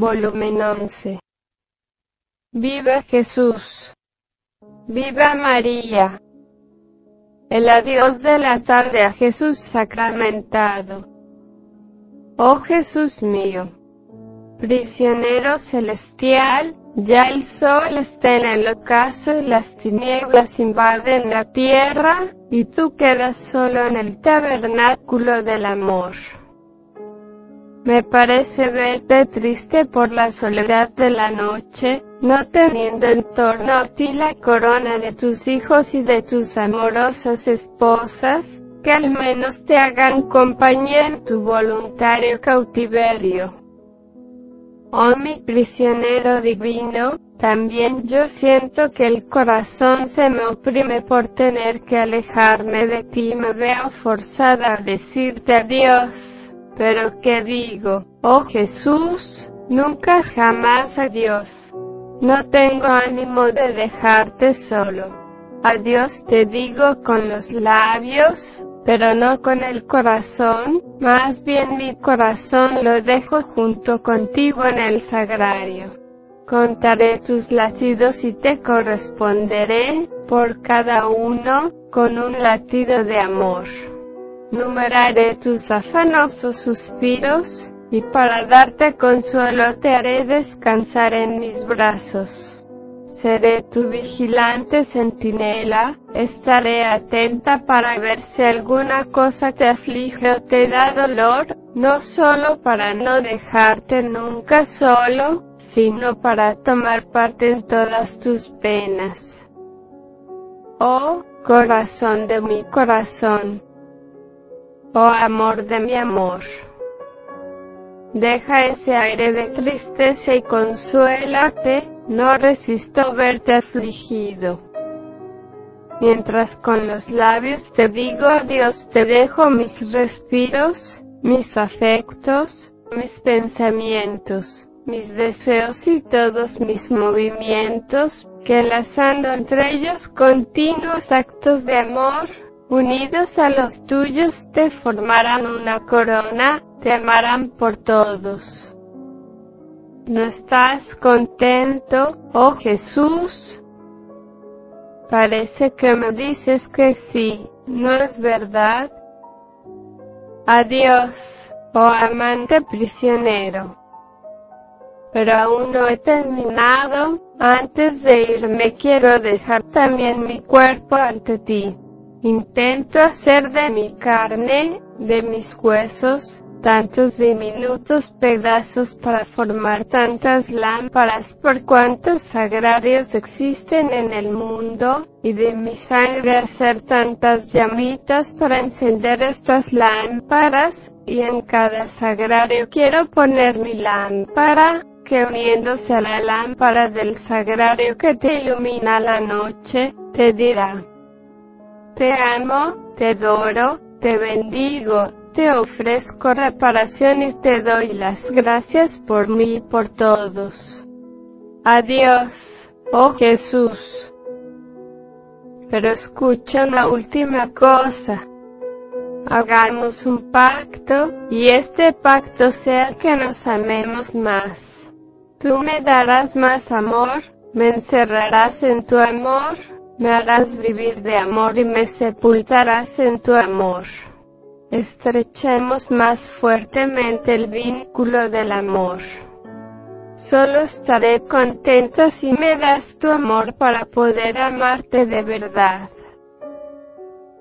volumen 11. Viva Jesús. Viva María. El adiós de la tarde a Jesús sacramentado. Oh Jesús mío, prisionero celestial, ya el sol está en el ocaso y las tinieblas invaden la tierra, y tú quedas solo en el tabernáculo del amor. Me parece verte triste por la soledad de la noche, no teniendo en torno a ti la corona de tus hijos y de tus amorosas esposas, que al menos te hagan compañía en tu voluntario cautiverio. Oh mi prisionero divino, también yo siento que el corazón se me oprime por tener que alejarme de ti y me veo forzada a decirte adiós. Pero ¿qué digo? Oh Jesús, nunca jamás adiós. No tengo ánimo de dejarte solo. Adiós te digo con los labios, pero no con el corazón, más bien mi corazón lo dejo junto contigo en el sagrario. Contaré tus latidos y te corresponderé, por cada uno, con un latido de amor numeraré tus afanosos suspiros, y para darte consuelo te haré descansar en mis brazos. Seré tu vigilante centinela, estaré atenta para ver si alguna cosa te aflige o te da dolor, no solo para no dejarte nunca solo, sino para tomar parte en todas tus penas. Oh, corazón de mi corazón, Oh amor de mi amor. Deja ese aire de tristeza y consuélate, no resisto verte afligido. Mientras con los labios te digo adiós, te dejo mis respiros, mis afectos, mis pensamientos, mis deseos y todos mis movimientos, que enlazando entre ellos continuos actos de amor, unidos a los tuyos te formarán una corona, te amarán por todos. ¿No estás contento, oh Jesús? Parece que me dices que sí, ¿no es verdad? Adiós, oh amante prisionero. Pero aún no he terminado, antes de irme quiero dejar también mi cuerpo ante ti. Intento hacer de mi carne, de mis huesos, tantos diminutos pedazos para formar tantas lámparas. Por cuantos sagrarios existen en el mundo, y de mi sangre hacer tantas llamitas para encender estas lámparas, y en cada sagrario quiero poner mi lámpara, que uniéndose a la lámpara del sagrario que te ilumina la noche, te dirá, te amo, te adoro, te bendigo, te ofrezco reparación y te doy las gracias por mí y por todos. Adiós, oh Jesús. Pero escucha una última cosa. Hagamos un pacto, y este pacto sea que nos amemos más. Tú me darás más amor, me encerrarás en tu amor, me harás vivir de amor y me sepultarás en tu amor. Estrechemos más fuertemente el vínculo del amor. Solo estaré contenta si me das tu amor para poder amarte de verdad.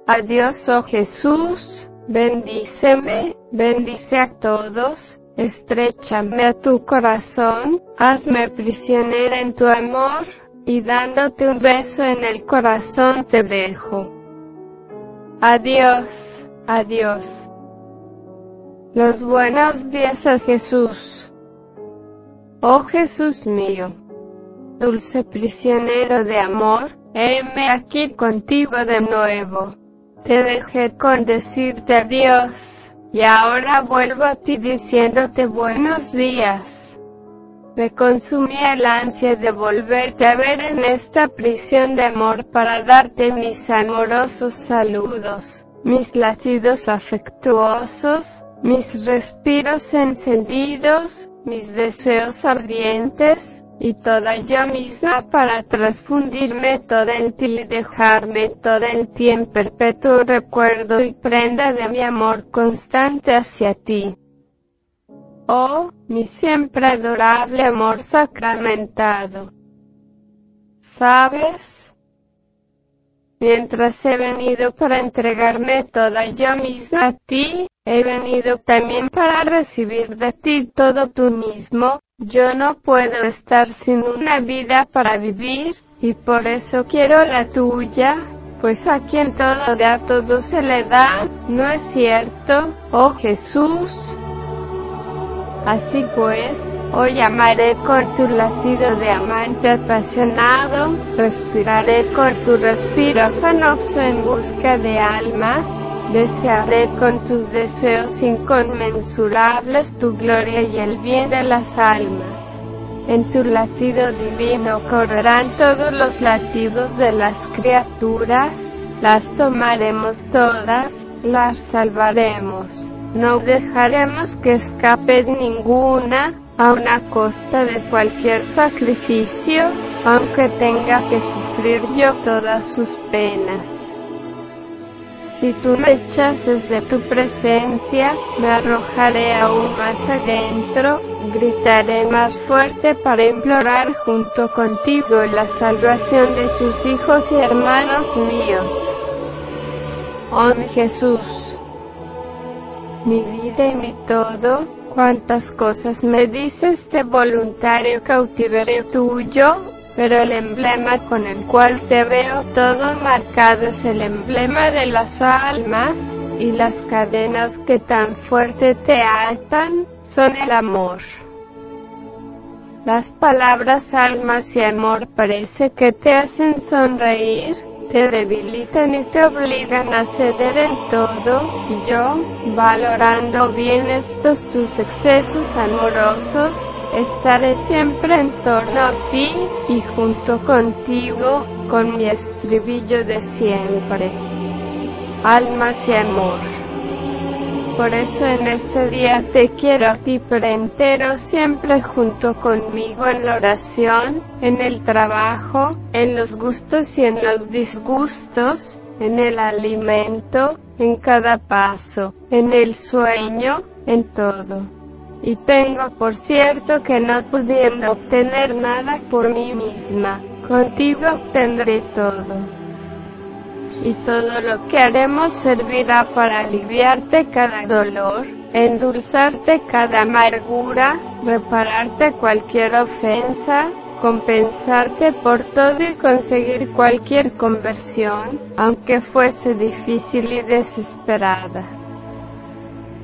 Adiós, oh Jesús, bendíceme, bendice a todos, estrechame a tu corazón, hazme prisionera en tu amor, y dándote un beso en el corazón te dejo. Adiós, adiós. Los buenos días a Jesús. Oh Jesús mío, dulce prisionero de amor, heme aquí contigo de nuevo. Te dejé con decirte adiós, y ahora vuelvo a ti diciéndote buenos días. Me consumía el ansia de volverte a ver en esta prisión de amor para darte mis amorosos saludos, mis latidos afectuosos, mis respiros encendidos, mis deseos ardientes, y toda yo misma para transfundirme toda en ti y dejarme toda en ti en perpetuo recuerdo y prenda de mi amor constante hacia ti. Oh, mi siempre adorable amor sacramentado. ¿Sabes? Mientras he venido para entregarme toda yo misma a ti, he venido también para recibir de ti todo tú mismo, yo no puedo estar sin una vida para vivir, y por eso quiero la tuya, pues a quien todo da todo se le da, ¿no es cierto, oh Jesús? Así pues, hoy amaré con tu latido de amante apasionado, respiraré con tu respiro afanoso en busca de almas, Desearé con tus deseos inconmensurables tu gloria y el bien de las almas. En tu latido divino correrán todos los latidos de las criaturas, las tomaremos todas, las salvaremos. No dejaremos que escape ninguna, a una costa de cualquier sacrificio, aunque tenga que sufrir yo todas sus penas. Si tú me echases de tu presencia, me arrojaré aún más adentro, gritaré más fuerte para implorar junto contigo la salvación de tus hijos y hermanos míos. Oh Jesús, mi vida y mi todo, cuántas cosas me dices de voluntario cautiverio tuyo, pero el emblema con el cual te veo todo marcado es el emblema de las almas, y las cadenas que tan fuerte te atan son el amor. Las palabras almas y amor parece que te hacen sonreír, te debilitan y te obligan a ceder en todo, y yo, valorando bien estos tus excesos amorosos, Estaré siempre en torno a ti y junto contigo con mi estribillo de siempre. Almas y amor. Por eso en este día te quiero a ti entero siempre junto conmigo en la oración, en el trabajo, en los gustos y en los disgustos, en el alimento, en cada paso, en el sueño, en todo. Y tengo por cierto que no pudiendo obtener nada por mí misma, contigo obtendré todo. Y todo lo que haremos servirá para aliviarte cada dolor, endulzarte cada amargura, repararte cualquier ofensa, compensarte por todo y conseguir cualquier conversión, aunque fuese difícil y desesperada.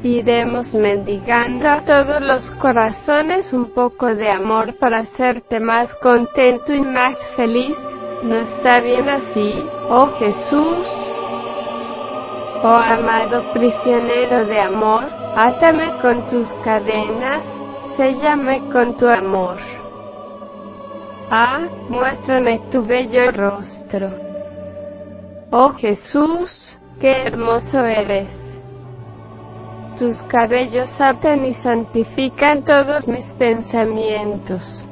Iremos mendigando a todos los corazones un poco de amor para hacerte más contento y más feliz. ¿No está bien así, oh Jesús? Oh amado prisionero de amor, átame con tus cadenas, séllame con tu amor. Ah, muéstrame tu bello rostro. Oh Jesús, qué hermoso eres. Tus cabellos atan y santifican todos mis pensamientos.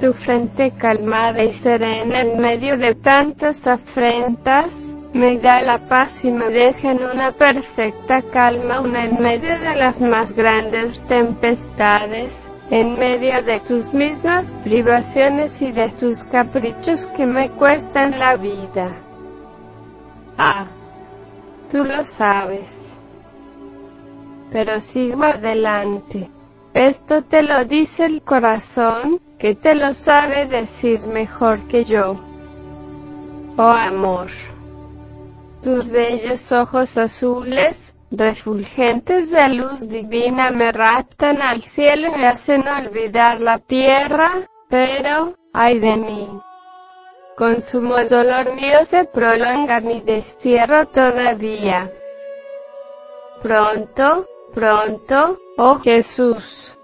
Tu frente calmada y serena en medio de tantas afrentas, me da la paz y me deja en una perfecta calma una en medio de las más grandes tempestades, en medio de tus mismas privaciones y de tus caprichos que me cuestan la vida. Ah, tú lo sabes pero sigo adelante. Esto te lo dice el corazón, que te lo sabe decir mejor que yo. Oh amor, tus bellos ojos azules, refulgentes de luz divina, me raptan al cielo y me hacen olvidar la tierra, pero, ay de mí. Con sumo dolor mío se prolonga mi destierro todavía. Pronto, pronto, oh Jesús.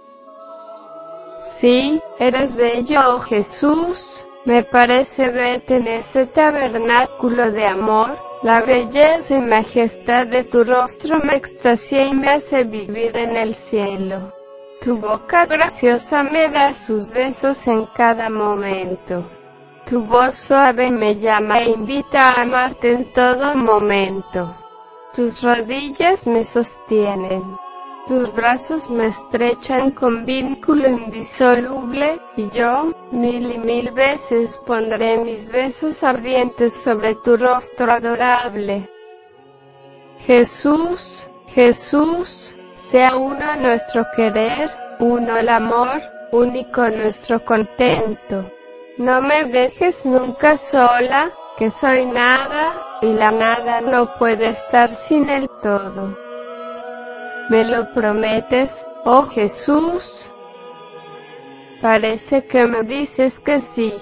Sí, eres bello, oh Jesús, me parece verte en ese tabernáculo de amor, la belleza y majestad de tu rostro me extasia y me hace vivir en el cielo. Tu boca graciosa me da sus besos en cada momento. Tu voz suave me llama e invita a amarte en todo momento. Tus rodillas me sostienen. Tus brazos me estrechan con vínculo indisoluble, y yo, mil y mil veces pondré mis besos ardientes sobre tu rostro adorable. Jesús, Jesús, sea uno nuestro querer, uno el amor, único nuestro contento. No me dejes nunca sola, que soy nada, y la nada no puede estar sin el todo. ¿Me lo prometes, oh Jesús? Parece que me dices que sí.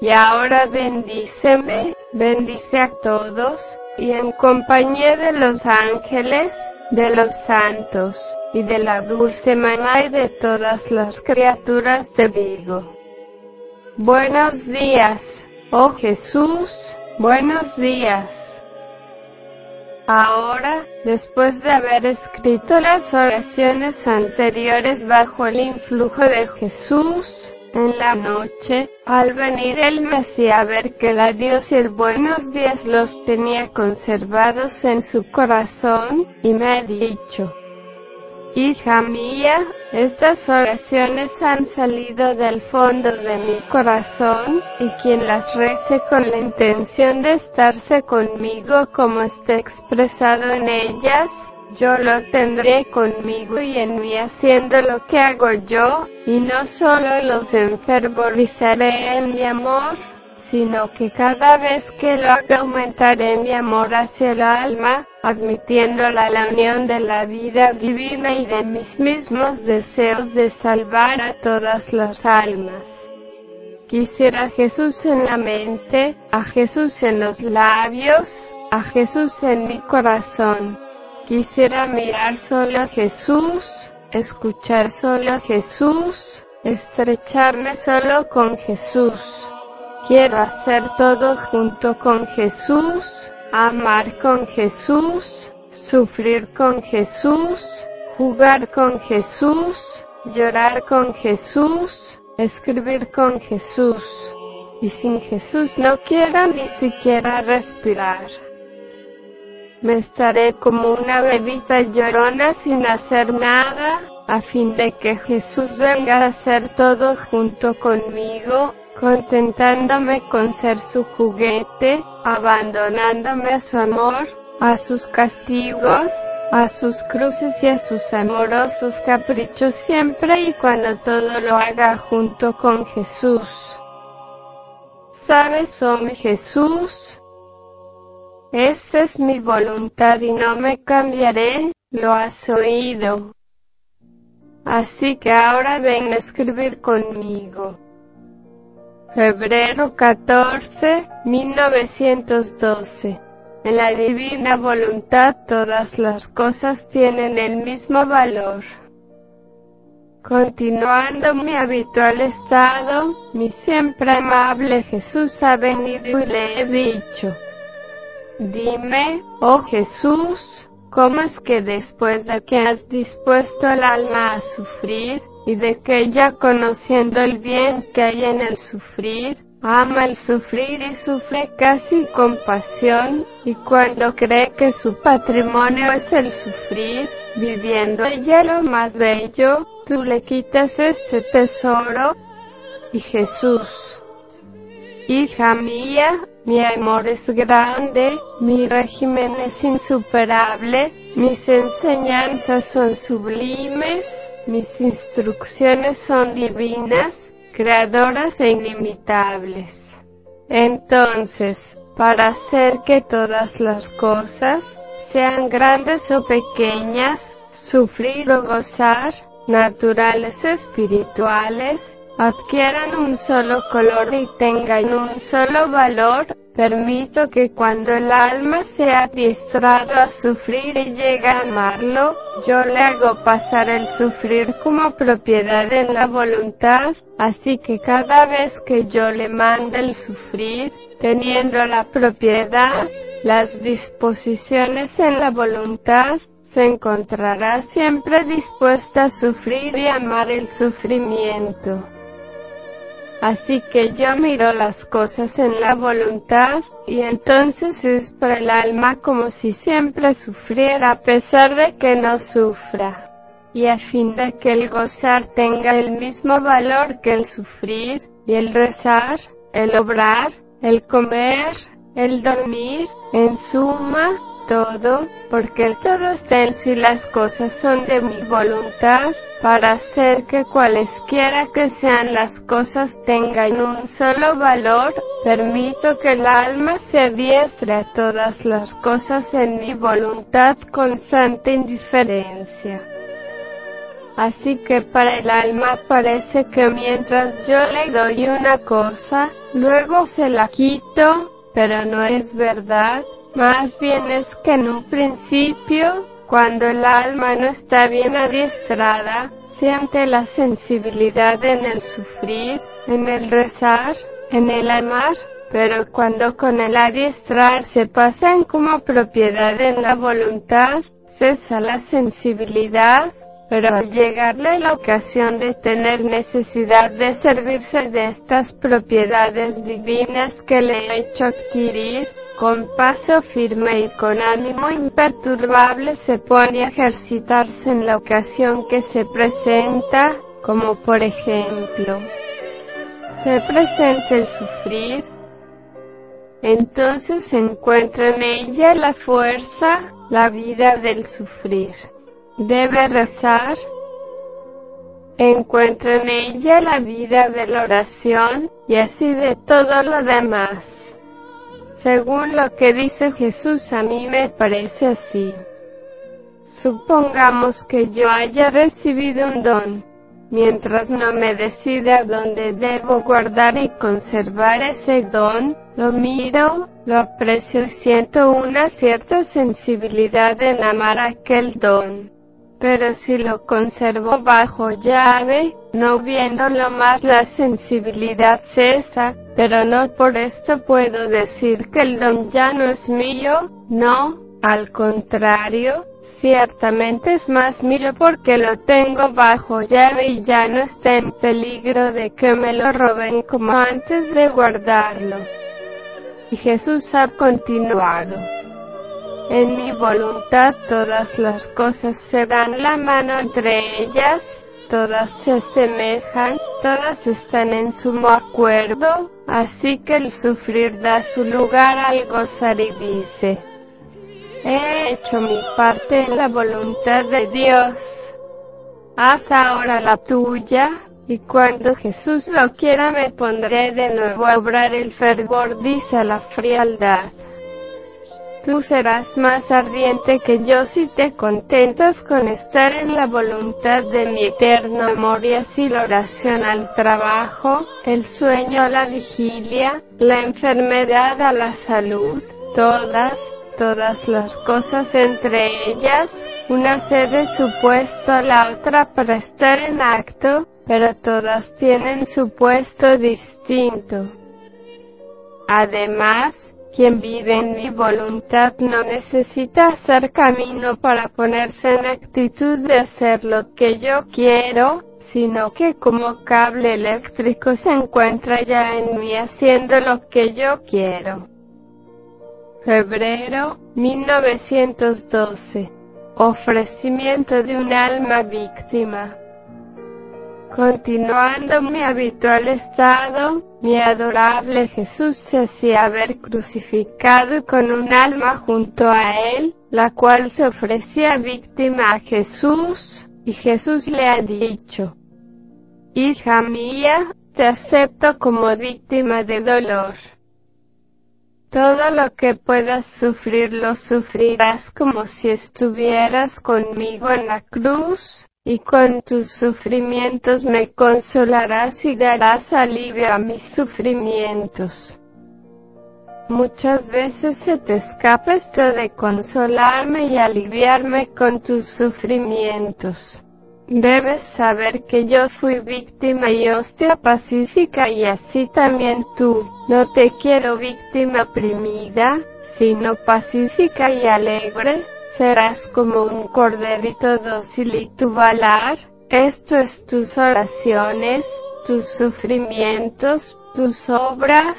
Y ahora bendíceme, bendice a todos, y en compañía de los ángeles, de los santos, y de la dulce mamá y de todas las criaturas de Vigo. Buenos días, oh Jesús, buenos días. Ahora, después de haber escrito las oraciones anteriores bajo el influjo de Jesús, en la noche, al venir el Mesías a ver que la Dios y el buenos días los tenía conservados en su corazón, y me ha dicho, Hija mía, estas oraciones han salido del fondo de mi corazón, y quien las rece con la intención de estarse conmigo como está expresado en ellas, yo lo tendré conmigo y en mí haciendo lo que hago yo, y no solo los enfervorizaré en mi amor, sino que cada vez que lo haga aumentaré mi amor hacia el alma, admitiéndola la unión de la vida divina y de mis mismos deseos de salvar a todas las almas. Quisiera a Jesús en la mente, a Jesús en los labios, a Jesús en mi corazón. Quisiera mirar solo a Jesús, escuchar solo a Jesús, estrecharme solo con Jesús. Quiero hacer todo junto con Jesús, amar con Jesús, sufrir con Jesús, jugar con Jesús, llorar con Jesús, escribir con Jesús. Y sin Jesús no quiero ni siquiera respirar. Me estaré como una bebita llorona sin hacer nada, a fin de que Jesús venga a hacer todo junto conmigo, contentándome con ser su juguete, abandonándome a su amor, a sus castigos, a sus cruces y a sus amorosos caprichos siempre y cuando todo lo haga junto con Jesús. ¿Sabes, oh mi Jesús? Esta es mi voluntad y no me cambiaré, lo has oído. Así que ahora ven a escribir conmigo. Febrero 14, 1912. En la divina voluntad todas las cosas tienen el mismo valor. Continuando mi habitual estado, mi siempre amable Jesús ha venido y le he dicho, Dime, oh Jesús, ¿Cómo es que después de que has dispuesto el alma a sufrir, y de que ella conociendo el bien que hay en el sufrir, ama el sufrir y sufre casi con pasión, y cuando cree que su patrimonio es el sufrir, viviendo ella lo más bello, tú le quitas este tesoro? Y Jesús, hija mía, mi amor es grande, mi régimen es insuperable, mis enseñanzas son sublimes, mis instrucciones son divinas, creadoras e ilimitables. Entonces, para hacer que todas las cosas, sean grandes o pequeñas, sufrir o gozar, naturales o espirituales, adquieran un solo color y tengan un solo valor, permito que cuando el alma sea adiestrado a sufrir y llega a amarlo, yo le hago pasar el sufrir como propiedad en la voluntad, así que cada vez que yo le mande el sufrir, teniendo la propiedad, las disposiciones en la voluntad, se encontrará siempre dispuesta a sufrir y amar el sufrimiento. Así que yo miro las cosas en la voluntad, y entonces es para el alma como si siempre sufriera a pesar de que no sufra. Y a fin de que el gozar tenga el mismo valor que el sufrir, y el rezar, el obrar, el comer, el dormir, en suma, todo, porque el todo está en si las cosas son de mi voluntad, para hacer que cualesquiera que sean las cosas tengan un solo valor, permito que el alma se adiestre a todas las cosas en mi voluntad con santa indiferencia. Así que para el alma parece que mientras yo le doy una cosa, luego se la quito, pero no es verdad, más bien es que en un principio, cuando el alma no está bien adiestrada, siente la sensibilidad en el sufrir, en el rezar, en el amar, pero cuando con el adiestrar se pasan como propiedad en la voluntad, cesa la sensibilidad, pero al llegarle la ocasión de tener necesidad de servirse de estas propiedades divinas que le he hecho adquirir, con paso firme y con ánimo imperturbable se pone a ejercitarse en la ocasión que se presenta, como por ejemplo, se presenta el sufrir, entonces se encuentra en ella la fuerza, la vida del sufrir. Debe rezar, encuentra en ella la vida de la oración y así de todo lo demás. Según lo que dice Jesús a mí me parece así. Supongamos que yo haya recibido un don, mientras no me decida dónde debo guardar y conservar ese don, lo miro, lo aprecio y siento una cierta sensibilidad en amar aquel don pero si lo conservo bajo llave, no viéndolo más la sensibilidad cesa, pero no por esto puedo decir que el don ya no es mío, no, al contrario, ciertamente es más mío porque lo tengo bajo llave y ya no está en peligro de que me lo roben como antes de guardarlo. Y Jesús ha continuado. En mi voluntad todas las cosas se dan la mano entre ellas, todas se asemejan, todas están en sumo acuerdo, así que el sufrir da su lugar al gozar y dice, he hecho mi parte en la voluntad de Dios, haz ahora la tuya, y cuando Jesús lo quiera me pondré de nuevo a obrar el fervor, dice la frialdad. Tú serás más ardiente que yo si te contentas con estar en la voluntad de mi eterno amor y así la oración al trabajo, el sueño a la vigilia, la enfermedad a la salud, todas, todas las cosas entre ellas, una cede su puesto a la otra para estar en acto, pero todas tienen su puesto distinto. Además, quien vive en mi voluntad no necesita hacer camino para ponerse en actitud de hacer lo que yo quiero, sino que como cable eléctrico se encuentra ya en mí haciendo lo que yo quiero. Febrero 1912. Ofrecimiento de un alma víctima. Continuando mi habitual estado, mi adorable Jesús se hacía ver crucificado con un alma junto a él, la cual se ofrecía víctima a Jesús, y Jesús le ha dicho, Hija mía, te acepto como víctima de dolor. Todo lo que puedas sufrir lo sufrirás como si estuvieras conmigo en la cruz, y con tus sufrimientos me consolarás y darás alivio a mis sufrimientos. Muchas veces se te escapa esto de consolarme y aliviarme con tus sufrimientos. Debes saber que yo fui víctima y hostia pacífica y así también tú. No te quiero víctima oprimida, sino pacífica y alegre, serás como un corderito dócil y tu balar, esto es tus oraciones, tus sufrimientos, tus obras,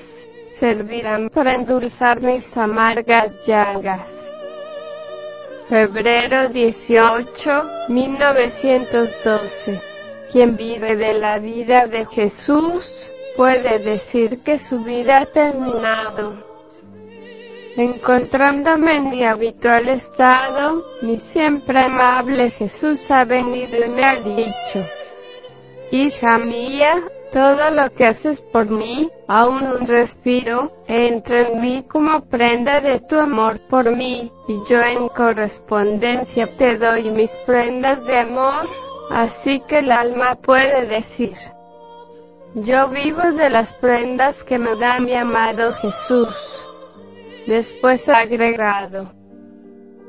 servirán para endulzar mis amargas llagas. Febrero 18, 1912. Quien vive de la vida de Jesús, puede decir que su vida ha terminado. Encontrándome en mi habitual estado, mi siempre amable Jesús ha venido y me ha dicho, Hija mía, todo lo que haces por mí, aún un respiro, entra en mí como prenda de tu amor por mí, y yo en correspondencia te doy mis prendas de amor, así que el alma puede decir, yo vivo de las prendas que me da mi amado Jesús. Después ha agregado,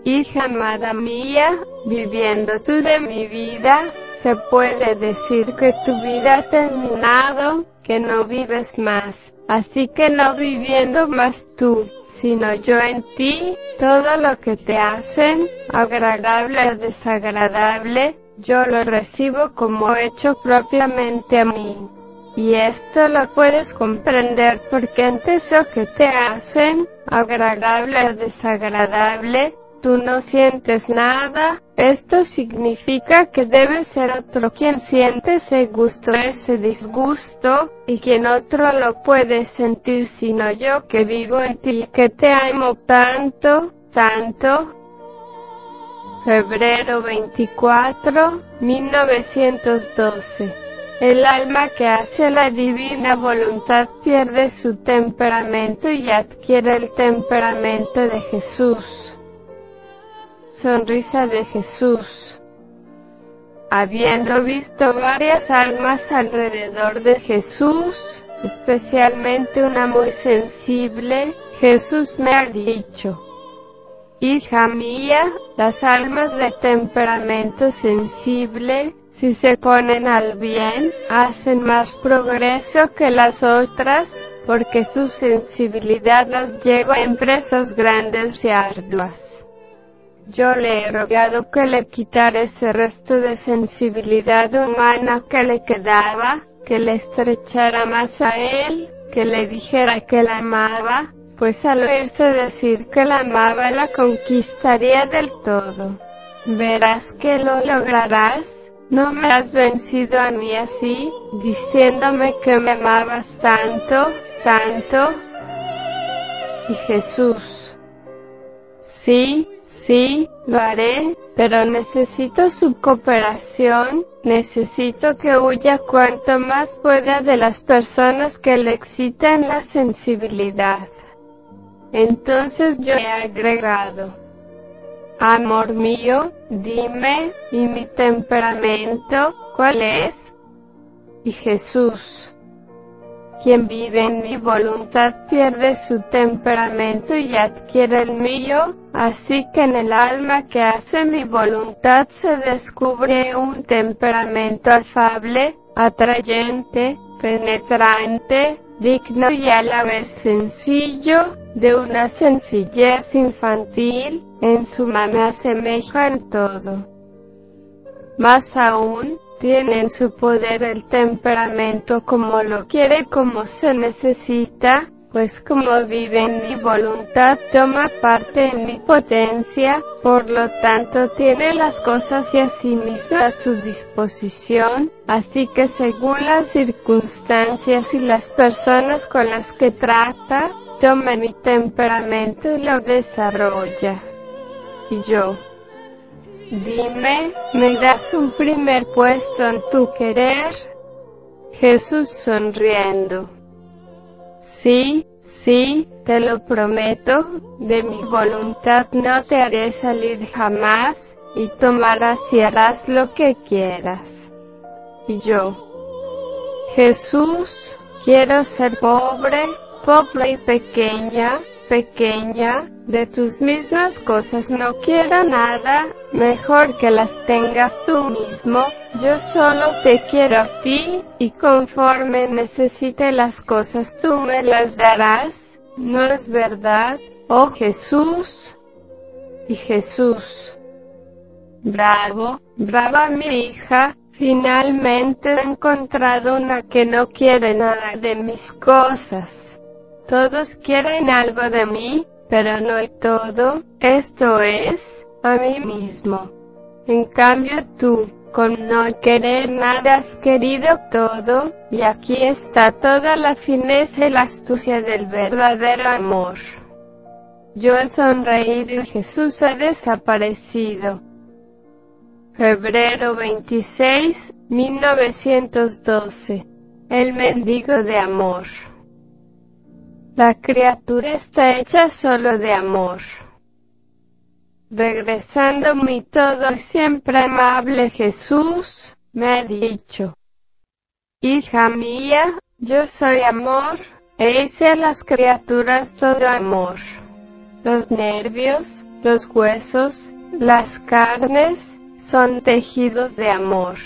Hija amada mía, viviendo tú de mi vida, se puede decir que tu vida ha terminado, que no vives más, así que no viviendo más tú, sino yo en ti, todo lo que te hacen, agradable o desagradable, yo lo recibo como hecho propiamente a mí. Y esto lo puedes comprender porque antes lo que te hacen, agradable o desagradable, tú no sientes nada, esto significa que debe ser otro quien siente ese gusto, ese disgusto, y quien otro lo puede sentir sino yo que vivo en ti, que te amo tanto, tanto. Febrero 24, 1912. El alma que hace la divina voluntad pierde su temperamento y adquiere el temperamento de Jesús. Sonrisa de Jesús. Habiendo visto varias almas alrededor de Jesús, especialmente una muy sensible, Jesús me ha dicho, Hija mía, las almas de temperamento sensible, si se ponen al bien, hacen más progreso que las otras, porque su sensibilidad las lleva a empresas grandes y arduas. Yo le he rogado que le quitara ese resto de sensibilidad humana que le quedaba, que le estrechara más a él, que le dijera que la amaba, pues al oírse decir que la amaba la conquistaría del todo. Verás que lo lograrás, no me has vencido a mí así, diciéndome que me amabas tanto, tanto. Y Jesús, sí, Sí, lo haré, pero necesito su cooperación, necesito que huya cuanto más pueda de las personas que le excitan la sensibilidad. Entonces yo he agregado, Amor mío, dime, ¿y mi temperamento cuál es? Y Jesús, quien vive en mi voluntad pierde su temperamento y adquiere el mío, así que en el alma que hace mi voluntad se descubre un temperamento afable, atrayente, penetrante, digno y a la vez sencillo, de una sencillez infantil, en suma me en todo. Más aún, tiene en su poder el temperamento como lo quiere, como se necesita, pues como vive en mi voluntad, toma parte en mi potencia, por lo tanto tiene las cosas y a sí mismo a su disposición, así que según las circunstancias y las personas con las que trata, toma mi temperamento y lo desarrolla. Y yo, Dime, ¿me das un primer puesto en tu querer? Jesús sonriendo. Sí, sí, te lo prometo, de mi voluntad no te haré salir jamás, y tomarás y harás lo que quieras. Y yo, Jesús, quiero ser pobre, pobre y pequeña, pequeña, de tus mismas cosas no quiero nada, mejor que las tengas tú mismo, yo solo te quiero a ti, y conforme necesite las cosas tú me las darás, ¿no es verdad, oh Jesús? y Jesús. Bravo, brava mi hija, finalmente he encontrado una que no quiere nada de mis cosas. Todos quieren algo de mí, pero no todo, esto es, a mí mismo. En cambio tú, con no querer nada has querido todo, y aquí está toda la fineza y la astucia del verdadero amor. Yo he sonreído y Jesús ha desaparecido. Febrero 26, 1912. El mendigo de amor. La criatura está hecha solo de amor. Regresando mi todo siempre amable Jesús, me ha dicho, Hija mía, yo soy amor, e hice a las criaturas todo amor. Los nervios, los huesos, las carnes, son tejidos de amor.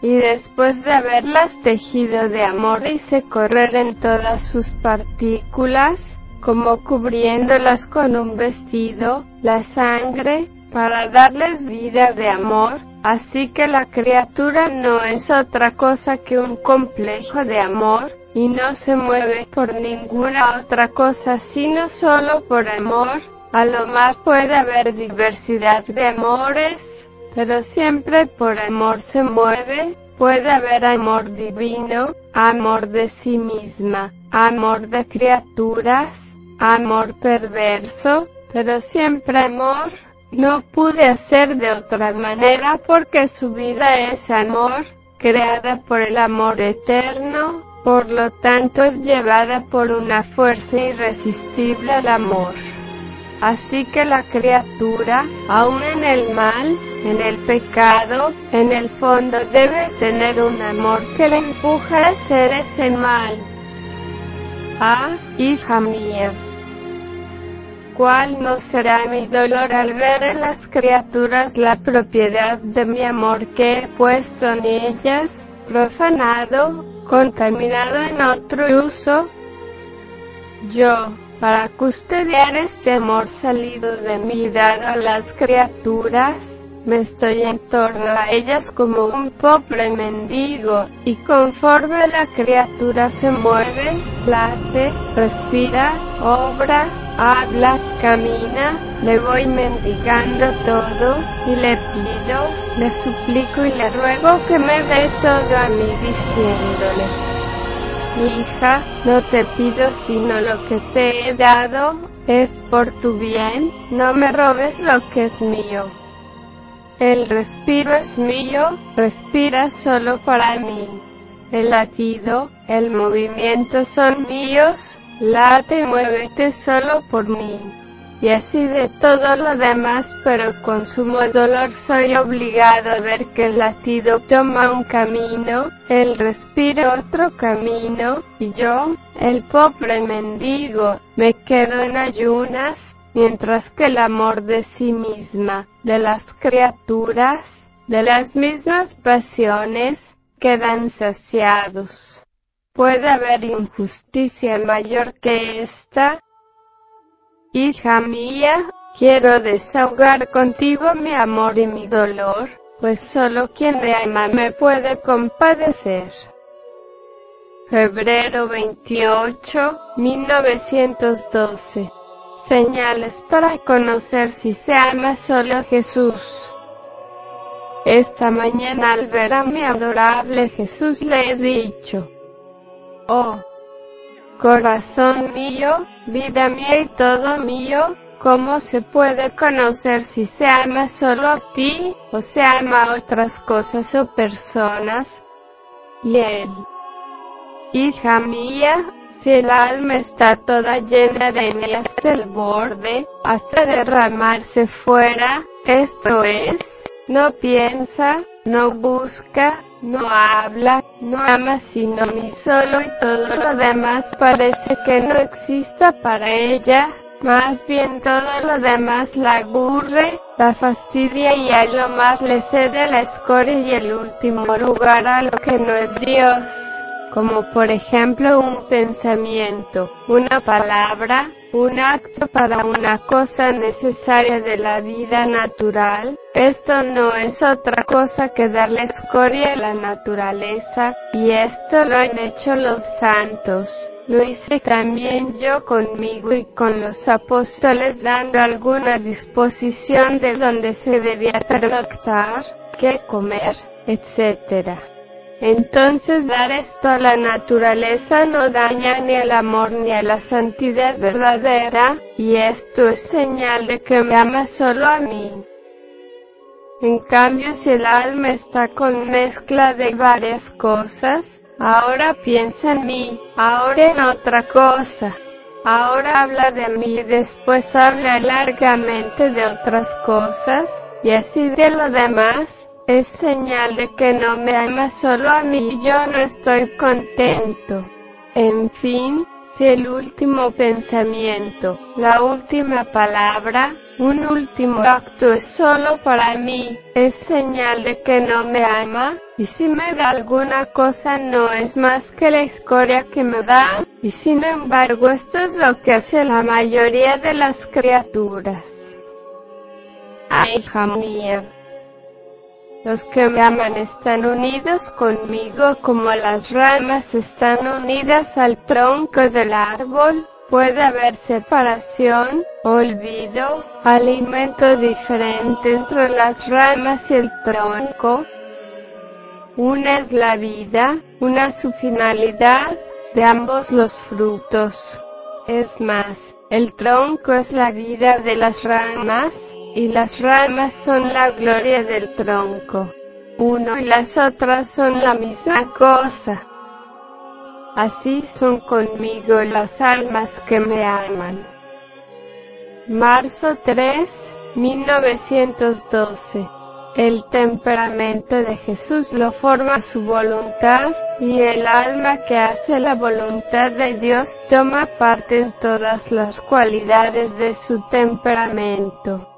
Y después de haberlas tejido de amor hice correr en todas sus partículas, como cubriéndolas con un vestido, la sangre, para darles vida de amor, así que la criatura no es otra cosa que un complejo de amor, y no se mueve por ninguna otra cosa sino solo por amor, a lo más puede haber diversidad de amores, pero siempre por amor se mueve, puede haber amor divino, amor de sí misma, amor de criaturas, amor perverso, pero siempre amor. No pude hacer de otra manera porque su vida es amor, creada por el amor eterno, por lo tanto es llevada por una fuerza irresistible al amor. Así que la criatura, aun en el mal, en el pecado, en el fondo debe tener un amor que le empuja a hacer ese mal. Ah, hija mía, ¿cuál no será mi dolor al ver en las criaturas la propiedad de mi amor que he puesto en ellas, profanado, contaminado en otro uso? Yo, para custodiar este amor salido de mi dado a las criaturas, me estoy en torno a ellas como un pobre mendigo, y conforme la criatura se mueve, late, respira, obra, habla, camina, le voy mendigando todo, y le pido, le suplico y le ruego que me dé todo a mí diciéndole, hija, no te pido sino lo que te he dado, es por tu bien, no me robes lo que es mío. El respiro es mío, respira solo para mí. El latido, el movimiento son míos, late y muévete solo por mí y así de todo lo demás, pero con sumo dolor soy obligado a ver que el latido toma un camino, el respiro otro camino, y yo, el pobre mendigo, me quedo en ayunas, mientras que el amor de sí misma, de las criaturas, de las mismas pasiones, quedan saciados. ¿Puede haber injusticia mayor que esta? Hija mía, quiero desahogar contigo mi amor y mi dolor, pues solo quien me ama me puede compadecer. Febrero 28, 1912. Señales para conocer si se ama solo Jesús. Esta mañana al ver a mi adorable Jesús le he dicho, Oh, Corazón mío, vida mía y todo mío, ¿cómo se puede conocer si se ama solo a ti o se ama a otras cosas o personas? Y él, hija mía, si el alma está toda llena de mí hasta el borde, hasta derramarse fuera, esto es, no piensa, no busca, no habla, no ama sino mí solo y todo lo demás parece que no exista para ella, más bien todo lo demás la aburre, la fastidia y a lo más le cede la escoria y el último lugar a lo que no es Dios. Como por ejemplo un pensamiento, una palabra, un acto para una cosa necesaria de la vida natural, esto no es otra cosa que darle escoria a la naturaleza, y esto lo han hecho los santos. Lo hice también yo conmigo y con los apóstoles dando alguna disposición de donde se debía pernoctar, qué comer, etc. Entonces dar esto a la naturaleza no daña ni al amor ni a la santidad verdadera, y esto es señal de que me ama solo a mí. En cambio, si el alma está con mezcla de varias cosas, ahora piensa en mí, ahora en otra cosa, ahora habla de mí y después habla largamente de otras cosas, y así de lo demás, es señal de que no me ama solo a mí y yo no estoy contento. En fin, si el último pensamiento, la última palabra, un último acto es solo para mí, es señal de que no me ama, y si me da alguna cosa no es más que la escoria que me da, y sin embargo esto es lo que hace la mayoría de las criaturas. Ay, hija mía, los que me aman están unidos conmigo como las ramas están unidas al tronco del árbol. Puede haber separación, olvido, alimento diferente entre las ramas y el tronco. Una es la vida, una su finalidad, de ambos los frutos. Es más, el tronco es la vida de las ramas, y las ramas son la gloria del tronco. Uno y las otras son la misma cosa. Así son conmigo las almas que me aman. Marzo 3, 1912. El temperamento de Jesús lo forma su voluntad, y el alma que hace la voluntad de Dios toma parte en todas las cualidades de su temperamento.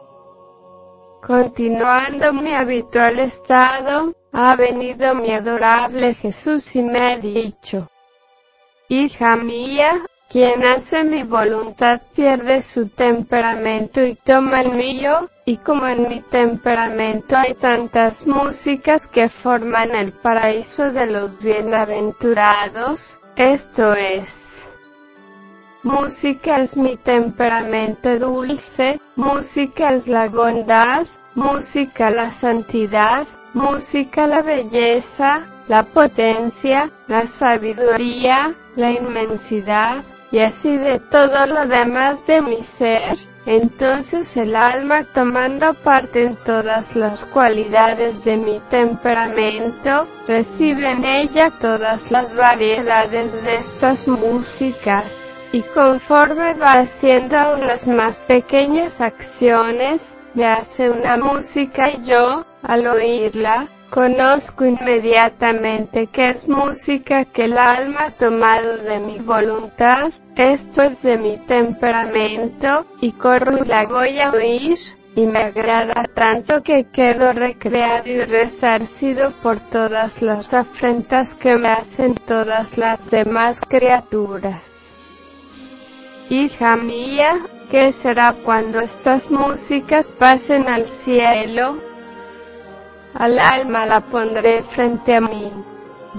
Continuando mi habitual estado, ha venido mi adorable Jesús y me ha dicho, Hija mía, quien hace mi voluntad pierde su temperamento y toma el mío, y como en mi temperamento hay tantas músicas que forman el paraíso de los bienaventurados, esto es, Música es mi temperamento dulce, música es la bondad, música la santidad, música la belleza, la potencia, la sabiduría, la inmensidad, y así de todo lo demás de mi ser. Entonces el alma tomando parte en todas las cualidades de mi temperamento, recibe en ella todas las variedades de estas músicas y conforme va haciendo las más pequeñas acciones, me hace una música y yo, al oírla, conozco inmediatamente que es música que el alma ha tomado de mi voluntad, esto es de mi temperamento, y corro y la voy a oír, y me agrada tanto que quedo recreado y resarcido por todas las afrentas que me hacen todas las demás criaturas. Hija mía, ¿qué será cuando estas músicas pasen al cielo? Al alma la pondré frente a mí.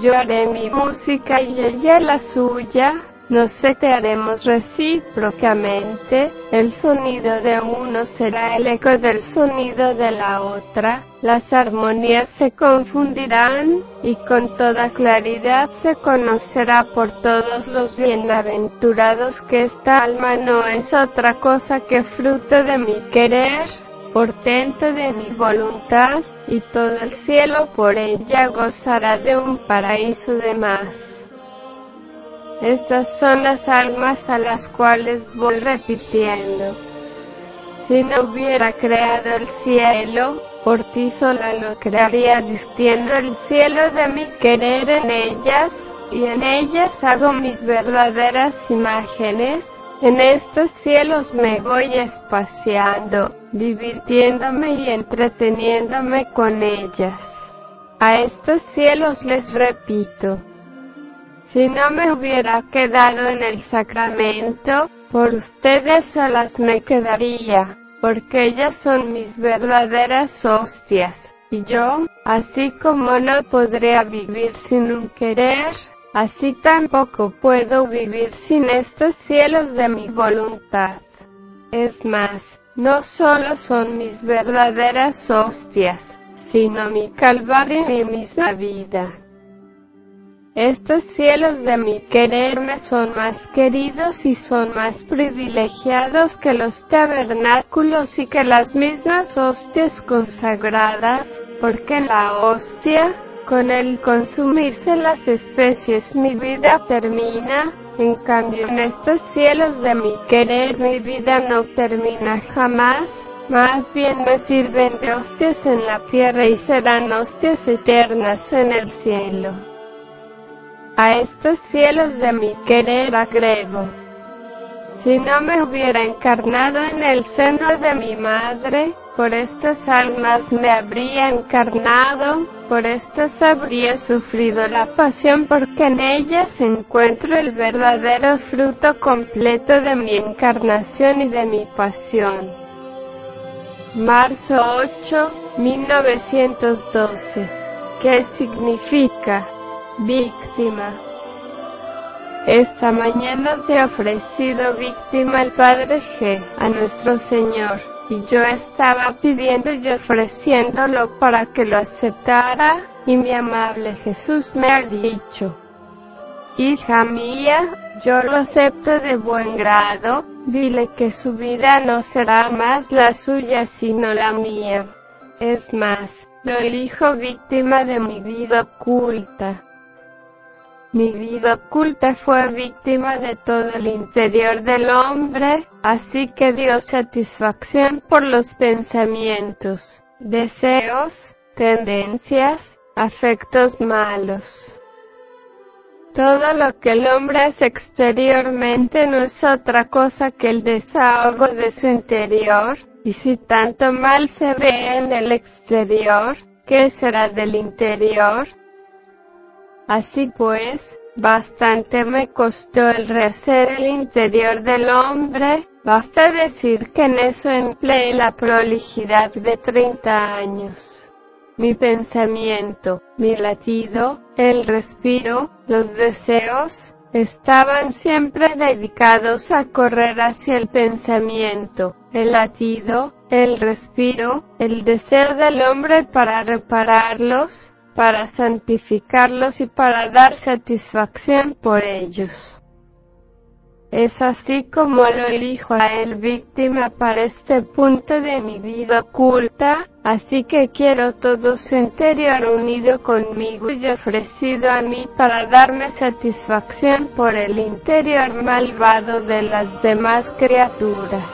Yo haré mi música y ella la suya, nos haremos recíprocamente, el sonido de uno será el eco del sonido de la otra, las armonías se confundirán, y con toda claridad se conocerá por todos los bienaventurados que esta alma no es otra cosa que fruto de mi querer, portento de mi voluntad, y todo el cielo por ella gozará de un paraíso de más. Estas son las almas a las cuales voy repitiendo. Si no hubiera creado el cielo, por ti sola lo crearía vistiendo el cielo de mi querer en ellas, y en ellas hago mis verdaderas imágenes. En estos cielos me voy espaciando, divirtiéndome y entreteniéndome con ellas. A estos cielos les repito, Si no me hubiera quedado en el sacramento, por ustedes solas me quedaría, porque ellas son mis verdaderas hostias, y yo, así como no podría vivir sin un querer, así tampoco puedo vivir sin estos cielos de mi voluntad. Es más, no solo son mis verdaderas hostias, sino mi calvario y mi misma vida. Estos cielos de mi querer me son más queridos y son más privilegiados que los tabernáculos y que las mismas hostias consagradas, porque la hostia, con el consumirse las especies mi vida termina, en cambio en estos cielos de mi querer mi vida no termina jamás, más bien me sirven de hostias en la tierra y serán hostias eternas en el cielo. A estos cielos de mi querer agrego. Si no me hubiera encarnado en el seno de mi madre, por estas almas me habría encarnado, por estas habría sufrido la pasión porque en ellas encuentro el verdadero fruto completo de mi encarnación y de mi pasión. Marzo 8, 1912. ¿Qué significa? Víctima. Esta mañana se ha ofrecido víctima el Padre G a nuestro Señor, y yo estaba pidiendo y ofreciéndolo para que lo aceptara, y mi amable Jesús me ha dicho, Hija mía, yo lo acepto de buen grado, dile que su vida no será más la suya sino la mía. Es más, lo elijo víctima de mi vida oculta. Mi vida oculta fue víctima de todo el interior del hombre, así que dio satisfacción por los pensamientos, deseos, tendencias, afectos malos. Todo lo que el hombre es exteriormente no es otra cosa que el desahogo de su interior, y si tanto mal se ve en el exterior, ¿qué será del interior? Así pues, bastante me costó el rehacer el interior del hombre, basta decir que en eso empleé la prolijidad de 30 años. Mi pensamiento, mi latido, el respiro, los deseos, estaban siempre dedicados a correr hacia el pensamiento, el latido, el respiro, el deseo del hombre para repararlos, para santificarlos y para dar satisfacción por ellos. Es así como lo elijo a él víctima para este punto de mi vida oculta, así que quiero todo su interior unido conmigo y ofrecido a mí para darme satisfacción por el interior malvado de las demás criaturas.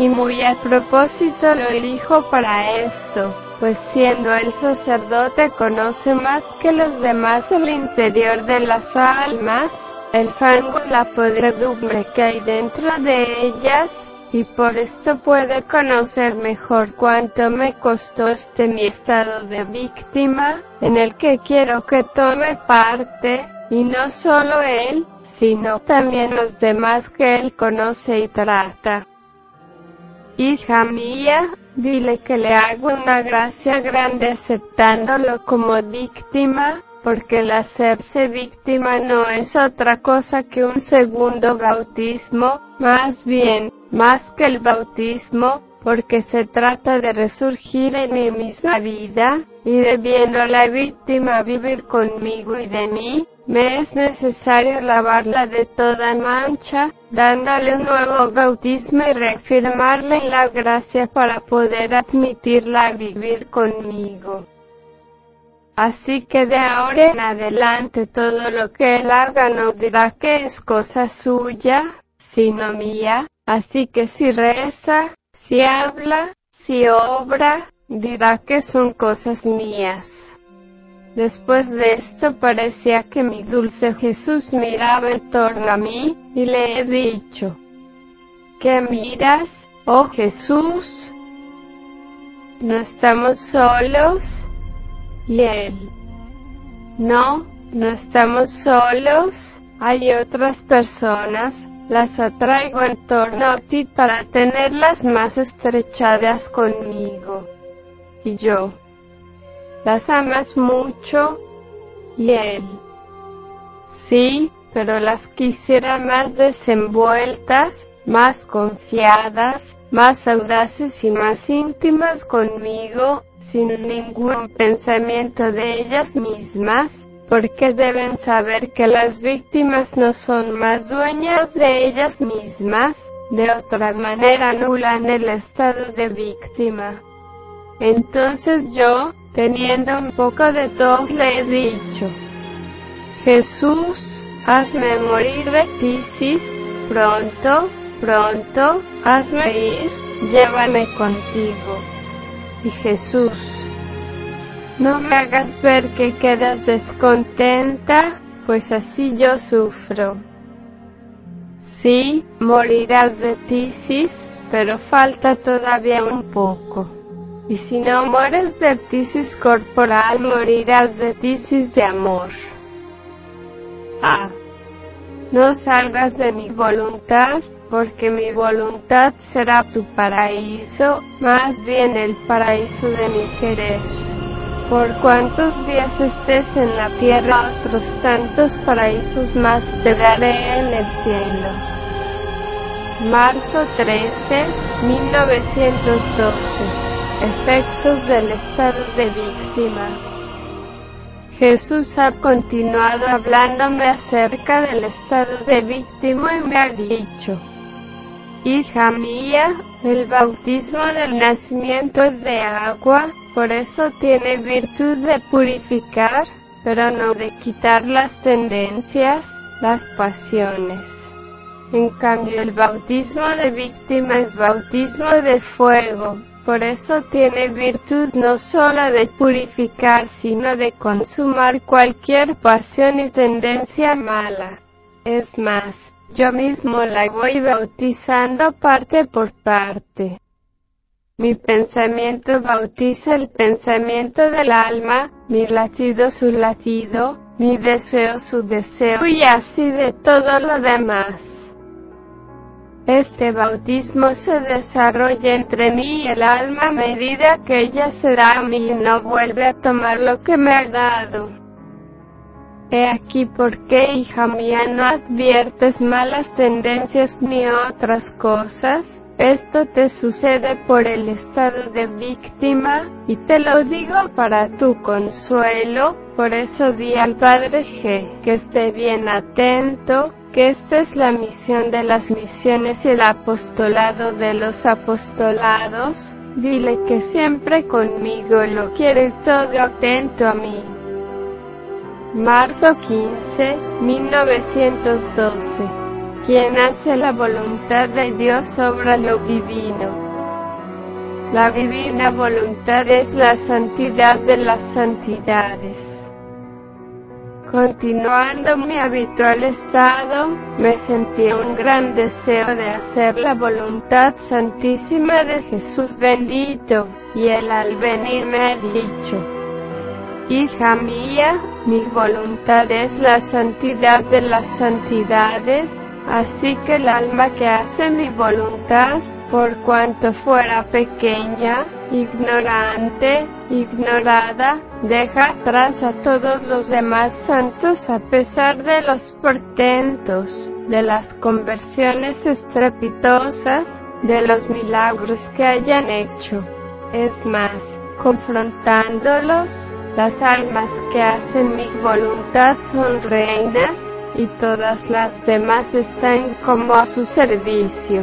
Y muy a propósito lo elijo para esto, pues siendo el sacerdote conoce más que los demás el interior de las almas, el fango la podredumbre que hay dentro de ellas, y por esto puede conocer mejor cuánto me costó este mi estado de víctima, en el que quiero que tome parte, y no solo él, sino también los demás que él conoce y trata. Hija mía, dile que le hago una gracia grande aceptándolo como víctima, porque el hacerse víctima no es otra cosa que un segundo bautismo, más bien, más que el bautismo, porque se trata de resurgir en mi misma vida, y de viendo a la víctima vivir conmigo y de mí, me es necesario lavarla de toda mancha, dándole un nuevo bautismo y reafirmarle la gracia para poder admitirla a vivir conmigo. Así que de ahora en adelante todo lo que él haga no dirá que es cosa suya, sino mía, así que si reza, si habla, si obra, dirá que son cosas mías. Después de esto parecía que mi dulce Jesús miraba en torno a mí, y le he dicho, ¿qué miras, oh Jesús? ¿No estamos solos? Y él, no, no estamos solos, hay otras personas, las atraigo en torno a ti para tenerlas más estrechadas conmigo. Y yo, las amas mucho, y él, sí, pero las quisiera más desenvueltas, más confiadas, más audaces y más íntimas conmigo, sin ningún pensamiento de ellas mismas, porque deben saber que las víctimas no son más dueñas de ellas mismas, de otra manera anulan el estado de víctima. Entonces yo, teniendo un poco de tos, le he dicho, Jesús, hazme morir de tisis, pronto, pronto, hazme ir, llévame contigo. Y Jesús, no me hagas ver que quedas descontenta, pues así yo sufro. Sí, morirás de tisis, pero falta todavía un poco. Y si no mueres de tisis corporal, morirás de tisis de amor. Ah, no salgas de mi voluntad, porque mi voluntad será tu paraíso, más bien el paraíso de mi querer. Por cuantos días estés en la tierra, otros tantos paraísos más te daré en el cielo. Marzo 13, 1912. Efectos del estado de víctima. Jesús ha continuado hablándome acerca del estado de víctima y me ha dicho, Hija mía, el bautismo del nacimiento es de agua, por eso tiene virtud de purificar, pero no de quitar las tendencias, las pasiones. En cambio, el bautismo de víctima es bautismo de fuego, por eso tiene virtud no sólo de purificar, sino de consumar cualquier pasión y tendencia mala. Es más, yo mismo la voy bautizando parte por parte. Mi pensamiento bautiza el pensamiento del alma, mi latido su latido, mi deseo su deseo y así de todo lo demás. Este bautismo se desarrolla entre mí y el alma a medida que ella se da a mí y no vuelve a tomar lo que me ha dado. He aquí por qué, hija mía, no adviertes malas tendencias ni otras cosas. Esto te sucede por el estado de víctima, y te lo digo para tu consuelo, por eso di al Padre G que esté bien atento, que esta es la misión de las misiones y el apostolado de los apostolados. Dile que siempre conmigo lo quiere todo atento a mí. Marzo 15, 1912. Quien hace la voluntad de Dios sobra lo divino. La divina voluntad es la santidad de las santidades. Continuando mi habitual estado, me sentí un gran deseo de hacer la voluntad santísima de Jesús bendito, y él al venir me ha dicho, Hija mía, mi voluntad es la santidad de las santidades, así que el alma que hace mi voluntad, por cuanto fuera pequeña, ignorante, ignorada, deja atrás a todos los demás santos a pesar de los portentos, de las conversiones estrepitosas, de los milagros que hayan hecho. Es más, confrontándolos, las almas que hacen mi voluntad son reinas, y todas las demás están como a su servicio.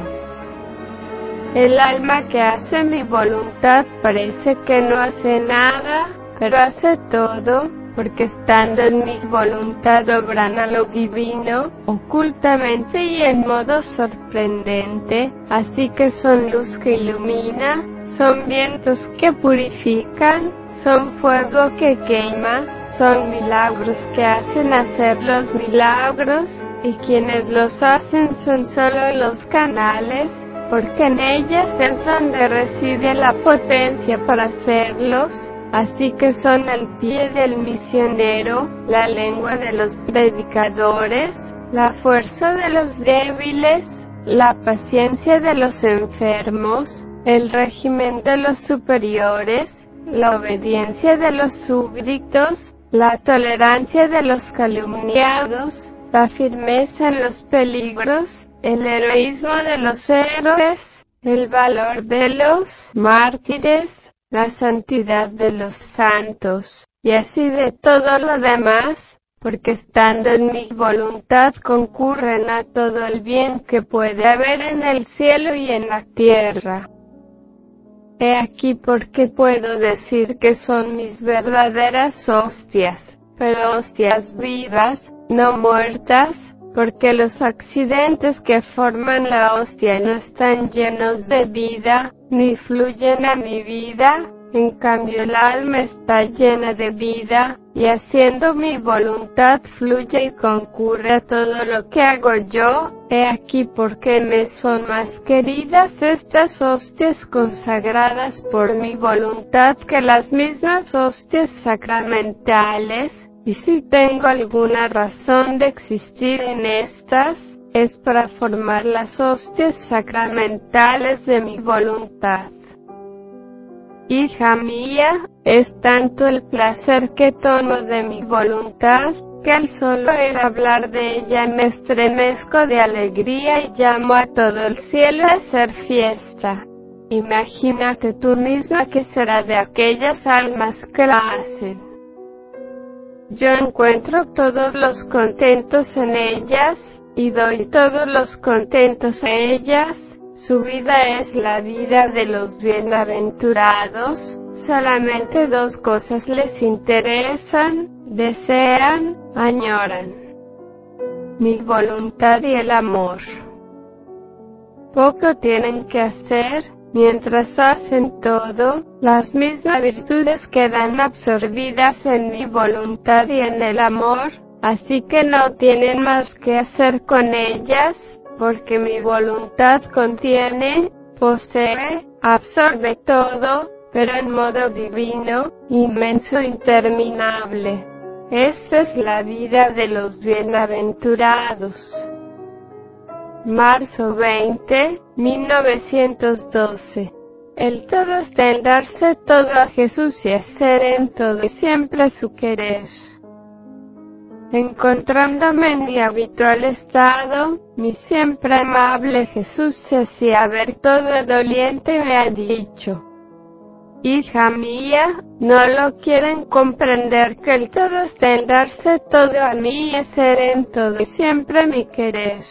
El alma que hace mi voluntad parece que no hace nada, pero hace todo, porque estando en mi voluntad obran a lo divino, ocultamente y en modo sorprendente, así que son luz que ilumina, son vientos que purifican, son fuego que quema, son milagros que hacen hacer los milagros, y quienes los hacen son solo los canales, porque en ellas es donde reside la potencia para hacerlos, así que son el pie del misionero, la lengua de los predicadores, la fuerza de los débiles, la paciencia de los enfermos, el régimen de los superiores, la obediencia de los súbditos, la tolerancia de los calumniados, la firmeza en los peligros, el heroísmo de los héroes, el valor de los mártires, la santidad de los santos, y así de todo lo demás, porque estando en mi voluntad concurren a todo el bien que puede haber en el cielo y en la tierra. He aquí porque puedo decir que son mis verdaderas hostias, pero hostias vivas, no muertas, porque los accidentes que forman la hostia no están llenos de vida, ni fluyen a mi vida, en cambio el alma está llena de vida, y haciendo mi voluntad fluye y concurre a todo lo que hago yo. He aquí porque me son más queridas estas hostias consagradas por mi voluntad que las mismas hostias sacramentales, y si tengo alguna razón de existir en estas, es para formar las hostias sacramentales de mi voluntad. Hija mía, es tanto el placer que tomo de mi voluntad, que al solo ir hablar de ella me estremezco de alegría y llamo a todo el cielo a hacer fiesta. Imagínate tú misma que será de aquellas almas que la hacen. Yo encuentro todos los contentos en ellas, y doy todos los contentos a ellas, su vida es la vida de los bienaventurados, solamente dos cosas les interesan, desean, añoran. Mi voluntad y el amor. Poco tienen que hacer, mientras hacen todo, las mismas virtudes quedan absorbidas en mi voluntad y en el amor, así que no tienen más que hacer con ellas, porque mi voluntad contiene, posee, absorbe todo, pero en modo divino, inmenso, interminable. Esta es la vida de los bienaventurados. Marzo 20, 1912. El todo está en darse todo a Jesús y hacer en todo y siempre su querer. Encontrándome en mi habitual estado, mi siempre amable Jesús se hacía ver todo doliente y me ha dicho, Hija mía, no lo quieren comprender que el todo está en darse todo a mí y ser en todo y siempre mi querer.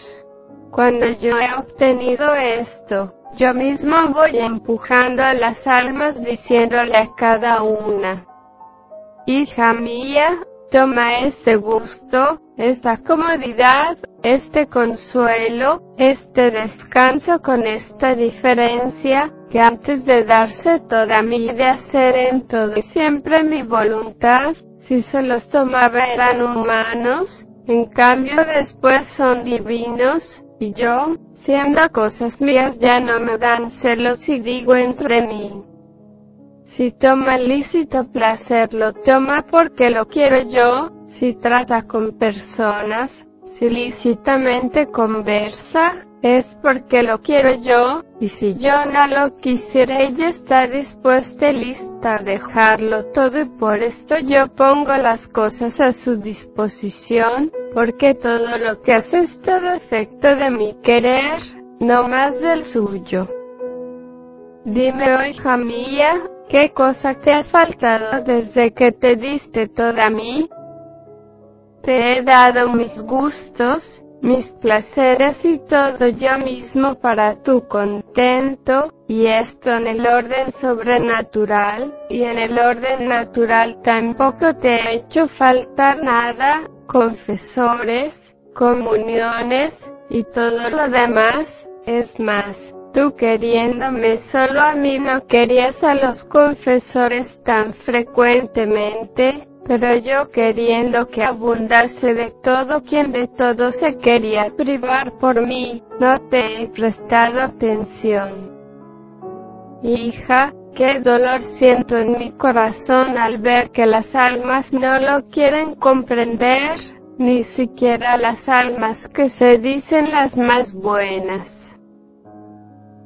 Cuando yo he obtenido esto, yo mismo voy empujando a las almas diciéndole a cada una, Hija mía, Toma este gusto, esta comodidad, este consuelo, este descanso con esta diferencia, que antes de darse toda mi de hacer en todo y siempre mi voluntad, si se los tomaba eran humanos, en cambio después son divinos, y yo, siendo cosas mías ya no me dan celos y digo entre mí. Si toma lícito placer, lo toma porque lo quiero yo, si trata con personas, si lícitamente conversa, es porque lo quiero yo, y si yo no lo quisiera, ella está dispuesta y lista a dejarlo todo y por esto yo pongo las cosas a su disposición, porque todo lo que hace es todo efecto de mi querer, no más del suyo. Dime, oh hija mía, ¿Qué cosa te ha faltado desde que te diste toda a mí? Te he dado mis gustos, mis placeres y todo yo mismo para tu contento, y esto en el orden sobrenatural, y en el orden natural tampoco te he hecho faltar nada, confesores, comuniones, y todo lo demás, es más, Tú queriéndome solo a mí no querías a los confesores tan frecuentemente, pero yo queriendo que abundase de todo quien de todo se quería privar por mí, no te he prestado atención. Hija, Qué dolor siento en mi corazón al ver que las almas no lo quieren comprender, ni siquiera las almas que se dicen las más buenas.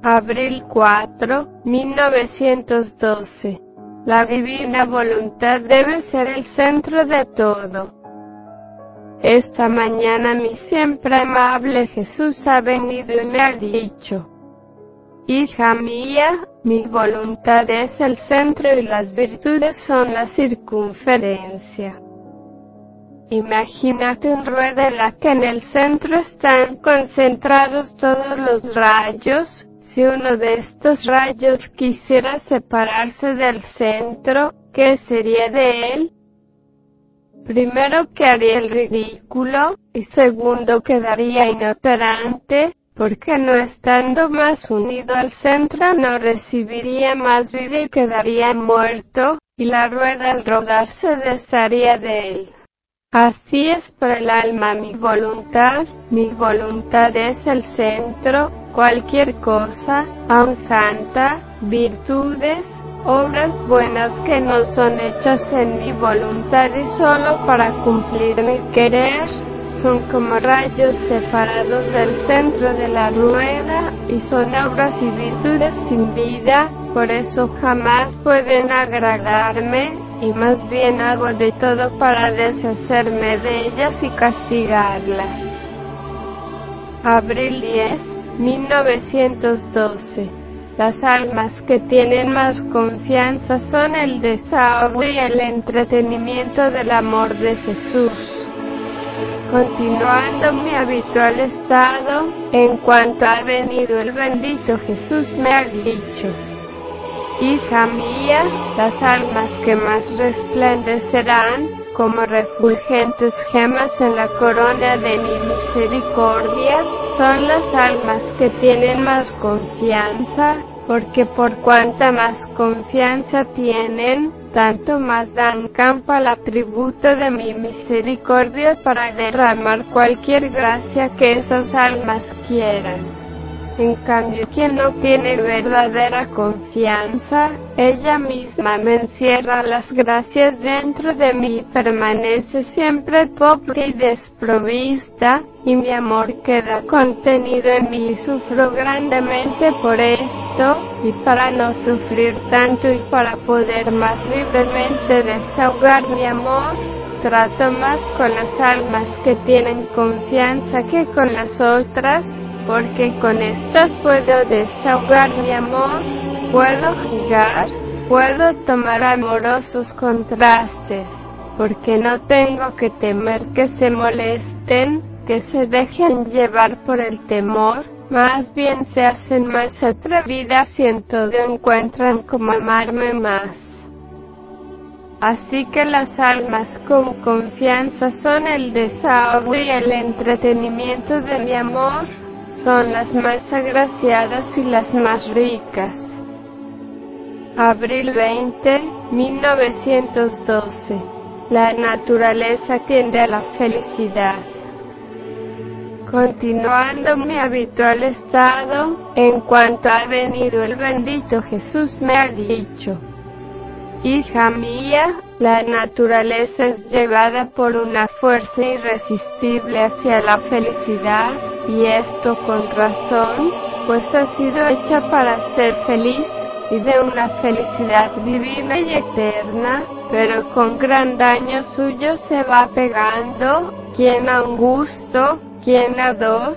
Abril 4, 1912. La divina voluntad debe ser el centro de todo. Esta mañana mi siempre amable Jesús ha venido y me ha dicho, Hija mía, mi voluntad es el centro y las virtudes son la circunferencia. Imagínate un rueda en la que en el centro están concentrados todos los rayos, si uno de estos rayos quisiera separarse del centro, ¿qué sería de él? Primero que haría el ridículo, y segundo quedaría inoperante, porque no estando más unido al centro no recibiría más vida y quedaría muerto, y la rueda al rodar se desharía de él. Así es para el alma mi voluntad, mi voluntad es el centro, cualquier cosa, aun santa, virtudes, obras buenas que no son hechas en mi voluntad y solo para cumplir mi querer, son como rayos separados del centro de la rueda y son obras y virtudes sin vida, por eso jamás pueden agradarme y más bien hago de todo para deshacerme de ellas y castigarlas. Abril 10, 1912. Las almas que tienen más confianza son el desahogo y el entretenimiento del amor de Jesús. Continuando mi habitual estado, en cuanto ha venido el bendito Jesús me ha dicho, Hija mía, las almas que más resplandecerán como refulgentes gemas en la corona de mi misericordia son las almas que tienen más confianza, porque por cuanta más confianza tienen, tanto más dan campo al atributo de mi misericordia para derramar cualquier gracia que esas almas quieran. En cambio, quien no tiene verdadera confianza, ella misma me encierra las gracias dentro de mí, permanece siempre pobre y desprovista, y mi amor queda contenido en mí. Y sufro grandemente por esto, y para no sufrir tanto y para poder más libremente desahogar mi amor, trato más con las almas que tienen confianza que con las otras, porque con estas puedo desahogar mi amor, puedo jugar, puedo tomar amorosos contrastes, porque no tengo que temer que se molesten, que se dejen llevar por el temor, más bien se hacen más atrevidas y en todo encuentran como amarme más. Así que las almas con confianza son el desahogo y el entretenimiento de mi amor, son las más agraciadas y las más ricas. Abril 20, 1912. La naturaleza tiende a la felicidad. Continuando mi habitual estado, en cuanto ha venido el bendito Jesús me ha dicho, Hija mía, la naturaleza es llevada por una fuerza irresistible hacia la felicidad, y esto con razón, pues ha sido hecha para ser feliz, y de una felicidad divina y eterna, pero con gran daño suyo se va pegando, quien a un gusto, quien a dos,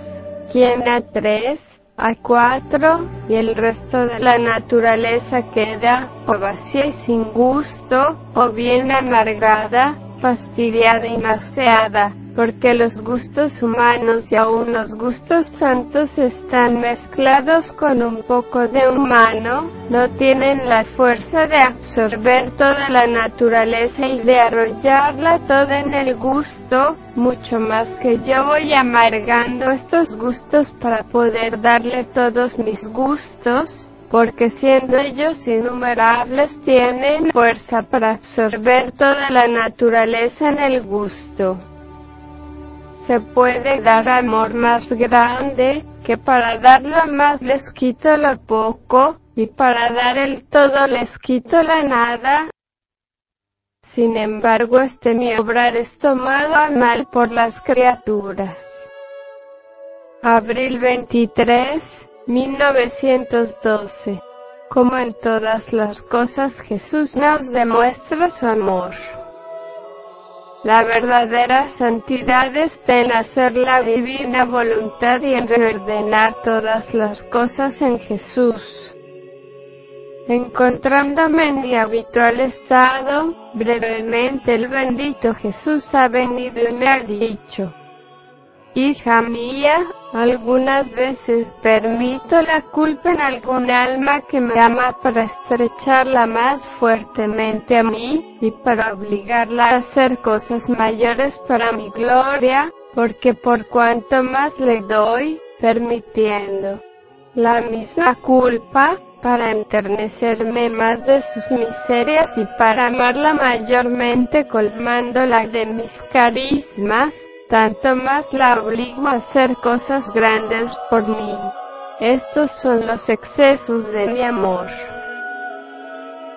quien a tres, a cuatro y el resto de la naturaleza queda o vacía y sin gusto o bien amargada, fastidiada y nauseada porque los gustos humanos y aún los gustos santos están mezclados con un poco de humano, no tienen la fuerza de absorber toda la naturaleza y de arrollarla toda en el gusto, mucho más que yo voy amargando estos gustos para poder darle todos mis gustos, porque siendo ellos innumerables tienen fuerza para absorber toda la naturaleza en el gusto. se puede dar amor más grande, que para dar lo más les quito lo poco, y para dar el todo les quito la nada. Sin embargo este mi obrar es tomado a mal por las criaturas. Abril 23, 1912 como en todas las cosas Jesús nos demuestra su amor. La verdadera santidad está en hacer la divina voluntad y en reordenar todas las cosas en Jesús. Encontrándome en mi habitual estado, brevemente el bendito Jesús ha venido y me ha dicho, Hija mía, algunas veces permito la culpa en algún alma que me ama para estrecharla más fuertemente a mí, y para obligarla a hacer cosas mayores para mi gloria, porque por cuanto más le doy, permitiendo la misma culpa, para enternecerme más de sus miserias y para amarla mayormente colmándola de mis carismas, tanto más la obligo a hacer cosas grandes por mí. Estos son los excesos de mi amor.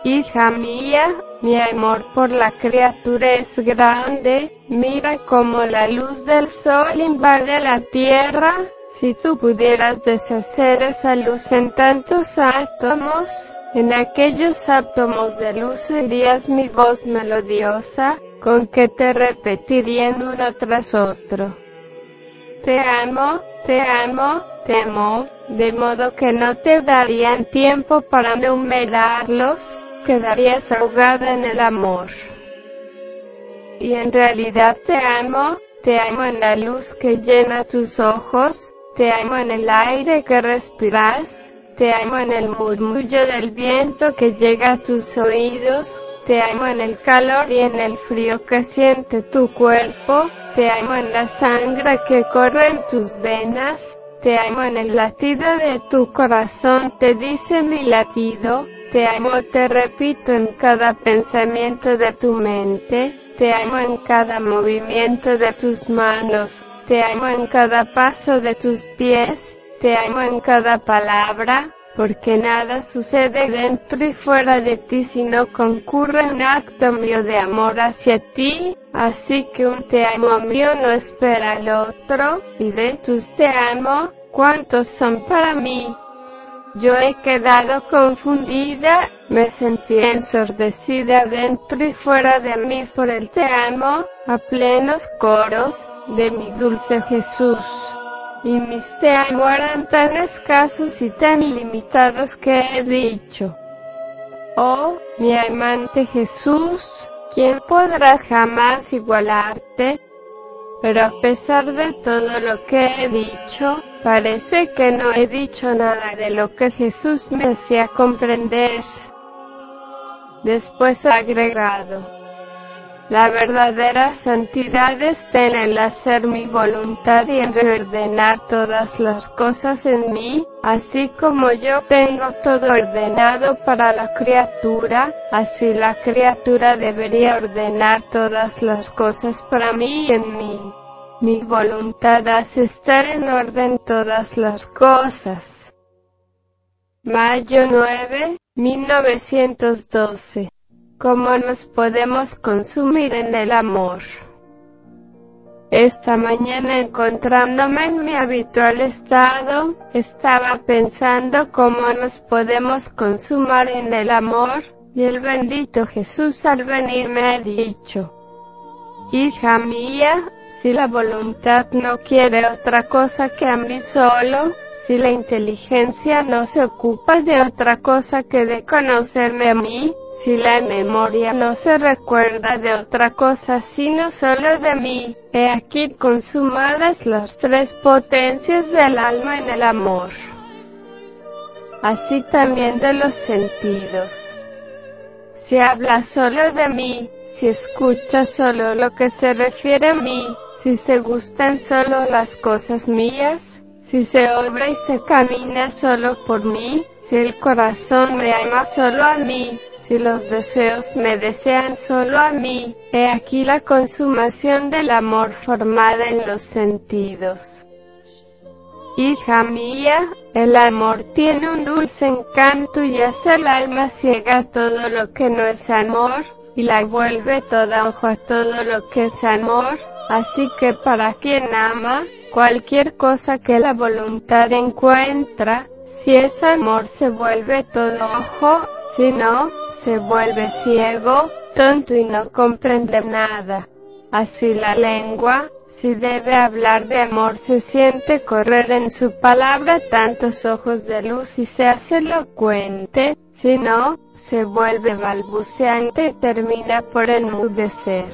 Hija mía, mi amor por la criatura es grande, mira cómo la luz del sol invade la tierra, si tú pudieras deshacer esa luz en tantos átomos, en aquellos átomos de luz oirías mi voz melodiosa, con que te repetirían uno tras otro. Te amo, te amo, te amo, de modo que no te darían tiempo para enumerarlos, quedarías ahogada en el amor. Y en realidad te amo, te amo en la luz que llena tus ojos, te amo en el aire que respiras, te amo en el murmullo del viento que llega a tus oídos, te amo en el calor y en el frío que siente tu cuerpo, te amo en la sangre que corre en tus venas, te amo en el latido de tu corazón, te dice mi latido, te amo, te repito en cada pensamiento de tu mente, te amo en cada movimiento de tus manos, te amo en cada paso de tus pies, te amo en cada palabra, porque nada sucede dentro y fuera de ti si no concurre un acto mío de amor hacia ti, así que un te amo mío no espera al otro, y de tus te amo, ¿cuántos son para mí? Yo he quedado confundida, me sentí ensordecida dentro y fuera de mí por el te amo, a plenos coros, de mi dulce Jesús y mis amo eran tan escasos y tan limitados que he dicho, oh, mi amante Jesús, ¿quién podrá jamás igualarte? Pero a pesar de todo lo que he dicho, parece que no he dicho nada de lo que Jesús me hacía comprender. Después agregado, la verdadera santidad está en el hacer mi voluntad y en reordenar todas las cosas en mí, así como yo tengo todo ordenado para la criatura, así la criatura debería ordenar todas las cosas para mí y en mí. Mi voluntad hace estar en orden todas las cosas. Mayo 9, 1912 cómo nos podemos consumir en el amor. Esta mañana encontrándome en mi habitual estado, estaba pensando cómo nos podemos consumar en el amor, y el bendito Jesús al venir me ha dicho, Hija mía, si la voluntad no quiere otra cosa que a mí solo, si la inteligencia no se ocupa de otra cosa que de conocerme a mí, si la memoria no se recuerda de otra cosa sino solo de mí, he aquí consumadas las tres potencias del alma en el amor. Así también de los sentidos. Si habla solo de mí, si escucha solo lo que se refiere a mí, si se gustan solo las cosas mías, si se obra y se camina solo por mí, si el corazón me ama solo a mí, si los deseos me desean solo a mí, he aquí la consumación del amor formada en los sentidos. Hija mía, el amor tiene un dulce encanto y hace el alma ciega todo lo que no es amor, y la vuelve toda ojo a todo lo que es amor, así que para quien ama, cualquier cosa que la voluntad encuentra, si es amor se vuelve todo ojo, si no, se vuelve ciego, tonto y no comprende nada. Así la lengua, si debe hablar de amor, se siente correr en su palabra tantos ojos de luz y se hace elocuente, si no, se vuelve balbuceante y termina por enmudecer.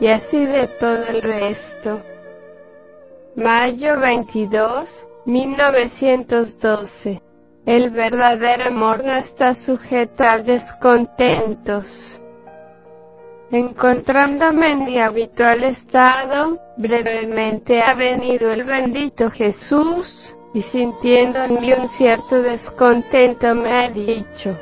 Y así de todo el resto. Mayo 22, 1912 el verdadero amor no está sujeto a descontentos. Encontrándome en mi habitual estado, brevemente ha venido el bendito Jesús, y sintiendo en mí un cierto descontento me ha dicho,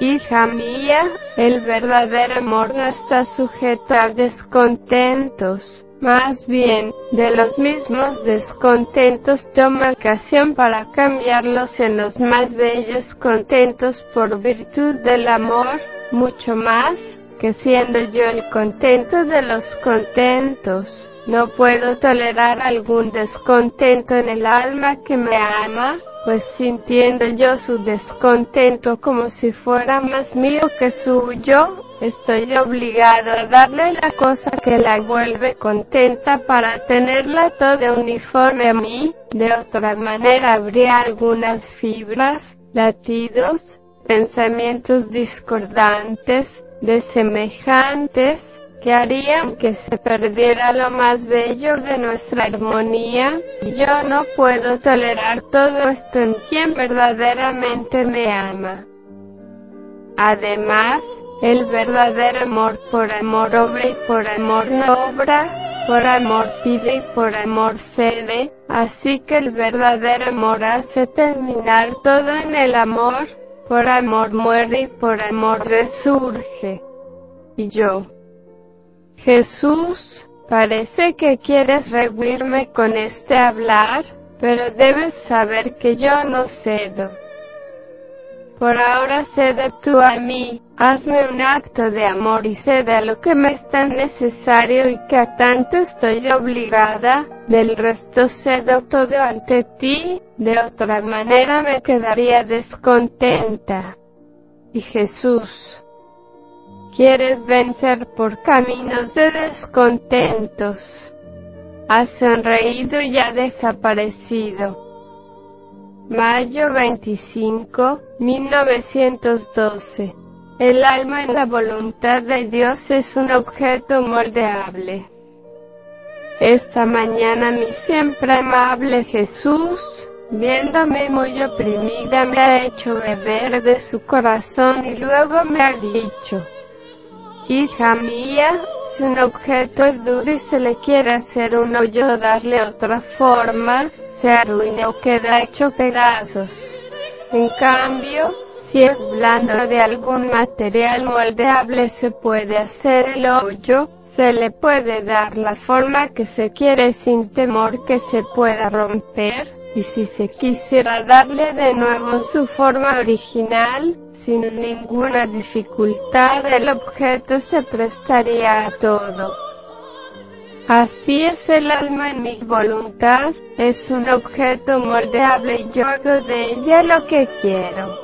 Hija mía, el verdadero amor no está sujeto a descontentos, más bien, de los mismos descontentos toma ocasión para cambiarlos en los más bellos contentos por virtud del amor, mucho más, que siendo yo el contento de los contentos, no puedo tolerar algún descontento en el alma que me ama, pues sintiendo yo su descontento como si fuera más mío que suyo, estoy obligado a darle la cosa que la vuelve contenta para tenerla toda uniforme a mí, de otra manera habría algunas fibras, latidos, pensamientos discordantes, desemejantes, que harían que se perdiera lo más bello de nuestra armonía. Yo no puedo tolerar todo esto en quien verdaderamente me ama. Además, el verdadero amor por amor obra y por amor no obra, por amor pide y por amor cede, así que el verdadero amor hace terminar todo en el amor, por amor muere y por amor resurge. Y yo, Jesús, parece que quieres rehuirme con este hablar, pero debes saber que yo no cedo. Por ahora cede tú a mí, hazme un acto de amor y cede a lo que me es tan necesario y que a tanto estoy obligada, del resto cedo todo ante ti, de otra manera me quedaría descontenta. Y Jesús, quieres vencer por caminos de descontentos. Has sonreído y ha desaparecido. Mayo 25, 1912. El alma en la voluntad de Dios es un objeto moldeable. Esta mañana mi siempre amable Jesús, viéndome muy oprimida, me ha hecho beber de su corazón y luego me ha dicho, Hija mía, si un objeto es duro y se le quiere hacer un hoyo darle otra forma, se arruina o queda hecho pedazos. En cambio, si es blando de algún material moldeable se puede hacer el hoyo, se le puede dar la forma que se quiere sin temor que se pueda romper, y si se quisiera darle de nuevo su forma original, sin ninguna dificultad el objeto se prestaría a todo. Así es el alma en mi voluntad, es un objeto moldeable y yo hago de ella lo que quiero.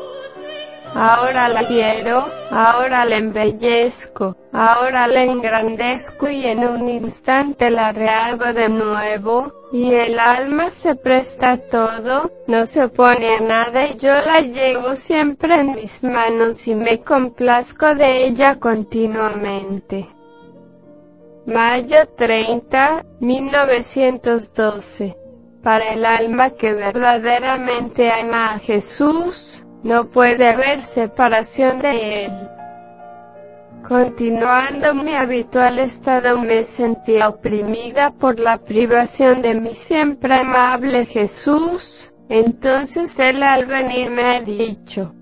Ahora la quiero, ahora la embellezco, ahora la engrandezco y en un instante la rehago de nuevo, y el alma se presta a todo, no se opone a nada y yo la llevo siempre en mis manos y me complazco de ella continuamente. Mayo 30, 1912. Para el alma que verdaderamente ama a Jesús, no puede haber separación de Él. Continuando mi habitual estado me sentía oprimida por la privación de mi siempre amable Jesús, entonces Él al venir me ha dicho,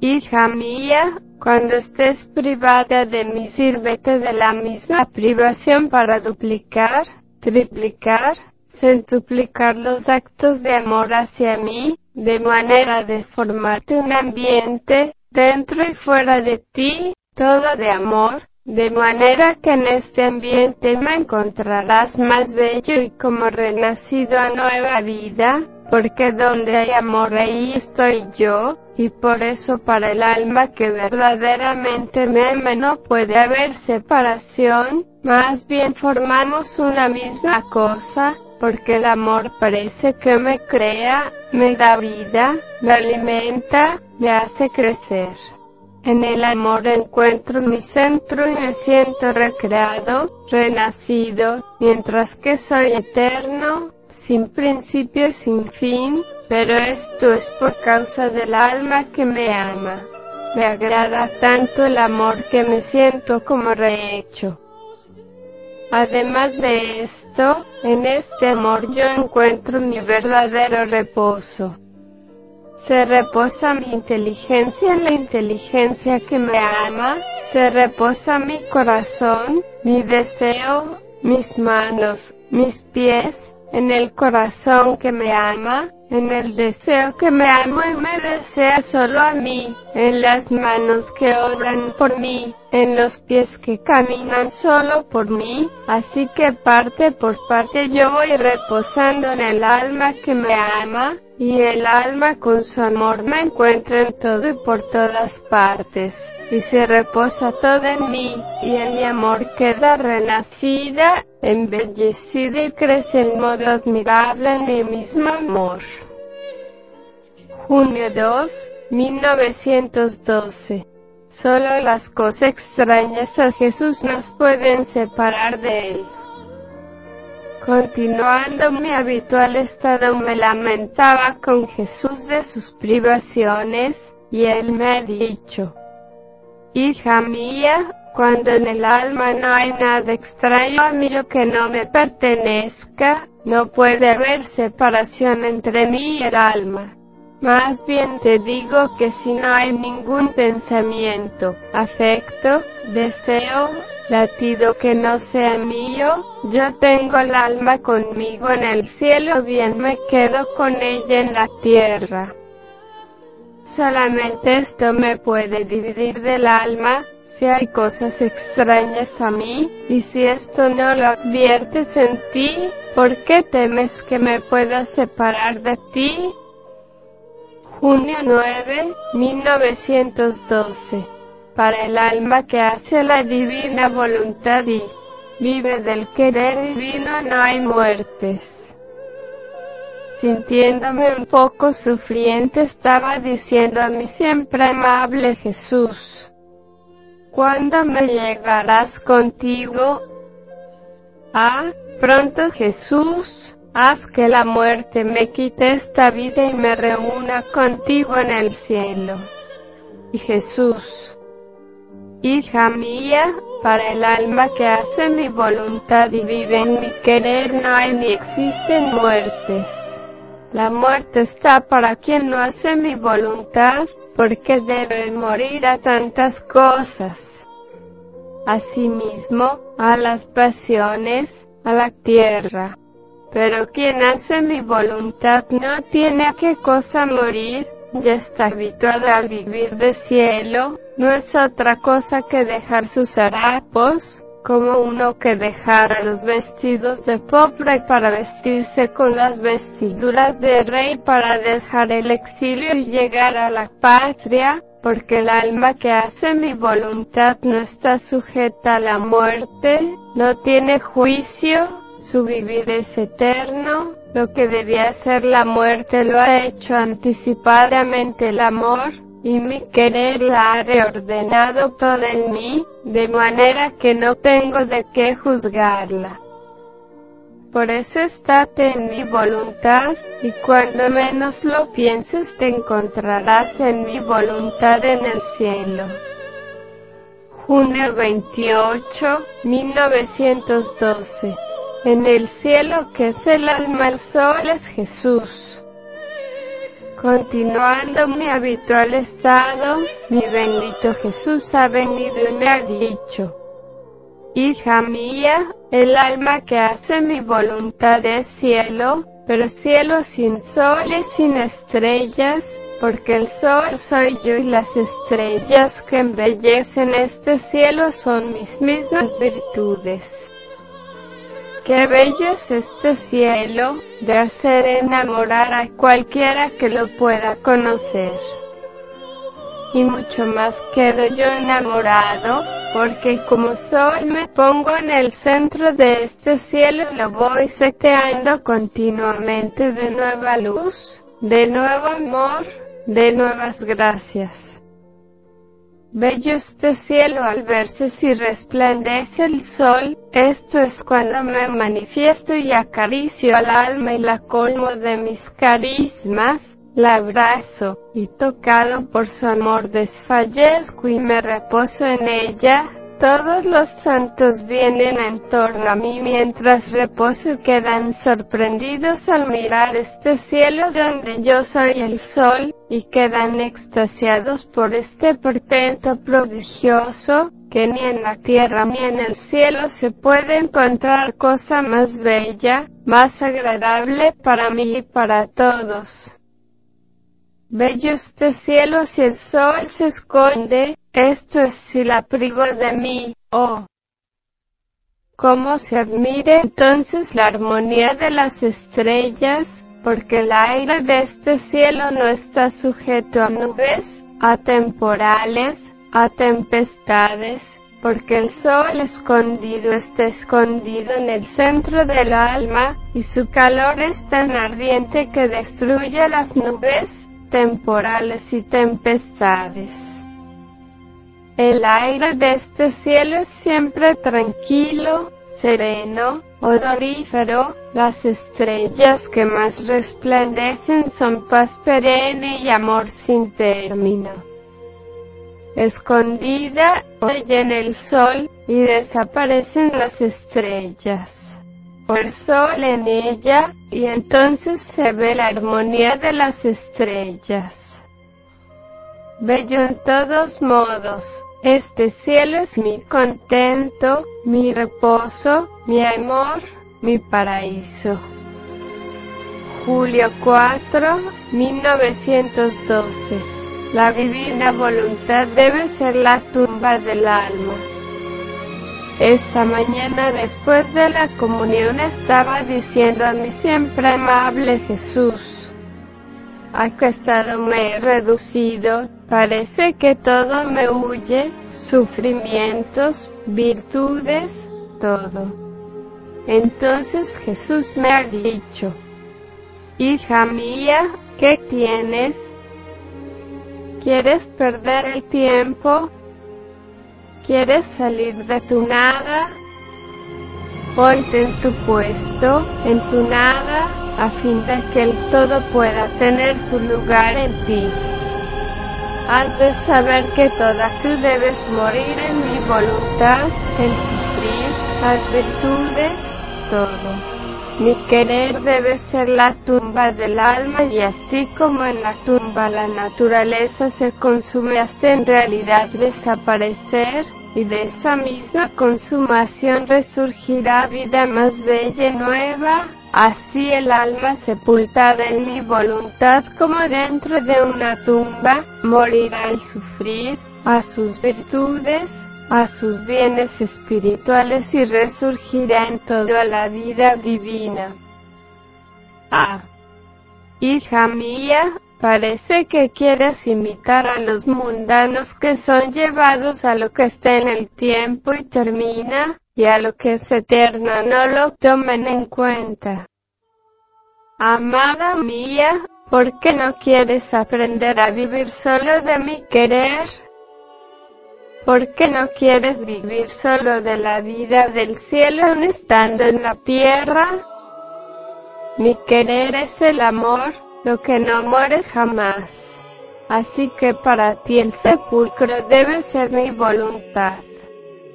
Hija mía, cuando estés privada de mí, sírvete de la misma privación para duplicar, triplicar, centuplicar los actos de amor hacia mí, de manera de formarte un ambiente, dentro y fuera de ti, todo de amor, de manera que en este ambiente me encontrarás más bello y como renacido a nueva vida, porque donde hay amor ahí estoy yo, y por eso para el alma que verdaderamente me ama no puede haber separación, más bien formamos una misma cosa, porque el amor parece que me crea, me da vida, me alimenta, me hace crecer. En el amor encuentro mi centro y me siento recreado, renacido, mientras que soy eterno, sin principio sin fin, pero esto es por causa del alma que me ama. Me agrada tanto el amor que me siento como rehecho. Además de esto, en este amor yo encuentro mi verdadero reposo. Se reposa mi inteligencia en la inteligencia que me ama, se reposa mi corazón, mi deseo, mis manos, mis pies, en el corazón que me ama, en el deseo que me ama y me desea solo a mí, en las manos que obran por mí, en los pies que caminan solo por mí, así que parte por parte yo voy reposando en el alma que me ama, y el alma con su amor me encuentra en todo y por todas partes, y se reposa todo en mí, y en mi amor queda renacida, embellecida y crece en modo admirable en mi mismo amor. Junio 2, 1912. Solo las cosas extrañas a Jesús nos pueden separar de Él. Continuando mi habitual estado me lamentaba con Jesús de sus privaciones, y Él me ha dicho, Hija mía, cuando en el alma no hay nada extraño a mí que no me pertenezca, no puede haber separación entre mí y el alma. Más bien te digo que si no hay ningún pensamiento, afecto, deseo, latido que no sea mío, yo tengo el alma conmigo en el cielo, bien me quedo con ella en la tierra. Solamente esto me puede dividir del alma, si hay cosas extrañas a mí, y si esto no lo adviertes en ti, ¿por qué temes que me pueda separar de ti? Junio 9, 1912. Para el alma que hace la divina voluntad y vive del querer divino no hay muertes. Sintiéndome un poco sufriente estaba diciendo a mi siempre amable Jesús, ¿cuándo me llegarás contigo? Ah, pronto Jesús, Haz que la muerte me quite esta vida y me reúna contigo en el cielo. Y Jesús, hija mía, para el alma que hace mi voluntad y vive en mi querer no hay ni existen muertes. La muerte está para quien no hace mi voluntad, porque debe morir a tantas cosas. Asimismo, a las pasiones, a la tierra, pero quien hace mi voluntad no tiene a qué cosa morir, ya está habituado al vivir de cielo, no es otra cosa que dejar sus harapos, como uno que dejara los vestidos de pobre para vestirse con las vestiduras de rey para dejar el exilio y llegar a la patria, porque el alma que hace mi voluntad no está sujeta a la muerte, no tiene juicio, su vivir es eterno, lo que debía ser la muerte lo ha hecho anticipadamente el amor, y mi querer la ha reordenado toda en mí, de manera que no tengo de qué juzgarla. Por eso estate en mi voluntad, y cuando menos lo pienses te encontrarás en mi voluntad en el cielo. Junio 28, 1912 en el cielo que es el alma, el sol es Jesús. Continuando mi habitual estado, mi bendito Jesús ha venido y me ha dicho, Hija mía, el alma que hace mi voluntad es cielo, pero cielo sin sol y sin estrellas, porque el sol soy yo y las estrellas que embellecen este cielo son mis mismas virtudes. Qué bello es este cielo, de hacer enamorar a cualquiera que lo pueda conocer. Y mucho más quedo yo enamorado, porque como sol me pongo en el centro de este cielo y lo voy seteando continuamente de nueva luz, de nuevo amor, de nuevas gracias. Bello este cielo al verse si resplandece el sol, esto es cuando me manifiesto y acaricio al alma y la colmo de mis carismas, la abrazo, y tocado por su amor desfallezco y me reposo en ella, todos los santos vienen en torno a mí mientras reposo y quedan sorprendidos al mirar este cielo donde yo soy el sol, y quedan extasiados por este portento prodigioso, que ni en la tierra ni en el cielo se puede encontrar cosa más bella, más agradable para mí y para todos. Bello este cielo si el sol se esconde, esto es si la privo de mí, oh. Cómo se admire entonces la armonía de las estrellas, porque el aire de este cielo no está sujeto a nubes, a temporales, a tempestades, porque el sol escondido está escondido en el centro del alma, y su calor es tan ardiente que destruye las nubes, temporales y tempestades. El aire de este cielo es siempre tranquilo, sereno, odorífero, las estrellas que más resplandecen son paz perenne y amor sin término. Escondida, en el sol, y desaparecen las estrellas por sol en ella, y entonces se ve la armonía de las estrellas. Bello en todos modos, este cielo es mi contento, mi reposo, mi amor, mi paraíso. Julio 4, 1912. La divina voluntad debe ser la tumba del alma. Esta mañana después de la comunión estaba diciendo a mi siempre amable Jesús, ¿a qué estado me he reducido? Parece que todo me huye, sufrimientos, virtudes, todo. Entonces Jesús me ha dicho, Hija mía, ¿qué tienes? ¿Quieres perder el tiempo? ¿Quieres salir de tu nada? Ponte en tu puesto, en tu nada, a fin de que el todo pueda tener su lugar en ti. De saber que toda tú debes morir en mi voluntad, el sufrir, las virtudes, todo. Mi querer debe ser la tumba del alma y así como en la tumba la naturaleza se consume hasta en realidad desaparecer, y de esa misma consumación resurgirá vida más bella y nueva, así el alma sepultada en mi voluntad como dentro de una tumba, morirá al sufrir, a sus virtudes, a sus bienes espirituales y resurgirá en toda la vida divina. Ah, hija mía, parece que quieres imitar a los mundanos que son llevados a lo que está en el tiempo y termina, y a lo que es eterno no lo tomen en cuenta. Amada mía, ¿por qué no quieres aprender a vivir solo de mi querer? ¿Por qué no quieres vivir solo de la vida del cielo estando en la tierra? Mi querer es el amor, lo que no muere jamás. Así que para ti el sepulcro debe ser mi voluntad.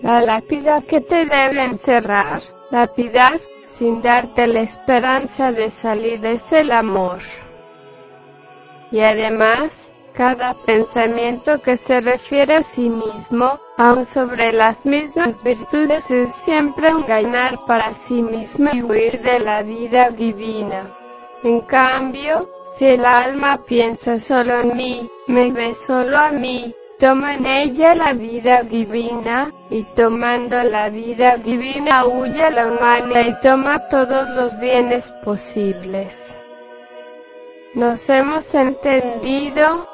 La lápida que te debe encerrar, lapidar, sin darte la esperanza de salir es el amor. y además, cada pensamiento que se refiere a sí mismo, aun sobre las mismas virtudes, es siempre un ganar para sí mismo y huir de la vida divina. En cambio, si el alma piensa solo en mí, me ve solo a mí, toma en ella la vida divina, y tomando la vida divina huye la humana y toma todos los bienes posibles. ¿Nos hemos entendido?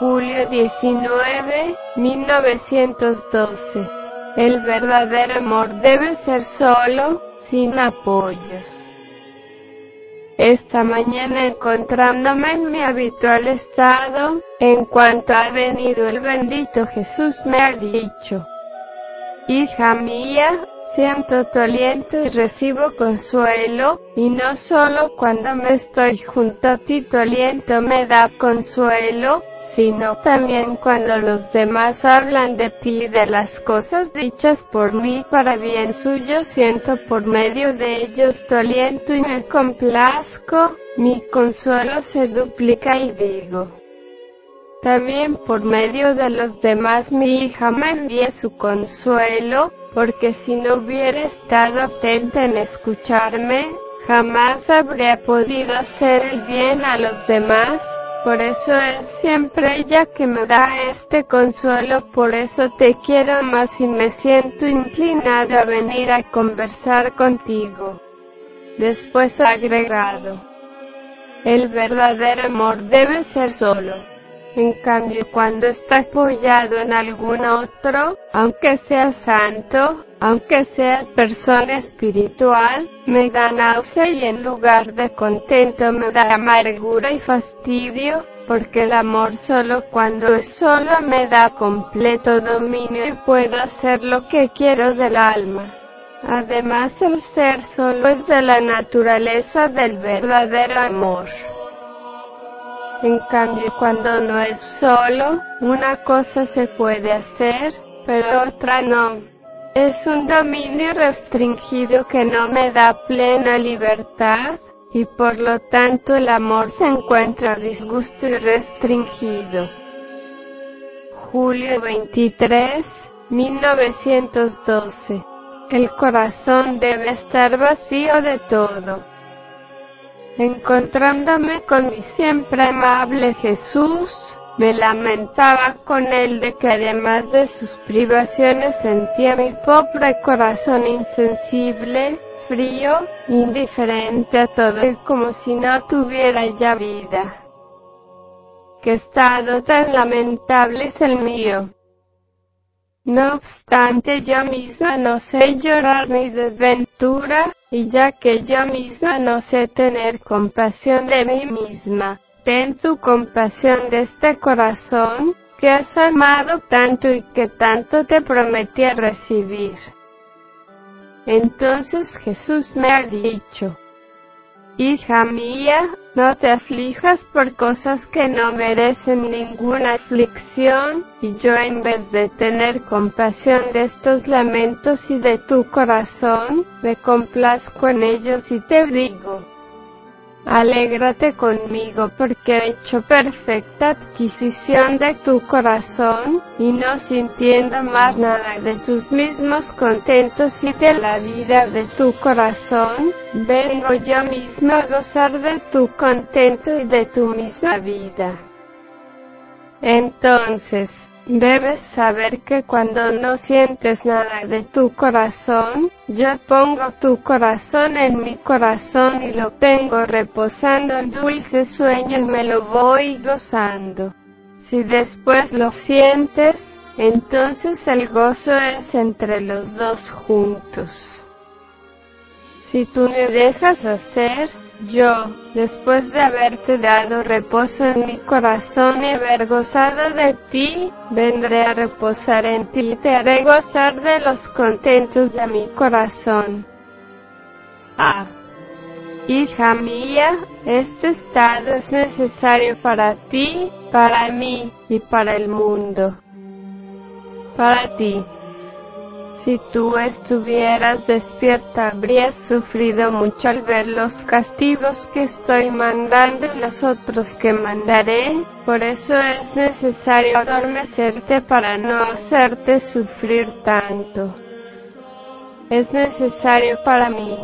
Julio 19, 1912. El verdadero amor debe ser solo, sin apoyos. Esta mañana encontrándome en mi habitual estado, en cuanto ha venido el bendito Jesús me ha dicho, Hija mía, siento tu aliento y recibo consuelo, y no solo cuando me estoy junto a ti tu aliento me da consuelo, sino también cuando los demás hablan de ti y de las cosas dichas por mí para bien suyo, siento por medio de ellos tu aliento y me complazco, mi consuelo se duplica y digo. También por medio de los demás mi hija me envía su consuelo, porque si no hubiera estado atenta en escucharme, jamás habría podido hacer el bien a los demás, por eso es siempre ella que me da este consuelo, por eso te quiero más y me siento inclinada a venir a conversar contigo. Después agregado, el verdadero amor debe ser solo. En cambio, cuando está apoyado en algún otro, aunque sea santo, aunque sea persona espiritual, me da náusea y en lugar de contento me da amargura y fastidio, porque el amor solo cuando es solo me da completo dominio y puedo hacer lo que quiero del alma. Además el ser solo es de la naturaleza del verdadero amor. En cambio cuando no es solo, una cosa se puede hacer, pero otra no. Es un dominio restringido que no me da plena libertad, y por lo tanto el amor se encuentra disgusto y restringido. Julio 23, 1912. El corazón debe estar vacío de todo. Encontrándome con mi siempre amable Jesús, me lamentaba con él de que además de sus privaciones sentía mi pobre corazón insensible, frío, indiferente a todo y como si no tuviera ya vida. Qué estado tan lamentable es el mío. No obstante yo misma no sé llorar mi desventura, y ya que yo misma no sé tener compasión de mí misma, ten tu compasión de este corazón, que has amado tanto y que tanto te prometí recibir. Entonces Jesús me ha dicho, Hija mía, no te aflijas por cosas que no merecen ninguna aflicción, y yo en vez de tener compasión de estos lamentos y de tu corazón, me complazco en ellos y te digo, Alégrate conmigo porque he hecho perfecta adquisición de tu corazón, y no sintiendo más nada de tus mismos contentos y de la vida de tu corazón, vengo yo mismo a gozar de tu contento y de tu misma vida. Entonces, Debes saber que cuando no sientes nada de tu corazón, yo pongo tu corazón en mi corazón y lo tengo reposando en dulce sueño y me lo voy gozando. Si después lo sientes, entonces el gozo es entre los dos juntos. Si tú me dejas hacer, yo, después de haberte dado reposo en mi corazón y haber gozado de ti, vendré a reposar en ti y te haré gozar de los contentos de mi corazón. Ah, hija mía, este estado es necesario para ti, para mí y para el mundo. Para ti. Si tú estuvieras despierta habrías sufrido mucho al ver los castigos que estoy mandando y los otros que mandaré, por eso es necesario adormecerte para no hacerte sufrir tanto. Es necesario para mí.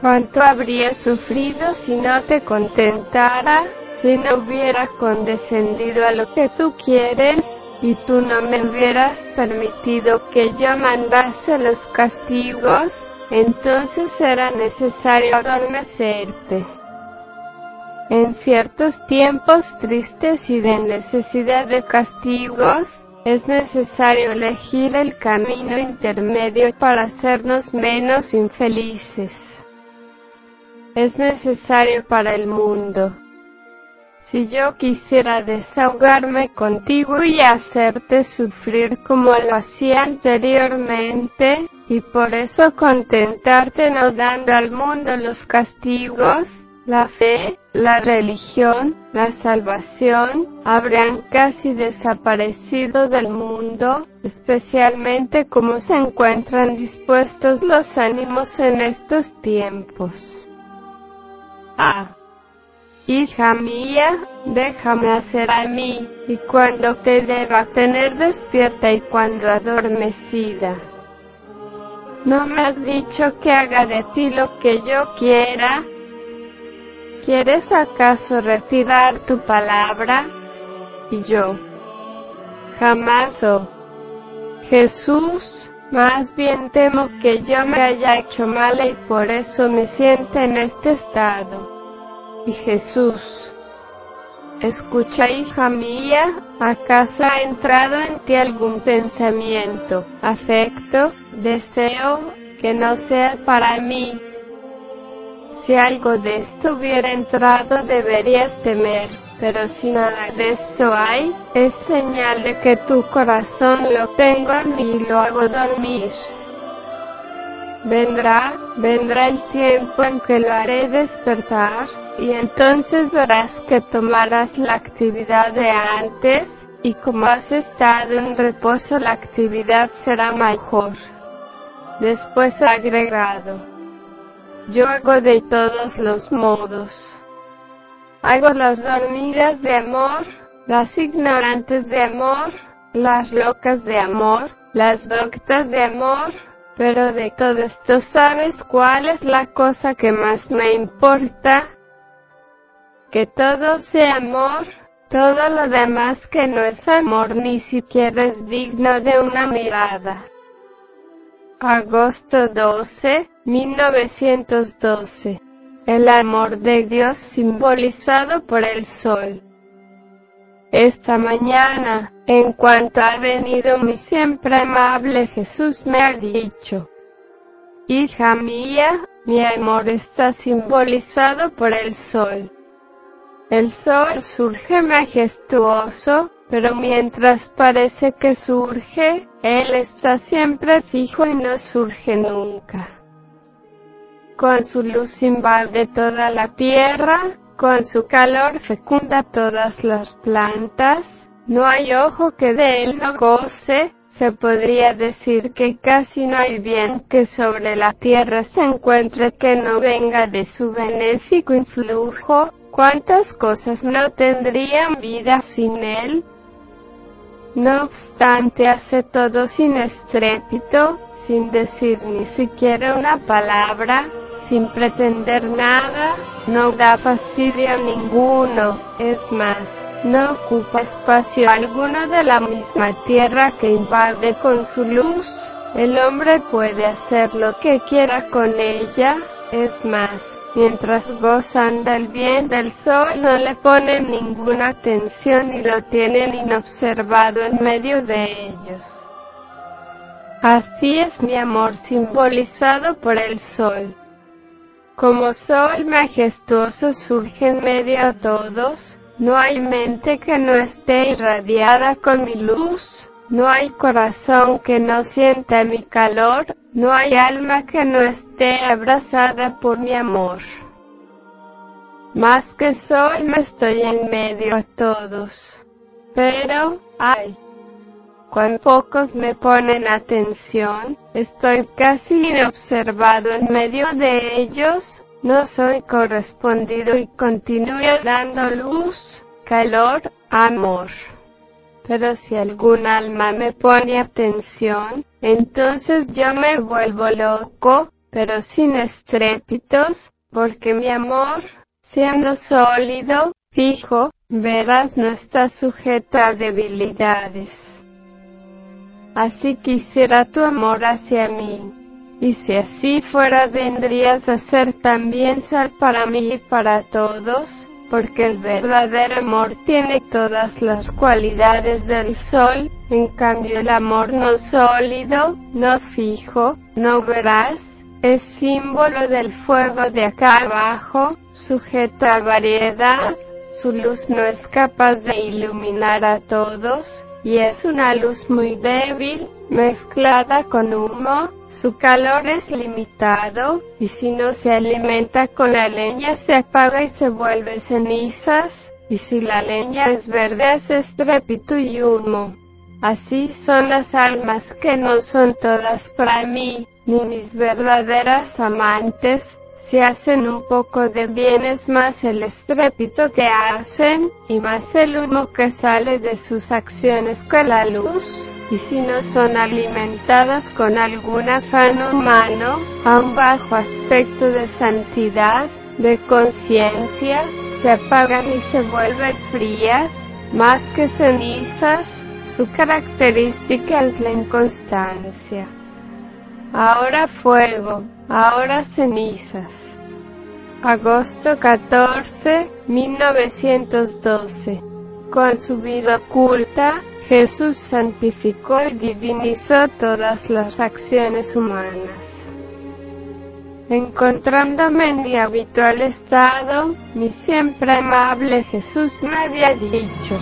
¿Cuánto habría sufrido si no te contentara, si no hubiera condescendido a lo que tú quieres? Y tú no me hubieras permitido que yo mandase los castigos, entonces era necesario adormecerte. En ciertos tiempos tristes y de necesidad de castigos, es necesario elegir el camino intermedio para hacernos menos infelices. Es necesario para el mundo. Si yo quisiera desahogarme contigo y hacerte sufrir como lo hacía anteriormente, y por eso contentarte no dando al mundo los castigos, la fe, la religión, la salvación, habrían casi desaparecido del mundo, especialmente como se encuentran dispuestos los ánimos en estos tiempos. Ah. Hija mía, déjame hacer a mí, y cuando te deba tener despierta y cuando adormecida. ¿No me has dicho que haga de ti lo que yo quiera? ¿Quieres acaso retirar tu palabra? Y yo, jamás, oh Jesús, más bien temo que yo me haya hecho mala y por eso me siento en este estado. Y Jesús, escucha hija mía, ¿acaso ha entrado en ti algún pensamiento, afecto, deseo, que no sea para mí? Si algo de esto hubiera entrado deberías temer, pero si nada de esto hay, es señal de que tu corazón lo tengo en mí y lo hago dormir. Vendrá, vendrá el tiempo en que lo haré despertar, y entonces verás que tomarás la actividad de antes, y como has estado en reposo la actividad será mejor. Después agregado, yo hago de todos los modos. Hago las dormidas de amor, las ignorantes de amor, las locas de amor, las doctas de amor, pero de todo esto, ¿sabes cuál es la cosa que más me importa? Que todo sea amor, todo lo demás que no es amor ni siquiera es digno de una mirada. Agosto 12, 1912. El amor de Dios simbolizado por el sol. Esta mañana, en cuanto ha venido mi siempre amable Jesús me ha dicho, Hija mía, mi amor está simbolizado por el sol. El sol surge majestuoso, pero mientras parece que surge, él está siempre fijo y no surge nunca. Con su luz invade toda la tierra, con su calor fecunda todas las plantas, no hay ojo que de él no goce, se podría decir que casi no hay bien que sobre la tierra se encuentre que no venga de su benéfico influjo, cuántas cosas no tendrían vida sin él. No obstante hace todo sin estrépito, sin decir ni siquiera una palabra, sin pretender nada, no da fastidio ninguno, es más, no ocupa espacio alguno de la misma tierra que invade con su luz. El hombre puede hacer lo que quiera con ella, es más, mientras gozan del bien del sol no le ponen ninguna atención y lo tienen inobservado en medio de ellos. Así es mi amor simbolizado por el sol. Como sol majestuoso surge en medio a todos, no hay mente que no esté irradiada con mi luz, no hay corazón que no sienta mi calor, no hay alma que no esté abrazada por mi amor. Más que sol me estoy en medio a todos. Pero, ay, cuán pocos me ponen atención, estoy casi inobservado en medio de ellos, no soy correspondido y continúo dando luz, calor, amor. Pero si algún alma me pone atención, entonces yo me vuelvo loco, pero sin estrépitos, porque mi amor, siendo sólido, fijo, verás no está sujeto a debilidades. Así quisiera tu amor hacia mí. Y si así fuera vendrías a ser también sal para mí y para todos, porque el verdadero amor tiene todas las cualidades del sol, en cambio el amor no sólido, no fijo, no veraz, es símbolo del fuego de acá abajo, sujeto a variedad, su luz no es capaz de iluminar a todos, y es una luz muy débil, mezclada con humo, su calor es limitado, y si no se alimenta con la leña se apaga y se vuelve cenizas, y si la leña es verde es estrépito y humo. Así son las almas que no son todas para mí, ni mis verdaderas amantes, si hacen un poco de bien es más el estrépito que hacen, y más el humo que sale de sus acciones que la luz. Y si no son alimentadas con algún afán humano, a un bajo aspecto de santidad, de conciencia, se apagan y se vuelven frías, más que cenizas, su característica es la inconstancia. Ahora fuego, ahora cenizas. Agosto 14, 1912. Con su vida oculta, Jesús santificó y divinizó todas las acciones humanas. Encontrándome en mi habitual estado, mi siempre amable Jesús me había dicho,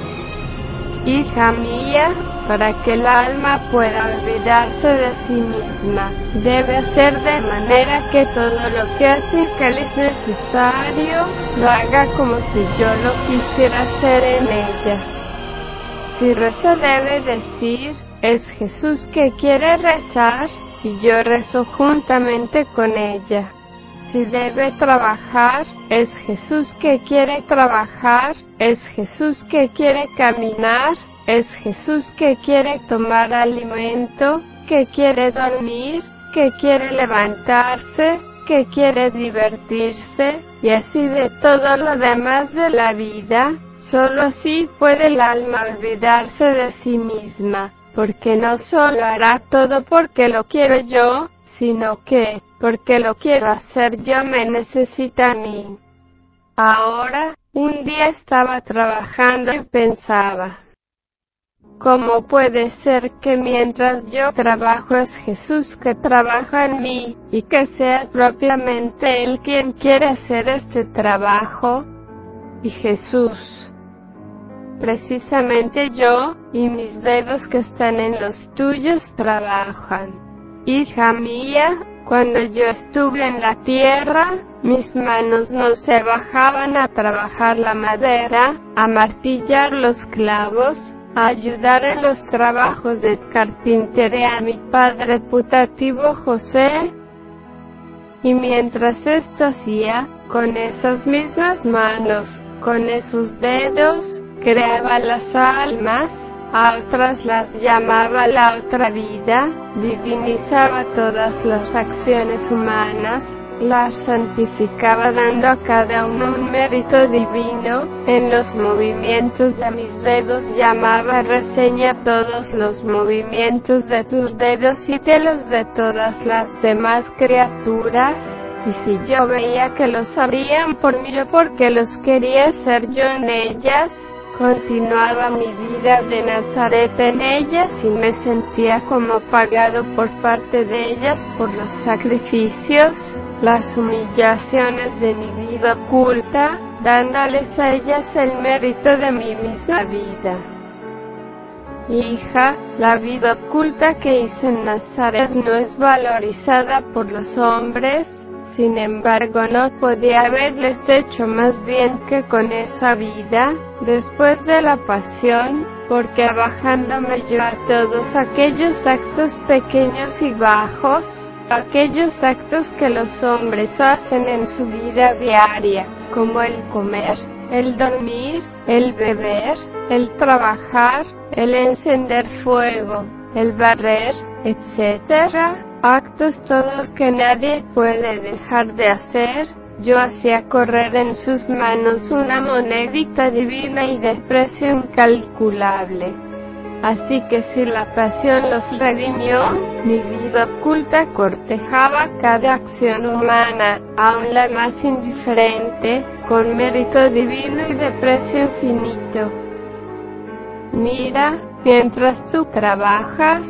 Hija mía, para que el alma pueda olvidarse de sí misma, debe hacer de manera que todo lo que hace que le es necesario, lo haga como si yo lo quisiera hacer en ella. Si reza debe decir, es Jesús que quiere rezar, y yo rezo juntamente con ella. Si debe trabajar, es Jesús que quiere trabajar, es Jesús que quiere caminar, es Jesús que quiere tomar alimento, que quiere dormir, que quiere levantarse, que quiere divertirse, y así de todo lo demás de la vida. Solo así puede el alma olvidarse de sí misma, porque no solo hará todo porque lo quiero yo, sino que, porque lo quiero hacer yo, me necesita a mí. Ahora, un día estaba trabajando y pensaba, ¿cómo puede ser que mientras yo trabajo es Jesús que trabaja en mí, y que sea propiamente Él quien quiere hacer este trabajo? Y Jesús, precisamente yo, y mis dedos que están en los tuyos trabajan. Hija mía, cuando yo estuve en la tierra, mis manos no se bajaban a trabajar la madera, a martillar los clavos, a ayudar en los trabajos de carpintería a mi padre putativo José. Y mientras esto hacía, con esas mismas manos, con esos dedos, creaba las almas, a otras las llamaba la otra vida, divinizaba todas las acciones humanas, las santificaba dando a cada uno un mérito divino, en los movimientos de mis dedos llamaba reseña todos los movimientos de tus dedos y de los de todas las demás criaturas, y si yo veía que los abrían por mí yo porque los quería ser yo en ellas, Continuaba mi vida de Nazaret en ellas y me sentía como pagado por parte de ellas por los sacrificios, las humillaciones de mi vida oculta, dándoles a ellas el mérito de mi misma vida. Hija, la vida oculta que hice en Nazaret no es valorizada por los hombres, sin embargo no podía haberles hecho más bien que con esa vida, después de la pasión, porque bajándome yo a todos aquellos actos pequeños y bajos, aquellos actos que los hombres hacen en su vida diaria, como el comer, el dormir, el beber, el trabajar, el encender fuego, el barrer, etc., actos todos que nadie puede dejar de hacer, yo hacía correr en sus manos una monedita divina y de precio incalculable. Así que si la pasión los redimió, mi vida oculta cortejaba cada acción humana, aun la más indiferente, con mérito divino y de precio infinito. Mira, mientras tú trabajas,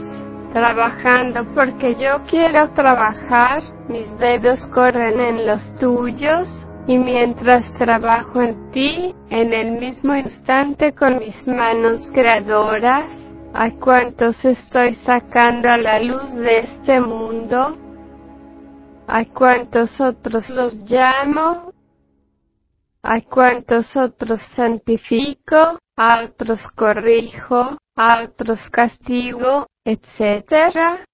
trabajando porque yo quiero trabajar, mis dedos corren en los tuyos, y mientras trabajo en ti, en el mismo instante con mis manos creadoras, ¿a cuántos estoy sacando a la luz de este mundo? ¿A cuántos otros los llamo? ¿A cuántos otros santifico? ¿A otros corrijo? ¿A otros castigo? etcétera.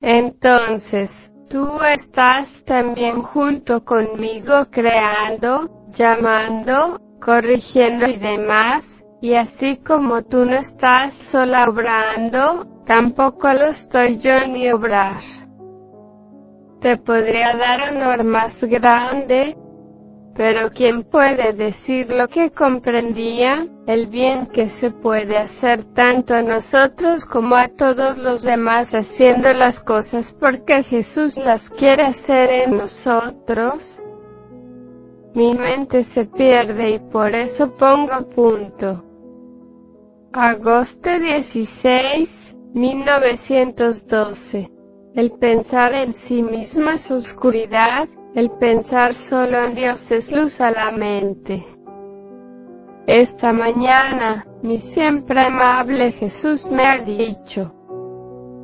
Entonces, tú estás también junto conmigo creando, llamando, corrigiendo y demás, y así como tú no estás sola obrando, tampoco lo estoy yo ni obrar. Te podría dar honor más grande, pero ¿quién puede decir lo que comprendía? El bien que se puede hacer tanto a nosotros como a todos los demás haciendo las cosas porque Jesús las quiere hacer en nosotros. Mi mente se pierde y por eso pongo punto. Agosto 16, 1912. El pensar en sí mismo es oscuridad, el pensar solo en Dios es luz a la mente. Esta mañana, mi siempre amable Jesús me ha dicho,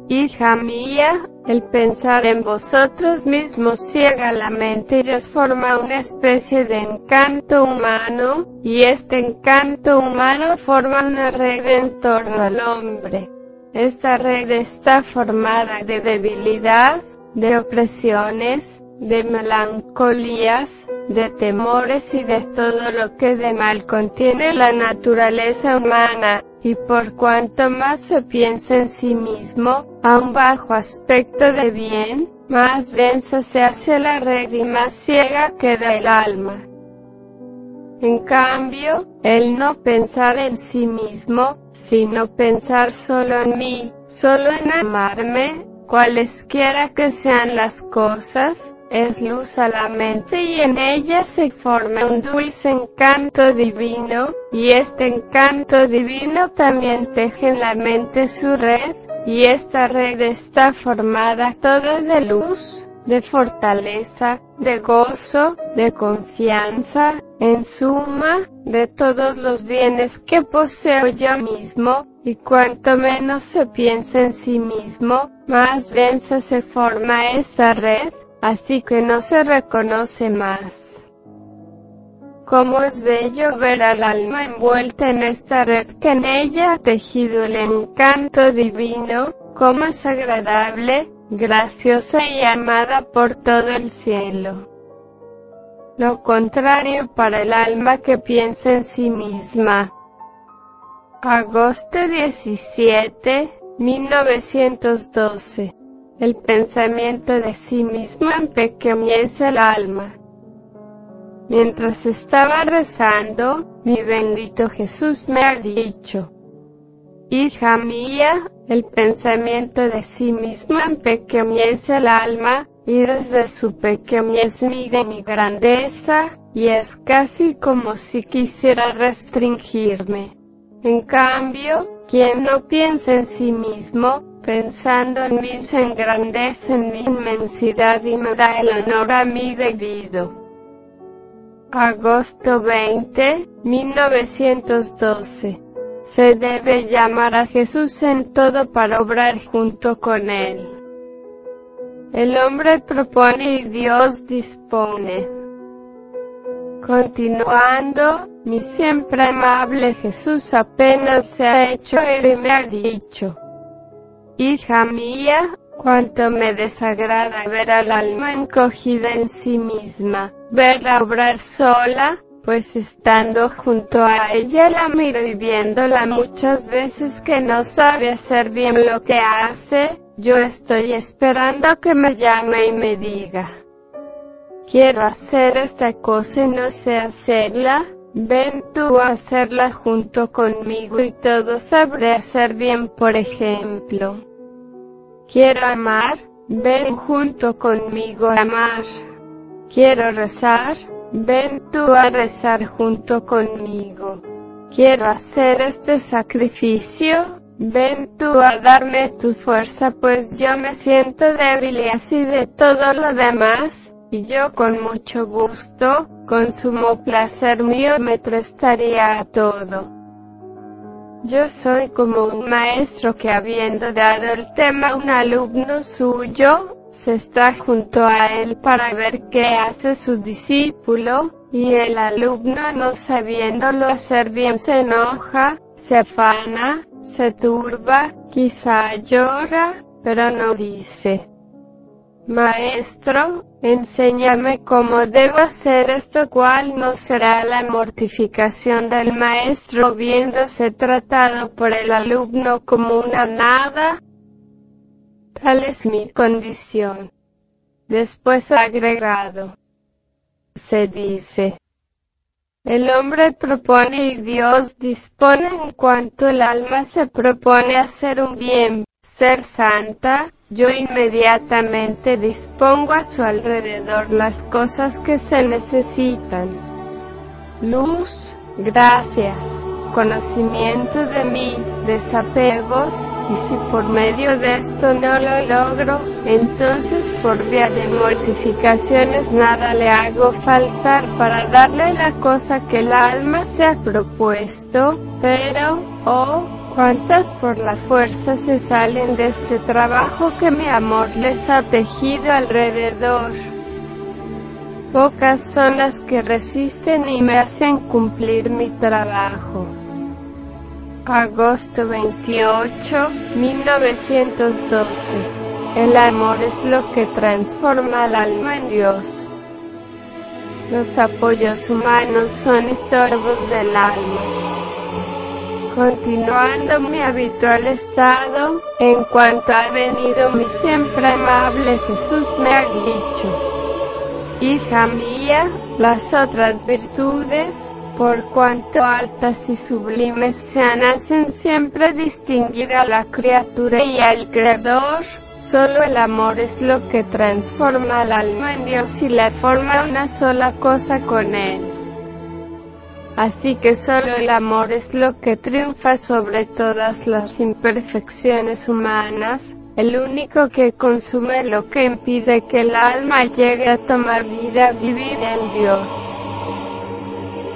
Hija mía, el pensar en vosotros mismos ciega la mente y os forma una especie de encanto humano, y este encanto humano forma una red en torno al hombre. Esta red está formada de debilidad, de opresiones, de melancolías, de temores y de todo lo que de mal contiene la naturaleza humana, y por cuanto más se piensa en sí mismo, a un bajo aspecto de bien, más densa se hace la red y más ciega queda el alma. En cambio, el no pensar en sí mismo, sino pensar solo en mí, solo en amarme, cualesquiera que sean las cosas, es luz a la mente y en ella se forma un dulce encanto divino, y este encanto divino también teje en la mente su red, y esta red está formada toda de luz, de fortaleza, de gozo, de confianza, en suma, de todos los bienes que poseo yo mismo, y cuanto menos se piensa en sí mismo, más densa se forma esta red, así que no se reconoce más. Cómo es bello ver al alma envuelta en esta red que en ella ha tejido el encanto divino, cómo es agradable, graciosa y amada por todo el cielo. Lo contrario para el alma que piensa en sí misma. Agosto 17, 1912 el pensamiento de sí mismo empequeñece el alma. Mientras estaba rezando, mi bendito Jesús me ha dicho, Hija mía, el pensamiento de sí mismo empequeñece el alma, y desde su pequeñez mide mi grandeza, y es casi como si quisiera restringirme. En cambio, quien no piensa en sí mismo, pensando en mí se engrandece en mi inmensidad y me da el honor a mí debido. Agosto 20, 1912. Se debe llamar a Jesús en todo para obrar junto con Él. El hombre propone y Dios dispone. Continuando, mi siempre amable Jesús apenas se ha hecho y me ha dicho, Hija mía, cuánto me desagrada ver al alma encogida en sí misma, verla obrar sola, pues estando junto a ella la miro y viéndola muchas veces que no sabe hacer bien lo que hace, yo estoy esperando que me llame y me diga, quiero hacer esta cosa y no sé hacerla, ven tú a hacerla junto conmigo y todo sabré hacer bien por ejemplo. Quiero amar, ven junto conmigo a amar. Quiero rezar, Ven tú a rezar junto conmigo. Quiero hacer este sacrificio. Ven tú a darme tu fuerza, pues yo me siento débil y así de todo lo demás, y yo con mucho gusto, con sumo placer mío me prestaría a todo. Yo soy como un maestro que habiendo dado el tema a un alumno suyo, se está junto a él para ver qué hace su discípulo, y el alumno no sabiéndolo hacer bien se enoja, se afana, se turba, quizá llora, pero no dice. Maestro, enséñame cómo debo hacer esto, cual no será la mortificación del maestro viéndose tratado por el alumno como una nada, Tal es mi condición. Después agregado. Se dice. El hombre propone y Dios dispone en cuanto el alma se propone hacer un bien, ser santa, yo inmediatamente dispongo a su alrededor las cosas que se necesitan. Luz, gracias conocimiento de mí, desapegos, y si por medio de esto no lo logro, entonces por vía de mortificaciones nada le hago faltar para darle la cosa que el alma se ha propuesto, pero, oh, cuántas por la fuerza se salen de este trabajo que mi amor les ha tejido alrededor. Pocas son las que resisten y me hacen cumplir mi trabajo. Agosto 28, 1912. El amor es lo que transforma al alma en Dios. Los apoyos humanos son estorbos del alma. Continuando mi habitual estado, en cuanto ha venido mi siempre amable Jesús me ha dicho, Hija mía, las otras virtudes, por cuanto altas y sublimes sean, hacen siempre distinguir a la criatura y al Creador. Solo el amor es lo que transforma al alma en Dios y la forma una sola cosa con Él. Así que solo el amor es lo que triunfa sobre todas las imperfecciones humanas, el único que consume lo que impide que el alma llegue a tomar vida divina en Dios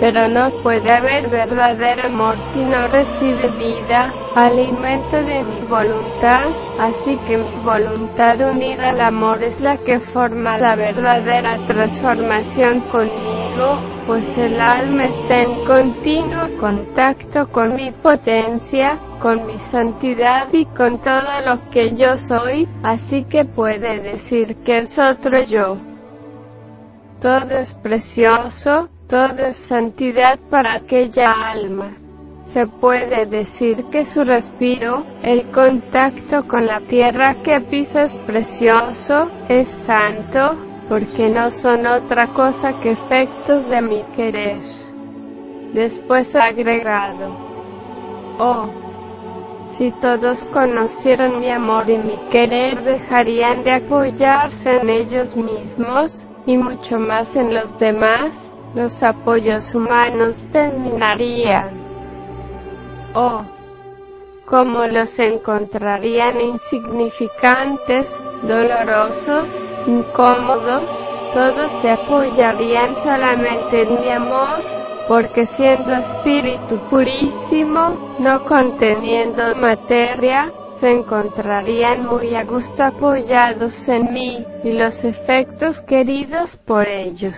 pero no puede haber verdadero amor si no recibe vida, alimento de mi voluntad, así que mi voluntad unida al amor es la que forma la verdadera transformación conmigo, pues el alma está en continuo contacto con mi potencia, con mi santidad y con todo lo que yo soy, así que puede decir que es otro yo. Todo es precioso, es santidad para aquella alma. Se puede decir que su respiro, el contacto con la tierra que pisa es precioso, es santo, porque no son otra cosa que efectos de mi querer. Después agregado, oh, si todos conocieran mi amor y mi querer dejarían de apoyarse en ellos mismos, y mucho más en los demás, los apoyos humanos terminarían. O, como los encontrarían insignificantes, dolorosos, incómodos, todos se apoyarían solamente en mi amor, porque siendo espíritu purísimo, no conteniendo materia, se encontrarían muy a gusto apoyados en mí y los efectos queridos por ellos.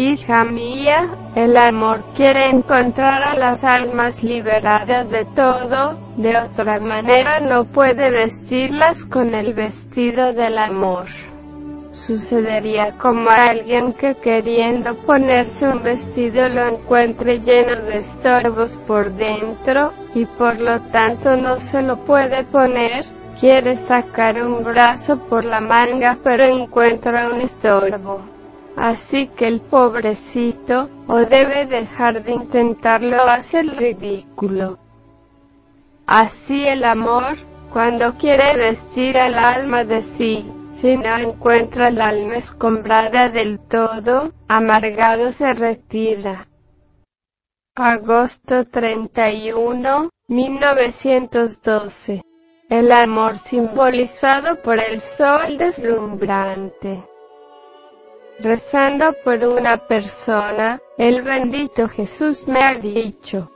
Hija mía, el amor quiere encontrar a las almas liberadas de todo, de otra manera no puede vestirlas con el vestido del amor. Sucedería como a alguien que queriendo ponerse un vestido lo encuentre lleno de estorbos por dentro, y por lo tanto no se lo puede poner, quiere sacar un brazo por la manga pero encuentra un estorbo. Así que el pobrecito, o debe dejar de intentarlo, hace el ridículo. Así el amor, cuando quiere vestir al alma de sí, si no encuentra el alma escombrada del todo, amargado se retira. Agosto 31, 1912. El amor simbolizado por el sol deslumbrante. Rezando por una persona, el bendito Jesús me ha dicho,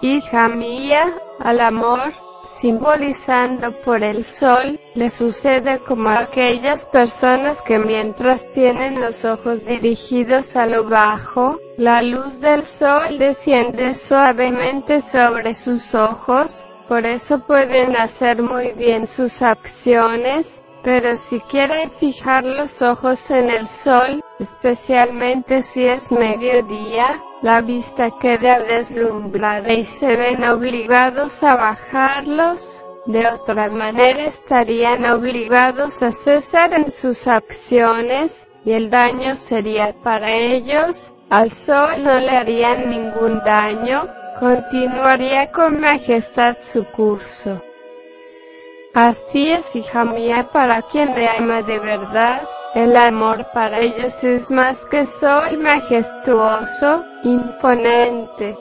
Hija mía, al amor, simbolizando por el sol, le sucede como a aquellas personas que mientras tienen los ojos dirigidos a lo bajo, la luz del sol desciende suavemente sobre sus ojos, por eso pueden hacer muy bien sus acciones, pero si quieren fijar los ojos en el sol, especialmente si es mediodía, la vista queda deslumbrada y se ven obligados a bajarlos, de otra manera estarían obligados a cesar en sus acciones, y el daño sería para ellos, al sol no le harían ningún daño, continuaría con majestad su curso. Así es, hija mía, para quien me ama de verdad, el amor para ellos es más que sol majestuoso, imponente.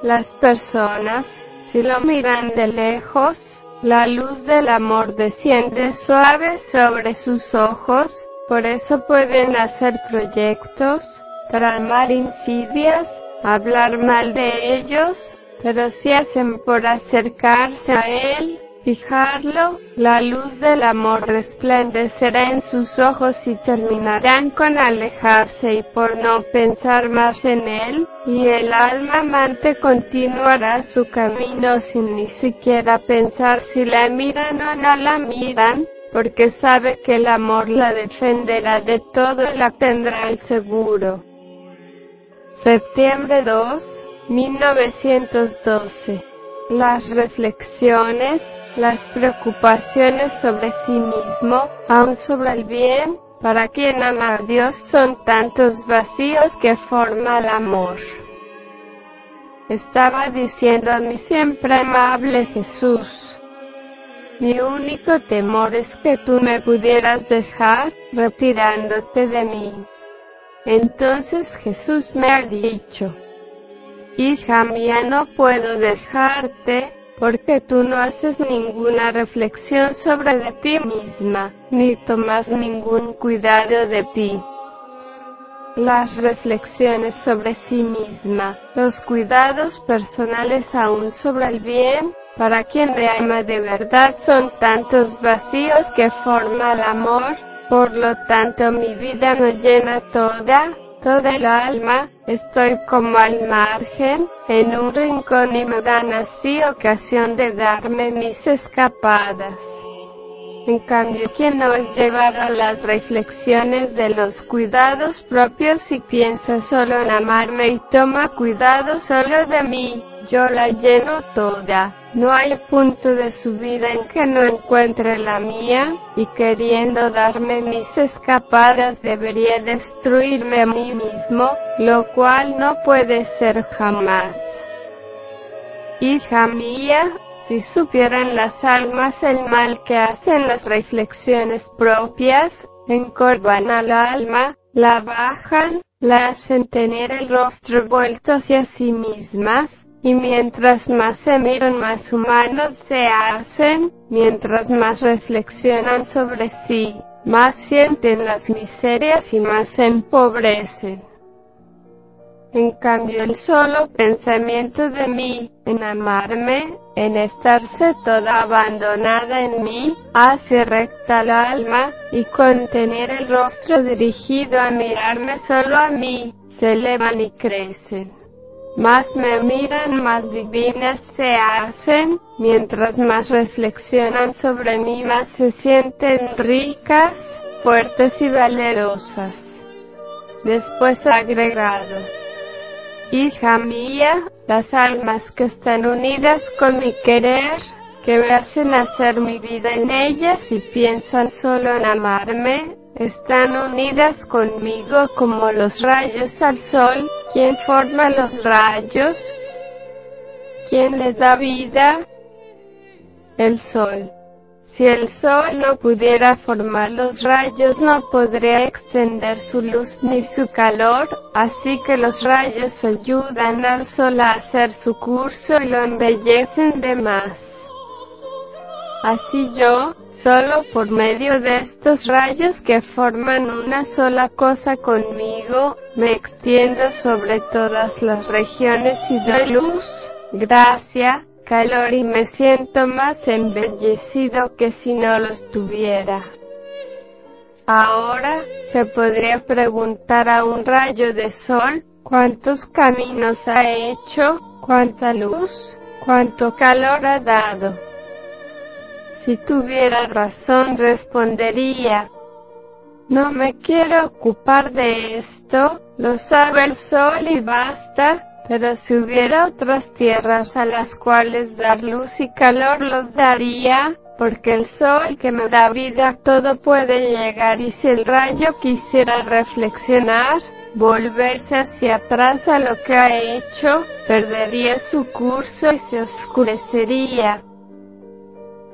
Las personas, si lo miran de lejos, la luz del amor desciende suave sobre sus ojos, por eso pueden hacer proyectos, tramar insidias, hablar mal de ellos, pero si hacen por acercarse a él, fijarlo, la luz del amor resplandecerá en sus ojos y terminarán con alejarse y por no pensar más en él, y el alma amante continuará su camino sin ni siquiera pensar si la miran o no la miran, porque sabe que el amor la defenderá de todo y la tendrá al seguro. Septiembre 2, 1912. Las reflexiones las preocupaciones sobre sí mismo, aun sobre el bien, para quien ama a Dios son tantos vacíos que forma el amor. Estaba diciendo a mi siempre amable Jesús, mi único temor es que tú me pudieras dejar retirándote de mí. Entonces Jesús me ha dicho, Hija mía, no puedo dejarte, porque tú no haces ninguna reflexión sobre ti misma, ni tomas ningún cuidado de ti. Las reflexiones sobre sí misma, los cuidados personales aún sobre el bien, para quien me ama de verdad son tantos vacíos que forma el amor, por lo tanto mi vida no llena toda, toda el alma, estoy como al margen, en un rincón y me dan así ocasión de darme mis escapadas. En cambio, quien no es llevado a las reflexiones de los cuidados propios y piensa solo en amarme y toma cuidado solo de mí, yo la lleno toda. No hay punto de su vida en que no encuentre la mía, y queriendo darme mis escapadas debería destruirme a mí mismo, lo cual no puede ser jamás. Hija mía, si supieran las almas el mal que hacen las reflexiones propias, encorvan al alma, la bajan, la hacen tener el rostro vuelto hacia sí mismas, y mientras más se miran más humanos se hacen, mientras más reflexionan sobre sí, más sienten las miserias y más se empobrecen. En cambio el solo pensamiento de mí, en amarme, en estarse toda abandonada en mí, hace recta el alma, y con tener el rostro dirigido a mirarme solo a mí, se elevan y crecen. Más me miran, más divinas se hacen, mientras más reflexionan sobre mí, más se sienten ricas, fuertes y valerosas. Después agregado, Hija mía, las almas que están unidas con mi querer, que me hacen hacer mi vida en ellas y piensan solo en amarme, están unidas conmigo como los rayos al sol, quien forma los rayos, quien les da vida, el sol. Si el sol no pudiera formar los rayos, no podría extender su luz ni su calor, así que los rayos ayudan al sol a hacer su curso y lo embellecen de más. Así yo, solo por medio de estos rayos que forman una sola cosa conmigo, me extiendo sobre todas las regiones y doy luz, gracia, calor y me siento más embellecido que si no los tuviera. Ahora, se podría preguntar a un rayo de sol, cuántos caminos ha hecho, cuánta luz, cuánto calor ha dado. Si tuviera razón respondería, no me quiero ocupar de esto, lo sabe el sol y basta, pero si hubiera otras tierras a las cuales dar luz y calor los daría, porque el sol que me da vida todo puede llegar y si el rayo quisiera reflexionar, volverse hacia atrás a lo que ha hecho, perdería su curso y se oscurecería.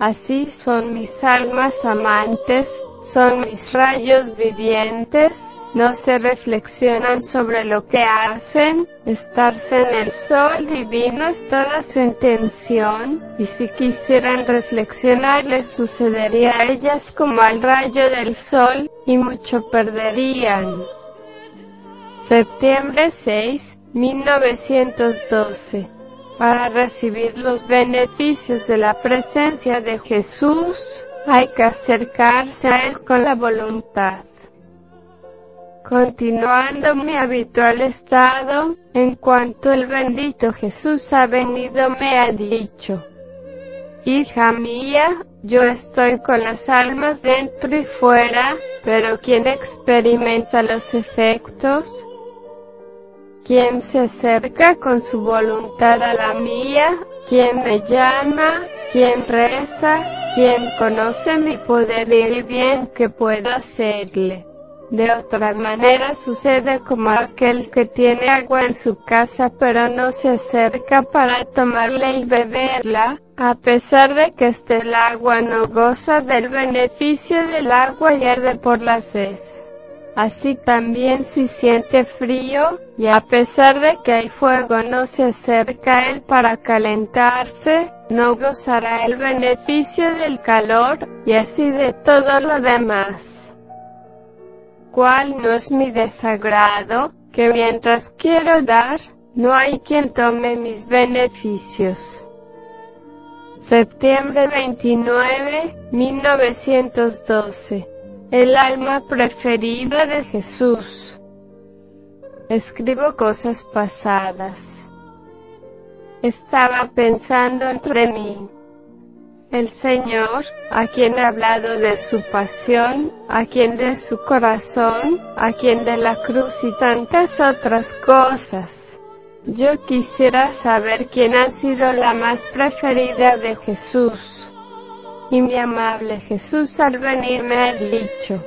Así son mis almas amantes, son mis rayos vivientes, no se reflexionan sobre lo que hacen, estarse en el sol divino es toda su intención, y si quisieran reflexionar les sucedería a ellas como al rayo del sol, y mucho perderían. Septiembre 6, 1912. Para recibir los beneficios de la presencia de Jesús, hay que acercarse a Él con la voluntad. Continuando mi habitual estado, en cuanto el bendito Jesús ha venido me ha dicho, Hija mía, yo estoy con las almas dentro y fuera, pero ¿quién experimenta los efectos? ¿Quién se acerca con su voluntad a la mía? ¿Quién me llama? ¿Quién reza? ¿Quién conoce mi poder y el bien que pueda hacerle? De otra manera sucede como aquel que tiene agua en su casa pero no se acerca para tomarla y beberla, a pesar de que este el agua no goza del beneficio del agua y arde por la sed. Así también si siente frío, y a pesar de que hay fuego no se acerca él para calentarse, no gozará el beneficio del calor, y así de todo lo demás cual no es mi desagrado, que mientras quiero dar, no hay quien tome mis beneficios. Septiembre 29, 1912. El alma preferida de Jesús. Escribo cosas pasadas. Estaba pensando entre mí el Señor, a quien ha hablado de su pasión, a quien de su corazón, a quien de la cruz y tantas otras cosas. Yo quisiera saber quién ha sido la más preferida de Jesús. Y mi amable Jesús al venir me ha dicho,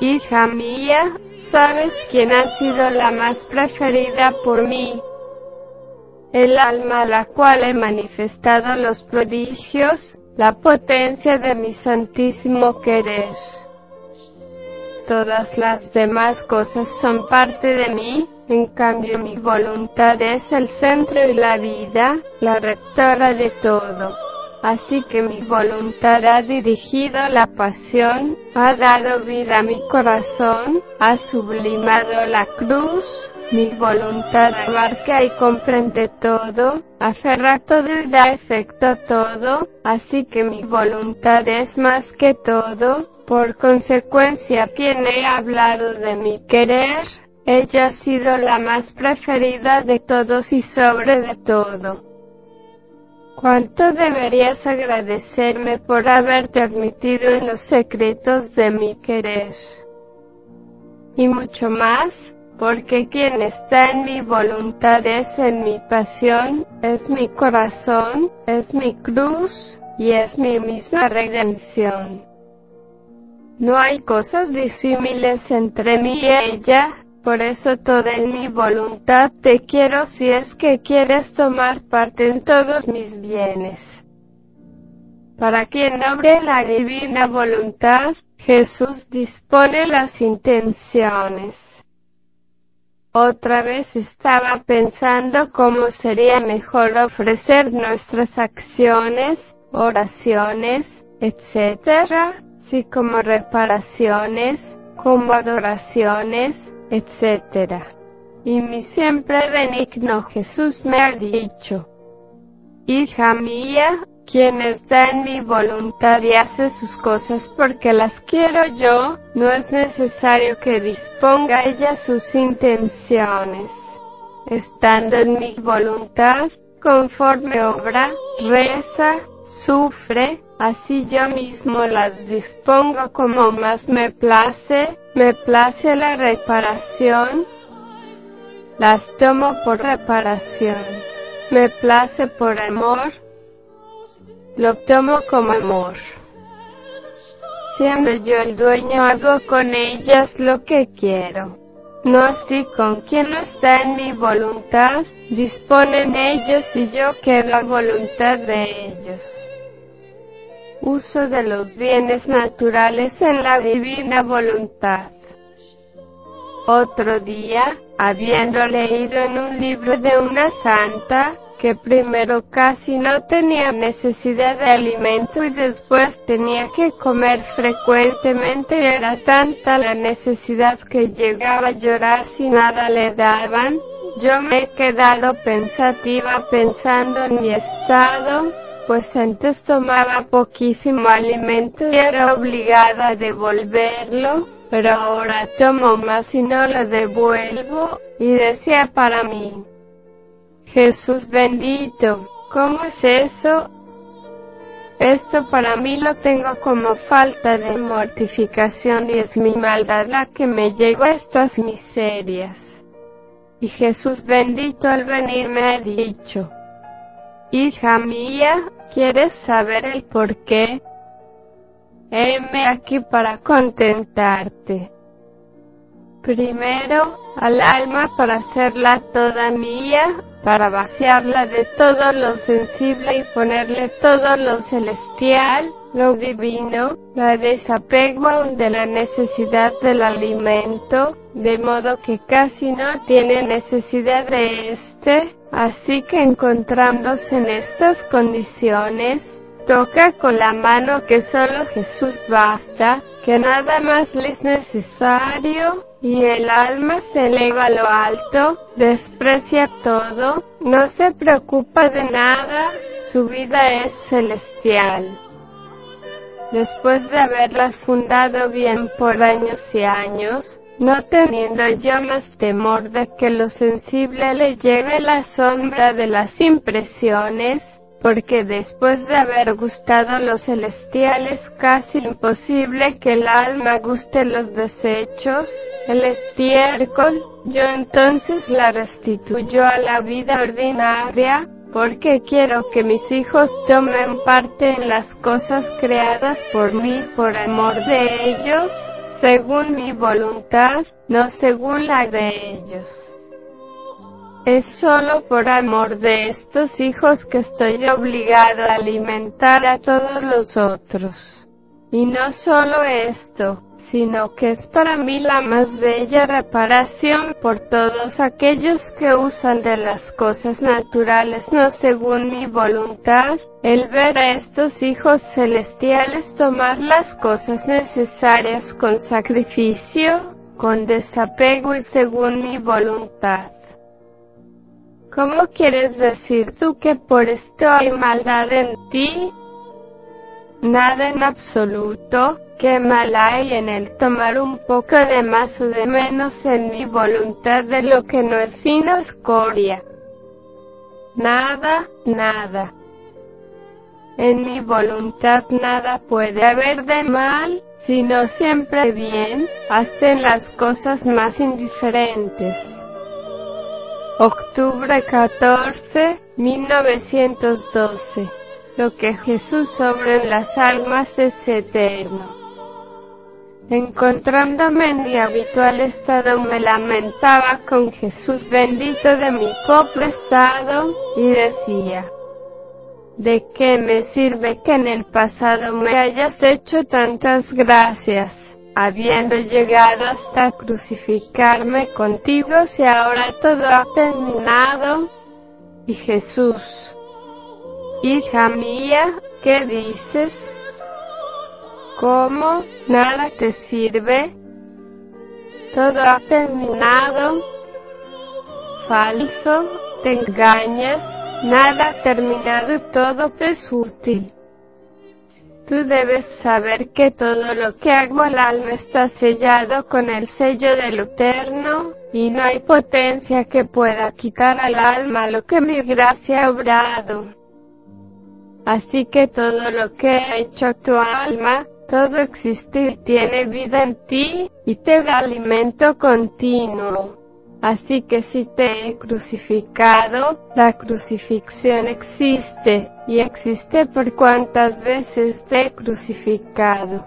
Hija mía, ¿sabes quién ha sido la más preferida por mí? el alma a la cual he manifestado los prodigios, la potencia de mi santísimo querer. Todas las demás cosas son parte de mí, en cambio mi voluntad es el centro y la vida, la rectora de todo. Así que mi voluntad ha dirigido la pasión, ha dado vida a mi corazón, ha sublimado la cruz, Mi voluntad abarca y comprende todo, aferra todo y da efecto a todo, así que mi voluntad es más que todo, por consecuencia quien he hablado de mi querer, ella ha sido la más preferida de todos y sobre de todo. ¿Cuánto deberías agradecerme por haberte admitido en los secretos de mi querer? Y mucho más, porque quien está en mi voluntad es en mi pasión, es mi corazón, es mi cruz, y es mi misma redención. No hay cosas disímiles entre mí y ella, por eso toda en mi voluntad te quiero si es que quieres tomar parte en todos mis bienes. Para quien obre la divina voluntad, Jesús dispone las intenciones. Otra vez estaba pensando cómo sería mejor ofrecer nuestras acciones, oraciones, etc., si como reparaciones, como adoraciones, etc. Y mi siempre benigno Jesús me ha dicho, Hija mía, quien está en mi voluntad y hace sus cosas porque las quiero yo, no es necesario que disponga ella sus intenciones. Estando en mi voluntad, conforme obra, reza, sufre, así yo mismo las dispongo como más me place, me place la reparación, las tomo por reparación, me place por amor, lo tomo como amor. Siendo yo el dueño hago con ellas lo que quiero. No así con quien no está en mi voluntad, disponen ellos y yo quedo a voluntad de ellos uso de los bienes naturales en la divina voluntad. Otro día, habiendo leído en un libro de una santa, que primero casi no tenía necesidad de alimento y después tenía que comer frecuentemente era tanta la necesidad que llegaba a llorar si nada le daban, yo me he quedado pensativa pensando en mi estado, pues antes tomaba poquísimo alimento y era obligada a devolverlo, pero ahora tomo más y no lo devuelvo, y decía para mí, Jesús bendito, ¿cómo es eso? Esto para mí lo tengo como falta de mortificación y es mi maldad la que me lleva a estas miserias. Y Jesús bendito al venir me ha dicho, Hija mía, ¿quieres saber el por qué? Heme aquí para contentarte. Primero, al alma para hacerla toda mía, para vaciarla de todo lo sensible y ponerle todo lo celestial, lo divino, la desapego de la necesidad del alimento, de modo que casi no tiene necesidad de éste, así que encontrándose en estas condiciones, toca con la mano que solo Jesús basta, que nada más le es necesario, y el alma se eleva a lo alto, desprecia todo, no se preocupa de nada, su vida es celestial. Después de haberla fundado bien por años y años, no teniendo yo más temor de que lo sensible le lleve la sombra de las impresiones, porque después de haber gustado los celestiales casi imposible que el alma guste los desechos, el estiércol, yo entonces la restituyo a la vida ordinaria, porque quiero que mis hijos tomen parte en las cosas creadas por mí por amor de ellos, según mi voluntad, no según la de ellos. Es solo por amor de estos hijos que estoy obligado a alimentar a todos los otros. Y no solo esto, sino que es para mí la más bella reparación por todos aquellos que usan de las cosas naturales no según mi voluntad, el ver a estos hijos celestiales tomar las cosas necesarias con sacrificio, con desapego y según mi voluntad. ¿Cómo quieres decir tú que por esto hay maldad en ti? Nada en absoluto, que mal hay en el tomar un poco de más o de menos en mi voluntad de lo que no es sino escoria. Nada, nada. En mi voluntad nada puede haber de mal, sino siempre bien, hasta en las cosas más indiferentes. Octubre 14, 1912. Lo que Jesús sobre las almas es eterno. Encontrándome en mi habitual estado me lamentaba con Jesús bendito de mi pobre estado, y decía, ¿de qué me sirve que en el pasado me hayas hecho tantas gracias? habiendo llegado hasta crucificarme contigo si ahora todo ha terminado? Y Jesús, hija mía, ¿qué dices? ¿Cómo? ¿Nada te sirve? Todo ha terminado. Falso, te engañas, nada ha terminado y todo es útil. Tú debes saber que todo lo que hago al alma está sellado con el sello del Eterno, y no hay potencia que pueda quitar al alma lo que mi gracia ha obrado. Así que todo lo que ha hecho tu alma, todo existe y tiene vida en ti, y te da alimento continuo. Así que si te he crucificado, la crucifixión existe, y existe por cuantas veces te he crucificado.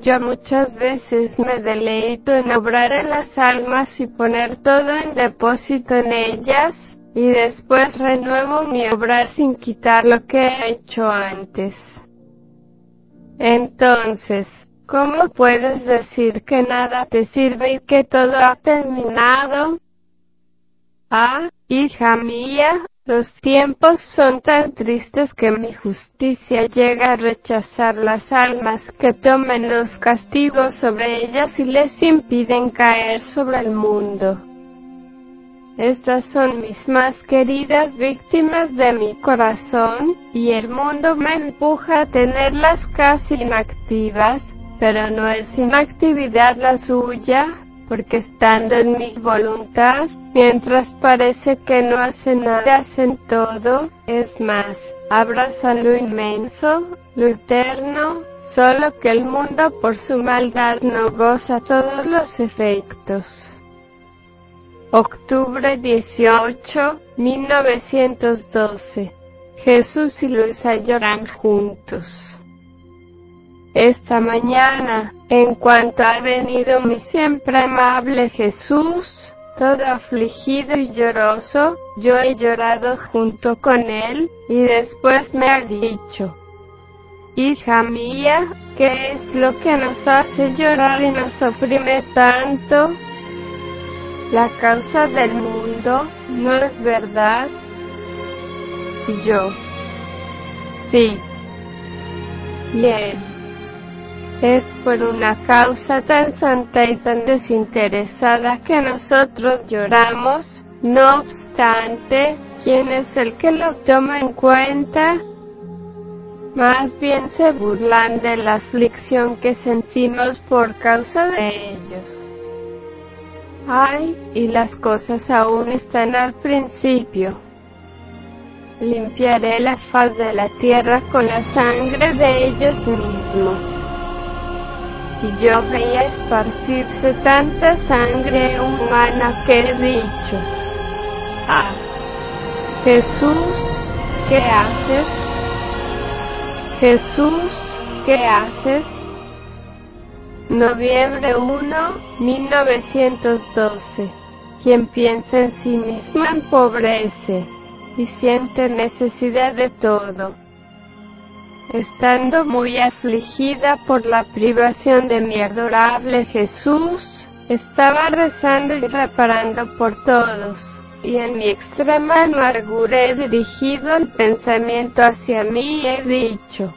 Yo muchas veces me deleito en obrar en las almas y poner todo en depósito en ellas, y después renuevo mi obrar sin quitar lo que he hecho antes. Entonces, ¿Cómo puedes decir que nada te sirve y que todo ha terminado? Ah, hija mía, los tiempos son tan tristes que mi justicia llega a rechazar las almas que tomen los castigos sobre ellas y les impiden caer sobre el mundo. Estas son mis más queridas víctimas de mi corazón, y el mundo me empuja a tenerlas casi inactivas, pero no es inactividad la suya, porque estando en mi voluntad, mientras parece que no hacen nada, hacen todo, es más, abrazan lo inmenso, lo eterno, solo que el mundo por su maldad no goza todos los efectos. Octubre 18, 1912. Jesús y Luisa lloran juntos. Esta mañana, en cuanto ha venido mi siempre amable Jesús, todo afligido y lloroso, yo he llorado junto con él, y después me ha dicho, Hija mía, ¿qué es lo que nos hace llorar y nos oprime tanto? La causa del mundo, ¿no es verdad? Y yo, sí. Y él, es por una causa tan santa y tan desinteresada que nosotros lloramos, no obstante, ¿quién es el que lo toma en cuenta? Más bien se burlan de la aflicción que sentimos por causa de ellos. Ay, y las cosas aún están al principio. Limpiaré la faz de la tierra con la sangre de ellos mismos y yo veía esparcirse tanta sangre humana que he dicho, ah, Jesús, ¿qué haces? Jesús, ¿qué haces? Noviembre 1, 1912. Quien piensa en sí mismo empobrece y siente necesidad de todo estando muy afligida por la privación de mi adorable Jesús, estaba rezando y reparando por todos, y en mi extrema amargura he dirigido el pensamiento hacia mí y he dicho,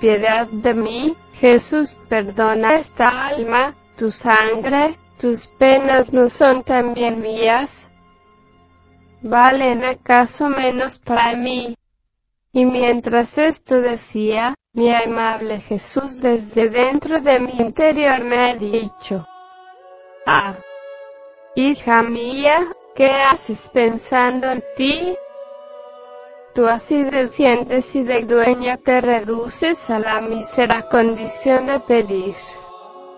piedad de mí, Jesús, perdona esta alma, tu sangre, tus penas no son también mías. ¿Valen acaso menos para mí? Y mientras esto decía, mi amable Jesús desde dentro de mi interior me ha dicho, Ah, hija mía, ¿qué haces pensando en ti? Tú así de sientes y de dueña te reduces a la mísera condición de pedir.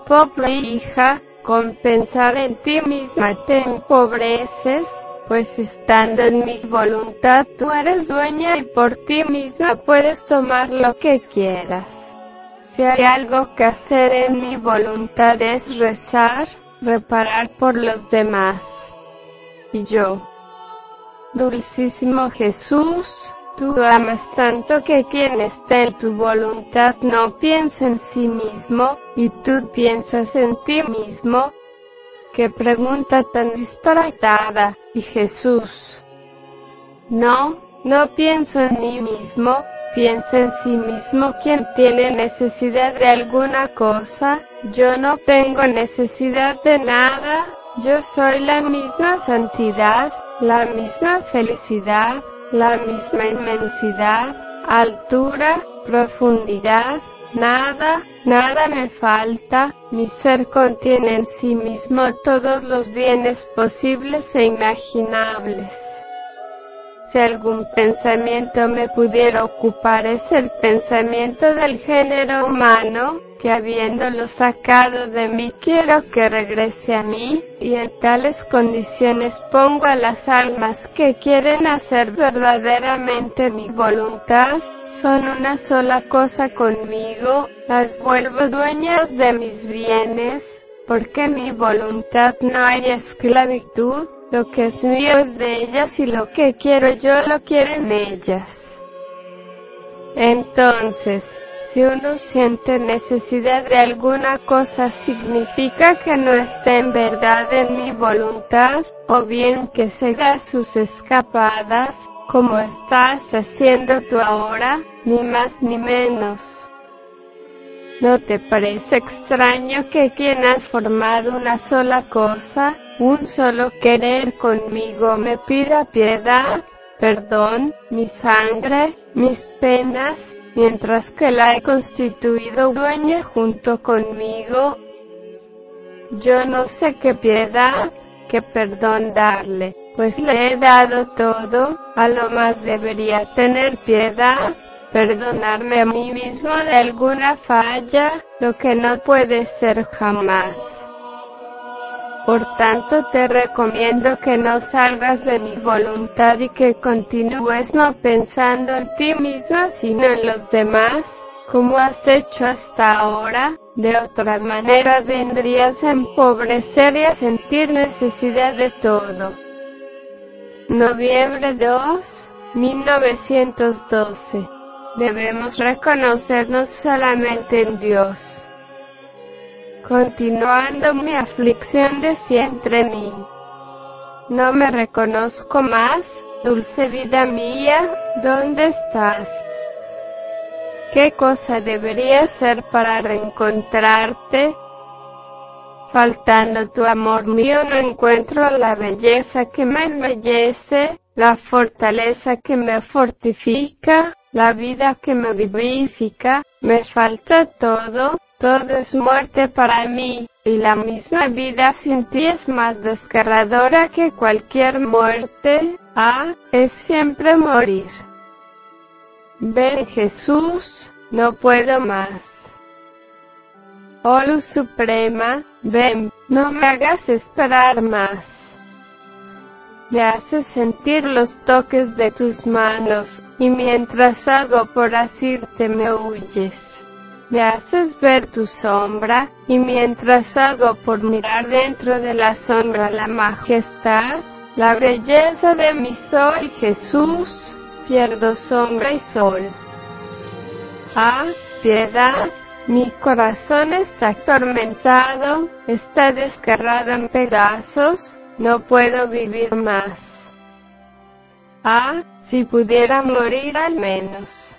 Pobre hija, con pensar en ti misma te empobreces, pues estando en mi voluntad tú eres dueña y por ti misma puedes tomar lo que quieras. Si hay algo que hacer en mi voluntad es rezar, reparar por los demás. Y yo, Dulcísimo Jesús, tú amas tanto que quien está en tu voluntad no piensa en sí mismo, y tú piensas en ti mismo, Qué pregunta tan disparatada, y Jesús. No, no pienso en mí mismo, piensa en sí mismo quien tiene necesidad de alguna cosa, yo no tengo necesidad de nada, yo soy la misma santidad, la misma felicidad, la misma inmensidad, altura, profundidad, Nada, nada me falta, mi ser contiene en sí mismo todos los bienes posibles e imaginables. Si algún pensamiento me pudiera ocupar es el pensamiento del género humano, que habiéndolo sacado de mí quiero que regrese a mí, y en tales condiciones pongo a las almas que quieren hacer verdaderamente mi voluntad, son una sola cosa conmigo, las vuelvo dueñas de mis bienes, porque mi voluntad no hay esclavitud, lo que es mío es de ellas y lo que quiero yo lo quieren ellas. Entonces, si uno siente necesidad de alguna cosa significa que no está en verdad en mi voluntad, o bien que se da sus escapadas, como estás haciendo tú ahora, ni más ni menos. ¿No te parece extraño que quien ha formado una sola cosa, un solo querer conmigo me pida piedad, perdón, mi sangre, mis penas, mientras que la he constituido dueña junto conmigo. Yo no sé qué piedad, qué perdón darle, pues le he dado todo, a lo más debería tener piedad, perdonarme a mí mismo de alguna falla, lo que no puede ser jamás. Por tanto te recomiendo que no salgas de mi voluntad y que continúes no pensando en ti misma sino en los demás, como has hecho hasta ahora, de otra manera vendrías a empobrecer y a sentir necesidad de todo. Noviembre 2, 1912. Debemos reconocernos solamente en Dios continuando mi aflicción de siempre mí. No me reconozco más, dulce vida mía, ¿dónde estás? ¿Qué cosa debería ser para reencontrarte? Faltando tu amor mío no encuentro la belleza que me embellece, la fortaleza que me fortifica, la vida que me vivifica, me falta todo, todo es muerte para mí, y la misma vida sin ti es más desgarradora que cualquier muerte. Ah, es siempre morir. Ven Jesús, no puedo más. Oh luz suprema, ven, no me hagas esperar más. Me haces sentir los toques de tus manos, y mientras hago por asirte me huyes me haces ver tu sombra, y mientras hago por mirar dentro de la sombra la majestad, la belleza de mi sol Jesús, pierdo sombra y sol. Ah, piedad, mi corazón está atormentado, está desgarrado en pedazos, no puedo vivir más. Ah, si pudiera morir al menos.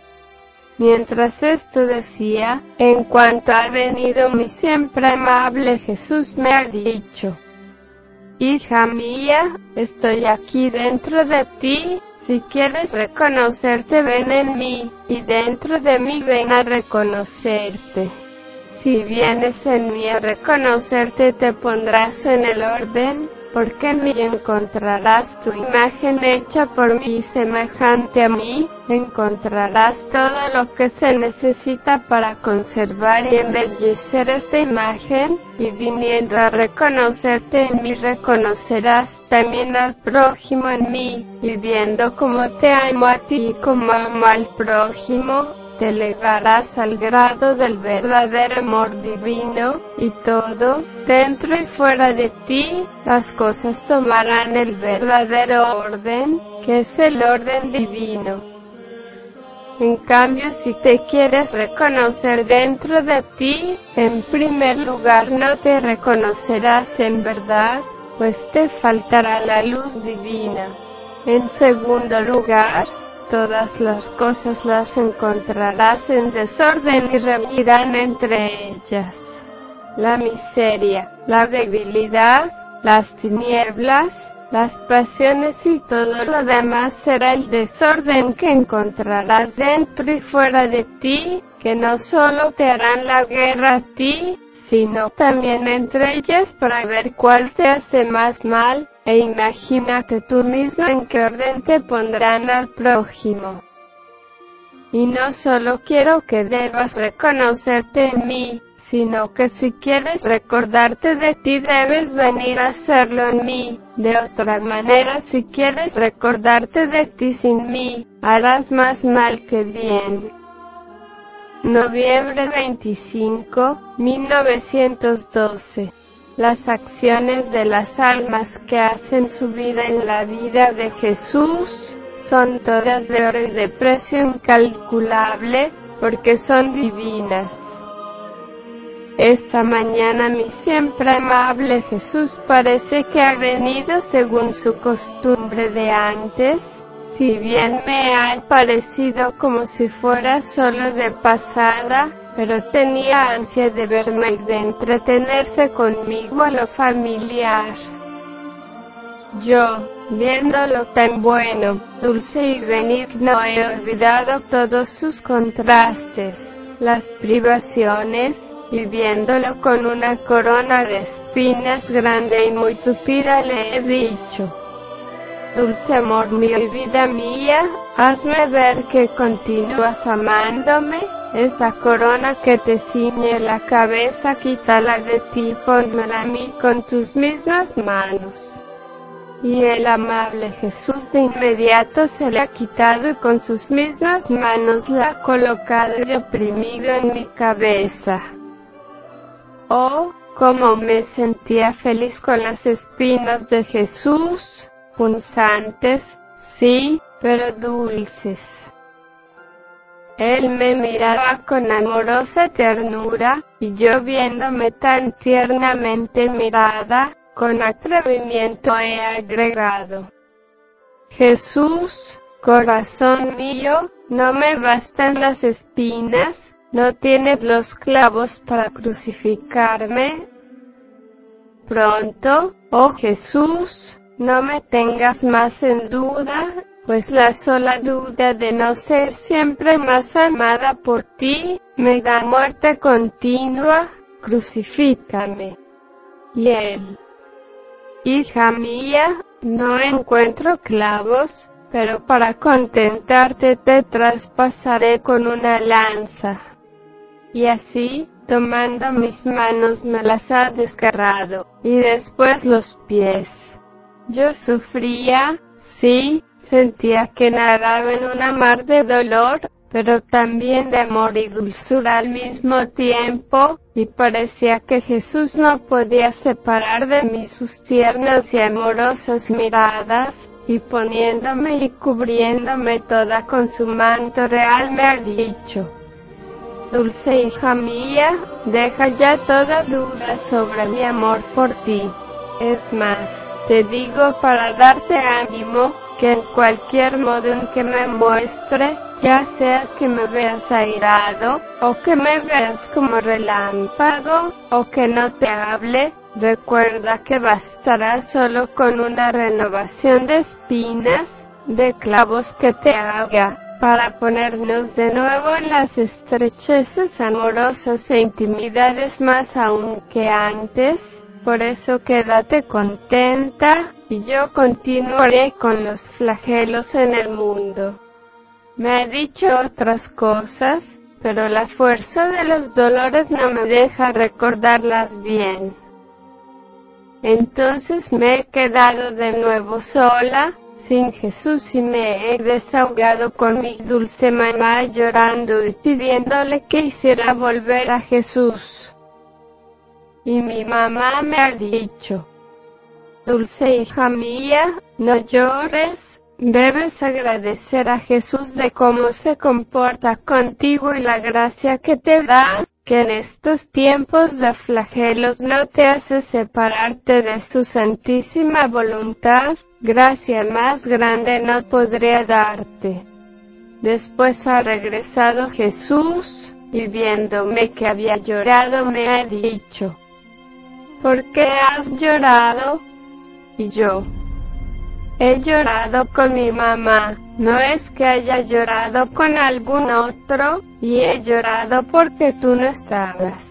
Mientras esto decía, en cuanto ha venido mi siempre amable Jesús me ha dicho, Hija mía, estoy aquí dentro de ti, si quieres reconocerte ven en mí, y dentro de mí ven a reconocerte. Si vienes en mí a reconocerte te pondrás en el orden, porque en mí encontrarás tu imagen hecha por mí semejante a mí, encontrarás todo lo que se necesita para conservar y embellecer esta imagen, y viniendo a reconocerte en mí reconocerás también al prójimo en mí, y viendo cómo te amo a ti y como amo al prójimo, te elevarás al grado del verdadero amor divino, y todo, dentro y fuera de ti, las cosas tomarán el verdadero orden, que es el orden divino. En cambio, si te quieres reconocer dentro de ti, en primer lugar no te reconocerás en verdad, pues te faltará la luz divina. En segundo lugar, todas las cosas las encontrarás en desorden y reunirán entre ellas. La miseria, la debilidad, las tinieblas, las pasiones y todo lo demás será el desorden que encontrarás dentro y fuera de ti, que no solo te harán la guerra a ti, sino también entre ellas para ver cuál te hace más mal, e imagínate tú mismo en qué orden te pondrán al prójimo. Y no solo quiero que debas reconocerte en mí, sino que si quieres recordarte de ti debes venir a hacerlo en mí. De otra manera, si quieres recordarte de ti sin mí, harás más mal que bien. Noviembre 25, 1912. Las acciones de las almas que hacen su vida en la vida de Jesús son todas de oro y de precio incalculable, porque son divinas. Esta mañana mi siempre amable Jesús parece que ha venido según su costumbre de antes, si bien me ha parecido como si fuera solo de pasada, pero tenía ansia de verme y de entretenerse conmigo a lo familiar. Yo, viéndolo tan bueno, dulce y benigno, he olvidado todos sus contrastes, las privaciones, y viéndolo con una corona de espinas grande y muy tupida le he dicho, Dulce amor mío y vida mía, hazme ver que continúas amándome, esa corona que te ciñe la cabeza, quítala de ti, pónmela a mí con tus mismas manos. Y el amable Jesús de inmediato se le ha quitado y con sus mismas manos la ha colocado y oprimido en mi cabeza. Oh, cómo me sentía feliz con las espinas de Jesús, punzantes, sí, pero dulces. Él me miraba con amorosa ternura, y yo viéndome tan tiernamente mirada, con atrevimiento he agregado. Jesús, corazón mío, no me bastan las espinas, no tienes los clavos para crucificarme. Pronto, oh Jesús, no me tengas más en duda, pues la sola duda de no ser siempre más amada por ti, me da muerte continua, crucifícame. Y él, hija mía, no encuentro clavos, pero para contentarte te traspasaré con una lanza. Y así, tomando mis manos me las ha desgarrado, y después los pies. Yo sufría, sí, sentía que nadaba en una mar de dolor, pero también de amor y dulzura al mismo tiempo, y parecía que Jesús no podía separar de mí sus tiernas y amorosas miradas, y poniéndome y cubriéndome toda con su manto real me ha dicho, Dulce hija mía, deja ya toda duda sobre mi amor por ti. Es más, te digo para darte ánimo, que en cualquier modo en que me muestre, ya sea que me veas airado, o que me veas como relámpago, o que no te hable, recuerda que bastará solo con una renovación de espinas, de clavos que te haga, para ponernos de nuevo en las estrechezas amorosas e intimidades más aún que antes, por eso quédate contenta, y yo continuaré con los flagelos en el mundo. Me ha dicho otras cosas, pero la fuerza de los dolores no me deja recordarlas bien. Entonces me he quedado de nuevo sola, sin Jesús y me he desahogado con mi dulce mamá llorando y pidiéndole que hiciera volver a Jesús. Y mi mamá me ha dicho, dulce hija mía, no llores, debes agradecer a Jesús de cómo se comporta contigo y la gracia que te da, que en estos tiempos de flagelos no te hace separarte de su santísima voluntad, gracia más grande no podría darte. Después ha regresado Jesús, y viéndome que había llorado me ha dicho, ¿por qué has llorado? Y yo, he llorado con mi mamá, no es que haya llorado con algún otro, y he llorado porque tú no estabas.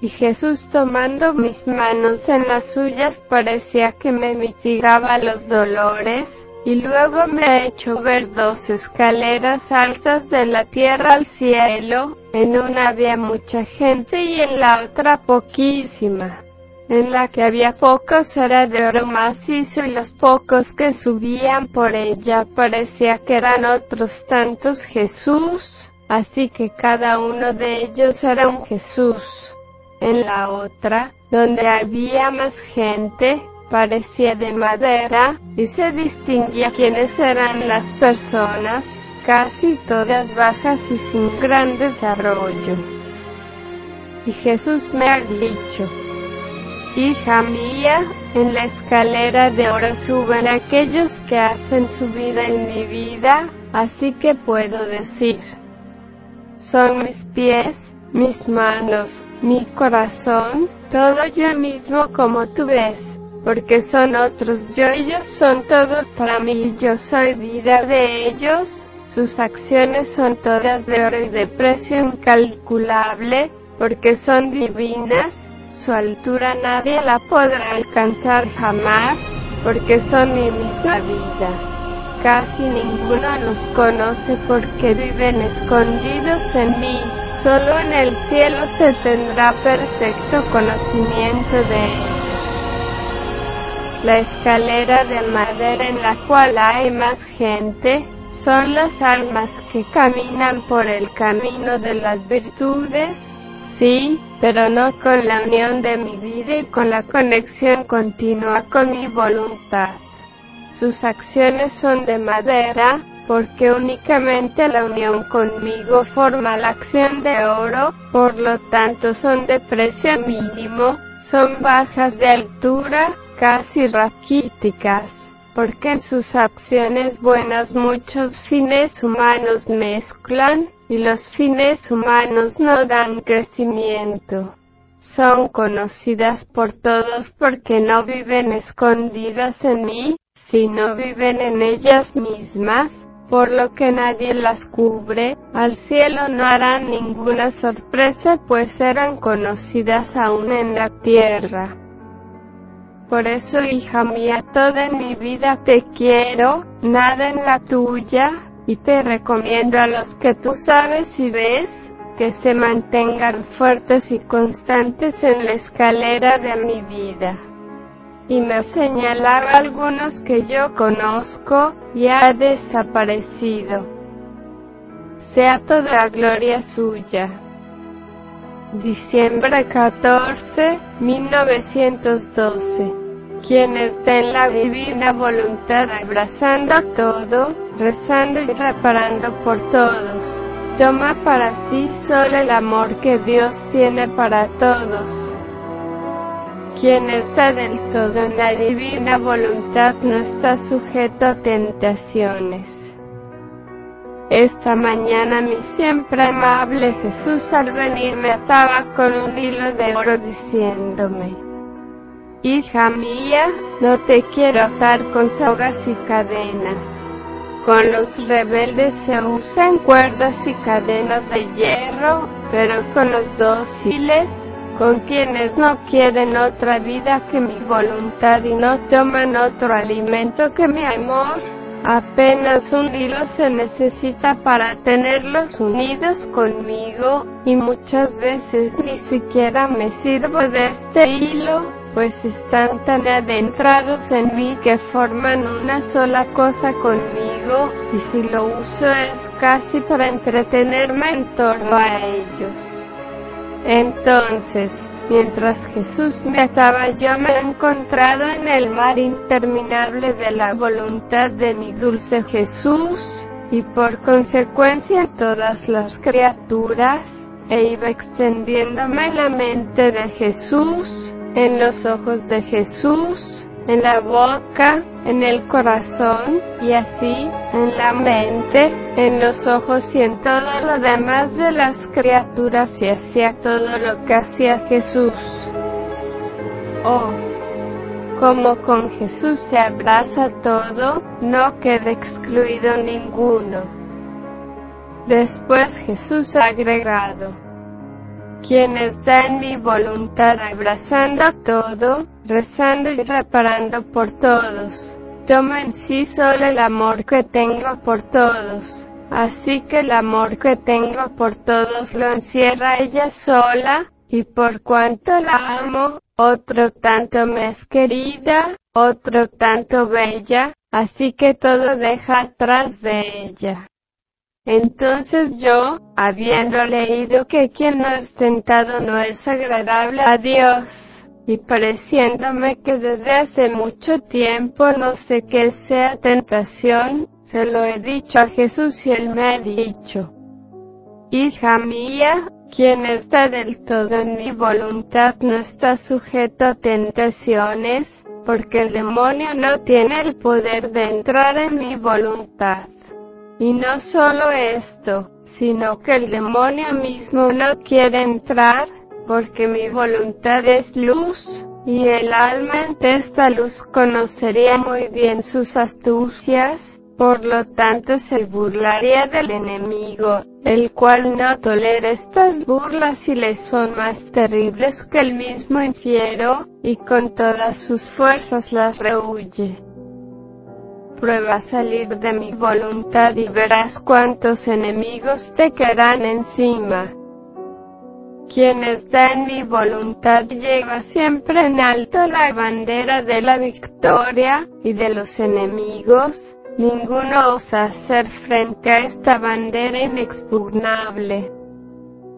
Y Jesús tomando mis manos en las suyas parecía que me mitigaba los dolores, y luego me ha hecho ver dos escaleras altas de la tierra al cielo, en una había mucha gente y en la otra poquísima. En la que había pocos era de oro macizo y los pocos que subían por ella parecía que eran otros tantos Jesús, así que cada uno de ellos era un Jesús en la otra, donde había más gente, parecía de madera, y se distinguía quiénes eran las personas, casi todas bajas y sin gran desarrollo. Y Jesús me ha dicho, Hija mía, en la escalera de oro suben aquellos que hacen su vida en mi vida, así que puedo decir, son mis pies, mis manos, mi corazón, todo yo mismo como tú ves, porque son otros yo, ellos son todos para mí, yo soy vida de ellos, sus acciones son todas de oro y de precio incalculable, porque son divinas, su altura nadie la podrá alcanzar jamás, porque son mi misma vida. Casi ninguno los conoce porque viven escondidos en mí, Solo en el cielo se tendrá perfecto conocimiento de ellos. La escalera de madera en la cual hay más gente, son las almas que caminan por el camino de las virtudes, sí, pero no con la unión de mi vida y con la conexión continua con mi voluntad. Sus acciones son de madera, porque únicamente la unión conmigo forma la acción de oro, por lo tanto son de precio mínimo, son bajas de altura, casi raquíticas, porque en sus acciones buenas muchos fines humanos mezclan, y los fines humanos no dan crecimiento. Son conocidas por todos porque no viven escondidas en mí, sino viven en ellas mismas, por lo que nadie las cubre, al cielo no harán ninguna sorpresa pues eran conocidas aún en la tierra. Por eso, hija mía, toda mi vida te quiero, nada en la tuya, y te recomiendo a los que tú sabes y ves, que se mantengan fuertes y constantes en la escalera de mi vida y me señalaba algunos que yo conozco, y ha desaparecido. Sea toda gloria suya. Diciembre 14, 1912. Quien está en la divina voluntad abrazando todo, rezando y reparando por todos. Toma para sí solo el amor que Dios tiene para todos quien está del todo en la divina voluntad no está sujeto a tentaciones. Esta mañana mi siempre amable Jesús al venir me ataba con un hilo de oro diciéndome, Hija mía, no te quiero atar con sogas y cadenas. Con los rebeldes se usan cuerdas y cadenas de hierro, pero con los dóciles, con quienes no quieren otra vida que mi voluntad y no toman otro alimento que mi amor, Apenas un hilo se necesita para tenerlos unidos conmigo, y muchas veces ni siquiera me sirvo de este hilo, pues están tan adentrados en mí que forman una sola cosa conmigo, y si lo uso es casi para entretenerme en torno a ellos. Entonces, Mientras Jesús me ataba yo me he encontrado en el mar interminable de la voluntad de mi dulce Jesús, y por consecuencia todas las criaturas, e iba extendiéndome la mente de Jesús, en los ojos de Jesús, en la boca, en el corazón y así en la mente, en los ojos y en todo lo demás de las criaturas y hacía todo lo que hacía Jesús. Oh, como con Jesús se abraza todo, no queda excluido ninguno. Después Jesús ha agregado, quien está en mi voluntad abrazando todo, rezando y reparando por todos. Toma en sí solo el amor que tengo por todos. Así que el amor que tengo por todos lo encierra ella sola, y por cuanto la amo, otro tanto me es querida, otro tanto bella, así que todo deja atrás de ella. Entonces yo, habiendo leído que quien no es tentado no es agradable a Dios, y pareciéndome que desde hace mucho tiempo no sé qué sea tentación, se lo he dicho a Jesús y él me ha dicho, Hija mía, quien está del todo en mi voluntad no está sujeto a tentaciones, porque el demonio no tiene el poder de entrar en mi voluntad. Y no solo esto, sino que el demonio mismo no quiere entrar, porque mi voluntad es luz, y el alma ante esta luz conocería muy bien sus astucias, por lo tanto se burlaría del enemigo, el cual no tolera estas burlas y le son más terribles que el mismo infiero, y con todas sus fuerzas las rehuye. Prueba salir de mi voluntad y verás cuántos enemigos te quedarán encima. Quien está en mi voluntad lleva siempre en alto la bandera de la victoria, y de los enemigos, ninguno osa hacer frente a esta bandera inexpugnable.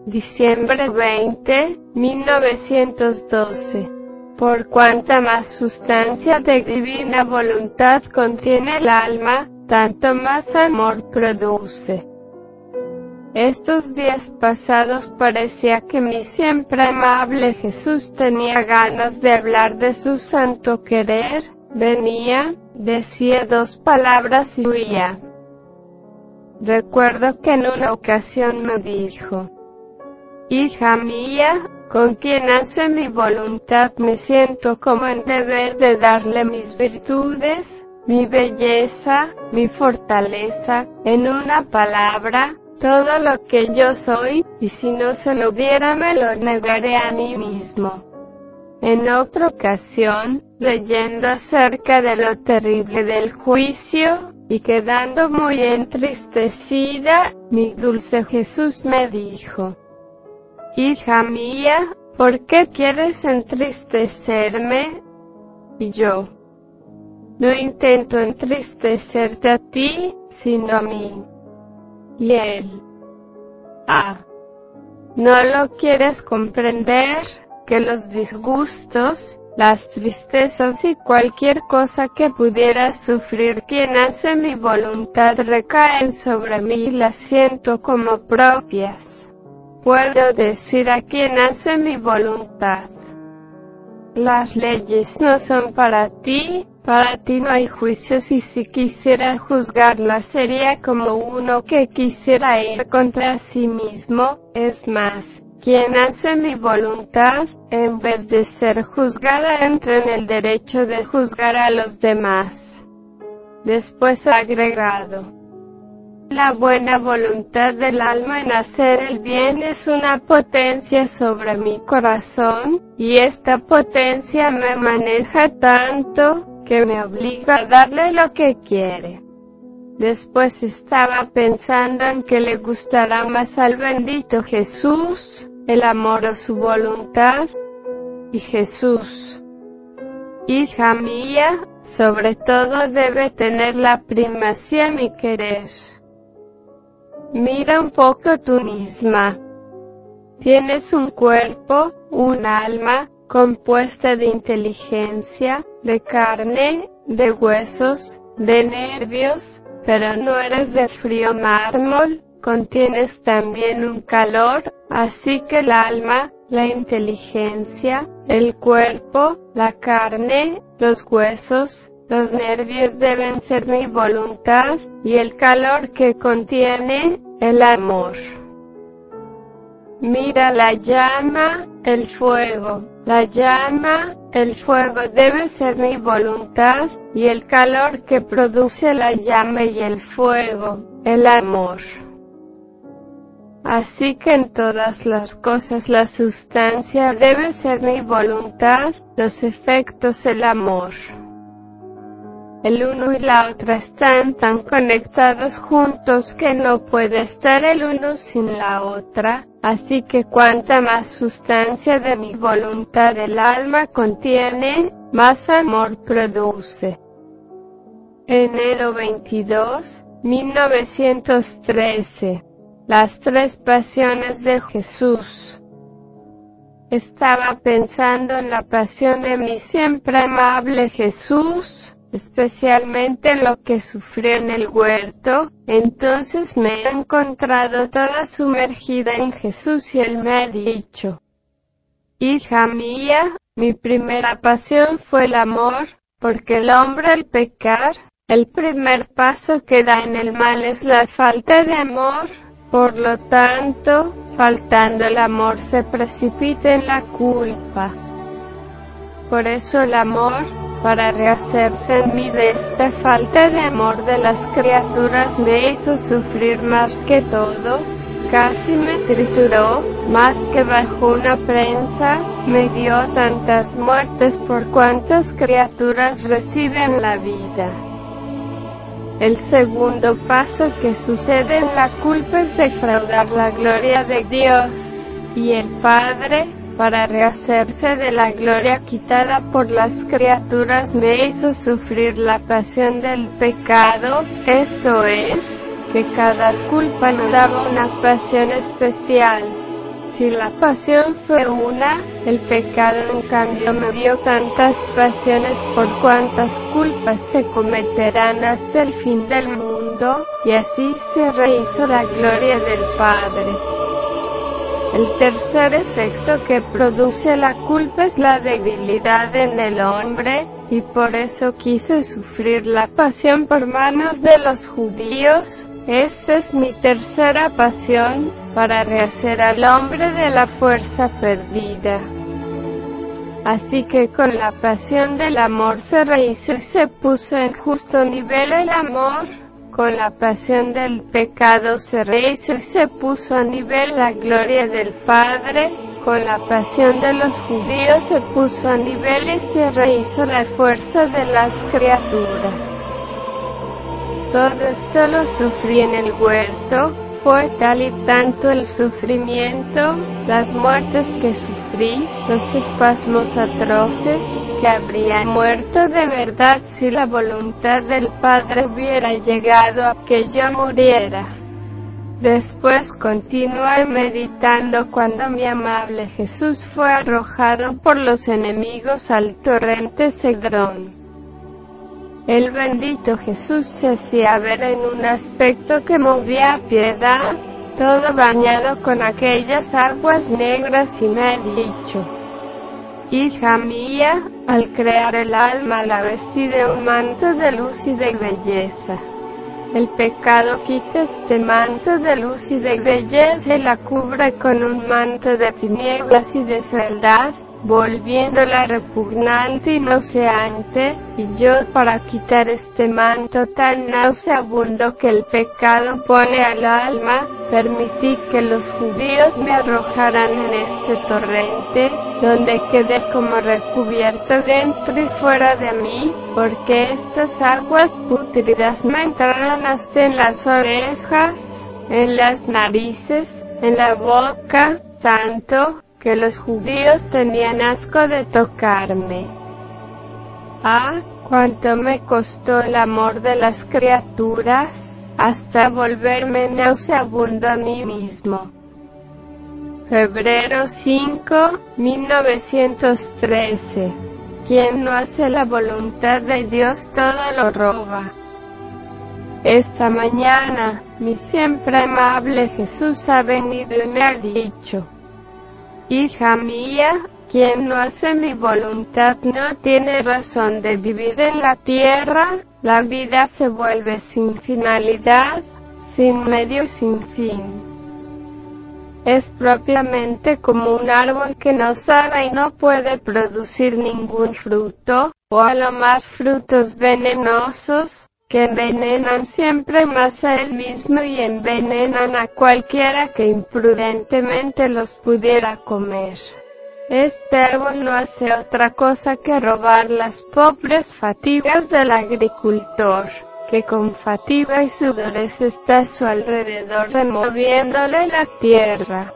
Diciembre 20, 1912. Por cuanta más sustancia de divina voluntad contiene el alma, tanto más amor produce. Estos días pasados parecía que mi siempre amable Jesús tenía ganas de hablar de su santo querer, venía, decía dos palabras y huía. Recuerdo que en una ocasión me dijo, Hija mía, con quien hace mi voluntad me siento como en deber de darle mis virtudes, mi belleza, mi fortaleza, en una palabra, todo lo que yo soy, y si no se lo diera me lo negaré a mí mismo. En otra ocasión, leyendo acerca de lo terrible del juicio, y quedando muy entristecida, mi dulce Jesús me dijo, Hija mía, ¿por qué quieres entristecerme? Y yo, no intento entristecerte a ti, sino a mí. Y él, ah, ¿no lo quieres comprender? Que los disgustos, las tristezas y cualquier cosa que pudiera sufrir quien hace mi voluntad recaen sobre mí y las siento como propias. Puedo decir a quien hace mi voluntad. Las leyes no son para ti, Para ti no hay juicios y si quisiera juzgarla sería como uno que quisiera ir contra sí mismo, es más, quien hace mi voluntad, en vez de ser juzgada entra en el derecho de juzgar a los demás. Después agregado, la buena voluntad del alma en hacer el bien es una potencia sobre mi corazón, y esta potencia me maneja tanto, que me obliga a darle lo que quiere. Después estaba pensando en que le gustará más al bendito Jesús, el amor o su voluntad. Y Jesús, hija mía, sobre todo debe tener la primacía mi querer. Mira un poco tú misma. Tienes un cuerpo, un alma, compuesta de inteligencia, de carne, de huesos, de nervios, pero no eres de frío mármol, contienes también un calor, así que el alma, la inteligencia, el cuerpo, la carne, los huesos, los nervios deben ser mi voluntad, y el calor que contiene, el amor. Mira la llama, el fuego, la llama, el fuego debe ser mi voluntad, y el calor que produce la llama y el fuego, el amor. Así que en todas las cosas la sustancia debe ser mi voluntad, los efectos el amor. El uno y la otra están tan conectados juntos que no puede estar el uno sin la otra, así que cuanta más sustancia de mi voluntad el alma contiene, más amor produce. Enero 22, 1913. Las tres pasiones de Jesús. Estaba pensando en la pasión de mi siempre amable Jesús, especialmente en lo que sufrió en el huerto, entonces me he encontrado toda sumergida en Jesús y Él me ha dicho, Hija mía, mi primera pasión fue el amor, porque el hombre al pecar, el primer paso que da en el mal es la falta de amor, por lo tanto, faltando el amor se precipita en la culpa. Por eso el amor, para rehacerse en mí de esta falta de amor de las criaturas me hizo sufrir más que todos, casi me trituró, más que bajo una prensa, me dio tantas muertes por cuantas criaturas reciben la vida. El segundo paso que sucede en la culpa es defraudar la gloria de Dios, y el Padre, para rehacerse de la gloria quitada por las criaturas me hizo sufrir la pasión del pecado, esto es, que cada culpa nos daba una pasión especial. Si la pasión fue una, el pecado en cambio me dio tantas pasiones por cuantas culpas se cometerán hasta el fin del mundo, y así se rehizo la gloria del Padre. El tercer efecto que produce la culpa es la debilidad en el hombre, y por eso quise sufrir la pasión por manos de los judíos. Esta es mi tercera pasión, para rehacer al hombre de la fuerza perdida. Así que con la pasión del amor se rehizo y se puso en justo nivel el amor, con la pasión del pecado se rehizo y se puso a nivel la gloria del Padre, con la pasión de los judíos se puso a nivel y se rehizo la fuerza de las criaturas. Todo esto lo sufrí en el huerto, fue tal y tanto el sufrimiento, las muertes que sufrí, los espasmos atroces, que habría muerto de verdad si la voluntad del Padre hubiera llegado a que yo muriera. Después continué meditando cuando mi amable Jesús fue arrojado por los enemigos al torrente Cedrón. El bendito Jesús se hacía ver en un aspecto que movía piedad, todo bañado con aquellas aguas negras y me ha dicho, Hija mía, al crear el alma la vestí de un manto de luz y de belleza. El pecado quita este manto de luz y de belleza y la cubre con un manto de tinieblas y de fealdad, volviéndola repugnante y nauseante, y yo para quitar este manto tan nauseabundo que el pecado pone al alma, permití que los judíos me arrojaran en este torrente, donde quedé como recubierto dentro y fuera de mí, porque estas aguas putridas me entraron hasta en las orejas, en las narices, en la boca, tanto, que los judíos tenían asco de tocarme. Ah, cuánto me costó el amor de las criaturas, hasta volverme nauseabundo a mí mismo. Febrero 5, 1913. Quien no hace la voluntad de Dios todo lo roba. Esta mañana, mi siempre amable Jesús ha venido y me ha dicho, Hija mía, quien no hace mi voluntad no tiene razón de vivir en la tierra, la vida se vuelve sin finalidad, sin medio y sin fin. Es propiamente como un árbol que no sabe y no puede producir ningún fruto, o a lo más frutos venenosos, que envenenan siempre más a él mismo y envenenan a cualquiera que imprudentemente los pudiera comer. Este árbol no hace otra cosa que robar las pobres fatigas del agricultor, que con fatiga y sudores está a su alrededor removiéndole la tierra.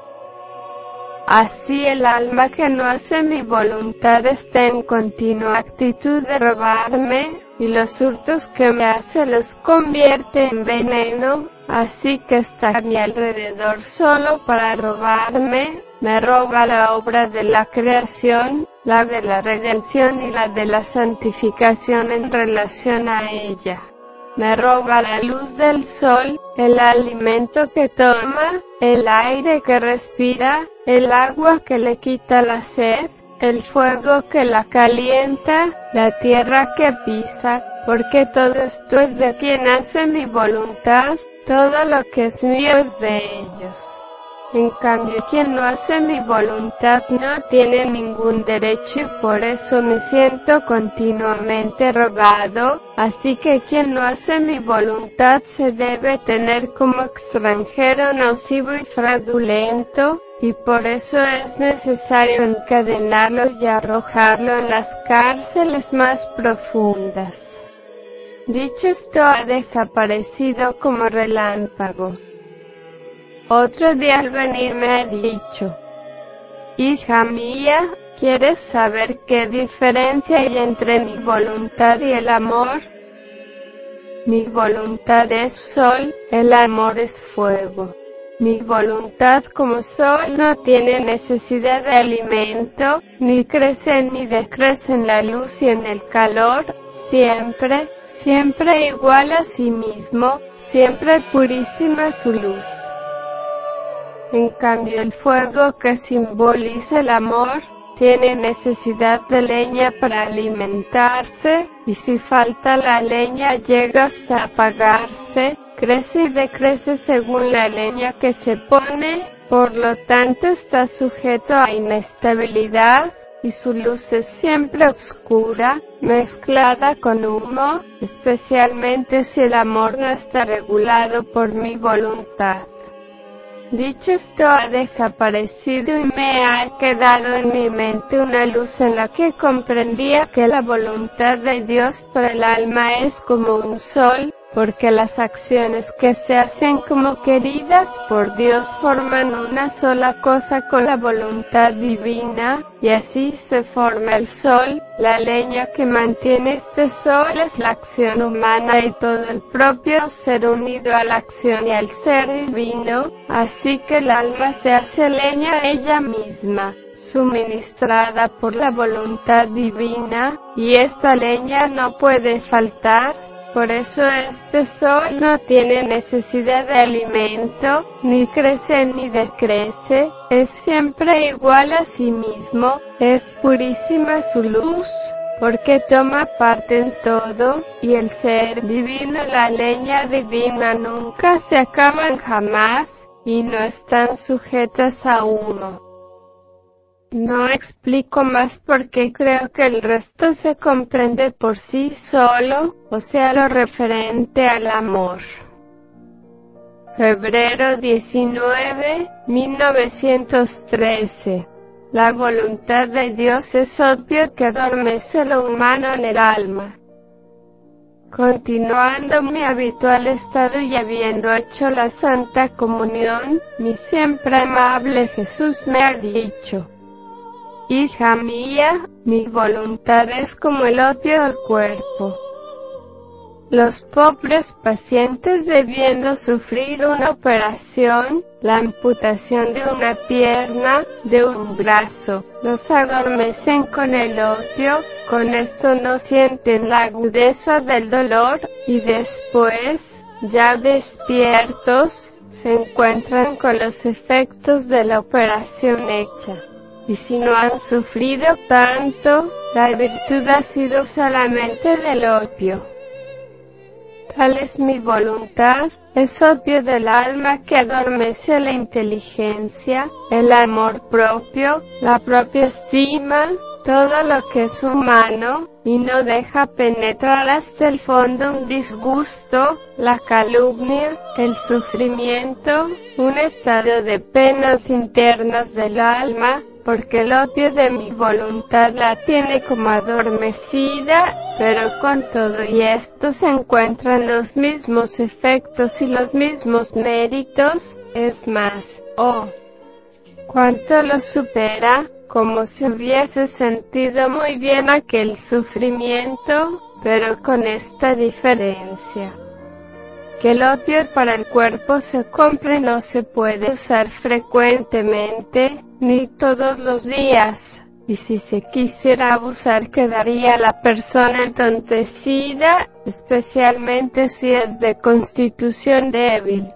Así el alma que no hace mi voluntad está en continua actitud de robarme, y los hurtos que me hace los convierte en veneno, así que está a mi alrededor solo para robarme, me roba la obra de la creación, la de la redención y la de la santificación en relación a ella. Me roba la luz del sol, el alimento que toma, el aire que respira, el agua que le quita la sed, el fuego que la calienta, la tierra que pisa, porque todo esto es de quien hace mi voluntad, todo lo que es mío es de ellos. En cambio, quien no hace mi voluntad no tiene ningún derecho y por eso me siento continuamente rogado, así que quien no hace mi voluntad se debe tener como extranjero nocivo y fraudulento, y por eso es necesario encadenarlo y arrojarlo en las cárceles más profundas. Dicho esto ha desaparecido como relámpago. Otro día al venir me ha dicho, Hija mía, ¿quieres saber qué diferencia hay entre mi voluntad y el amor? Mi voluntad es sol, el amor es fuego. Mi voluntad como sol no tiene necesidad de alimento, ni crece ni decrece en la luz y en el calor, siempre, siempre igual a sí mismo, siempre purísima su luz. En cambio, el fuego que simboliza el amor tiene necesidad de leña para alimentarse y si falta la leña llega hasta apagarse, crece y decrece según la leña que se pone, por lo tanto está sujeto a inestabilidad y su luz es siempre oscura, mezclada con humo, especialmente si el amor no está regulado por mi voluntad. Dicho esto ha desaparecido y me ha quedado en mi mente una luz en la que comprendía que la voluntad de Dios para el alma es como un sol porque las acciones que se hacen como queridas por Dios forman una sola cosa con la voluntad divina, y así se forma el sol, la leña que mantiene este sol es la acción humana y todo el propio ser unido a la acción y al ser divino, así que el alma se hace leña ella misma suministrada por la voluntad divina, y esta leña no puede faltar, Por eso este sol no tiene necesidad de alimento, ni crece ni decrece, es siempre igual a sí mismo, es purísima su luz, porque toma parte en todo, y el ser divino, la leña divina nunca se acaban jamás, y no están sujetas a uno. No explico más porque creo que el resto se comprende por sí solo, o sea lo referente al amor. Febrero 19, 1913. La voluntad de Dios es obvio que adormece lo humano en el alma. Continuando mi habitual estado y habiendo hecho la Santa Comunión, mi siempre amable Jesús me ha dicho, Hija mía, mi voluntad es como el opio del cuerpo. Los pobres pacientes debiendo sufrir una operación, la amputación de una pierna, de un brazo, los adormecen con el opio, con esto no sienten la agudeza del dolor, y después, ya despiertos, se encuentran con los efectos de la operación hecha y si no han sufrido tanto, la virtud ha sido solamente del opio. Tal es mi voluntad, es opio del alma que adormece la inteligencia, el amor propio, la propia estima, todo lo que es humano, y no deja penetrar hasta el fondo un disgusto, la calumnia, el sufrimiento, un estado de penas internas del alma, porque el opio de mi voluntad la tiene como adormecida, pero con todo y esto se encuentran los mismos efectos y los mismos méritos, es más, oh, cuánto lo supera, como si hubiese sentido muy bien aquel sufrimiento, pero con esta diferencia que el opio para el cuerpo se compre no se puede usar frecuentemente, ni todos los días, y si se quisiera abusar quedaría la persona entontecida, especialmente si es de constitución débil.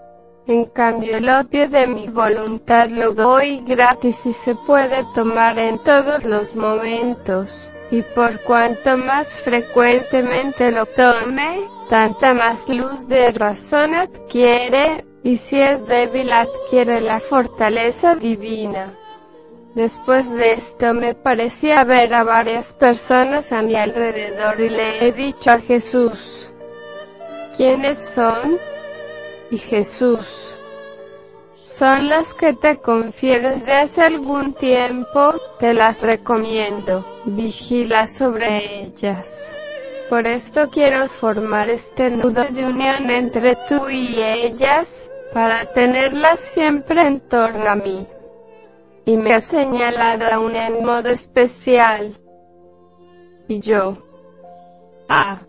En cambio el opio de mi voluntad lo doy gratis y se puede tomar en todos los momentos, y por cuanto más frecuentemente lo tome, tanta más luz de razón adquiere, y si es débil adquiere la fortaleza divina. Después de esto me parecía ver a varias personas a mi alrededor y le he dicho a Jesús, ¿quiénes son? Y Jesús, son las que te confiero desde hace algún tiempo, te las recomiendo, vigila sobre ellas. Por esto quiero formar este nudo de unión entre tú y ellas, para tenerlas siempre en torno a mí. Y me ha señalado aún en modo especial. Y yo. Ah.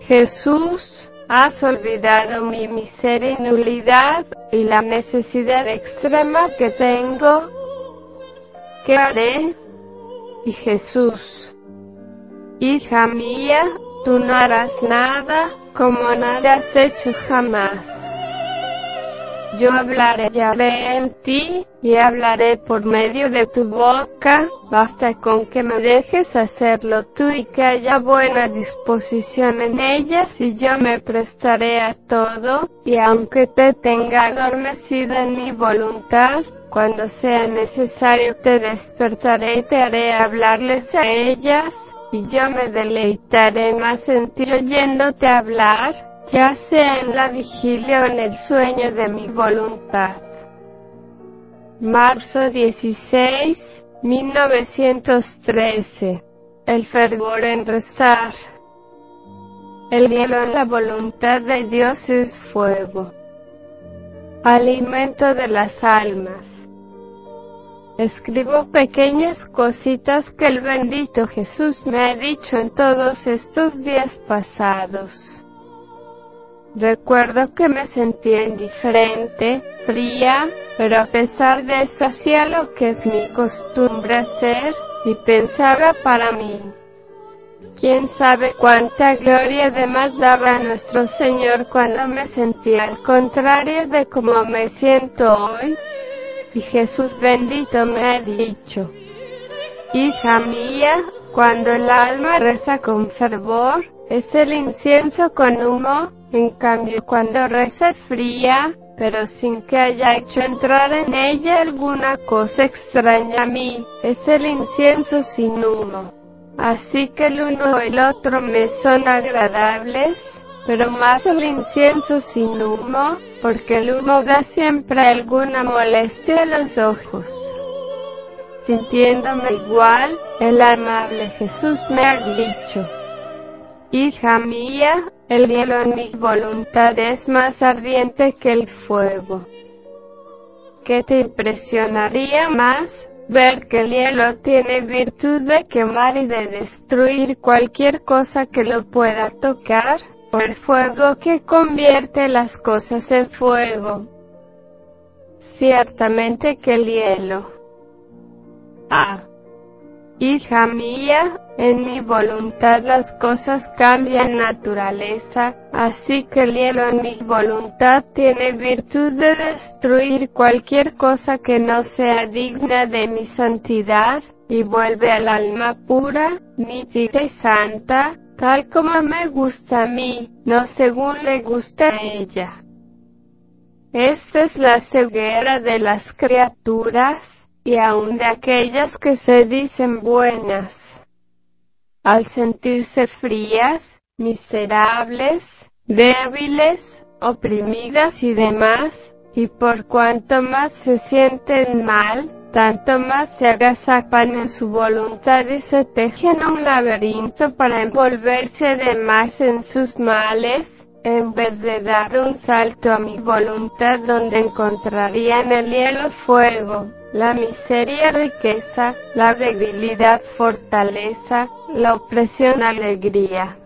Jesús, has olvidado mi miseria y nulidad, y la necesidad extrema que tengo. ¿Qué haré? Y Jesús, Hija mía, tú no harás nada como nada has hecho jamás. Yo hablaré haré en ti, y hablaré por medio de tu boca, basta con que me dejes hacerlo tú y que haya buena disposición en ellas y yo me prestaré a todo, y aunque te tenga adormecida en mi voluntad, cuando sea necesario te despertaré y te haré hablarles a ellas, y yo me deleitaré más en ti oyéndote hablar, ya sea en la vigilia o en el sueño de mi voluntad. Marzo 16, 1913. El fervor en rezar. El hielo en la voluntad de Dios es fuego. Alimento de las almas. Escribo pequeñas cositas que el bendito Jesús me ha dicho en todos estos días pasados. Recuerdo que me sentía indiferente, fría, pero a pesar de eso hacía lo que es mi costumbre hacer, y pensaba para mí. Quién sabe cuánta gloria además daba nuestro Señor cuando me sentía al contrario de como me siento hoy. Y Jesús bendito me ha dicho, Hija mía, cuando el alma reza con fervor, es el incienso con humo, en cambio cuando reza fría, pero sin que haya hecho entrar en ella alguna cosa extraña a mí, es el incienso sin humo. Así que el uno o el otro me son agradables, pero más el incienso sin humo, porque el humo da siempre alguna molestia a los ojos. Sintiéndome igual, el amable Jesús me ha dicho, Hija mía, el hielo en mi voluntad es más ardiente que el fuego. ¿Qué te impresionaría más? Ver que el hielo tiene virtud de quemar y de destruir cualquier cosa que lo pueda tocar, o el fuego que convierte las cosas en fuego. Ciertamente que el hielo. Ah. Hija mía, en mi voluntad las cosas cambian naturaleza, así que el hielo en mi voluntad tiene virtud de destruir cualquier cosa que no sea digna de mi santidad, y vuelve al alma pura, nítida y santa, tal como me gusta a mí, no según le gusta a ella. Esta es la ceguera de las criaturas, y aun de aquellas que se dicen buenas al sentirse frías, miserables, débiles, oprimidas y demás, y por cuanto más se sienten mal, tanto más se agazapan en su voluntad y se tejen un laberinto para envolverse de más en sus males, en vez de dar un salto a mi voluntad donde encontrarían el hielo fuego, la miseria riqueza, la debilidad fortaleza, la opresión alegría.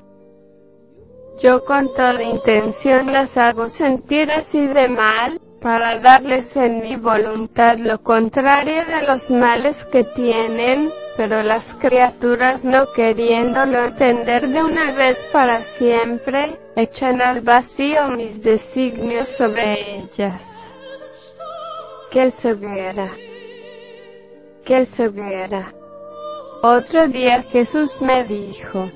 Yo con toda intención las hago sentir así de mal, para darles en mi voluntad lo contrario de los males que tienen, pero las criaturas no queriéndolo entender de una vez para siempre, echan al vacío mis designios sobre ellas. ¡Qué ceguera! que ceguera. Otro día Jesús me dijo,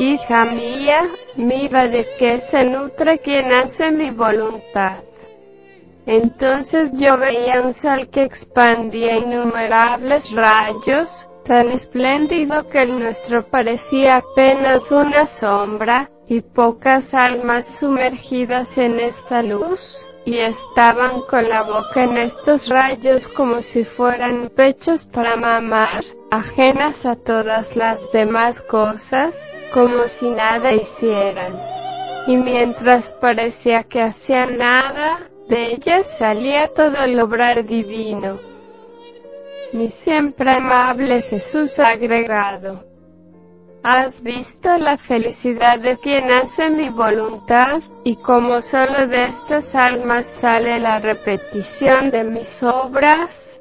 Hija mía, mira de qué se nutre quien hace mi voluntad. Entonces yo veía un sol que expandía innumerables rayos, tan espléndido que el nuestro parecía apenas una sombra, y pocas almas sumergidas en esta luz y estaban con la boca en estos rayos como si fueran pechos para mamar, ajenas a todas las demás cosas, como si nada hicieran. Y mientras parecía que hacían nada, de ellas salía todo el obrar divino. Mi siempre amable Jesús agregado. ¿Has visto la felicidad de quien hace mi voluntad? Y como solo de estas almas sale la repetición de mis obras.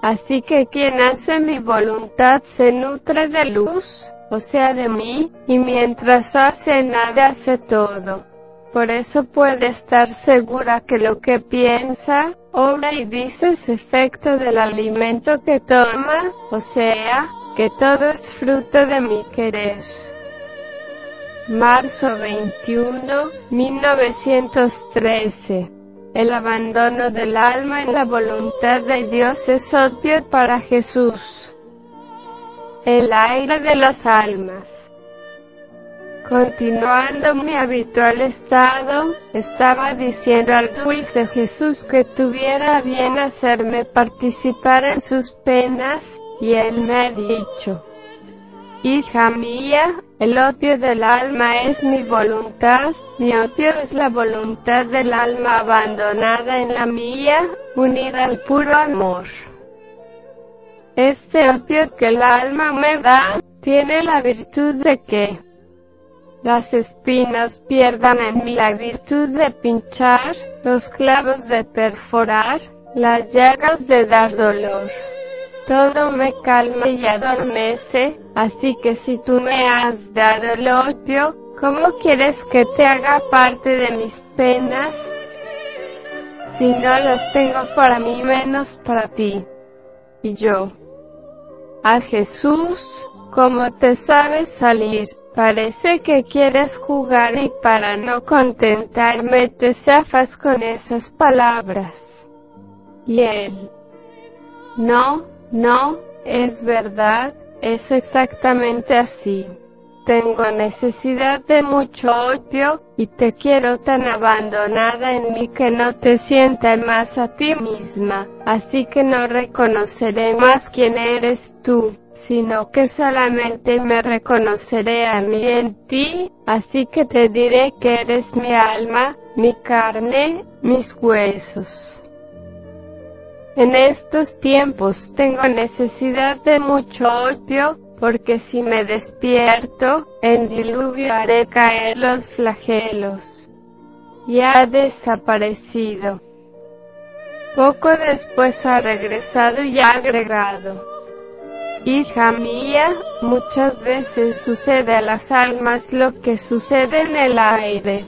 Así que quien hace mi voluntad se nutre de luz, o sea de mí, y mientras hace nada hace todo. Por eso puede estar segura que lo que piensa, obra y dice es efecto del alimento que toma, o sea, que todo es fruto de mi querer. Marzo 21, 1913. El abandono del alma en la voluntad de Dios es obvio para Jesús. El aire de las almas. Continuando mi habitual estado, estaba diciendo al dulce Jesús que tuviera bien hacerme participar en sus penas y él me ha dicho, Hija mía, el opio del alma es mi voluntad, mi opio es la voluntad del alma abandonada en la mía, unida al puro amor. Este opio que el alma me da, tiene la virtud de que las espinas pierdan en mí la virtud de pinchar, los clavos de perforar, las llagas de dar dolor. todo me calma y adormece, así que si tú me has dado el opio, ¿cómo quieres que te haga parte de mis penas? Si no las tengo para mí menos para ti. Y yo. A Jesús, ¿cómo te sabes salir? Parece que quieres jugar y para no contentarme te zafas con esas palabras. Y él. No, no, es verdad, es exactamente así. Tengo necesidad de mucho opio, y te quiero tan abandonada en mí que no te sienta más a ti misma, así que no reconoceré más quién eres tú, sino que solamente me reconoceré a mí en ti, así que te diré que eres mi alma, mi carne, mis huesos. En estos tiempos tengo necesidad de mucho opio, porque si me despierto, en diluvio haré caer los flagelos. Y ha desaparecido. Poco después ha regresado y ha agregado. Hija mía, muchas veces sucede a las almas lo que sucede en el aire.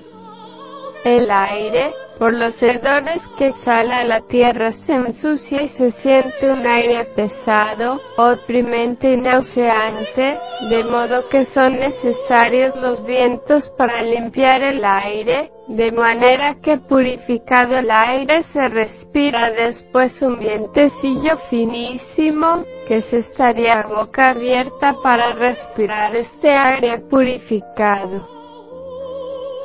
El aire, por los hedores que exhala la tierra se ensucia y se siente un aire pesado, oprimente y nauseante, de modo que son necesarios los vientos para limpiar el aire, de manera que purificado el aire se respira después un vientecillo finísimo, que se estaría a boca abierta para respirar este aire purificado.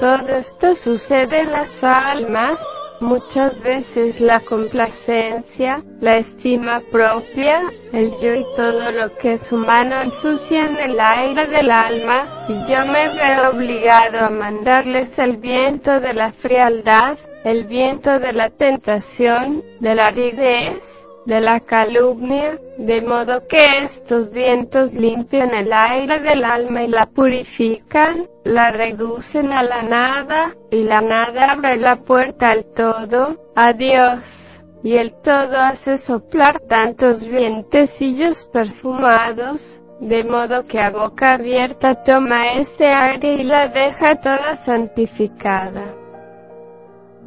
Todo esto sucede en las almas, muchas veces la complacencia, la estima propia, el yo y todo lo que es humano ensucian el aire del alma, y yo me veo obligado a mandarles el viento de la frialdad, el viento de la tentación, de la aridez, de la calumnia, de modo que estos vientos limpian el aire del alma y la purifican, la reducen a la nada, y la nada abre la puerta al todo, a Dios. Y el todo hace soplar tantos vientecillos perfumados, de modo que a boca abierta toma ese aire y la deja toda santificada.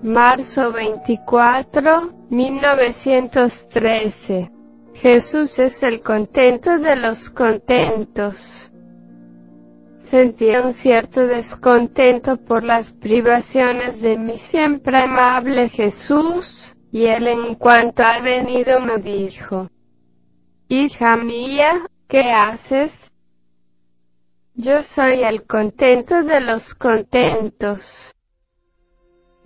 Marzo 24, 1913. Jesús es el contento de los contentos. Sentía un cierto descontento por las privaciones de mi siempre amable Jesús, y él en cuanto ha venido me dijo, Hija mía, ¿qué haces? Yo soy el contento de los contentos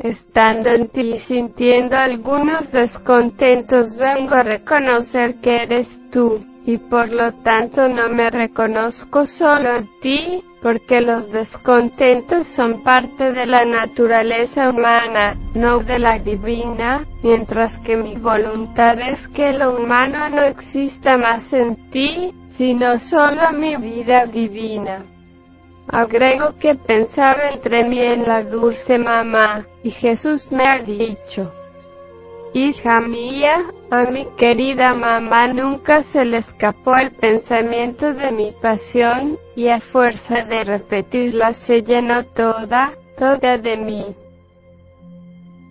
estando en ti y sintiendo algunos descontentos vengo a reconocer que eres tú, y por lo tanto no me reconozco solo en ti, porque los descontentos son parte de la naturaleza humana, no de la divina, mientras que mi voluntad es que lo humano no exista más en ti, sino solo mi vida divina. Agrego que pensaba entre mí en la dulce mamá, y Jesús me ha dicho, Hija mía, a mi querida mamá nunca se le escapó el pensamiento de mi pasión, y a fuerza de repetirla se llenó toda, toda de mí.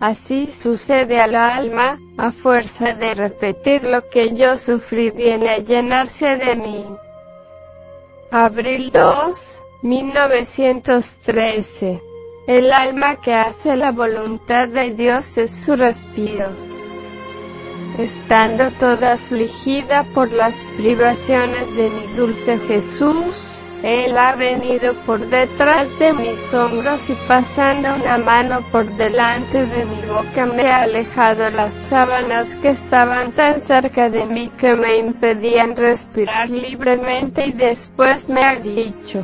Así sucede al alma, a fuerza de repetir lo que yo sufrí viene a llenarse de mí. Abril 2, 1913. El alma que hace la voluntad de Dios es su respiro. Estando toda afligida por las privaciones de mi dulce Jesús, Él ha venido por detrás de mis hombros y pasando una mano por delante de mi boca me ha alejado las sábanas que estaban tan cerca de mí que me impedían respirar libremente y después me ha dicho,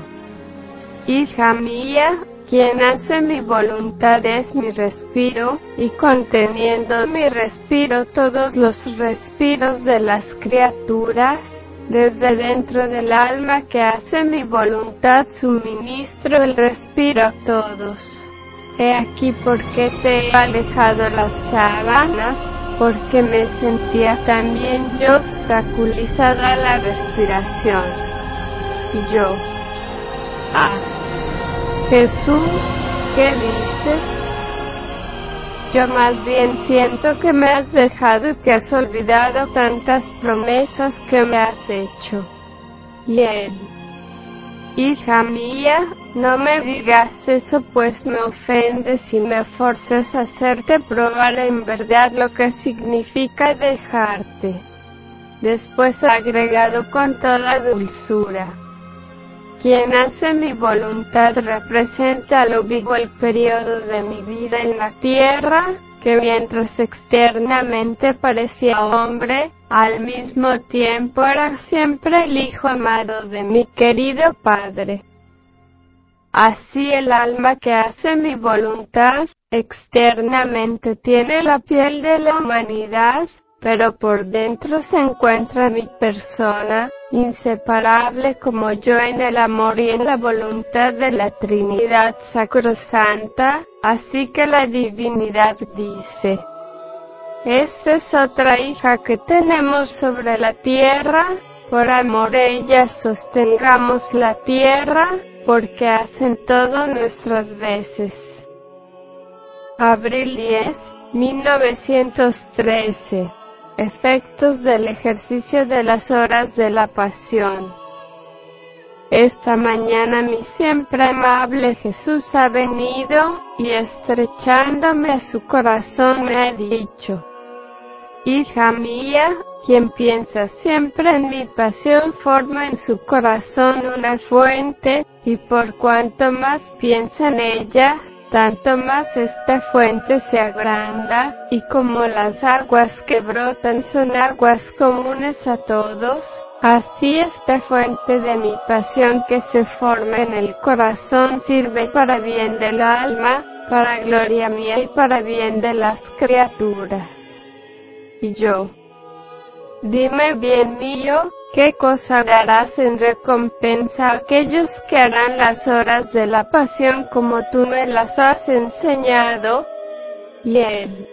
Hija mía, quien hace mi voluntad es mi respiro, y conteniendo mi respiro todos los respiros de las criaturas, desde dentro del alma que hace mi voluntad suministro el respiro a todos. He aquí porque te he alejado las sábanas, porque me sentía también yo obstaculizada la respiración. Y yo, ah, Jesús, ¿qué dices? Yo más bien siento que me has dejado y que has olvidado tantas promesas que me has hecho. Y él, hija mía, no me digas eso pues me ofendes y me forzas a hacerte probar en verdad lo que significa dejarte. Después agregado con toda dulzura. Quien hace mi voluntad representa lo vivo el periodo de mi vida en la tierra, que mientras externamente parecía hombre, al mismo tiempo era siempre el hijo amado de mi querido Padre. Así el alma que hace mi voluntad, externamente tiene la piel de la humanidad, pero por dentro se encuentra mi persona, inseparable como yo en el amor y en la voluntad de la Trinidad Sacrosanta, así que la divinidad dice, esta es otra hija que tenemos sobre la tierra, por amor ella sostengamos la tierra, porque hacen todo nuestras veces. Abril 10, 1913. Efectos del ejercicio de las horas de la pasión. Esta mañana mi siempre amable Jesús ha venido y estrechándome a su corazón me ha dicho, Hija mía, quien piensa siempre en mi pasión forma en su corazón una fuente, y por cuanto más piensa en ella, tanto más esta fuente se agranda, y como las aguas que brotan son aguas comunes a todos, así esta fuente de mi pasión que se forma en el corazón sirve para bien del alma, para gloria mía y para bien de las criaturas y yo. Dime bien mío, ¿qué cosa darás en recompensa a aquellos que harán las horas de la pasión como tú me las has enseñado? Y él,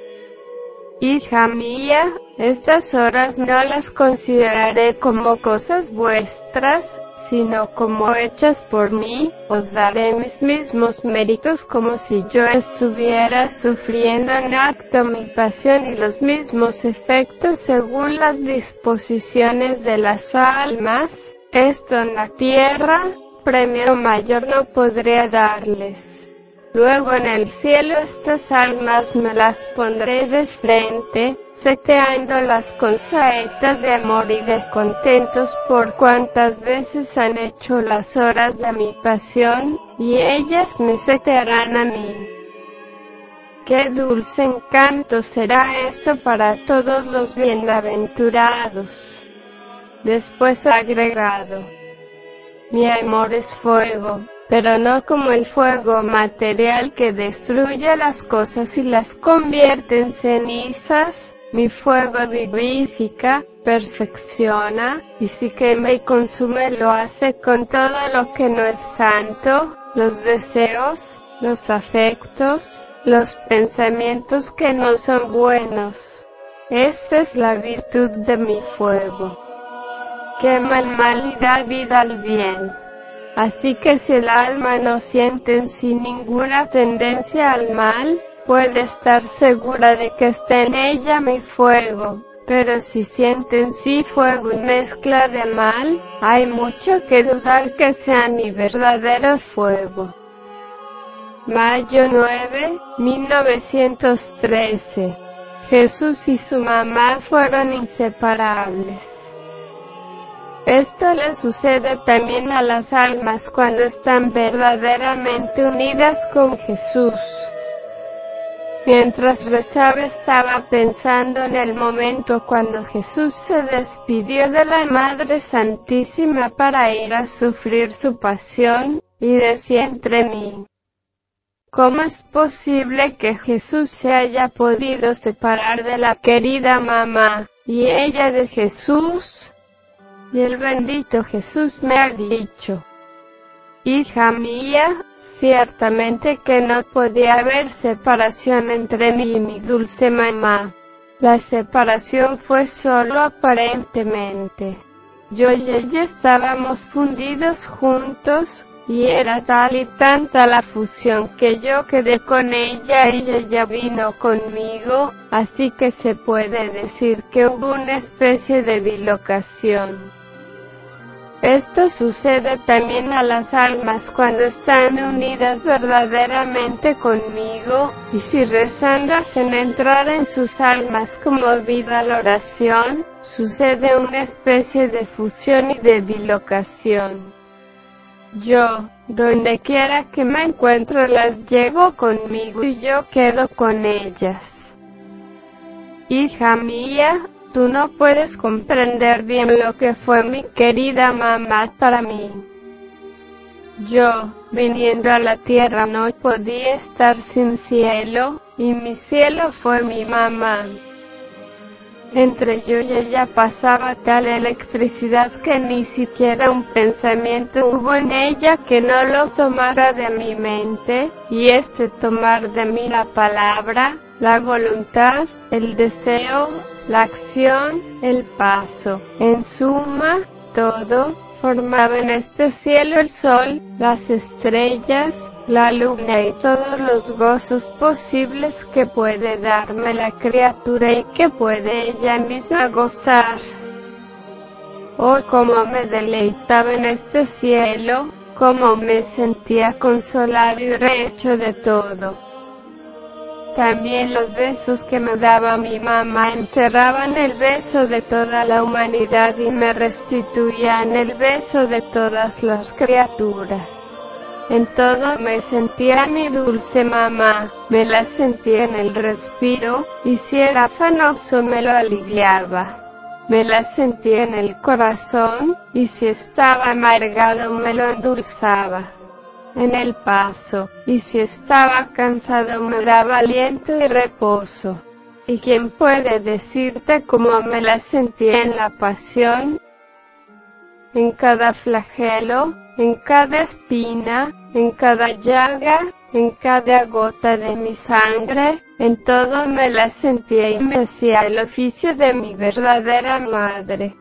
Hija mía, estas horas no las consideraré como cosas vuestras, sino como hechas por mí, os daré mis mismos méritos como si yo estuviera sufriendo en acto mi pasión y los mismos efectos según las disposiciones de las almas, esto en la tierra, premio mayor no podría darles. Luego en el cielo estas almas me las pondré de frente, seteándolas con saetas de amor y de contentos por cuantas veces han hecho las horas de mi pasión, y ellas me setearán a mí. Qué dulce encanto será esto para todos los bienaventurados. Después agregado, mi amor es fuego, pero no como el fuego material que destruye las cosas y las convierte en cenizas. Mi fuego vivifica, perfecciona, y si quema y consume lo hace con todo lo que no es santo, los deseos, los afectos, los pensamientos que no son buenos. Esta es la virtud de mi fuego. Quema el mal y da vida al bien. Así que si el alma no siente en sí ninguna tendencia al mal, puede estar segura de que está en ella mi fuego. Pero si siente en sí fuego y mezcla de mal, hay mucho que dudar que sea mi verdadero fuego. Mayo 9, 1913. Jesús y su mamá fueron inseparables. Esto le sucede también a las almas cuando están verdaderamente unidas con Jesús. Mientras rezaba estaba pensando en el momento cuando Jesús se despidió de la Madre Santísima para ir a sufrir su pasión, y decía entre mí, ¿Cómo es posible que Jesús se haya podido separar de la querida mamá, y ella de Jesús? Y el bendito Jesús me ha dicho, Hija mía, ciertamente que no podía haber separación entre mí y mi dulce mamá. La separación fue solo aparentemente. Yo y ella estábamos fundidos juntos, y era tal y tanta la fusión que yo quedé con ella y ella vino conmigo, así que se puede decir que hubo una especie de bilocación. Esto sucede también a las almas cuando están unidas verdaderamente conmigo, y si rezando hacen entrar en sus almas como vida la oración, sucede una especie de fusión y de bilocación. Yo, donde quiera que me encuentro, las llevo conmigo y yo quedo con ellas. Hija mía, tú no puedes comprender bien lo que fue mi querida mamá para mí. Yo, viniendo a la tierra, no podía estar sin cielo, y mi cielo fue mi mamá. Entre yo y ella pasaba tal electricidad que ni siquiera un pensamiento hubo en ella que no lo tomara de mi mente, y este tomar de mí la palabra, la voluntad, el deseo, la acción, el paso, en suma, todo, formaba en este cielo el sol, las estrellas, la luna y todos los gozos posibles que puede darme la criatura y que puede ella misma gozar. Oh, cómo me deleitaba en este cielo, cómo me sentía consolado y rehecho de todo. También los besos que me daba mi mamá encerraban el beso de toda la humanidad y me restituían el beso de todas las criaturas. En todo me sentía mi dulce mamá, me la sentía en el respiro, y si era afanoso me lo aliviaba. Me la sentía en el corazón, y si estaba amargado me lo endulzaba. En el paso, y si estaba cansado me daba aliento y reposo. ¿Y quién puede decirte cómo me la sentía en la pasión? En cada flagelo, en cada espina, en cada llaga, en cada gota de mi sangre, en todo me la sentía y me hacía el oficio de mi verdadera madre.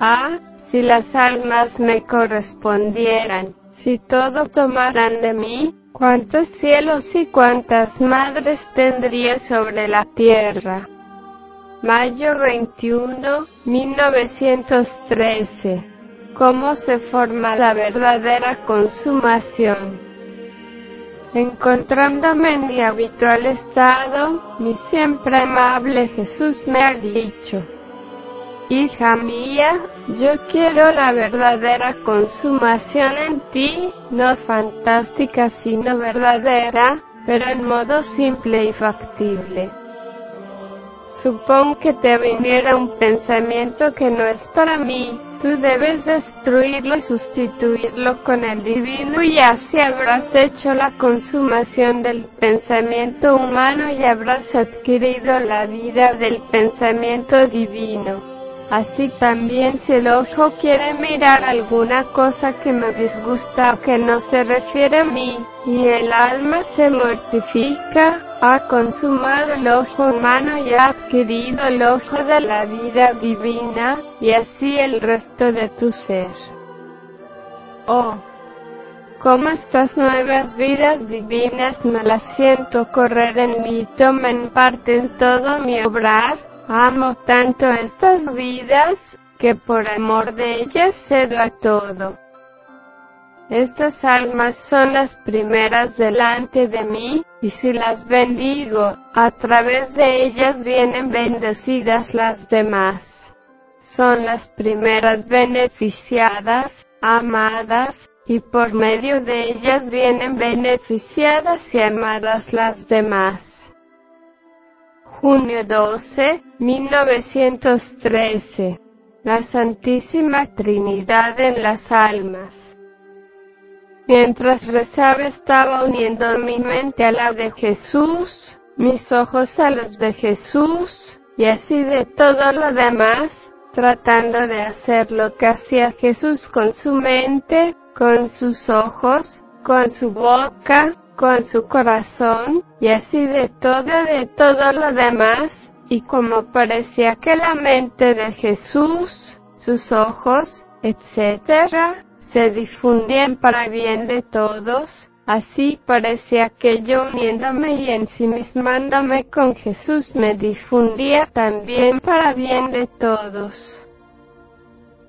Ah, si las almas me correspondieran, si todo tomaran de mí, cuántos cielos y cuántas madres tendría sobre la tierra. Mayo 21, 1913 cómo se forma la verdadera consumación. Encontrándome en mi habitual estado, mi siempre amable Jesús me ha dicho, Hija mía, yo quiero la verdadera consumación en ti, no fantástica sino verdadera, pero en modo simple y factible. Supón que te viniera un pensamiento que no es para mí, tú debes destruirlo y sustituirlo con el divino y así habrás hecho la consumación del pensamiento humano y habrás adquirido la vida del pensamiento divino. Así también si el ojo quiere mirar alguna cosa que me disgusta o que no se refiere a mí, y el alma se mortifica, ha consumado el ojo humano y ha adquirido el ojo de la vida divina, y así el resto de tu ser. Oh, cómo estas nuevas vidas divinas me las siento correr en mí y tomen parte en todo mi obrar, Amo tanto estas vidas, que por amor de ellas cedo a todo. Estas almas son las primeras delante de mí, y si las bendigo, a través de ellas vienen bendecidas las demás. Son las primeras beneficiadas, amadas, y por medio de ellas vienen beneficiadas y amadas las demás. Junio 12, 1913. La Santísima Trinidad en las almas. Mientras rezaba estaba uniendo mi mente a la de Jesús, mis ojos a los de Jesús, y así de todo lo demás, tratando de hacer lo que hacía Jesús con su mente, con sus ojos, con su boca, con su corazón, y así de todo, de todo lo demás, y como parecía que la mente de Jesús, sus ojos, etc., se difundían para bien de todos, así parecía que yo uniéndome y ensimismándome con Jesús me difundía también para bien de todos.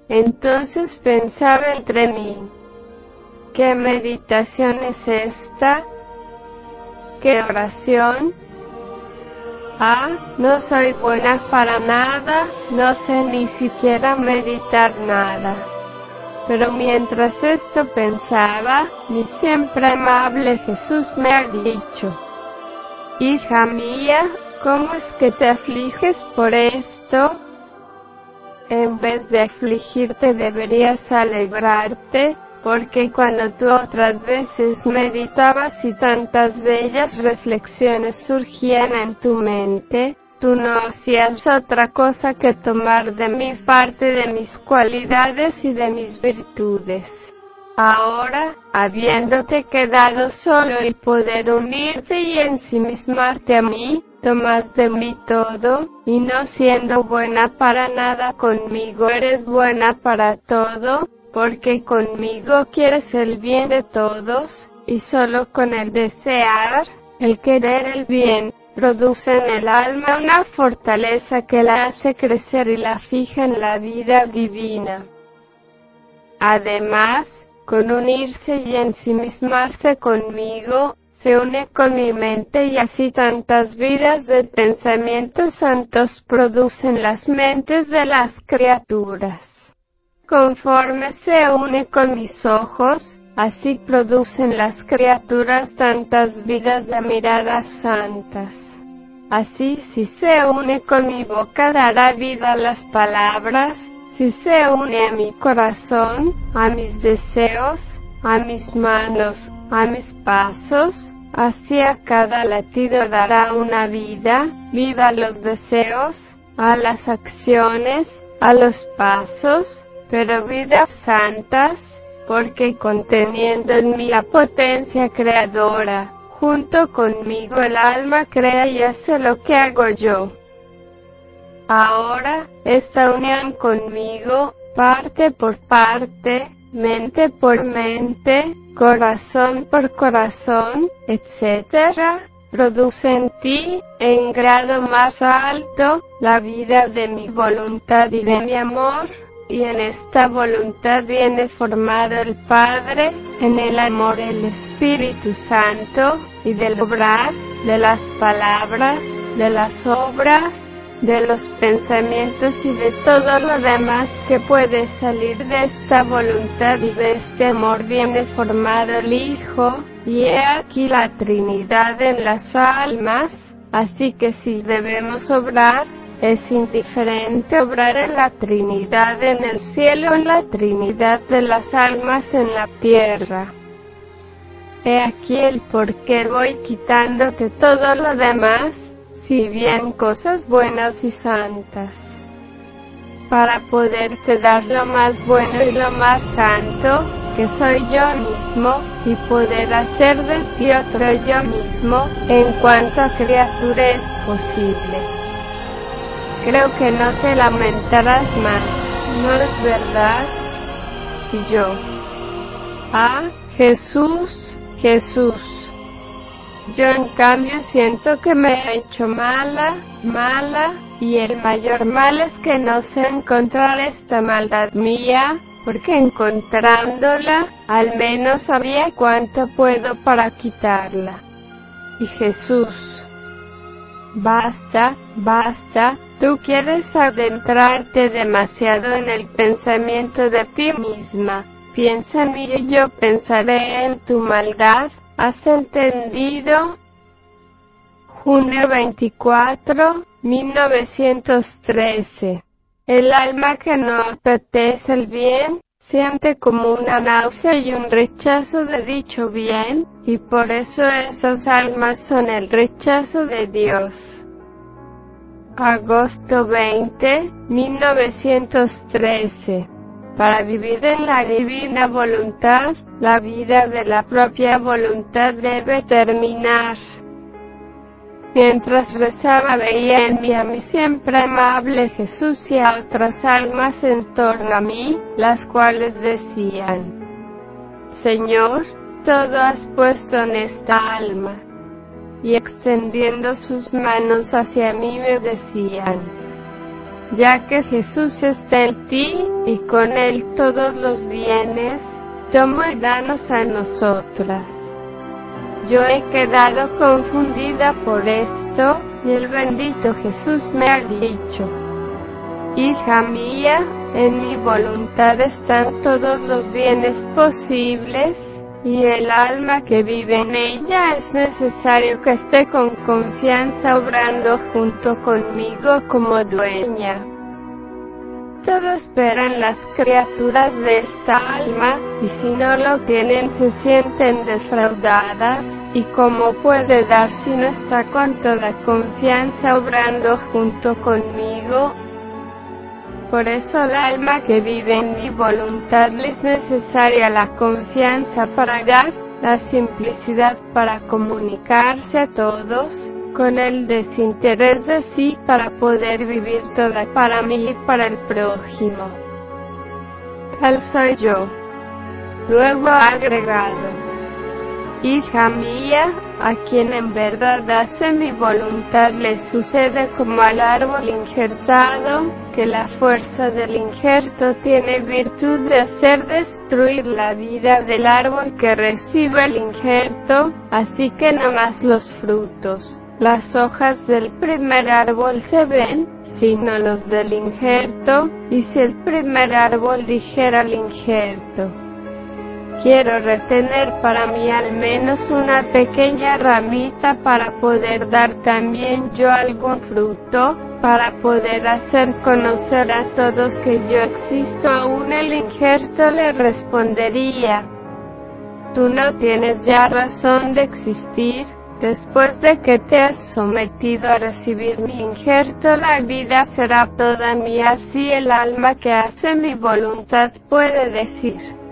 Entonces pensaba entre mí, ¿qué meditación es esta? ¿Qué oración? Ah, no soy buena para nada, no sé ni siquiera meditar nada. Pero mientras esto pensaba, mi siempre amable Jesús me ha dicho, Hija mía, ¿cómo es que te afliges por esto? En vez de afligirte deberías alegrarte, porque cuando tú otras veces meditabas y tantas bellas reflexiones surgían en tu mente, tú no hacías otra cosa que tomar de mi parte de mis cualidades y de mis virtudes. Ahora, habiéndote quedado solo el poder unirte y ensimismarte a mí, tomas de mí todo, y no siendo buena para nada conmigo eres buena para todo, porque conmigo quieres el bien de todos, y solo con el desear, el querer el bien, produce en el alma una fortaleza que la hace crecer y la fija en la vida divina. Además, con unirse y ensimismarse conmigo, se une con mi mente y así tantas vidas de pensamientos santos producen las mentes de las criaturas. Conforme se une con mis ojos, así producen las criaturas tantas vidas de miradas santas. Así si se une con mi boca dará vida a las palabras, si se une a mi corazón, a mis deseos, a mis manos, a mis pasos, así a cada latido dará una vida, vida a los deseos, a las acciones, a los pasos, pero vidas santas, porque conteniendo en mí la potencia creadora, junto conmigo el alma crea y hace lo que hago yo. Ahora, esta unión conmigo, parte por parte, mente por mente, corazón por corazón, etc., produce en ti, en grado más alto, la vida de mi voluntad y de mi amor, y en esta voluntad viene formado el Padre, en el amor el Espíritu Santo, y del obrar, de las palabras, de las obras, de los pensamientos y de todo lo demás que puede salir de esta voluntad y de este amor viene formado el Hijo, y he aquí la Trinidad en las almas, así que si debemos obrar, es indiferente obrar en la Trinidad en el cielo, en la Trinidad de las almas en la tierra. He aquí el por qué voy quitándote todo lo demás, si bien cosas buenas y santas, para poderte dar lo más bueno y lo más santo, que soy yo mismo, y poder hacer de ti otro yo mismo, en cuanto a criatura es posible creo que no te lamentarás más, ¿no es verdad? Y yo, ah, Jesús, Jesús. Yo en cambio siento que me he hecho mala, mala, y el mayor mal es que no sé encontrar esta maldad mía, porque encontrándola, al menos sabría cuánto puedo para quitarla. Y Jesús, Basta, basta, tú quieres adentrarte demasiado en el pensamiento de ti misma. Piensa en mí y yo pensaré en tu maldad. ¿Has entendido? Junio 24, 1913. El alma que no apetece el bien, siente como una náusea y un rechazo de dicho bien, y por eso esas almas son el rechazo de Dios. Agosto 20, 1913. Para vivir en la divina voluntad, la vida de la propia voluntad debe terminar. Mientras rezaba veía en mí a mi siempre amable Jesús y a otras almas en torno a mí, las cuales decían, Señor, todo has puesto en esta alma. Y extendiendo sus manos hacia mí me decían, ya que Jesús está en ti, y con él todos los bienes, toma y danos a nosotras. Yo he quedado confundida por esto, y el bendito Jesús me ha dicho, Hija mía, en mi voluntad están todos los bienes posibles, y el alma que vive en ella es necesario que esté con confianza obrando junto conmigo como dueña. Todo esperan las criaturas de esta alma, y si no lo tienen se sienten defraudadas, y cómo puede dar si no está con toda confianza obrando junto conmigo. Por eso el alma que vive en mi voluntad es necesaria la confianza para dar, la simplicidad para comunicarse a todos, con el desinterés de sí para poder vivir toda para mí y para el prójimo. Tal soy yo. Luego agregado, Hija mía, a quien en verdad hace mi voluntad le sucede como al árbol injertado, que la fuerza del injerto tiene virtud de hacer destruir la vida del árbol que recibe el injerto, así que no más los frutos. Las hojas del primer árbol se ven, sino los del injerto, y si el primer árbol dijera al injerto, quiero retener para mí al menos una pequeña ramita para poder dar también yo algún fruto, para poder hacer conocer a todos que yo existo aún el injerto le respondería, tú no tienes ya razón de existir, Después de que te has sometido a recibir mi injerto, la vida será toda mía, así el alma que hace mi voluntad puede decir.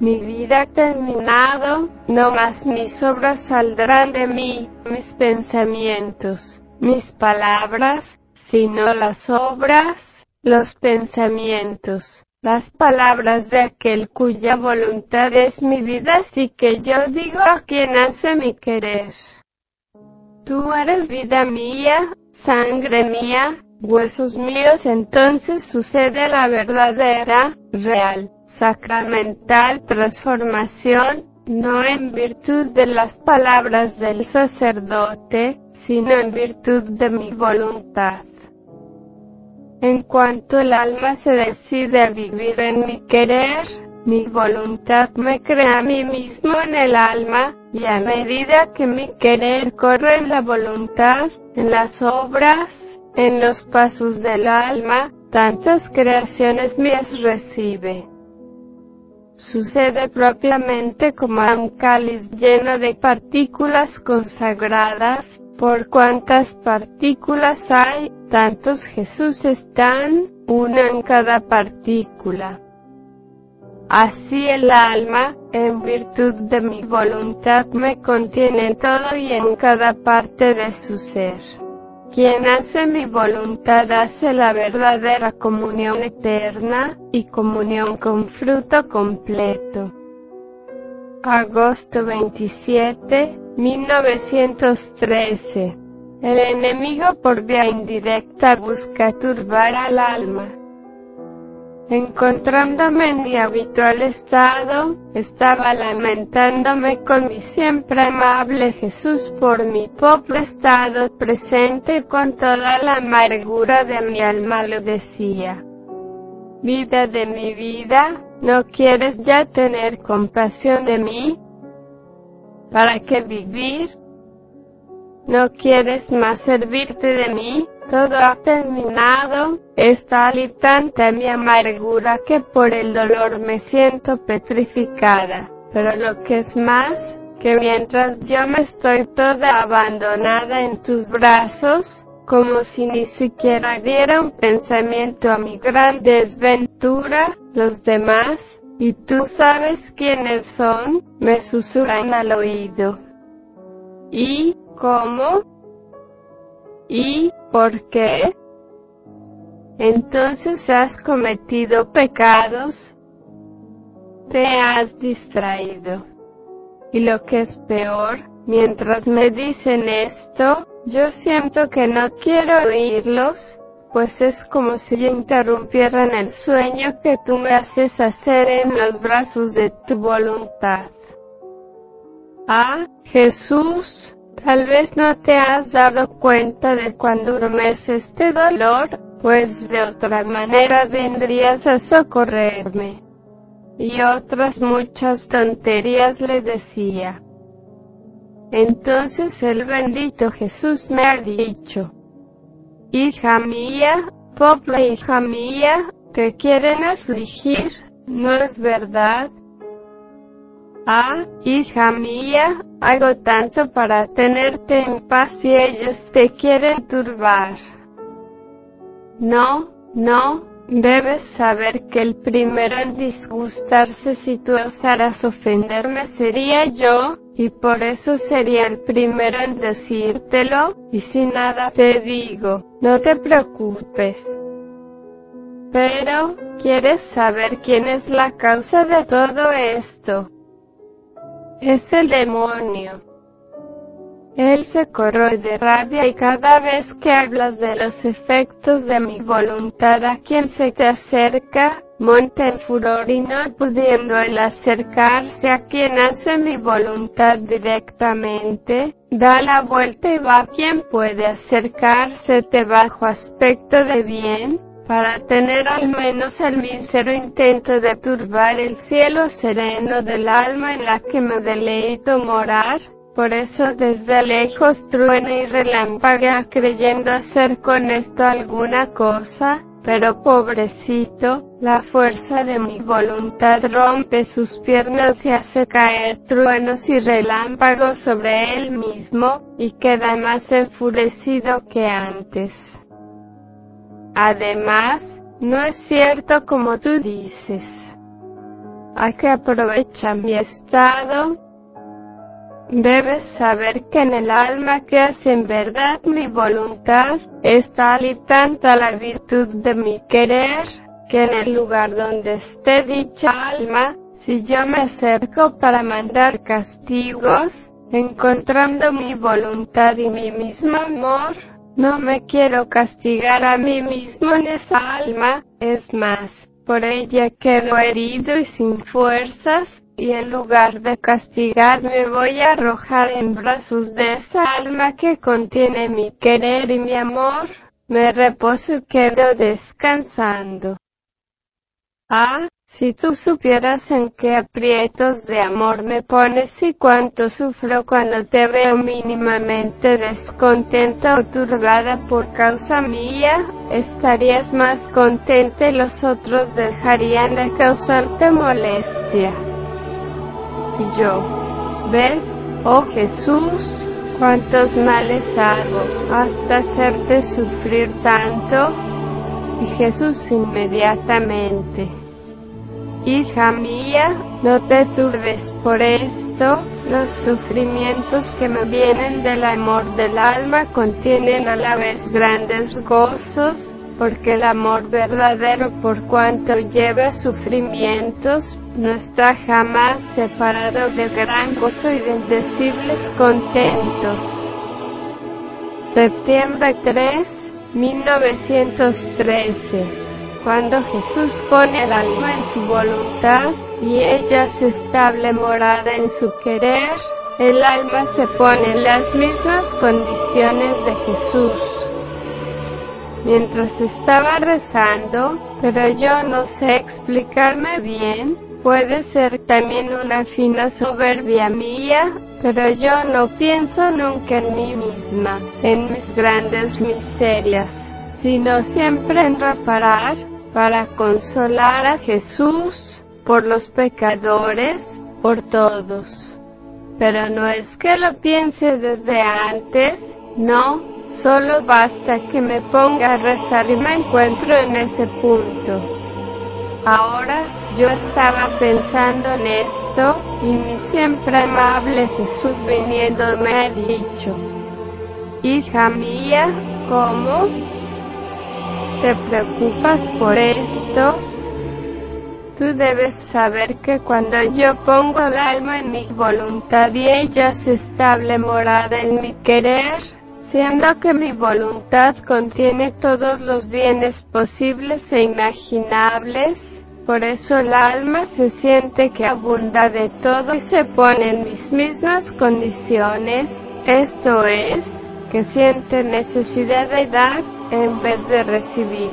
Mi vida terminado, no más mis obras saldrán de mí, mis pensamientos, mis palabras, sino las obras, los pensamientos. Las palabras de aquel cuya voluntad es mi vida, así que yo digo a quien hace mi querer. Tú eres vida mía, sangre mía, huesos míos, entonces sucede la verdadera, real, sacramental transformación, no en virtud de las palabras del sacerdote, sino en virtud de mi voluntad. En cuanto el alma se decide a vivir en mi querer, mi voluntad me crea a mí mismo en el alma, y a medida que mi querer corre en la voluntad, en las obras, en los pasos del alma, tantas creaciones mías recibe. Sucede propiamente como un cáliz lleno de partículas consagradas, por cuantas partículas hay, tantos Jesús están, una en cada partícula. Así el alma, en virtud de mi voluntad, me contiene en todo y en cada parte de su ser. Quien hace mi voluntad hace la verdadera comunión eterna, y comunión con fruto completo. Agosto 27, 1913 el enemigo por vía indirecta busca turbar al alma. Encontrándome en mi habitual estado, estaba lamentándome con mi siempre amable Jesús por mi pobre estado presente con toda la amargura de mi alma lo decía. Vida de mi vida, ¿no quieres ya tener compasión de mí? ¿Para qué vivir? ¿No quieres más servirte de mí? Todo ha terminado. Es tal y tanta mi amargura que por el dolor me siento petrificada. Pero lo que es más, que mientras yo me estoy toda abandonada en tus brazos, como si ni siquiera diera un pensamiento a mi gran desventura, los demás, y tú sabes quiénes son, me susurran al oído. Y, ¿Cómo? ¿Y por qué? Entonces has cometido pecados, te has distraído. Y lo que es peor, mientras me dicen esto, yo siento que no quiero oírlos, pues es como si interrumpieran el sueño que tú me haces hacer en los brazos de tu voluntad. Ah, Jesús, tal vez no te has dado cuenta de cuando es este dolor, pues de otra manera vendrías a socorrerme. Y otras muchas tonterías le decía. Entonces el bendito Jesús me ha dicho, Hija mía, pobre hija mía, te quieren afligir, ¿no es verdad? Ah, hija mía, hago tanto para tenerte en paz y ellos te quieren turbar. No, no, debes saber que el primero en disgustarse si tú osaras ofenderme sería yo, y por eso sería el primero en decírtelo, y si nada te digo, no te preocupes. Pero, ¿quieres saber quién es la causa de todo esto? Es el demonio. Él se corroe de rabia y cada vez que hablas de los efectos de mi voluntad a quien se te acerca, monta en furor y no pudiendo el acercarse a quien hace mi voluntad directamente, da la vuelta y va. A quien puede acercársete bajo aspecto de bien, para tener al menos el mísero intento de turbar el cielo sereno del alma en la que me deleito morar, por eso desde lejos truena y relampaguea creyendo hacer con esto alguna cosa, pero pobrecito, la fuerza de mi voluntad rompe sus piernas y hace caer truenos y relámpagos sobre él mismo, y queda más enfurecido que antes. Además, no es cierto como tú dices. ¿A que aprovecha mi estado? Debes saber que en el alma que hace en verdad mi voluntad, es tal y tanta la virtud de mi querer, que en el lugar donde esté dicha alma, si yo me acerco para mandar castigos, encontrando mi voluntad y mi mismo amor, no me quiero castigar a mí mismo en esa alma, es más, por ella quedo herido y sin fuerzas, y en lugar de castigarme voy a arrojar en brazos de esa alma que contiene mi querer y mi amor, me reposo y quedo descansando. Ah, si tú supieras en qué aprietos de amor me pones y cuánto sufro cuando te veo mínimamente descontenta o turbada por causa mía, estarías más contenta y los otros dejarían de causarte molestia. Y yo, ¿ves, oh Jesús, cuántos males hago hasta hacerte sufrir tanto? Y Jesús inmediatamente, Hija mía, no te turbes por esto, los sufrimientos que me vienen del amor del alma contienen a la vez grandes gozos, porque el amor verdadero por cuanto lleva sufrimientos, no está jamás separado de gran gozo y de indecibles contentos. Septiembre 3, 1913. Cuando Jesús pone al alma en su voluntad y ella su estable morada en su querer, el alma se pone en las mismas condiciones de Jesús. Mientras estaba rezando, pero yo no sé explicarme bien, puede ser también una fina soberbia mía, pero yo no pienso nunca en mí misma, en mis grandes miserias, sino siempre en reparar, para consolar a Jesús, por los pecadores, por todos. Pero no es que lo piense desde antes, no, Solo basta que me ponga a rezar y me encuentro en ese punto. Ahora yo estaba pensando en esto y mi siempre amable Jesús viniendo me ha dicho, Hija mía, ¿Cómo? ¿Te preocupas por esto? Tú debes saber que cuando yo pongo el alma en mi voluntad y ella se estable morada en mi querer, siendo que mi voluntad contiene todos los bienes posibles e imaginables, por eso el alma se siente que abunda de todo y se pone en mis mismas condiciones, esto es, que siente necesidad de dar en vez de recibir.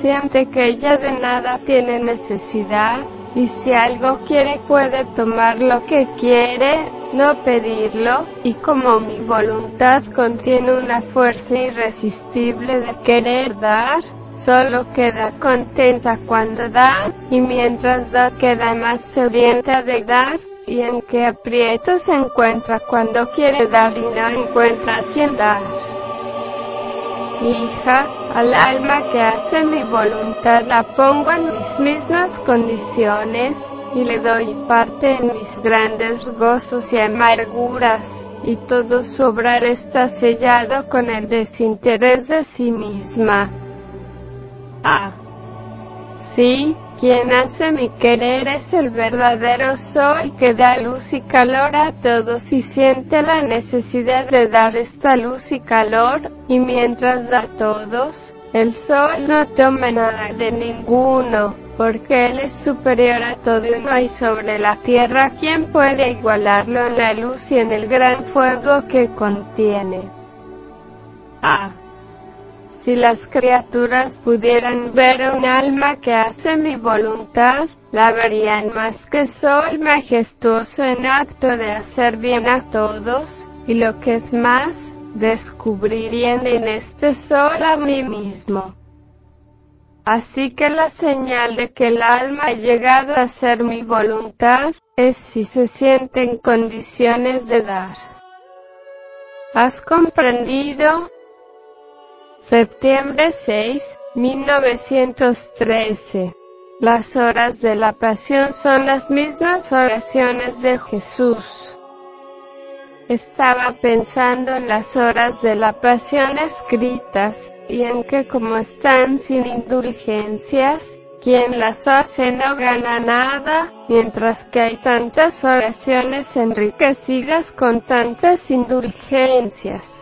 Siente que ella de nada tiene necesidad, y si algo quiere puede tomar lo que quiere, no pedirlo, y como mi voluntad contiene una fuerza irresistible de querer dar, solo queda contenta cuando da, y mientras da queda más sedienta de dar, y en qué aprieto se encuentra cuando quiere dar y no encuentra quien dar. Hija, al alma que hace mi voluntad la pongo en mis mismas condiciones, y le doy parte en mis grandes gozos y amarguras, y todo su obrar está sellado con el desinterés de sí misma. Ah. Sí, quien hace mi querer es el verdadero sol que da luz y calor a todos y siente la necesidad de dar esta luz y calor, y mientras da a todos, el sol no toma nada de ninguno, porque él es superior a todo y sobre la tierra quien puede igualarlo en la luz y en el gran fuego que contiene. Ah. Si las criaturas pudieran ver un alma que hace mi voluntad, la verían más que sol majestuoso en acto de hacer bien a todos, y lo que es más, descubrirían en este sol a mí mismo. Así que la señal de que el alma ha llegado a hacer mi voluntad, es si se siente en condiciones de dar. ¿Has comprendido? Septiembre 6, 1913. Las horas de la pasión son las mismas oraciones de Jesús. Estaba pensando en las horas de la pasión escritas, y en que como están sin indulgencias, quien las hace no gana nada, mientras que hay tantas oraciones enriquecidas con tantas indulgencias.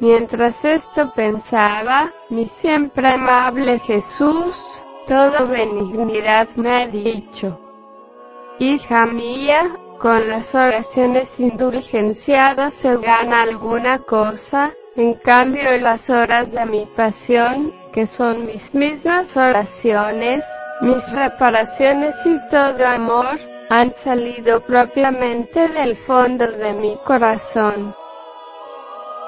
Mientras esto pensaba, mi siempre amable Jesús, todo benignidad me ha dicho. Hija mía, con las oraciones indulgenciadas se gana alguna cosa, en cambio las horas de mi pasión, que son mis mismas oraciones, mis reparaciones y todo amor, han salido propiamente del fondo de mi corazón.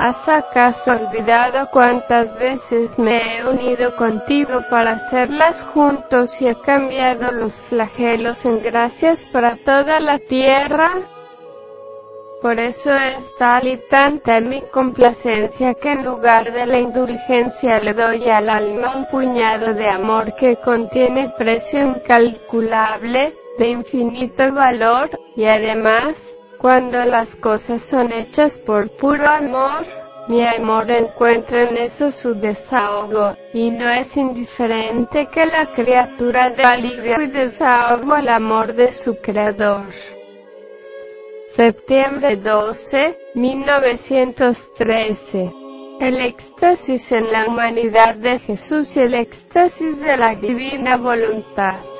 ¿Has acaso olvidado cuántas veces me he unido contigo para hacerlas juntos y he cambiado los flagelos en gracias para toda la tierra? Por eso es tal y tanta mi complacencia que en lugar de la indulgencia le doy al alma un puñado de amor que contiene precio incalculable, de infinito valor, y además, cuando las cosas son hechas por puro amor, mi amor encuentra en eso su desahogo, y no es indiferente que la criatura dé alivio y desahogo al amor de su creador. Septiembre 12, 1913. El éxtasis en la humanidad de Jesús y el éxtasis de la divina voluntad.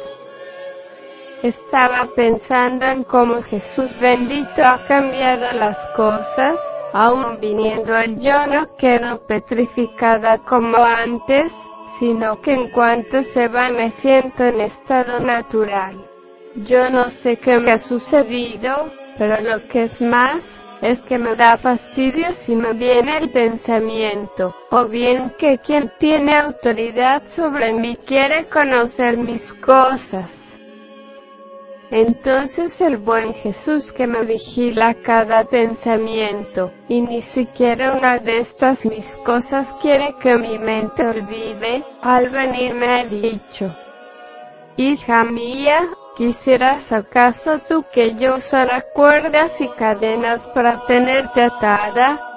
Estaba pensando en cómo Jesús bendito ha cambiado las cosas, aún viniendo el yo no quedo petrificada como antes, sino que en cuanto se va me siento en estado natural. Yo no sé qué me ha sucedido, pero lo que es más, es que me da fastidio si me viene el pensamiento, o bien que quien tiene autoridad sobre mí quiere conocer mis cosas. Entonces el buen Jesús que me vigila cada pensamiento, y ni siquiera una de estas mis cosas quiere que mi mente olvide, al venir me ha dicho, Hija mía, ¿quisieras acaso tú que yo usara cuerdas y cadenas para tenerte atada?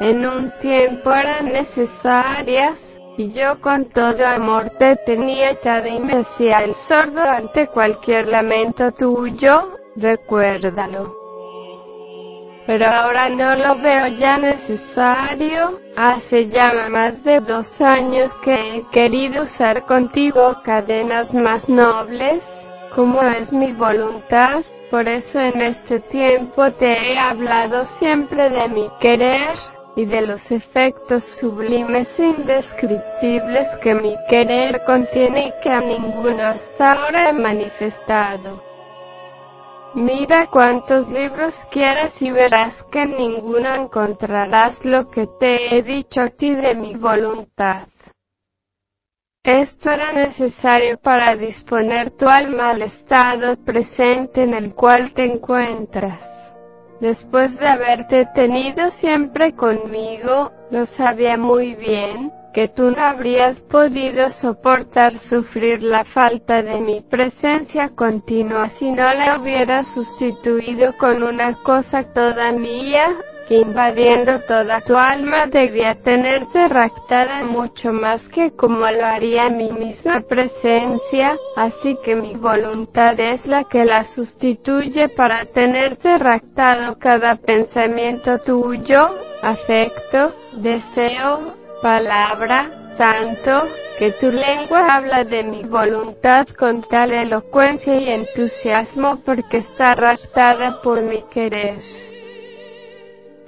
en un tiempo eran necesarias, y yo con todo amor te tenía echada y me hacía el sordo ante cualquier lamento tuyo, recuérdalo. Pero ahora no lo veo ya necesario, hace ya más de dos años que he querido usar contigo cadenas más nobles, como es mi voluntad, por eso en este tiempo te he hablado siempre de mi querer, y de los efectos sublimes e indescriptibles que mi querer contiene y que a ninguno hasta ahora he manifestado. Mira cuantos libros quieras y verás que en ninguno encontrarás lo que te he dicho a ti de mi voluntad. Esto era necesario para disponer tu alma al estado presente en el cual te encuentras. Después de haberte tenido siempre conmigo, lo sabía muy bien, que tú no habrías podido soportar sufrir la falta de mi presencia continua si no la hubieras sustituido con una cosa toda mía, que invadiendo toda tu alma debía tenerte raptada mucho más que como lo haría mi misma presencia, así que mi voluntad es la que la sustituye para tenerte raptado cada pensamiento tuyo, afecto, deseo, palabra, santo, que tu lengua habla de mi voluntad con tal elocuencia y entusiasmo porque está raptada por mi querer.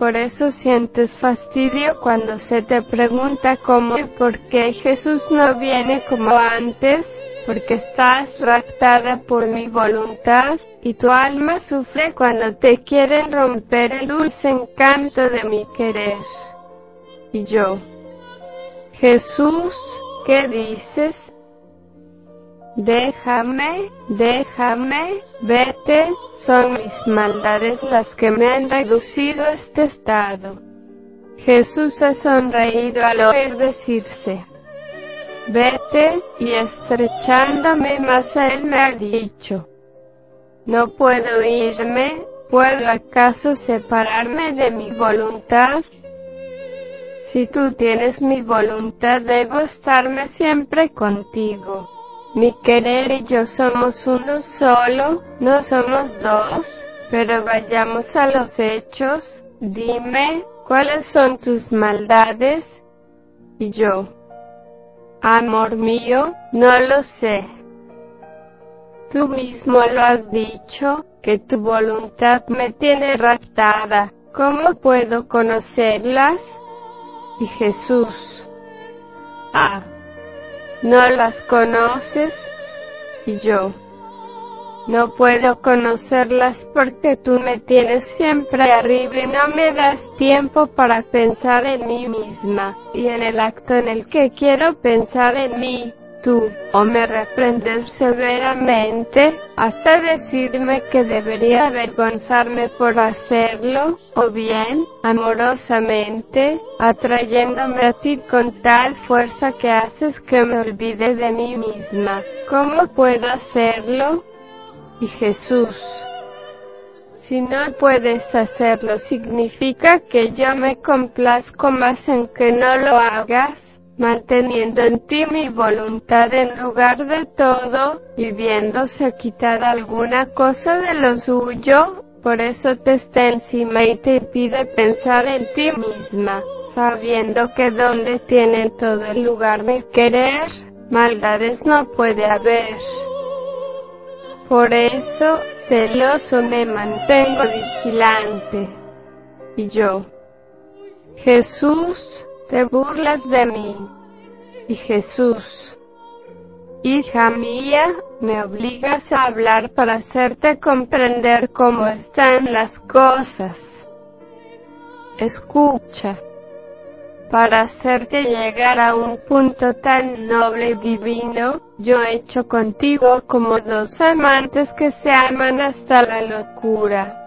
Por eso sientes fastidio cuando se te pregunta cómo y por qué Jesús no viene como antes, porque estás raptada por mi voluntad, y tu alma sufre cuando te quieren romper el dulce encanto de mi querer. Y yo, Jesús, ¿qué dices? Déjame, déjame, vete, son mis maldades las que me han reducido a este estado. Jesús ha sonreído al oír decirse, vete, y estrechándome más a él me ha dicho, no puedo irme, ¿puedo acaso separarme de mi voluntad? Si tú tienes mi voluntad, debo estarme siempre contigo. Mi querer y yo somos uno solo, no somos dos, pero vayamos a los hechos, dime, ¿cuáles son tus maldades? Y yo, amor mío, no lo sé. Tú mismo lo has dicho, que tu voluntad me tiene raptada, ¿cómo puedo conocerlas? Y Jesús, ah, no las conoces y yo no puedo conocerlas porque tú me tienes siempre arriba y no me das tiempo para pensar en mí misma y en el acto en el que quiero pensar en mí tú, o me reprendes severamente, hasta decirme que debería avergonzarme por hacerlo, o bien, amorosamente, atrayéndome a ti con tal fuerza que haces que me olvide de mí misma. ¿Cómo puedo hacerlo? Y Jesús, si no puedes hacerlo significa que yo me complazco más en que no lo hagas manteniendo en ti mi voluntad en lugar de todo, y viéndose quitar alguna cosa de lo suyo, por eso te está encima y te pide pensar en ti misma, sabiendo que donde tiene todo el lugar mi querer, maldades no puede haber. Por eso, celoso me mantengo vigilante. Y yo, Jesús, te burlas de mí. Y Jesús, hija mía, me obligas a hablar para hacerte comprender cómo están las cosas. Escucha, para hacerte llegar a un punto tan noble y divino, yo he hecho contigo como dos amantes que se aman hasta la locura.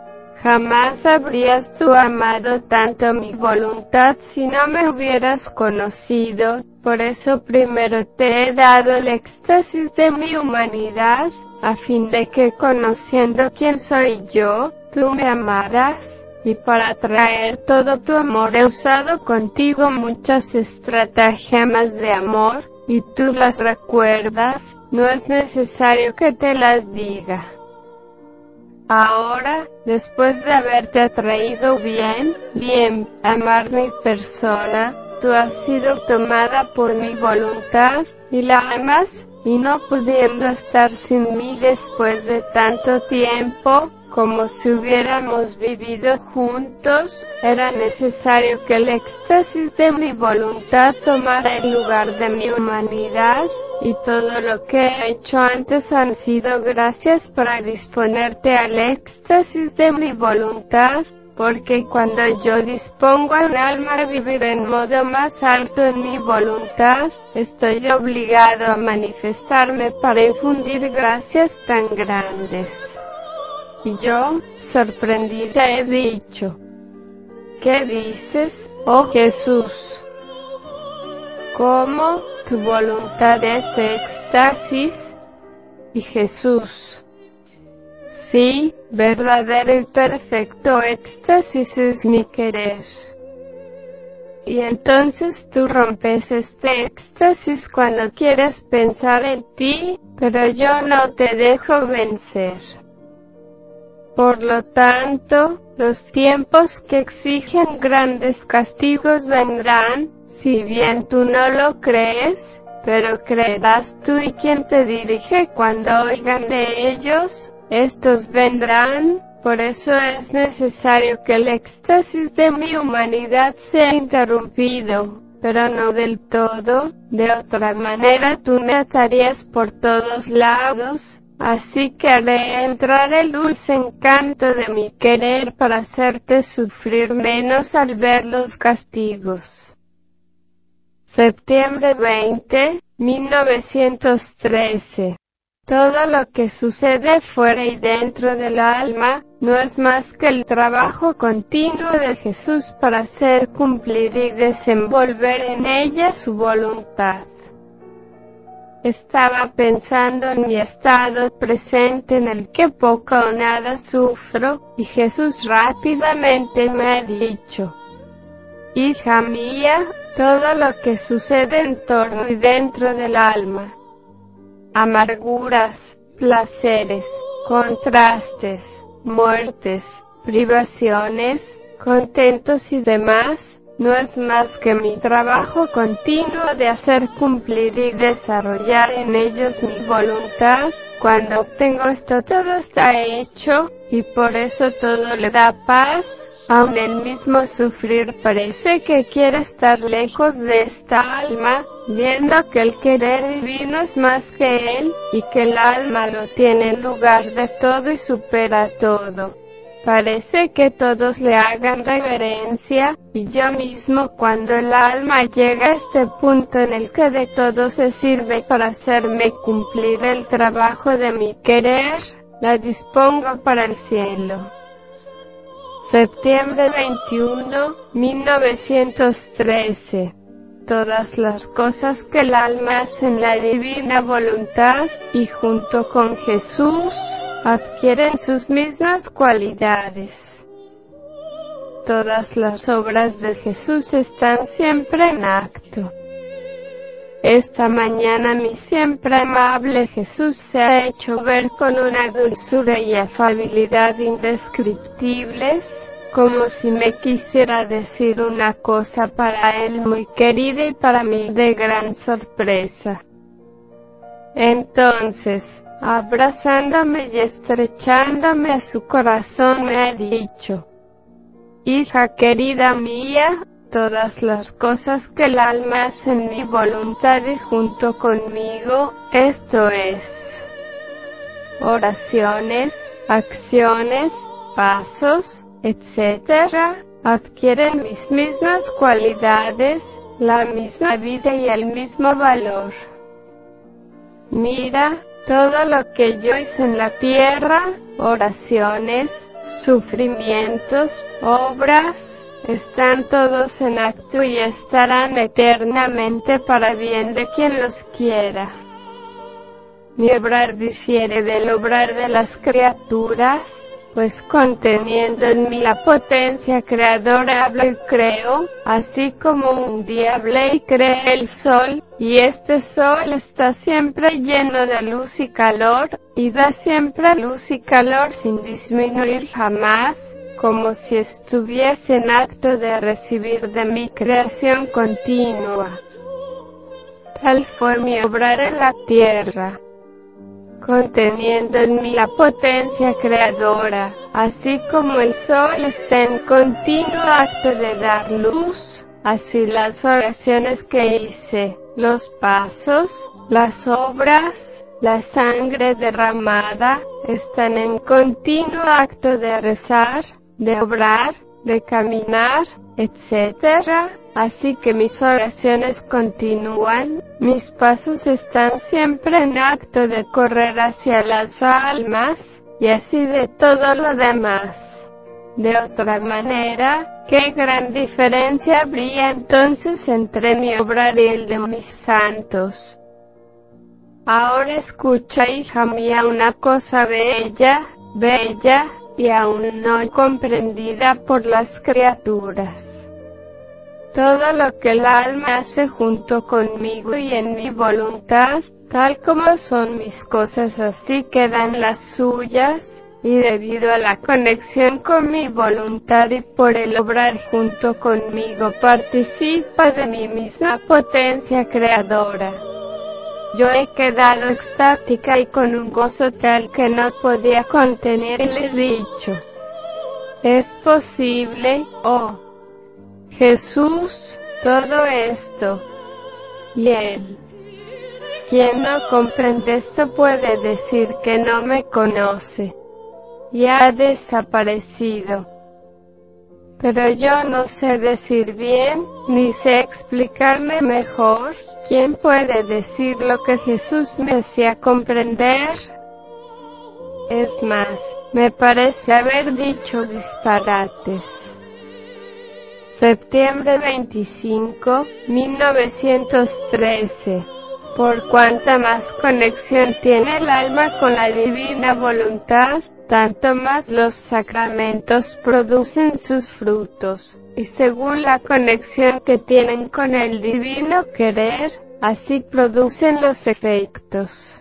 Jamás habrías tú amado tanto mi voluntad si no me hubieras conocido, por eso primero te he dado el éxtasis de mi humanidad, a fin de que conociendo quién soy yo, tú me amaras, y para atraer todo tu amor he usado contigo muchas estratagemas de amor, y tú las recuerdas, no es necesario que te las diga. Ahora, después de haberte atraído bien, bien, amar mi persona, tú has sido tomada por mi voluntad, y la amas, y no pudiendo estar sin mí después de tanto tiempo, como si hubiéramos vivido juntos, era necesario que el éxtasis de mi voluntad tomara el lugar de mi humanidad, y todo lo que he hecho antes han sido gracias para disponerte al éxtasis de mi voluntad, porque cuando yo dispongo a un alma a vivir en modo más alto en mi voluntad, estoy obligado a manifestarme para infundir gracias tan grandes. Y yo, sorprendida, he dicho, ¿qué dices, oh Jesús? ¿Cómo tu voluntad es éxtasis? Y Jesús, sí, verdadero y perfecto éxtasis es mi querer. Y entonces tú rompes este éxtasis cuando quieres pensar en ti, pero yo no te dejo vencer. Por lo tanto, los tiempos que exigen grandes castigos vendrán, si bien tú no lo crees, pero creerás tú y quien te dirige cuando oigan de ellos, estos vendrán, por eso es necesario que el éxtasis de mi humanidad sea interrumpido, pero no del todo, de otra manera tú me atarías por todos lados, Así que haré entrar el dulce encanto de mi querer para hacerte sufrir menos al ver los castigos. Septiembre 20, 1913. Todo lo que sucede fuera y dentro del alma no es más que el trabajo continuo de Jesús para hacer cumplir y desenvolver en ella su voluntad. Estaba pensando en mi estado presente en el que poco o nada sufro, y Jesús rápidamente me ha dicho, Hija mía, todo lo que sucede en torno y dentro del alma, amarguras, placeres, contrastes, muertes, privaciones, contentos y demás, no es más que mi trabajo continuo de hacer cumplir y desarrollar en ellos mi voluntad. Cuando obtengo esto todo está hecho, y por eso todo le da paz, aun el mismo sufrir parece que quiere estar lejos de esta alma, viendo que el querer divino es más que él, y que el alma lo tiene en lugar de todo y supera todo. Parece que todos le hagan reverencia, y yo mismo cuando el alma llega a este punto en el que de todo se sirve para hacerme cumplir el trabajo de mi querer, la dispongo para el cielo. Septiembre 21, 1913 todas las cosas que el alma hace en la divina voluntad y junto con Jesús adquieren sus mismas cualidades. Todas las obras de Jesús están siempre en acto. Esta mañana mi siempre amable Jesús se ha hecho ver con una dulzura y afabilidad indescriptibles, como si me quisiera decir una cosa para él muy querida y para mí de gran sorpresa. Entonces, abrazándome y estrechándome a su corazón me ha dicho, Hija querida mía, todas las cosas que el alma hace en mi voluntad y junto conmigo, esto es, oraciones, acciones, pasos, etc., adquieren mis mismas cualidades, la misma vida y el mismo valor. Mira, todo lo que yo hice en la tierra, oraciones, sufrimientos, obras, están todos en acto y estarán eternamente para bien de quien los quiera. Mi obrar difiere del obrar de las criaturas, pues conteniendo en mí la potencia creadora hablo y creo, así como un día hablé y creé el sol, y este sol está siempre lleno de luz y calor, y da siempre luz y calor sin disminuir jamás, como si estuviese en acto de recibir de mi creación continua. Tal fue mi obrar en la tierra conteniendo en mí la potencia creadora, así como el sol está en continuo acto de dar luz, así las oraciones que hice, los pasos, las obras, la sangre derramada, están en continuo acto de rezar, de obrar, de caminar, etc. Así que mis oraciones continúan, mis pasos están siempre en acto de correr hacia las almas, y así de todo lo demás. De otra manera, qué gran diferencia habría entonces entre mi obrar y el de mis santos. Ahora escucha, hija mía, una cosa bella, bella, y aún no comprendida por las criaturas. Todo lo que el alma hace junto conmigo y en mi voluntad, tal como son mis cosas así quedan las suyas, y debido a la conexión con mi voluntad y por el obrar junto conmigo participa de mi misma potencia creadora. Yo he quedado extática y con un gozo tal que no podía contener le he dicho, es posible, oh Jesús, todo esto. Y él, quien no comprende esto puede decir que no me conoce y ha desaparecido. Pero yo no sé decir bien, ni sé explicarme mejor, ¿Quién puede decir lo que Jesús me hacía comprender? Es más, me parece haber dicho disparates. Septiembre 25, 1913. Por cuanta más conexión tiene el alma con la divina voluntad, tanto más los sacramentos producen sus frutos y según la conexión que tienen con el divino querer, así producen los efectos.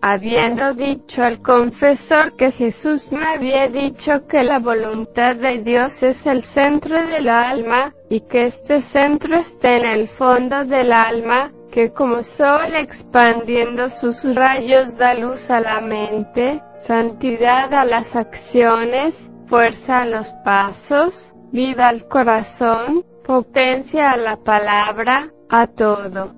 Habiendo dicho al confesor que Jesús me había dicho que la voluntad de Dios es el centro del alma, y que este centro está en el fondo del alma, que como sol expandiendo sus rayos da luz a la mente, santidad a las acciones, fuerza a los pasos, vida al corazón, potencia a la palabra, a todo.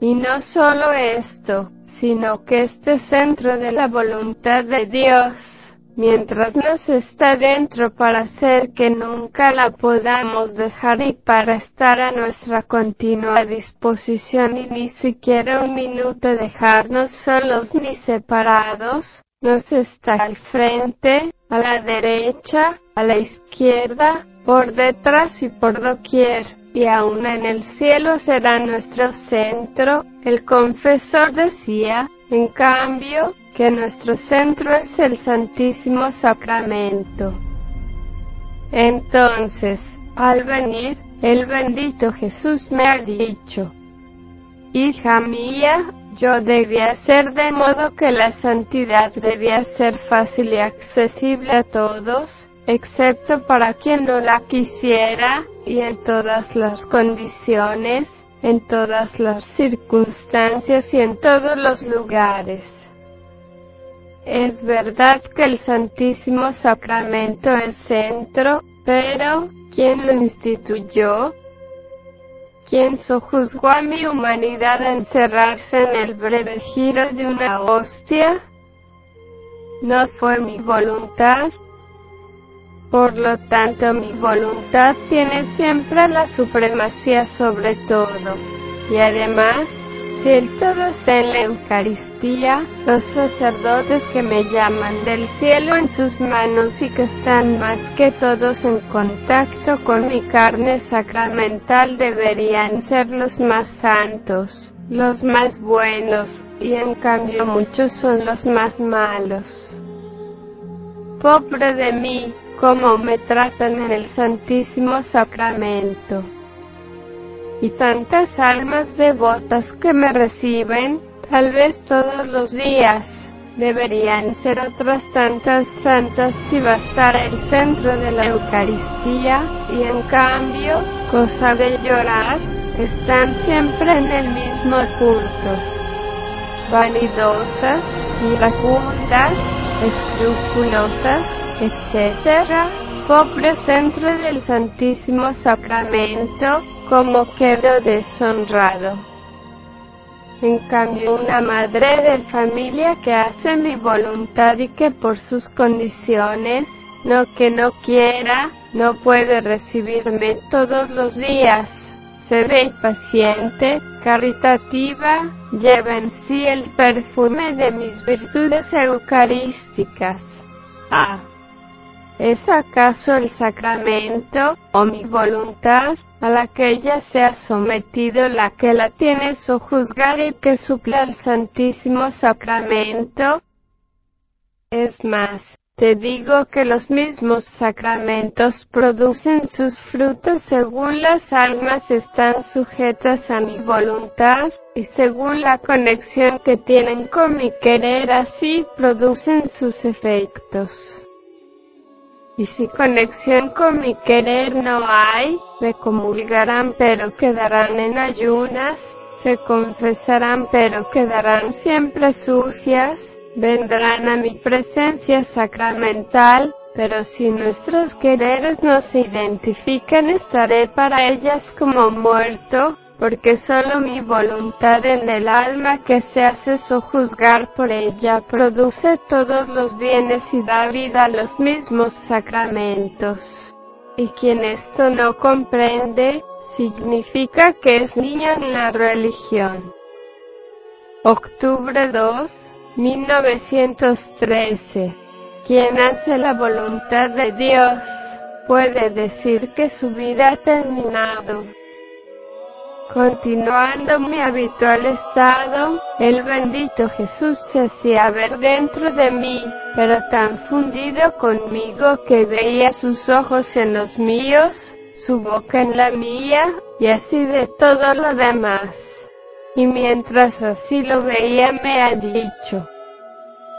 Y no solo esto, sino que este centro de la voluntad de Dios, mientras nos está dentro para hacer que nunca la podamos dejar y para estar a nuestra continua disposición y ni siquiera un minuto dejarnos solos ni separados, nos está al frente, a la derecha, a la izquierda, por detrás y por doquier, y aún en el cielo será nuestro centro. El confesor decía, en cambio, que nuestro centro es el Santísimo Sacramento. Entonces, al venir, el bendito Jesús me ha dicho, Hija mía, yo debía ser de modo que la santidad debía ser fácil y accesible a todos, excepto para quien no la quisiera, y en todas las condiciones, en todas las circunstancias y en todos los lugares. Es verdad que el Santísimo Sacramento es centro, pero ¿quién lo instituyó? ¿Quién sojuzgó a mi humanidad a encerrarse en el breve giro de una hostia? No fue mi voluntad, por lo tanto mi voluntad tiene siempre la supremacía sobre todo. Y además, si el todo está en la Eucaristía, los sacerdotes que me llaman del cielo en sus manos y que están más que todos en contacto con mi carne sacramental deberían ser los más santos, los más buenos, y en cambio muchos son los más malos. pobre de mí, cómo me tratan en el Santísimo Sacramento. Y tantas almas devotas que me reciben, tal vez todos los días, deberían ser otras tantas santas si bastara el centro de la Eucaristía, y en cambio, cosa de llorar, están siempre en el mismo culto. Vanidosas, iracundas, escrupulosas, etc. Pobre centro del Santísimo Sacramento, como quedo deshonrado. En cambio, una madre de familia que hace mi voluntad y que por sus condiciones, no que no quiera, no puede recibirme todos los días. Se ve paciente, caritativa, lleva en sí el perfume de mis virtudes eucarísticas. Ah, ¿Es acaso el sacramento, o mi voluntad, a la que ella se ha sometido la que la tiene sojuzgar y que suple al Santísimo Sacramento? Es más, te digo que los mismos sacramentos producen sus frutos según las almas están sujetas a mi voluntad, y según la conexión que tienen con mi querer así producen sus efectos. Y si conexión con mi querer no hay, me comulgarán pero quedarán en ayunas, se confesarán pero quedarán siempre sucias, vendrán a mi presencia sacramental, pero si nuestros quereres no se identifican estaré para ellas como muerto, porque solo mi voluntad en el alma que se hace sojuzgar por ella produce todos los bienes y da vida a los mismos sacramentos. Y quien esto no comprende, significa que es niño en la religión. Octubre 2, 1913. Quien hace la voluntad de Dios puede decir que su vida ha terminado. Continuando mi habitual estado, el bendito Jesús se hacía ver dentro de mí, pero tan fundido conmigo que veía sus ojos en los míos, su boca en la mía, y así de todo lo demás. Y mientras así lo veía me ha dicho,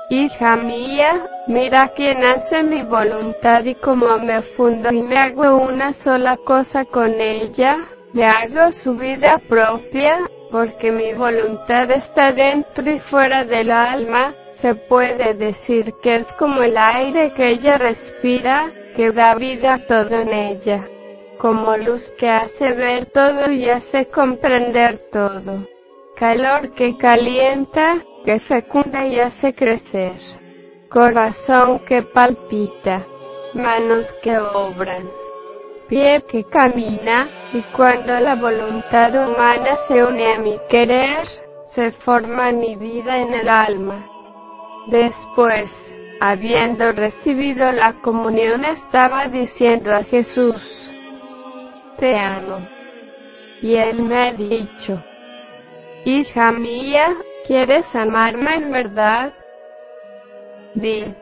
Hija mía, mira quién hace mi voluntad y cómo me fundo y me hago una sola cosa con ella, me hago su vida propia, porque mi voluntad está dentro y fuera del alma, se puede decir que es como el aire que ella respira, que da vida a todo en ella, como luz que hace ver todo y hace comprender todo, calor que calienta, que fecunda y hace crecer, corazón que palpita, manos que obran pie que camina, y cuando la voluntad humana se une a mi querer, se forma mi vida en el alma. Después, habiendo recibido la comunión, estaba diciendo a Jesús, Te amo. Y él me ha dicho, Hija mía, ¿quieres amarme en verdad? Di,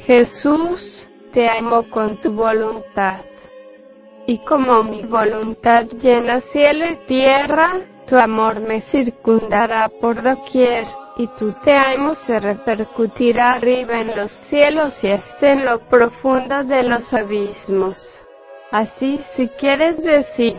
Jesús, te amo con tu voluntad y como mi voluntad llena cielo y tierra, tu amor me circundará por doquier, y tu te amo se repercutirá arriba en los cielos y hasta en lo profundo de los abismos. Así, si quieres decir,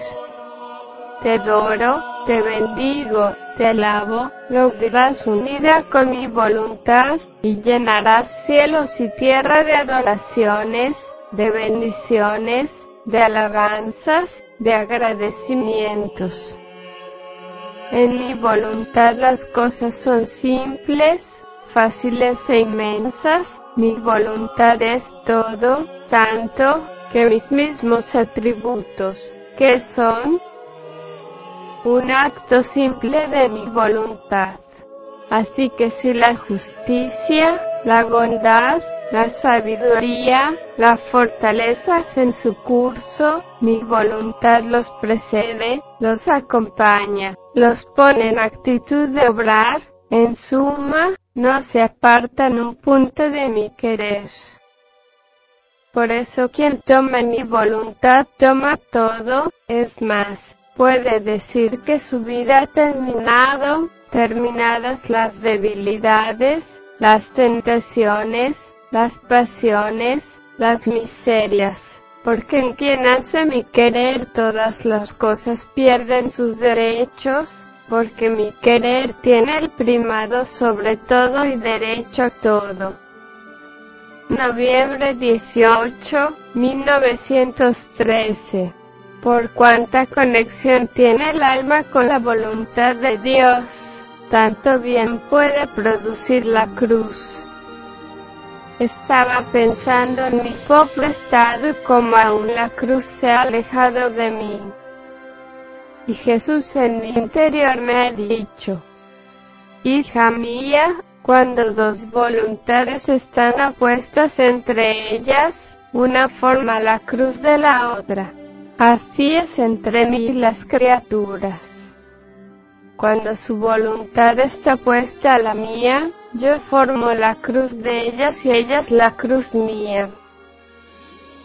te adoro, te bendigo, te alabo, lograrás unida con mi voluntad, y llenarás cielos y tierra de adoraciones, de bendiciones, de alabanzas, de agradecimientos. En mi voluntad las cosas son simples, fáciles e inmensas, mi voluntad es todo, tanto, que mis mismos atributos, que son un acto simple de mi voluntad. Así que si la justicia, la bondad, la sabiduría, la fortaleza en su curso, mi voluntad los precede, los acompaña, los pone en actitud de obrar, en suma, no se apartan un punto de mi querer. Por eso quien toma mi voluntad toma todo, es más, puede decir que su vida ha terminado, terminadas las debilidades, las tentaciones, las pasiones, las miserias. Porque en quien hace mi querer todas las cosas pierden sus derechos, porque mi querer tiene el primado sobre todo y derecho a todo. Noviembre 18, 1913. Por cuánta conexión tiene el alma con la voluntad de Dios, tanto bien puede producir la cruz. Estaba pensando en mi pobre estado como aún la cruz se ha alejado de mí. Y Jesús en mi interior me ha dicho, Hija mía, cuando dos voluntades están apuestas entre ellas, una forma la cruz de la otra. Así es entre mí y las criaturas. Cuando su voluntad está puesta a la mía, yo formo la cruz de ellas y ellas la cruz mía.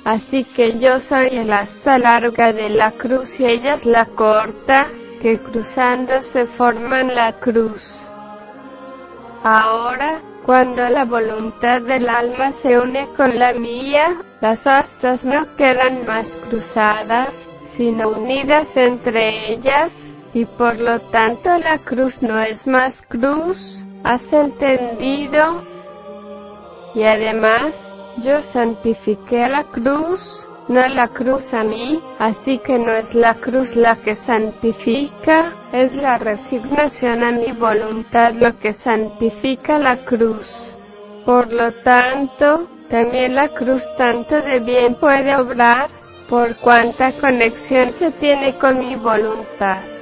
Así que yo soy el asta larga de la cruz y ellas la corta, que cruzando se forman la cruz. Ahora, cuando la voluntad del alma se une con la mía, las astas no quedan más cruzadas, sino unidas entre ellas, y por lo tanto la cruz no es más cruz, ¿has entendido? Y además, yo santifiqué la cruz, no la cruz a mí, así que no es la cruz la que santifica, es la resignación a mi voluntad lo que santifica la cruz. Por lo tanto, también la cruz tanto de bien puede obrar, por cuanta conexión se tiene con mi voluntad.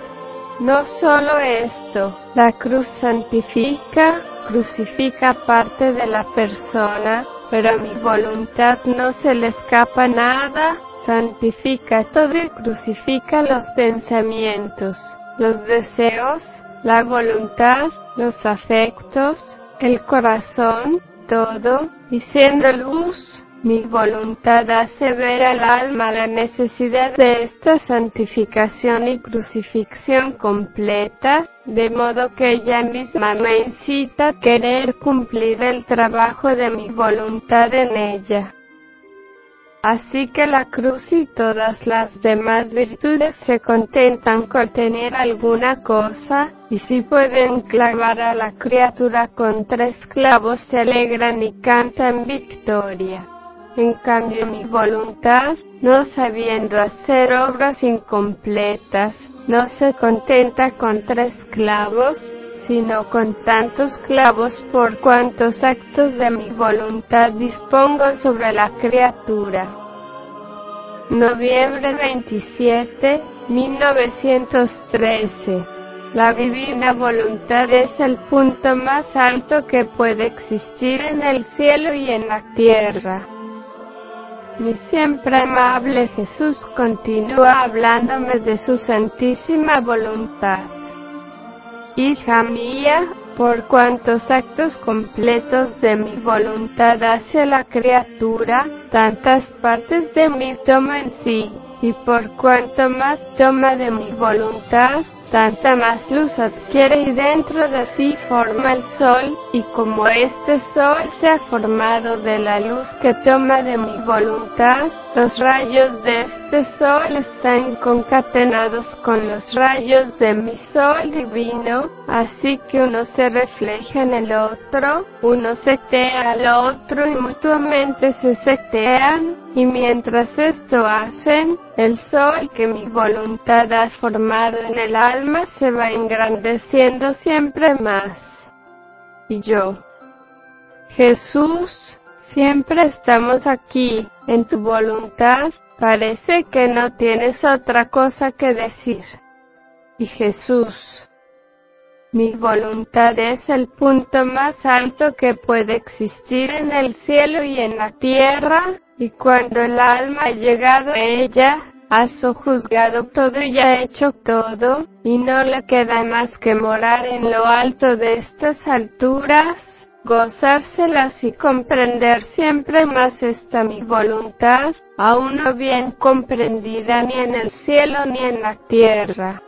No solo esto, la cruz santifica, crucifica parte de la persona, pero a mi voluntad no se le escapa nada, santifica todo y crucifica los pensamientos, los deseos, la voluntad, los afectos, el corazón, todo, y siendo luz, mi voluntad hace ver al alma la necesidad de esta santificación y crucifixión completa, de modo que ella misma me incita a querer cumplir el trabajo de mi voluntad en ella. Así que la cruz y todas las demás virtudes se contentan con tener alguna cosa, y si pueden clavar a la criatura con tres clavos se alegran y cantan victoria. En cambio mi voluntad, no sabiendo hacer obras incompletas, no se contenta con tres clavos, sino con tantos clavos por cuantos actos de mi voluntad dispongo sobre la criatura. Noviembre 27, 1913. La divina voluntad es el punto más alto que puede existir en el cielo y en la tierra. Mi siempre amable Jesús continúa hablándome de su santísima voluntad. Hija mía, por cuantos actos completos de mi voluntad hace la criatura, tantas partes de mí toma en sí, y por cuanto más toma de mi voluntad, tanta más luz adquiere y dentro de sí forma el sol, y como este sol se ha formado de la luz que toma de mi voluntad, los rayos de este sol están concatenados con los rayos de mi sol divino, así que uno se refleja en el otro, uno setea al otro y mutuamente se setean, y mientras esto hacen, el sol que mi voluntad ha formado en el alma se va engrandeciendo siempre más. Y yo, Jesús, siempre estamos aquí, en tu voluntad, parece que no tienes otra cosa que decir. Y Jesús, mi voluntad es el punto más alto que puede existir en el cielo y en la tierra, y cuando el alma ha llegado a ella, ha sojuzgado todo y ha hecho todo, y no le queda más que morar en lo alto de estas alturas, gozárselas y comprender siempre más esta mi voluntad, aún no bien comprendida ni en el cielo ni en la tierra.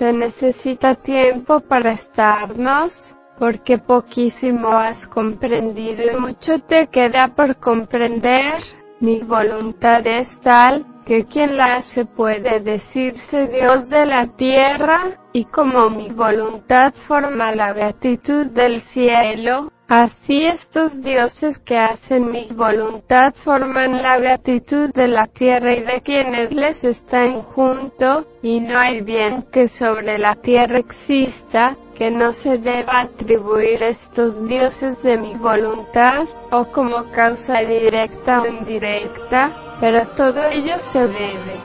Se necesita tiempo para estarnos, porque poquísimo has comprendido y mucho te queda por comprender. Mi voluntad es tal, que quien la hace puede decirse Dios de la tierra, y como mi voluntad forma la beatitud del cielo, así estos dioses que hacen mi voluntad forman la beatitud de la tierra y de quienes les están junto, y no hay bien que sobre la tierra exista, que no se deba atribuir estos dioses de mi voluntad, o como causa directa o indirecta, pero todo ello se debe.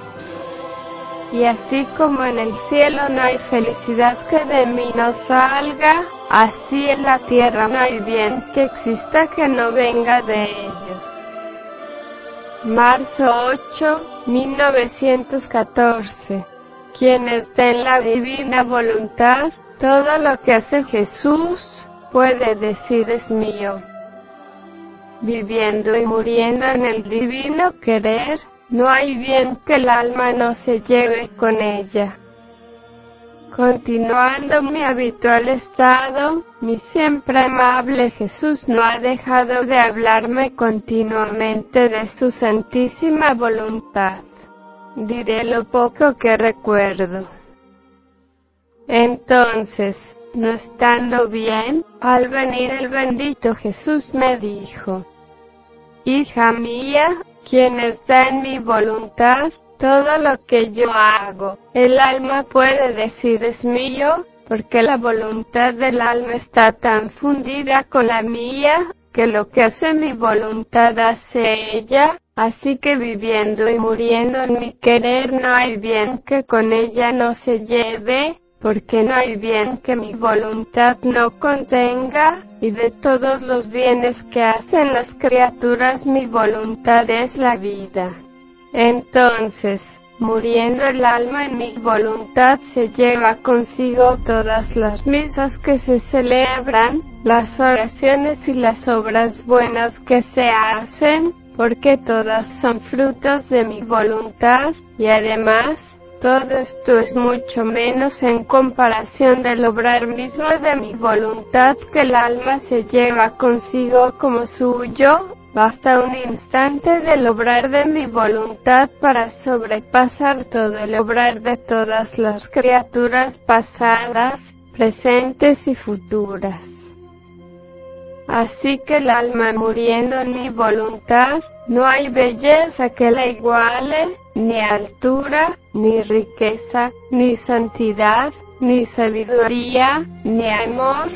Y así como en el cielo no hay felicidad que de mí no salga, así en la tierra no hay bien que exista que no venga de ellos. Marzo 8, 1914. Quien está en la divina voluntad, todo lo que hace Jesús, puede decir es mío. Viviendo y muriendo en el divino querer, no hay bien que el alma no se lleve con ella. Continuando mi habitual estado, mi siempre amable Jesús no ha dejado de hablarme continuamente de su santísima voluntad. Diré lo poco que recuerdo. Entonces, no estando bien, al venir el bendito Jesús me dijo, Hija mía, quien está en mi voluntad, todo lo que yo hago, el alma puede decir es mío, porque la voluntad del alma está tan fundida con la mía, que lo que hace mi voluntad hace ella, así que viviendo y muriendo en mi querer no hay bien que con ella no se lleve, porque no hay bien que mi voluntad no contenga, y de todos los bienes que hacen las criaturas mi voluntad es la vida. Entonces, muriendo el alma en mi voluntad se lleva consigo todas las misas que se celebran, las oraciones y las obras buenas que se hacen, porque todas son frutos de mi voluntad, y además, todo esto es mucho menos en comparación del obrar mismo de mi voluntad que el alma se lleva consigo como suyo. Basta un instante del obrar de mi voluntad para sobrepasar todo el obrar de todas las criaturas pasadas, presentes y futuras. Así que el alma muriendo en mi voluntad, no hay belleza que la iguale, ni altura, ni riqueza, ni santidad, ni sabiduría, ni amor,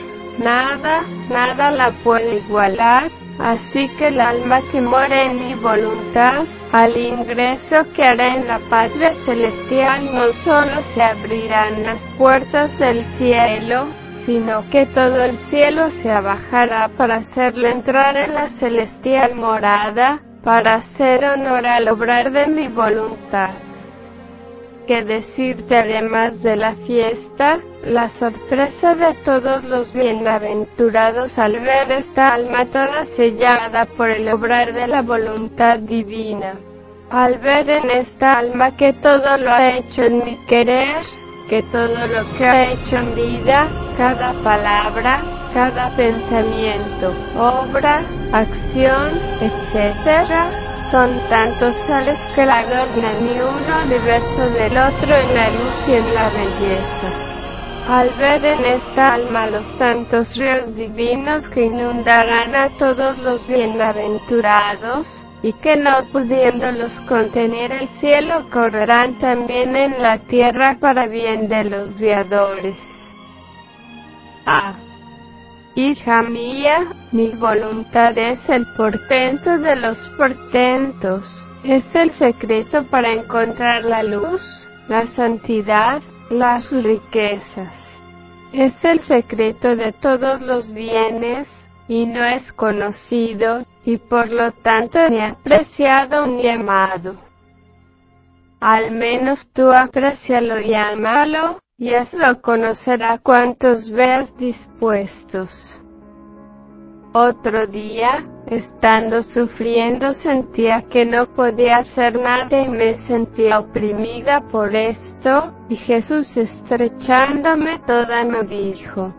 nada, nada la puede igualar. Así que el alma que muere en mi voluntad, al ingreso que hará en la patria celestial, no solo se abrirán las puertas del cielo, sino que todo el cielo se abajará para hacerle entrar en la celestial morada, para hacer honor al obrar de mi voluntad. Que decirte además de la fiesta, la sorpresa de todos los bienaventurados al ver esta alma toda sellada por el obrar de la voluntad divina. Al ver en esta alma que todo lo ha hecho en mi querer, que todo lo que ha hecho en vida, cada palabra, cada pensamiento, obra, acción, etc., son tantos sales que la adornan ni uno universo del otro en la luz y en la belleza. Al ver en esta alma los tantos ríos divinos que inundarán a todos los bienaventurados, y que no pudiéndolos contener el cielo correrán también en la tierra para bien de los viadores. Ah, hija mía, mi voluntad es el portento de los portentos, es el secreto para encontrar la luz, la santidad, las riquezas. Es el secreto de todos los bienes, y no es conocido, y por lo tanto ni apreciado ni amado. Al menos tú aprecialo y amalo, y eso conocerá cuantos veas dispuestos. Otro día, estando sufriendo sentía que no podía hacer nada y me sentía oprimida por esto, y Jesús estrechándome toda me dijo,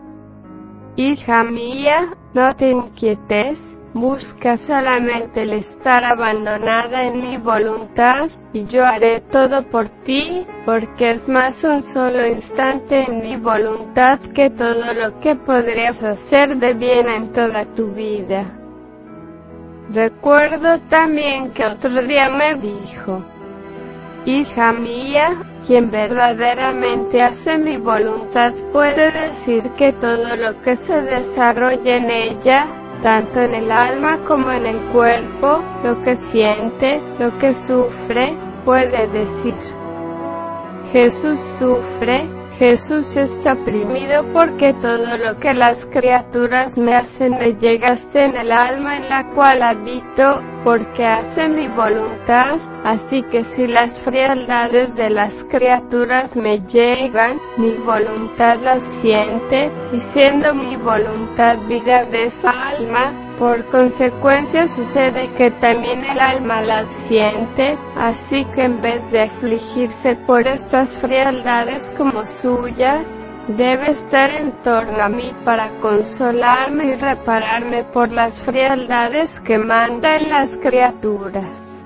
Hija mía, no te inquietes, busca solamente el estar abandonada en mi voluntad, y yo haré todo por ti, porque es más un solo instante en mi voluntad que todo lo que podrías hacer de bien en toda tu vida. Recuerdo también que otro día me dijo, Hija mía, quien verdaderamente hace mi voluntad puede decir que todo lo que se desarrolla en ella, tanto en el alma como en el cuerpo, lo que siente, lo que sufre, puede decir. Jesús sufre, Jesús está oprimido porque todo lo que las criaturas me hacen me llega hasta en el alma en la cual habito, porque hace mi voluntad, así que si las frialdades de las criaturas me llegan, mi voluntad las siente, y siendo mi voluntad vida de esa alma, por consecuencia sucede que también el alma las siente, así que en vez de afligirse por estas frialdades como suyas, debe estar en torno a mí para consolarme y repararme por las frialdades que mandan las criaturas.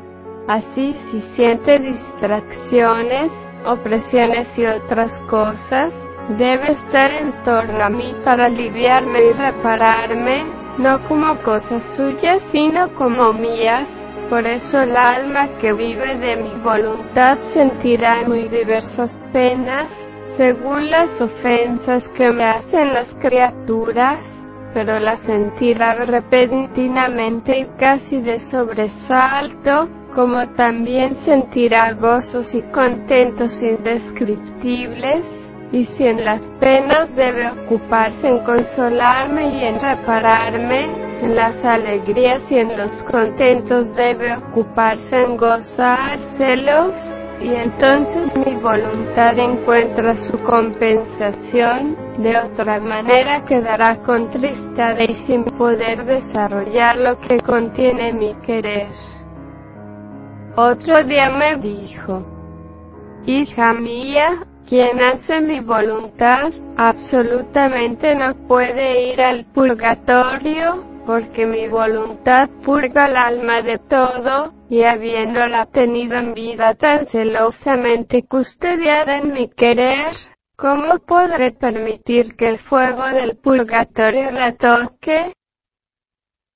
Así si siente distracciones, opresiones y otras cosas, debe estar en torno a mí para aliviarme y repararme, no como cosas suyas, sino como mías. Por eso el alma que vive de mi voluntad sentirá muy diversas penas, según las ofensas que me hacen las criaturas, pero las sentirá repentinamente y casi de sobresalto, como también sentirá gozos y contentos indescriptibles y si en las penas debe ocuparse en consolarme y en repararme, en las alegrías y en los contentos debe ocuparse en gozárselos, y entonces mi voluntad encuentra su compensación, de otra manera quedará contristada y sin poder desarrollar lo que contiene mi querer. Otro día me dijo, Hija mía, quien hace mi voluntad absolutamente no puede ir al purgatorio, porque mi voluntad purga el alma de todo, y habiéndola tenido en vida tan celosamente custodiada en mi querer, ¿cómo podré permitir que el fuego del purgatorio la toque?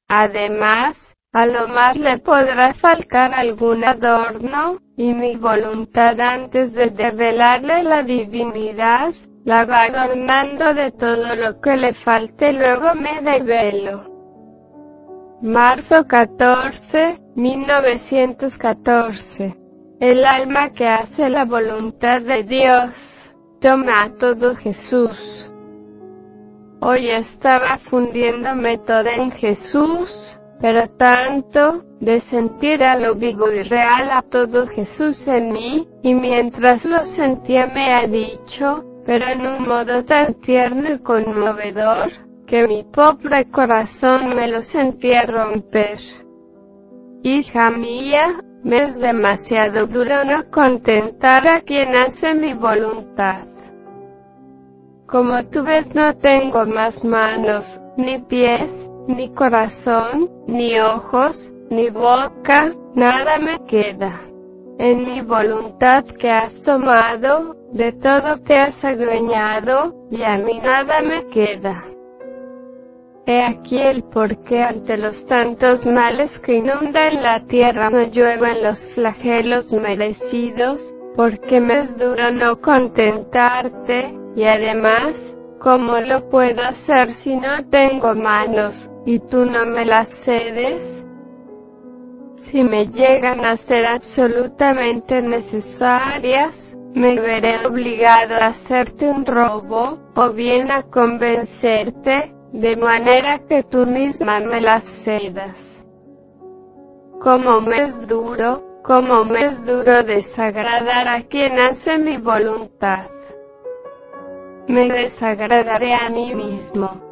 Además, a lo más le podrá faltar algún adorno, y mi voluntad antes de revelarle la divinidad, la va adornando de todo lo que le falte luego me develo. Marzo 14, 1914. El alma que hace la voluntad de Dios, toma a todo Jesús. Hoy estaba fundiéndome toda en Jesús, pero tanto, de sentir a lo vivo y real a todo Jesús en mí, y mientras lo sentía me ha dicho, pero en un modo tan tierno y conmovedor, que mi pobre corazón me lo sentía romper. Hija mía, me es demasiado duro no contentar a quien hace mi voluntad. Como tú ves no tengo más manos, ni pies, ni corazón, ni ojos, ni boca, nada me queda. En mi voluntad que has tomado, de todo te has adueñado, y a mí nada me queda. He aquí el porqué ante los tantos males que inundan la tierra no llueven los flagelos merecidos, porque me es duro no contentarte, y además, ¿cómo lo puedo hacer si no tengo manos, y tú no me las cedes? Si me llegan a ser absolutamente necesarias, me veré obligado a hacerte un robo, o bien a convencerte, de manera que tú misma me las cedas. Como me es duro, como me es duro desagradar a quien hace mi voluntad. Me desagradaré a mí mismo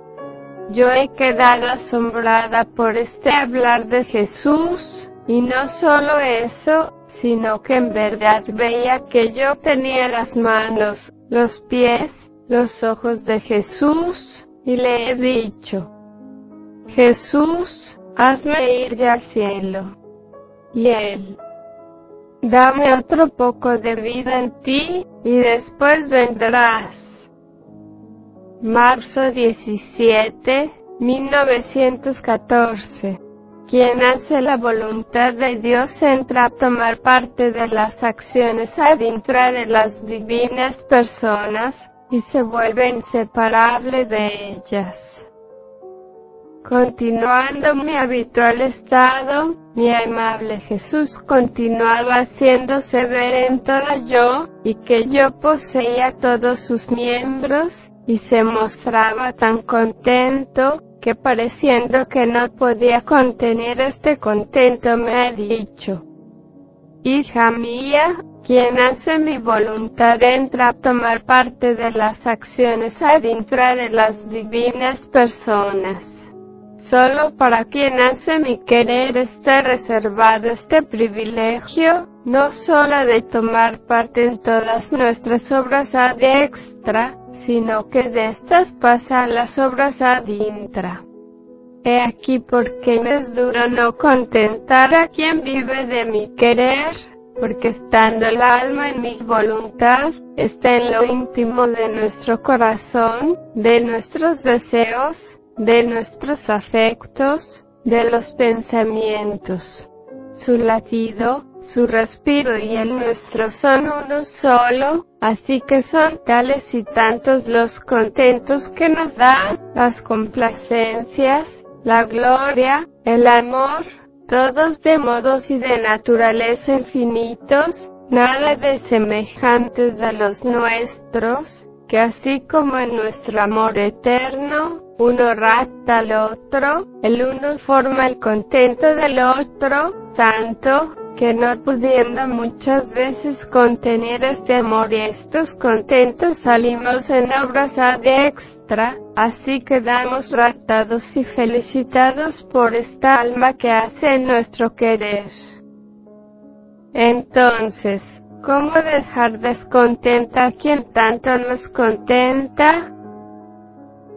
yo he quedado asombrada por este hablar de Jesús, y no solo eso, sino que en verdad veía que yo tenía las manos, los pies, los ojos de Jesús, y le he dicho, Jesús, hazme ir ya al cielo. Y él, dame otro poco de vida en ti, y después vendrás. Marzo 17, 1914 quien hace la voluntad de Dios entra a tomar parte de las acciones adentro de las divinas personas, y se vuelve inseparable de ellas. Continuando mi habitual estado, mi amable Jesús continuaba haciéndose ver en toda yo, y que yo poseía todos sus miembros, y se mostraba tan contento, que pareciendo que no podía contener este contento me ha dicho, Hija mía, quien hace mi voluntad entra a tomar parte de las acciones adentro de las divinas personas. Solo para quien hace mi querer está reservado este privilegio, no solo de tomar parte en todas nuestras obras ad extra, sino que de estas pasan las obras ad intra. He aquí porque me es duro no contentar a quien vive de mi querer, porque estando el alma en mi voluntad, está en lo íntimo de nuestro corazón, de nuestros deseos, de nuestros afectos, de los pensamientos. Su latido, su respiro y el nuestro son uno solo, así que son tales y tantos los contentos que nos dan, las complacencias, la gloria, el amor, todos de modos y de naturaleza infinitos, nada de semejantes a los nuestros, que así como en nuestro amor eterno, uno rapta al otro, el uno forma el contento del otro, tanto, que no pudiendo muchas veces contener este amor y estos contentos salimos en obras ad extra, así quedamos raptados y felicitados por esta alma que hace nuestro querer. Entonces, ¿cómo dejar descontenta a quien tanto nos contenta?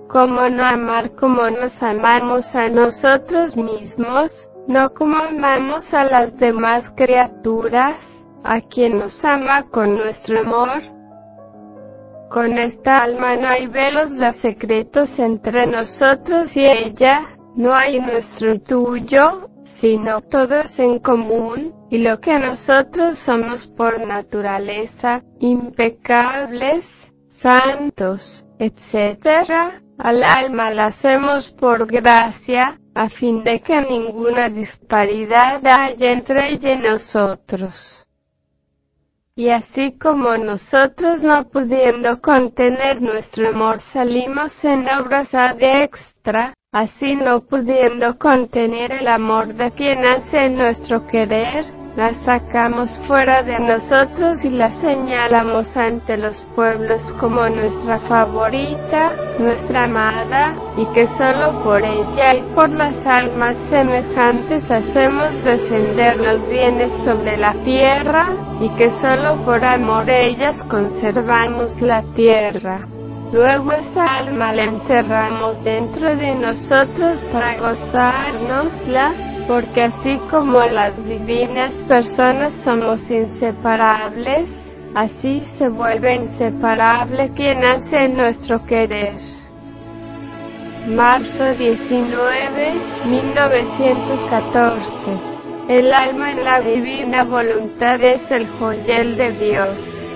¿Cómo no amar como nos amamos a nosotros mismos? No como amamos a las demás criaturas, a quien nos ama con nuestro amor. Con esta alma no hay velos de secretos entre nosotros y ella, no hay nuestro tuyo, sino todo es en común, y lo que nosotros somos por naturaleza, impecables, santos, etc., al alma la hacemos por gracia, a fin de que ninguna disparidad haya entre ella y nosotros. Y así como nosotros no pudiendo contener nuestro amor salimos en obras ad extra, así no pudiendo contener el amor de quien hace nuestro querer, la sacamos fuera de nosotros y la señalamos ante los pueblos como nuestra favorita, nuestra amada, y que solo por ella y por las almas semejantes hacemos descender los bienes sobre la tierra, y que solo por amor ellas conservamos la tierra. Luego esa alma la encerramos dentro de nosotros para gozárnosla porque así como las divinas personas somos inseparables, así se vuelve inseparable quien hace nuestro querer. Marzo 19, 1914. El alma en la divina voluntad es el joyel de Dios.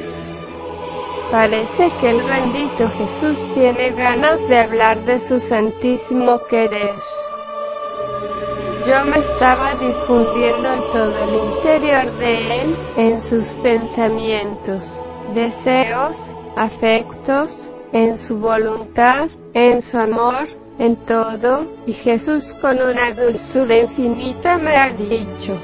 Parece que el bendito Jesús tiene ganas de hablar de su santísimo querer. Yo me estaba difundiendo en todo el interior de él, en sus pensamientos, deseos, afectos, en su voluntad, en su amor, en todo, y Jesús con una dulzura infinita me ha dicho,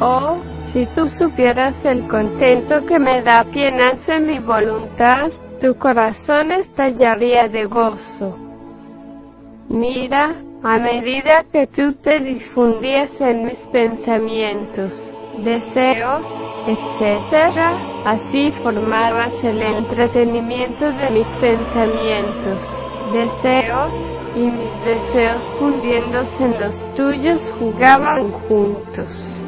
oh, si tú supieras el contento que me da quien hace mi voluntad, tu corazón estallaría de gozo. Mira, a medida que tú te difundías en mis pensamientos, deseos, etc., así formabas el entretenimiento de mis pensamientos, deseos, y mis deseos fundiéndose en los tuyos jugaban juntos.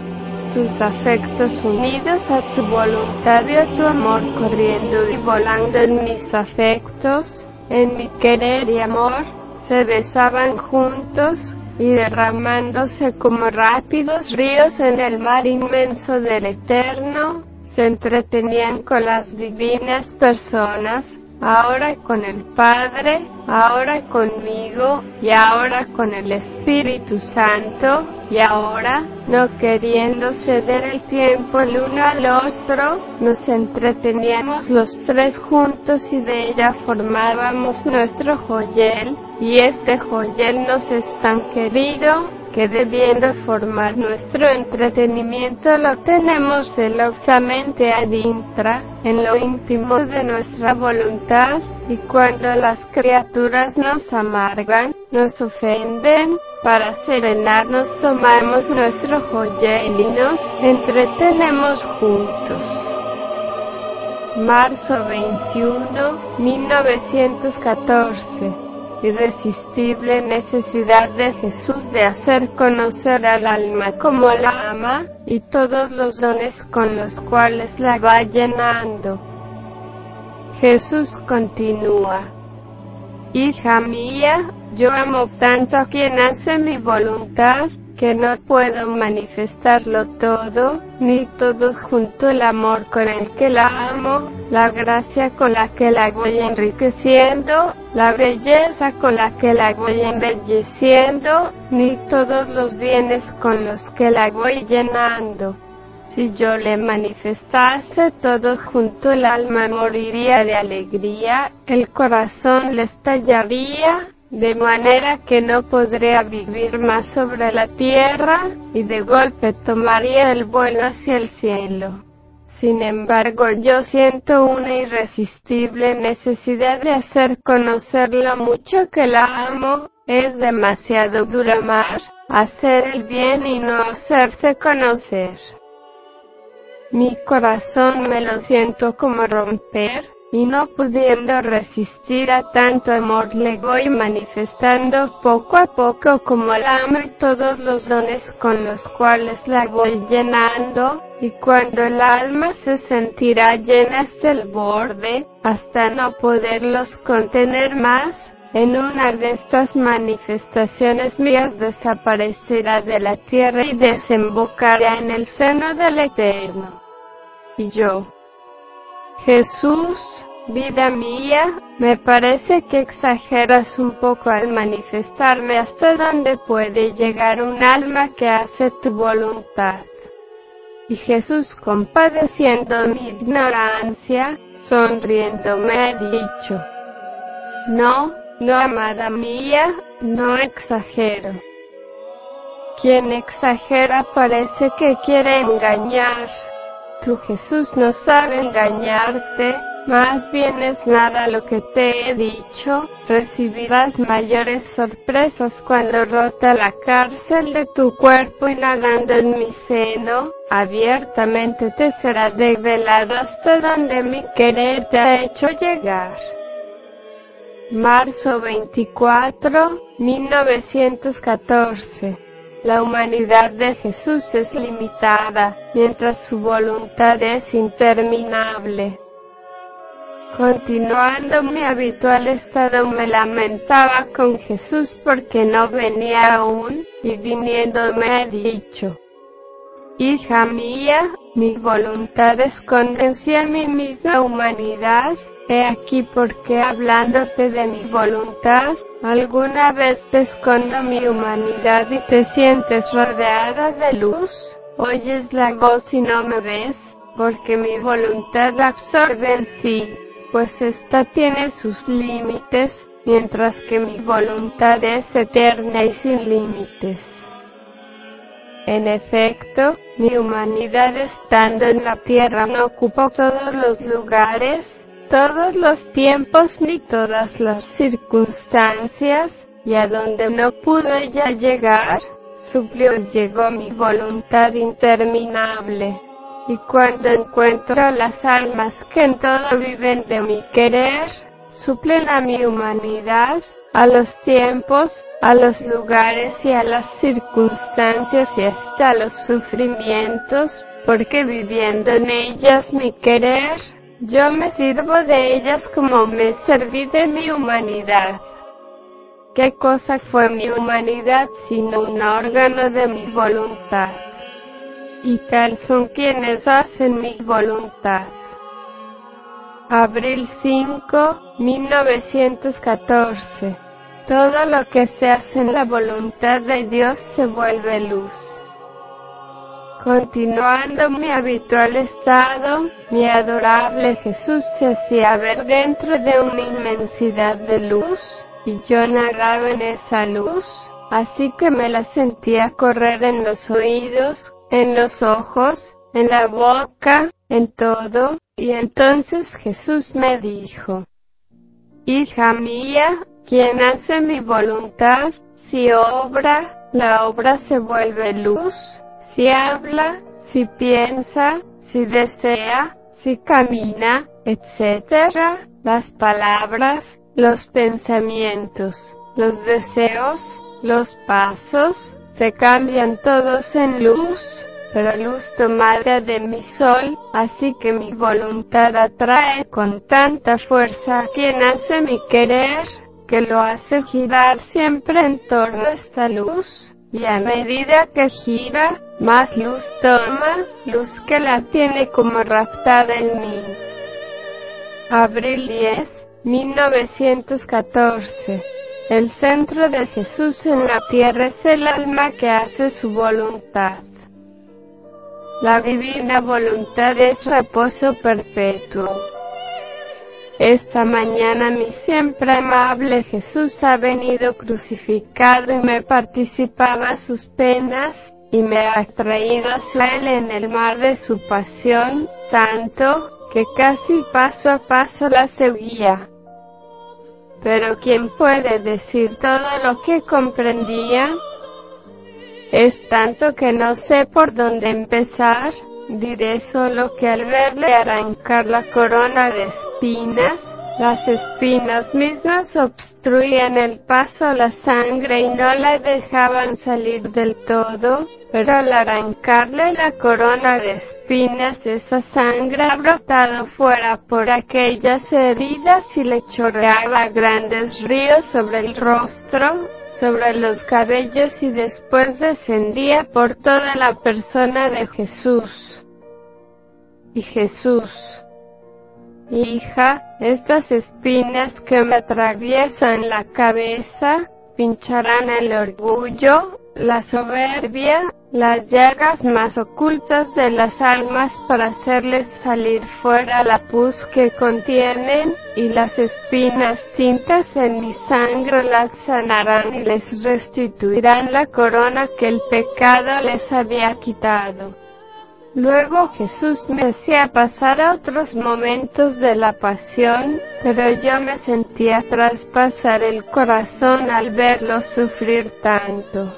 Tus afectos unidos a tu voluntad y a tu amor corriendo y volando en mis afectos, en mi querer y amor, se besaban juntos, y derramándose como rápidos ríos en el mar inmenso del Eterno, se entretenían con las divinas personas, ahora con el Padre, ahora conmigo y ahora con el Espíritu Santo, y ahora, no queriendo ceder el tiempo el uno al otro, nos entreteníamos los tres juntos y de ella formábamos nuestro joyel, y este joyel nos es tan querido, que debiendo formar nuestro entretenimiento lo tenemos celosamente adintra, en lo íntimo de nuestra voluntad, y cuando las criaturas nos amargan, nos ofenden, para serenarnos tomamos nuestro joyel y nos entretenemos juntos. Marzo 21, 1914 irresistible necesidad de Jesús de hacer conocer al alma como la ama, y todos los dones con los cuales la va llenando. Jesús continúa. Hija mía, yo amo tanto a quien hace mi voluntad, que no puedo manifestarlo todo, ni todo junto el amor con el que la amo, la gracia con la que la voy enriqueciendo, la belleza con la que la voy embelleciendo, ni todos los bienes con los que la voy llenando. Si yo le manifestase todo junto el alma moriría de alegría, el corazón le estallaría, de manera que no podría vivir más sobre la tierra, y de golpe tomaría el vuelo hacia el cielo. Sin embargo, yo siento una irresistible necesidad de hacer conocer lo mucho que la amo, es demasiado dura amar, hacer el bien y no hacerse conocer. Mi corazón me lo siento como romper, y no pudiendo resistir a tanto amor le voy manifestando poco a poco como la amo y todos los dones con los cuales la voy llenando, y cuando el alma se sentirá llena hasta el borde, hasta no poderlos contener más, en una de estas manifestaciones mías desaparecerá de la tierra y desembocará en el seno del Eterno. Y yo, Jesús, vida mía, me parece que exageras un poco al manifestarme hasta donde puede llegar un alma que hace tu voluntad. Y Jesús, compadeciendo mi ignorancia, sonriendo me ha dicho, no, no, amada mía, no exagero. Quien exagera parece que quiere engañar. Tu Jesús no sabe engañarte, más bien es nada lo que te he dicho, recibirás mayores sorpresas cuando rota la cárcel de tu cuerpo y nadando en mi seno, abiertamente te será develado hasta donde mi querer te ha hecho llegar. Marzo 24, 1914 la humanidad de Jesús es limitada, mientras su voluntad es interminable. Continuando mi habitual estado me lamentaba con Jesús porque no venía aún, y viniendo me ha dicho, Hija mía, mi voluntad esconde en mi misma humanidad, he aquí porque hablándote de mi voluntad, ¿Alguna vez te escondo mi humanidad y te sientes rodeada de luz? ¿Oyes la voz y no me ves? Porque mi voluntad absorbe en sí, pues ésta tiene sus límites, mientras que mi voluntad es eterna y sin límites. En efecto, mi humanidad estando en la tierra no ocupa todos los lugares, todos los tiempos ni todas las circunstancias, y a donde no pudo ella llegar, suplió y llegó mi voluntad interminable. Y cuando encuentro las almas que en todo viven de mi querer, suplen a mi humanidad, a los tiempos, a los lugares y a las circunstancias y hasta los sufrimientos, porque viviendo en ellas mi querer, yo me sirvo de ellas como me serví de mi humanidad. ¿Qué cosa fue mi humanidad sino un órgano de mi voluntad? Y tal son quienes hacen mi voluntad. Abril 5, 1914. Todo lo que se hace en la voluntad de Dios se vuelve luz. Continuando mi habitual estado, mi adorable Jesús se hacía ver dentro de una inmensidad de luz, y yo nadaba en esa luz, así que me la sentía correr en los oídos, en los ojos, en la boca, en todo, y entonces Jesús me dijo, Hija mía, quien hace mi voluntad, si obra, la obra se vuelve luz, si habla, si piensa, si desea, si camina, etc. Las palabras, los pensamientos, los deseos, los pasos, se cambian todos en luz, pero luz tomada de mi sol, así que mi voluntad atrae con tanta fuerza a quien hace mi querer, que lo hace girar siempre en torno a esta luz, y a medida que gira, más luz toma, luz que la tiene como raptada en mí. Abril 10, 1914. El centro de Jesús en la tierra es el alma que hace su voluntad. La divina voluntad es reposo perpetuo. Esta mañana mi siempre amable Jesús ha venido crucificado y me participaba sus penas, y me ha traído hacia él en el mar de su pasión, tanto, que casi paso a paso la seguía. Pero ¿quién puede decir todo lo que comprendía? Es tanto que no sé por dónde empezar, diré solo que al verle arrancar la corona de espinas, las espinas mismas obstruían el paso a la sangre y no la dejaban salir del todo, pero al arrancarle la corona de espinas esa sangre ha brotado fuera por aquellas heridas y le chorreaba grandes ríos sobre el rostro, sobre los cabellos y después descendía por toda la persona de Jesús. Y Jesús, Hija, estas espinas que me atraviesan la cabeza, pincharán el orgullo, la soberbia, las llagas más ocultas de las almas para hacerles salir fuera la pus que contienen, y las espinas tintas en mi sangre las sanarán y les restituirán la corona que el pecado les había quitado. Luego Jesús me hacía pasar a otros momentos de la pasión, pero yo me sentía traspasar el corazón al verlo sufrir tanto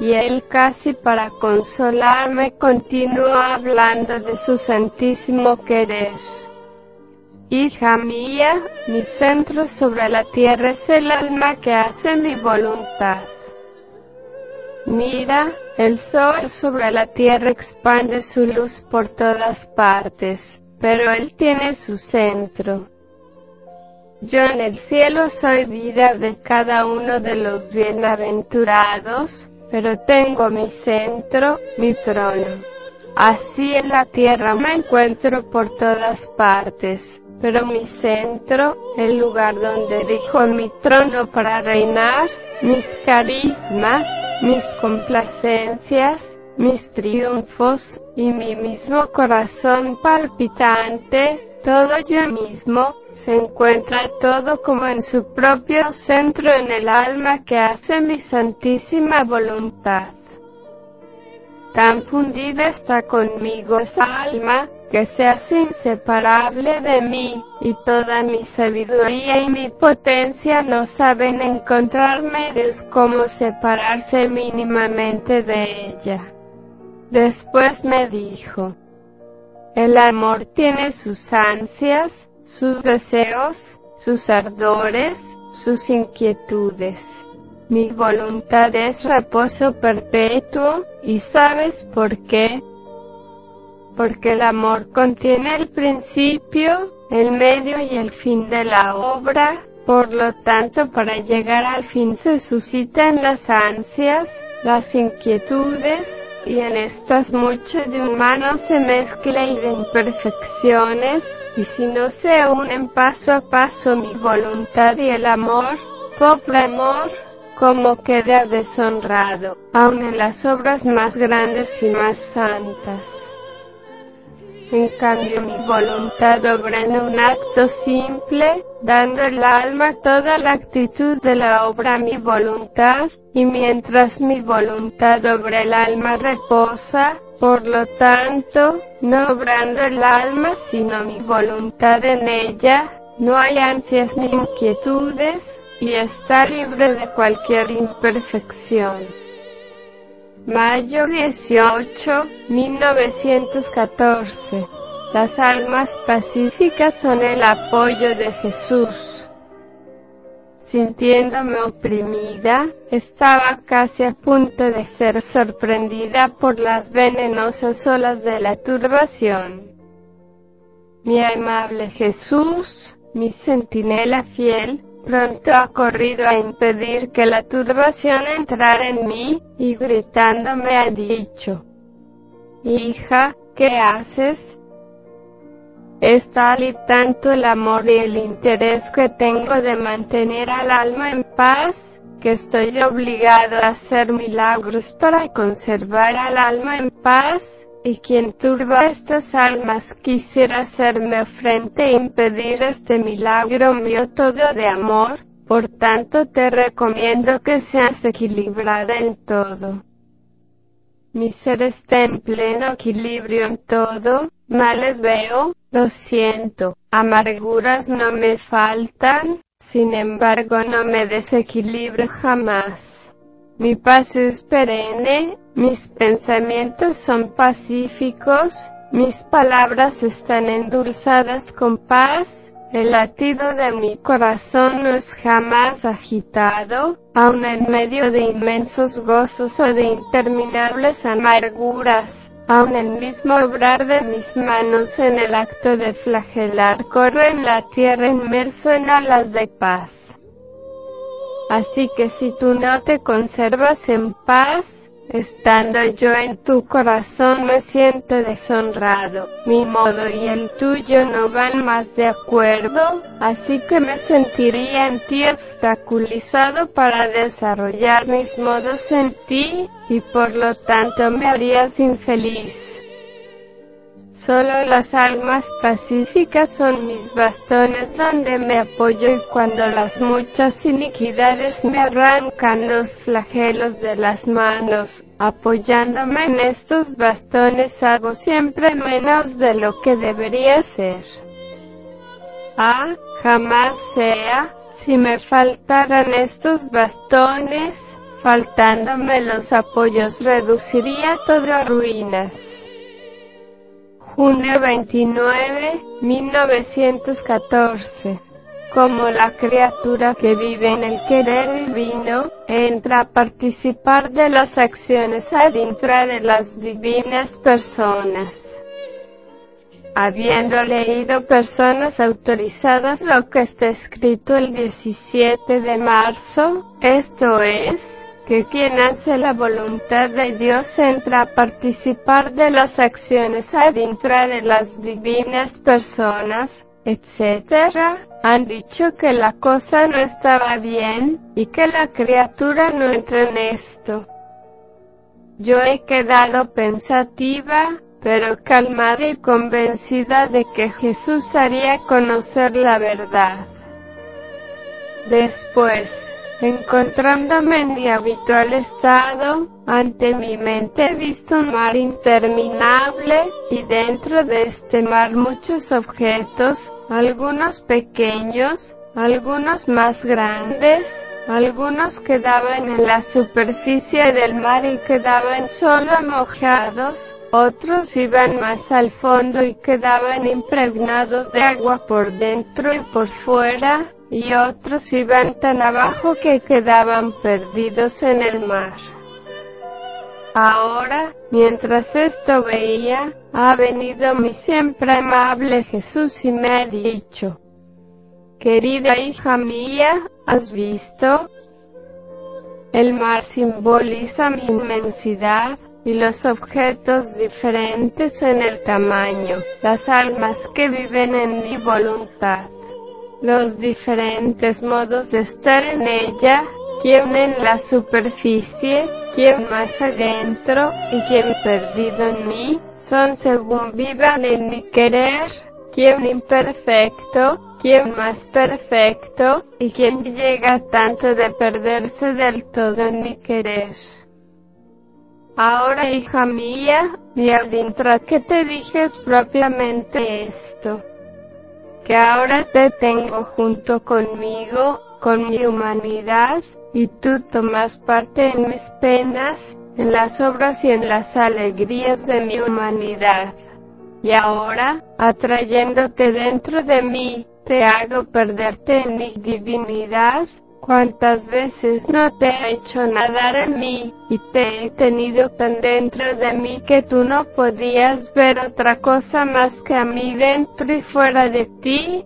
y él casi para consolarme continuó hablando de su santísimo querer. Hija mía, mi centro sobre la tierra es el alma que hace mi voluntad. Mira, el sol sobre la tierra expande su luz por todas partes, pero él tiene su centro. Yo en el cielo soy vida de cada uno de los bienaventurados, pero tengo mi centro, mi trono. Así en la tierra me encuentro por todas partes, pero mi centro, el lugar donde dijo mi trono para reinar, mis carismas, mis complacencias, mis triunfos, y mi mismo corazón palpitante, todo yo mismo, se encuentra todo como en su propio centro en el alma que hace mi santísima voluntad. Tan fundida está conmigo esa alma, que seas inseparable de mí, y toda mi sabiduría y mi potencia no saben encontrar medios como separarse mínimamente de ella. Después me dijo, el amor tiene sus ansias, sus deseos, sus ardores, sus inquietudes. Mi voluntad es reposo perpetuo, ¿y sabes por qué? Porque el amor contiene el principio, el medio y el fin de la obra, por lo tanto para llegar al fin se suscitan las ansias, las inquietudes, y en estas mucho de humano se mezcla y de imperfecciones, y si no se unen paso a paso mi voluntad y el amor, pobre amor, como queda deshonrado, aun en las obras más grandes y más santas. En cambio mi voluntad obra en un acto simple, dando el alma toda la actitud de la obra a mi voluntad, y mientras mi voluntad obra el alma reposa, por lo tanto, no obrando el alma sino mi voluntad en ella, no hay ansias ni inquietudes, y está libre de cualquier imperfección. Mayo 18, 1914. Las almas pacíficas son el apoyo de Jesús. Sintiéndome oprimida, estaba casi a punto de ser sorprendida por las venenosas olas de la turbación. Mi amable Jesús, mi centinela fiel, pronto ha corrido a impedir que la turbación entrara en mí, y gritándome ha dicho, Hija, ¿qué haces? Es tal y tanto el amor y el interés que tengo de mantener al alma en paz, que estoy obligado a hacer milagros para conservar al alma en paz, y quien turba estas almas quisiera hacerme frente e impedir este milagro mío todo de amor, por tanto te recomiendo que seas equilibrada en todo. Mi ser está en pleno equilibrio en todo, males veo, lo siento, amarguras no me faltan, sin embargo no me desequilibro jamás. Mi paz es perenne, mis pensamientos son pacíficos, mis palabras están endulzadas con paz, el latido de mi corazón no es jamás agitado, aun en medio de inmensos gozos o de interminables amarguras, aun el mismo obrar de mis manos en el acto de flagelar corre en la tierra inmerso en alas de paz. Así que si tú no te conservas en paz, estando yo en tu corazón me siento deshonrado. Mi modo y el tuyo no van más de acuerdo, así que me sentiría en ti obstaculizado para desarrollar mis modos en ti, y por lo tanto me harías infeliz. Solo las almas pacíficas son mis bastones donde me apoyo y cuando las muchas iniquidades me arrancan los flagelos de las manos, apoyándome en estos bastones hago siempre menos de lo que debería ser. Ah, jamás sea, si me faltaran estos bastones, faltándome los apoyos reduciría todo a ruinas. Junio 29, 1914. Como la criatura que vive en el querer divino, entra a participar de las acciones adentro de las divinas personas. Habiendo leído personas autorizadas lo que está escrito el 17 de marzo, esto es, que quien hace la voluntad de Dios entra a participar de las acciones adentro de las divinas personas, etc., han dicho que la cosa no estaba bien, y que la criatura no entra en esto. Yo he quedado pensativa, pero calmada y convencida de que Jesús haría conocer la verdad. Después, encontrándome en mi habitual estado, ante mi mente he visto un mar interminable, y dentro de este mar muchos objetos, algunos pequeños, algunos más grandes, algunos quedaban en la superficie del mar y quedaban solo mojados, otros iban más al fondo y quedaban impregnados de agua por dentro y por fuera, y otros iban tan abajo que quedaban perdidos en el mar. Ahora, mientras esto veía, ha venido mi siempre amable Jesús y me ha dicho, Querida hija mía, ¿has visto? El mar simboliza mi inmensidad, y los objetos diferentes en el tamaño, las almas que viven en mi voluntad los diferentes modos de estar en ella, quien en la superficie, quien más adentro y quien perdido en mí, son según vivan en mi querer, quien imperfecto, quien más perfecto, y quien llega tanto de perderse del todo en mi querer. Ahora, hija mía, mi adintra que te dije propiamente esto que ahora te tengo junto conmigo, con mi humanidad, y tú tomas parte en mis penas, en las obras y en las alegrías de mi humanidad. Y ahora, atrayéndote dentro de mí, te hago perderte en mi divinidad, cuántas veces no te he hecho nadar en mí, y te he tenido tan dentro de mí que tú no podías ver otra cosa más que a mí dentro y fuera de ti.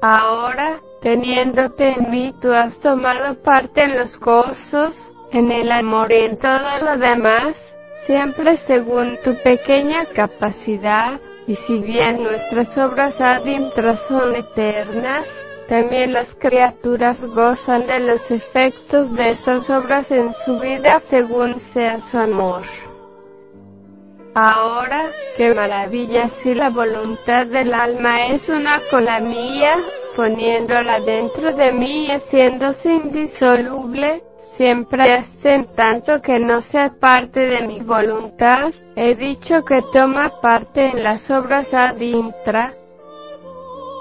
Ahora, teniéndote en mí, tú has tomado parte en los gozos, en el amor y en todo lo demás, siempre según tu pequeña capacidad, y si bien nuestras obras adentras son eternas, también las criaturas gozan de los efectos de esas obras en su vida según sea su amor. Ahora, qué maravilla si la voluntad del alma es una cola mía, poniéndola dentro de mí y haciéndose indisoluble, siempre hasta en tanto que no sea parte de mi voluntad, he dicho que toma parte en las obras ad intra,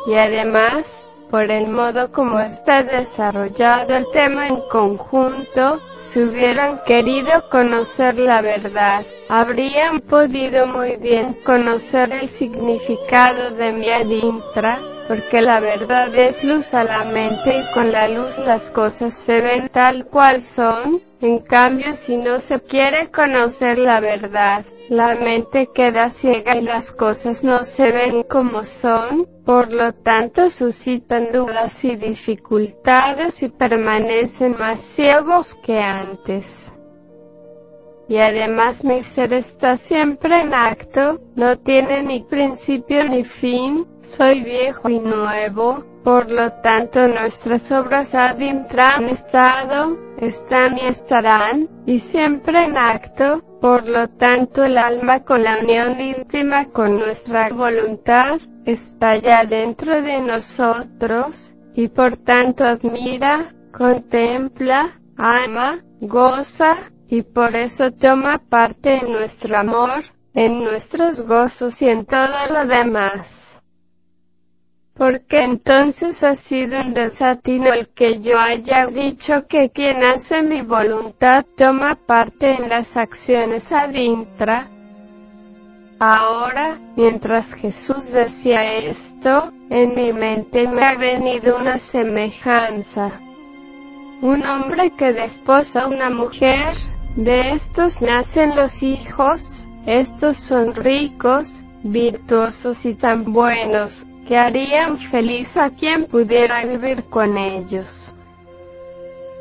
y además, por el modo como está desarrollado el tema en conjunto, si hubieran querido conocer la verdad, habrían podido muy bien conocer el significado de mi adintra, porque la verdad es luz a la mente y con la luz las cosas se ven tal cual son, en cambio si no se quiere conocer la verdad, la mente queda ciega y las cosas no se ven como son, por lo tanto suscitan dudas y dificultades y permanecen más ciegos que antes. Y además mi ser está siempre en acto, no tiene ni principio ni fin, soy viejo y nuevo, por lo tanto nuestras obras han estado, están y estarán, y siempre en acto, por lo tanto el alma con la unión íntima con nuestra voluntad, está ya dentro de nosotros, y por tanto admira, contempla, ama, goza, y por eso toma parte en nuestro amor, en nuestros gozos y en todo lo demás. Porque entonces ha sido un desatino el que yo haya dicho que quien hace mi voluntad toma parte en las acciones adintra. Ahora, mientras Jesús decía esto, en mi mente me ha venido una semejanza. Un hombre que desposa a una mujer, de estos nacen los hijos, estos son ricos, virtuosos y tan buenos, que harían feliz a quien pudiera vivir con ellos.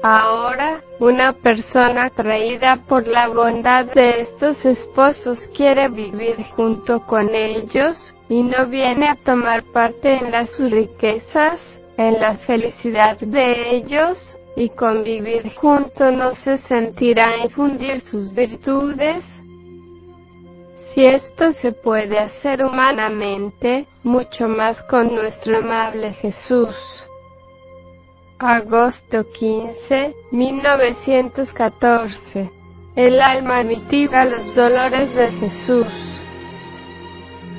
Ahora, una persona atraída por la bondad de estos esposos quiere vivir junto con ellos, y no viene a tomar parte en las riquezas, en la felicidad de ellos, y convivir junto no se sentirá infundir sus virtudes. Si esto se puede hacer humanamente, mucho más con nuestro amable Jesús. Agosto 15, 1914. El alma mitiga los dolores de Jesús.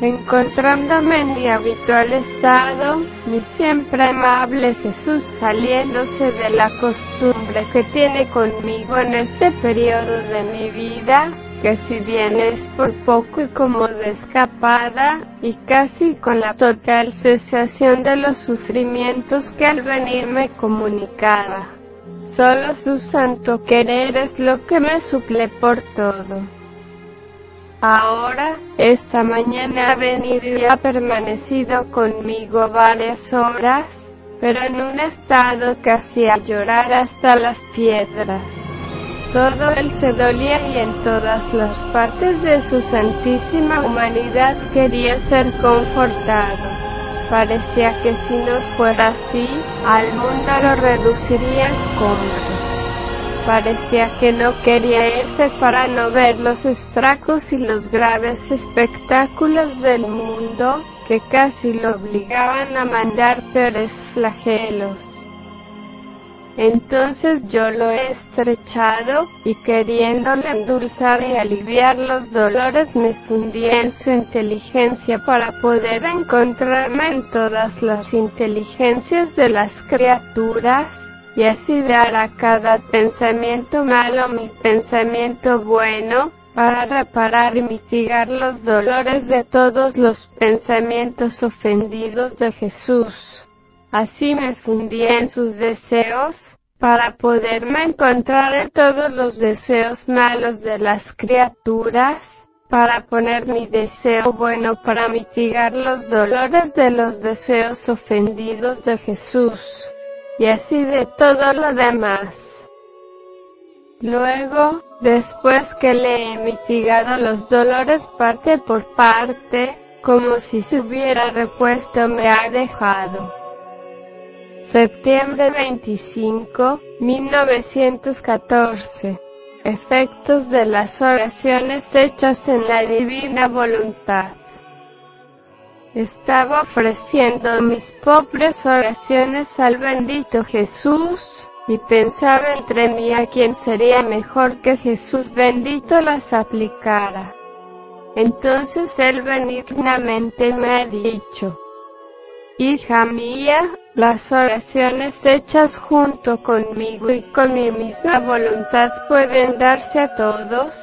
Encontrándome en mi habitual estado, mi siempre amable Jesús saliéndose de la costumbre que tiene conmigo en este periodo de mi vida, que si bien es por poco y como de escapada, y casi con la total cesación de los sufrimientos que al venir me comunicaba. Solo su santo querer es lo que me suple por todo. Ahora, esta mañana ha venido y ha permanecido conmigo varias horas, pero en un estado que hacía llorar hasta las piedras. Todo él se dolía y en todas las partes de su santísima humanidad quería ser confortado. Parecía que si no fuera así, al mundo lo reduciría a escombros. Parecía que no quería irse para no ver los estragos y los graves espectáculos del mundo que casi lo obligaban a mandar peores flagelos. Entonces yo lo he estrechado y queriéndole endulzar y aliviar los dolores me fundí en su inteligencia para poder encontrarme en todas las inteligencias de las criaturas y así dar a cada pensamiento malo mi pensamiento bueno para reparar y mitigar los dolores de todos los pensamientos ofendidos de Jesús. Así me fundí en sus deseos, para poderme encontrar en todos los deseos malos de las criaturas, para poner mi deseo bueno para mitigar los dolores de los deseos ofendidos de Jesús, y así de todo lo demás. Luego, después que le he mitigado los dolores parte por parte, como si se hubiera repuesto me ha dejado. Septiembre 25, 1914. Efectos de las oraciones hechas en la divina voluntad. Estaba ofreciendo mis pobres oraciones al bendito Jesús, y pensaba entre mí a quién sería mejor que Jesús bendito las aplicara. Entonces él benignamente me ha dicho, Hija mía, las oraciones hechas junto conmigo y con mi misma voluntad pueden darse a todos,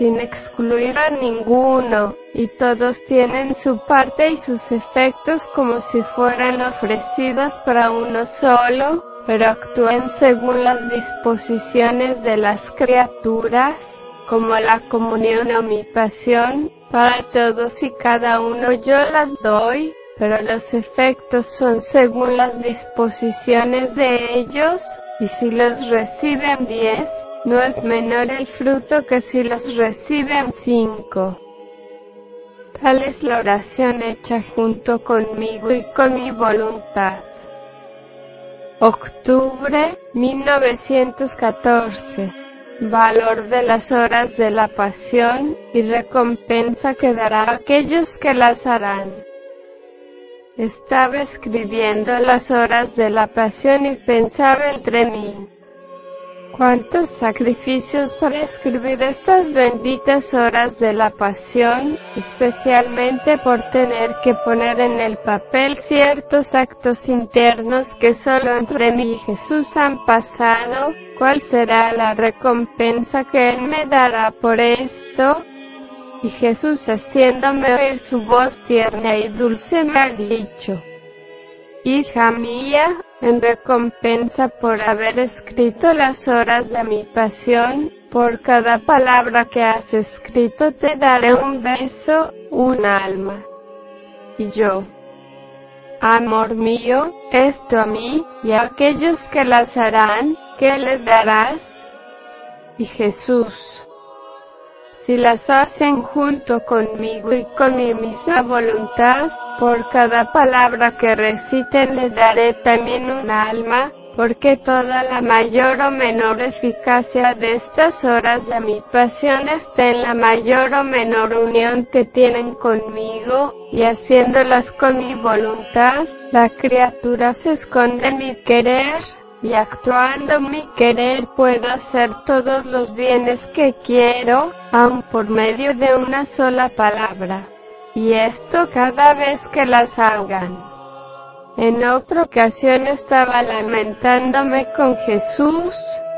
sin excluir a ninguno, y todos tienen su parte y sus efectos como si fueran ofrecidos para uno solo, pero actúan según las disposiciones de las criaturas, como la comunión o mi pasión, para todos y cada uno yo las doy, pero los efectos son según las disposiciones de ellos, y si los reciben diez, no es menor el fruto que si los reciben cinco. Tal es la oración hecha junto conmigo y con mi voluntad. Octubre 1914. Valor de las horas de la pasión y recompensa que dará a aquellos que las harán. Estaba escribiendo las horas de la pasión y pensaba entre mí. ¿Cuántos sacrificios para escribir estas benditas horas de la pasión, especialmente por tener que poner en el papel ciertos actos internos que solo entre mí y Jesús han pasado? ¿Cuál será la recompensa que Él me dará por esto? Y Jesús haciéndome oír su voz tierna y dulce me ha dicho, Hija mía, en recompensa por haber escrito las horas de mi pasión, por cada palabra que has escrito te daré un beso, un alma. Y yo, Amor mío, esto a mí, y a aquellos que las harán, ¿qué les darás? Y Jesús, si las hacen junto conmigo y con mi misma voluntad, por cada palabra que reciten les daré también un alma, porque toda la mayor o menor eficacia de estas horas de mi pasión está en la mayor o menor unión que tienen conmigo, y haciéndolas con mi voluntad, la criatura se esconde en mi querer, y actuando mi querer puedo hacer todos los bienes que quiero, aun por medio de una sola palabra. Y esto cada vez que las hagan. En otra ocasión estaba lamentándome con Jesús,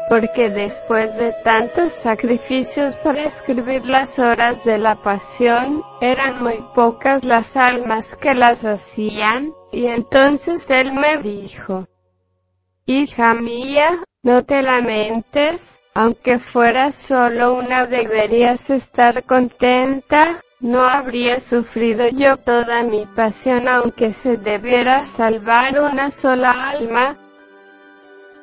porque después de tantos sacrificios para escribir las horas de la pasión, eran muy pocas las almas que las hacían, y entonces él me dijo, Hija mía, no te lamentes, aunque fuera solo una deberías estar contenta, no habría sufrido yo toda mi pasión aunque se debiera salvar una sola alma.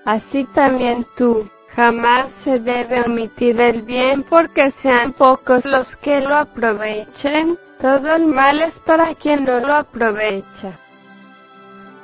Así también tú, jamás se debe omitir el bien porque sean pocos los que lo aprovechen, todo el mal es para quien no lo aprovecha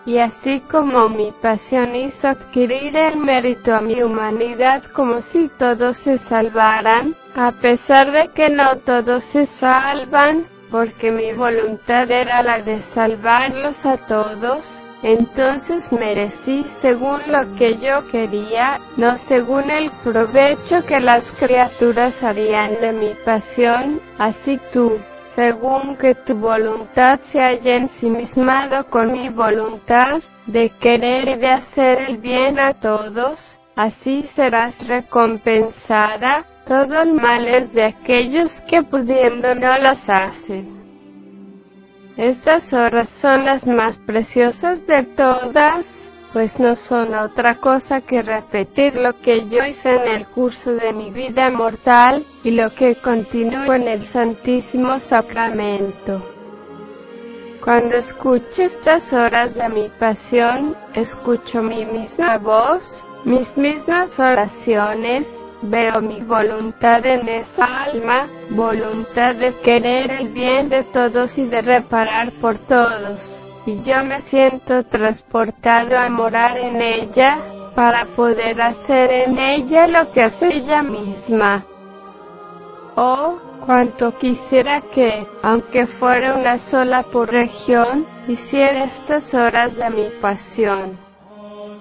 y así como mi pasión hizo adquirir el mérito a mi humanidad como si todos se salvaran, a pesar de que no todos se salvan, porque mi voluntad era la de salvarlos a todos, entonces merecí según lo que yo quería, no según el provecho que las criaturas harían de mi pasión, así tú, según que tu voluntad se haya ensimismado con mi voluntad, de querer y de hacer el bien a todos, así serás recompensada, todo el mal es de aquellos que pudiendo no las hacen. Estas horas son las más preciosas de todas, pues no son otra cosa que repetir lo que yo hice en el curso de mi vida mortal, y lo que continúo en el Santísimo Sacramento. Cuando escucho estas horas de mi pasión, escucho mi misma voz, mis mismas oraciones, veo mi voluntad en esa alma, voluntad de querer el bien de todos y de reparar por todos y yo me siento transportado a morar en ella, para poder hacer en ella lo que hace ella misma. Oh, cuanto quisiera que, aunque fuera una sola por región, hiciera estas horas de mi pasión.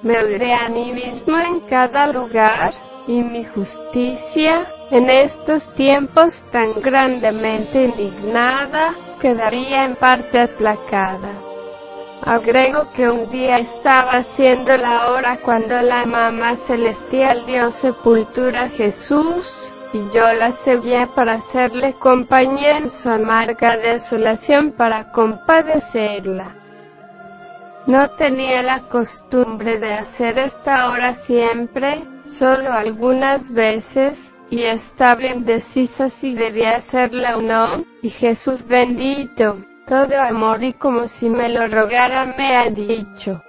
Me oiré a mí mismo en cada lugar, y mi justicia, en estos tiempos tan grandemente indignada, quedaría en parte aplacada. Agrego que un día estaba siendo la hora cuando la mamá celestial dio sepultura a Jesús, y yo la seguía para hacerle compañía en su amarga desolación para compadecerla. No tenía la costumbre de hacer esta hora siempre, solo algunas veces, y estaba indecisa si debía hacerla o no, y Jesús bendito, todo amor y como si me lo rogara me ha dicho,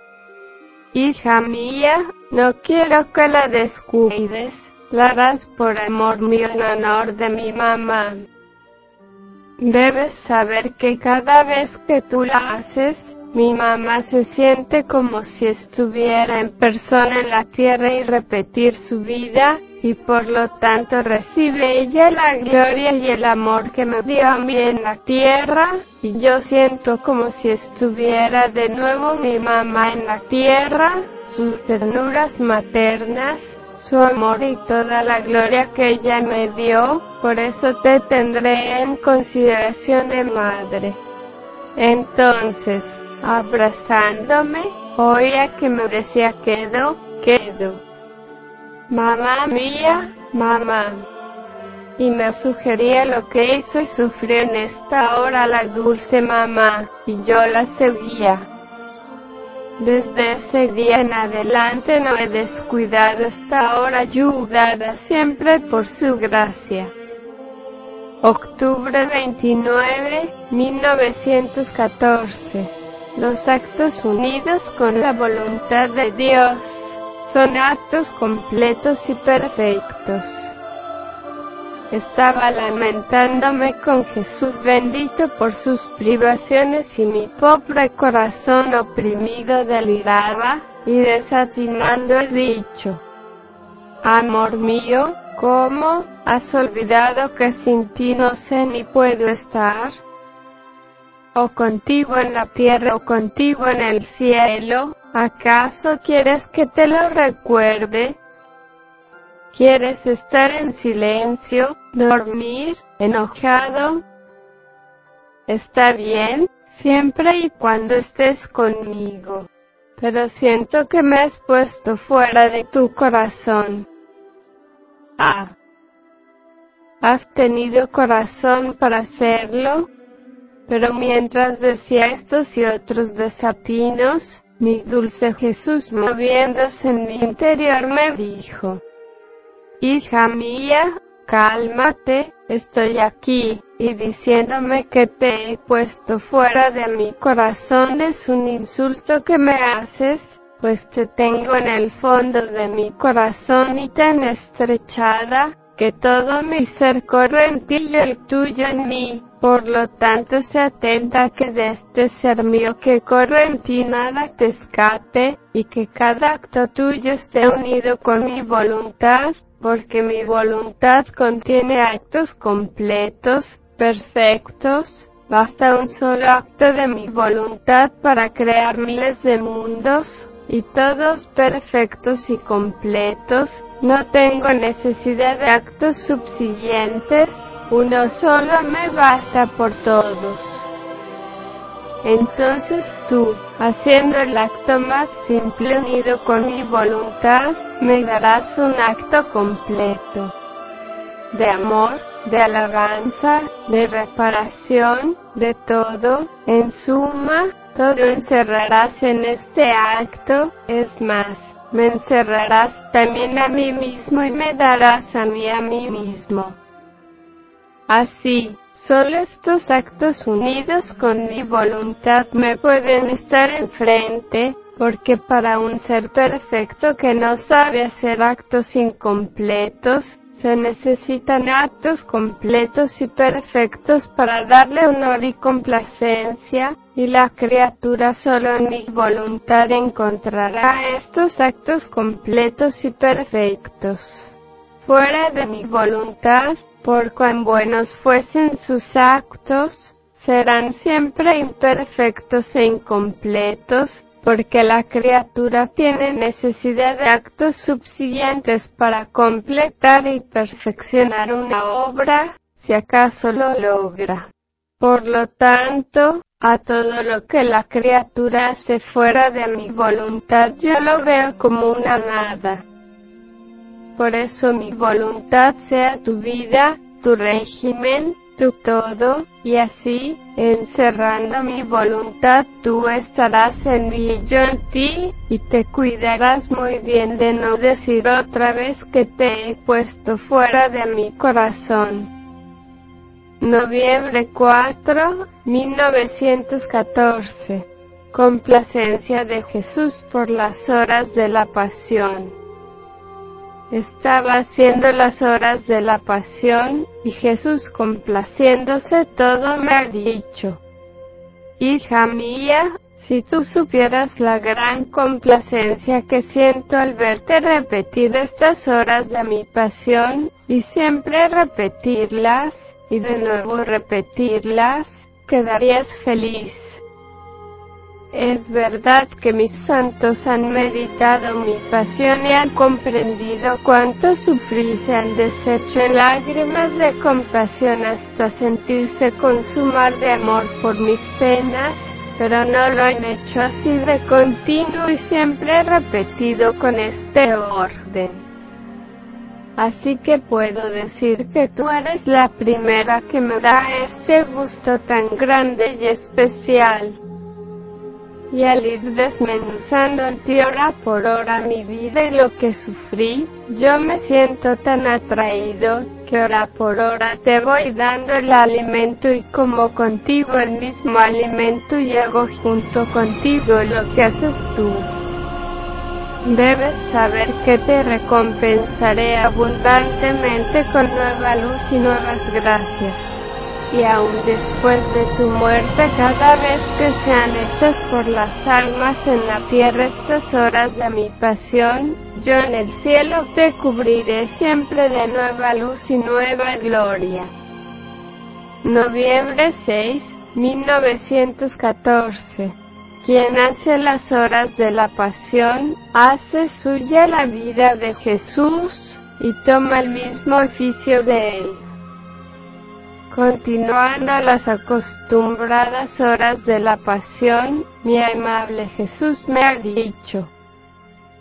Hija mía, no quiero que la descuides, la harás por amor mío en honor de mi mamá. Debes saber que cada vez que tú la haces, mi mamá se siente como si estuviera en persona en la tierra y repetir su vida, y por lo tanto recibe ella la gloria y el amor que me dio a mí en la tierra, y yo siento como si estuviera de nuevo mi mamá en la tierra, sus ternuras maternas, su amor y toda la gloria que ella me dio, por eso te tendré en consideración de madre. Entonces, abrazándome, oía que me decía quedo, quedo. Mamá mía, mamá. Y me sugería lo que hizo y sufrió en esta hora la dulce mamá, y yo la seguía. Desde ese día en adelante no he descuidado esta hora ayudada siempre por su gracia. Octubre 29, 1914. Los actos unidos con la voluntad de Dios son actos completos y perfectos. Estaba lamentándome con Jesús bendito por sus privaciones y mi pobre corazón oprimido deliraba y desatinando el dicho. Amor mío, ¿cómo has olvidado que sin ti no sé ni puedo estar? O contigo en la tierra o contigo en el cielo, ¿acaso quieres que te lo recuerde? ¿Quieres estar en silencio, dormir, enojado? Está bien, siempre y cuando estés conmigo. Pero siento que me has puesto fuera de tu corazón. Ah. ¿Has tenido corazón para hacerlo? Pero mientras decía estos y otros desatinos, mi dulce Jesús moviéndose en mi interior me dijo, Hija mía, cálmate, estoy aquí, y diciéndome que te he puesto fuera de mi corazón es un insulto que me haces, pues te tengo en el fondo de mi corazón y tan estrechada, que todo mi ser corre en ti y el tuyo en mí, por lo tanto se atenta que de este ser mío que corre en ti nada te escape, y que cada acto tuyo esté unido con mi voluntad, porque mi voluntad contiene actos completos, perfectos, basta un solo acto de mi voluntad para crear miles de mundos, y todos perfectos y completos, no tengo necesidad de actos subsiguientes, uno solo me basta por todos. Entonces tú, haciendo el acto más simple unido con mi voluntad, me darás un acto completo de amor, de alabanza, de reparación, de todo, en suma, todo encerrarás en este acto, es más, me encerrarás también a mí mismo y me darás a mí a mí mismo. Así, solo estos actos unidos con mi voluntad me pueden estar enfrente, porque para un ser perfecto que no sabe hacer actos incompletos, se necesitan actos completos y perfectos para darle honor y complacencia, y la criatura solo en mi voluntad encontrará estos actos completos y perfectos. Fuera de mi voluntad, por cuán buenos fuesen sus actos, serán siempre imperfectos e incompletos, porque la criatura tiene necesidad de actos subsiguientes para completar y perfeccionar una obra, si acaso lo logra. Por lo tanto, a todo lo que la criatura hace fuera de mi voluntad yo lo veo como una nada. Por eso mi voluntad sea tu vida, tu régimen, tu todo, y así, encerrando mi voluntad, tú estarás en mí y yo en ti, y te cuidarás muy bien de no decir otra vez que te he puesto fuera de mi corazón. Noviembre 4, 1914. Complacencia de Jesús por las horas de la pasión. Estaba haciendo las horas de la pasión, y Jesús complaciéndose todo me ha dicho, Hija mía, si tú supieras la gran complacencia que siento al verte repetir estas horas de mi pasión, y siempre repetirlas, y de nuevo repetirlas, quedarías feliz. Es verdad que mis santos han meditado mi pasión y han comprendido cuánto sufrí se han deshecho en lágrimas de compasión hasta sentirse consumar de amor por mis penas, pero no lo han hecho así de continuo y siempre repetido con este orden. Así que puedo decir que tú eres la primera que me da este gusto tan grande y especial y al ir desmenuzando hora por hora mi vida y lo que sufrí, yo me siento tan atraído, que hora por hora te voy dando el alimento y como contigo el mismo alimento y hago junto contigo lo que haces tú. Debes saber que te recompensaré abundantemente con nueva luz y nuevas gracias y aún después de tu muerte, cada vez que sean hechas por las almas en la tierra estas horas de mi pasión, yo en el cielo te cubriré siempre de nueva luz y nueva gloria. Noviembre 6, 1914. Quien hace las horas de la pasión, hace suya la vida de Jesús y toma el mismo oficio de él. Continuando las acostumbradas horas de la pasión, mi amable Jesús me ha dicho,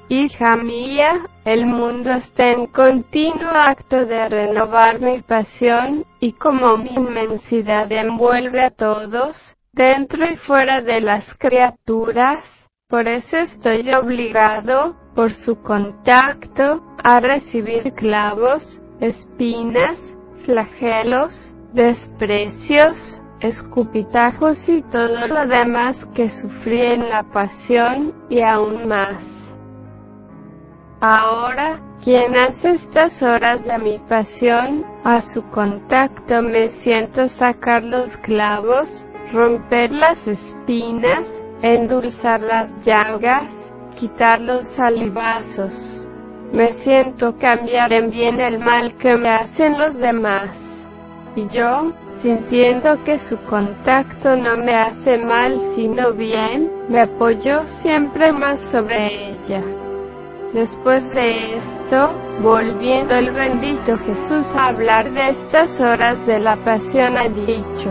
Hija mía, el mundo está en continuo acto de renovar mi pasión, y como mi inmensidad envuelve a todos, dentro y fuera de las criaturas, por eso estoy obligado, por su contacto, a recibir clavos, espinas, flagelos, desprecios, escupitajos y todo lo demás que sufrí en la pasión, y aún más. Ahora, quien hace estas horas de mi pasión, a su contacto me siento sacar los clavos, romper las espinas, endulzar las llagas, quitar los salivazos. Me siento cambiar en bien el mal que me hacen los demás. Y yo, sintiendo que su contacto no me hace mal sino bien, me apoyo siempre más sobre ella. Después de esto, volviendo el bendito Jesús a hablar de estas horas de la pasión, ha dicho,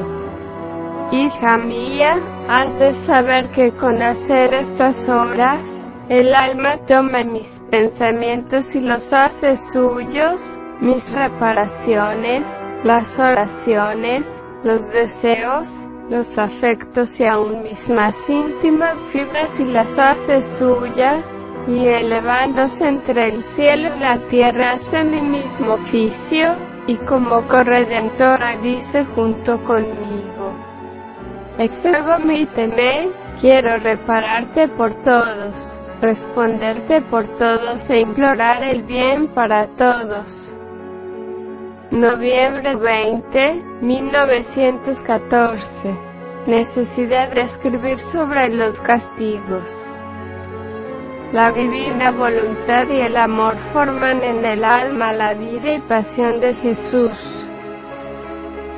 Hija mía, has de saber que con hacer estas horas, el alma toma mis pensamientos y los hace suyos, mis reparaciones, las oraciones, los deseos, los afectos y aún mis más íntimas fibras y las hace suyas, y elevándose entre el cielo y la tierra hace mi mismo oficio, y como corredentora dice junto conmigo. Exego mi quiero repararte por todos, responderte por todos e implorar el bien para todos. Noviembre 20, 1914. Necesidad de escribir sobre los castigos. La divina voluntad y el amor forman en el alma la vida y pasión de Jesús.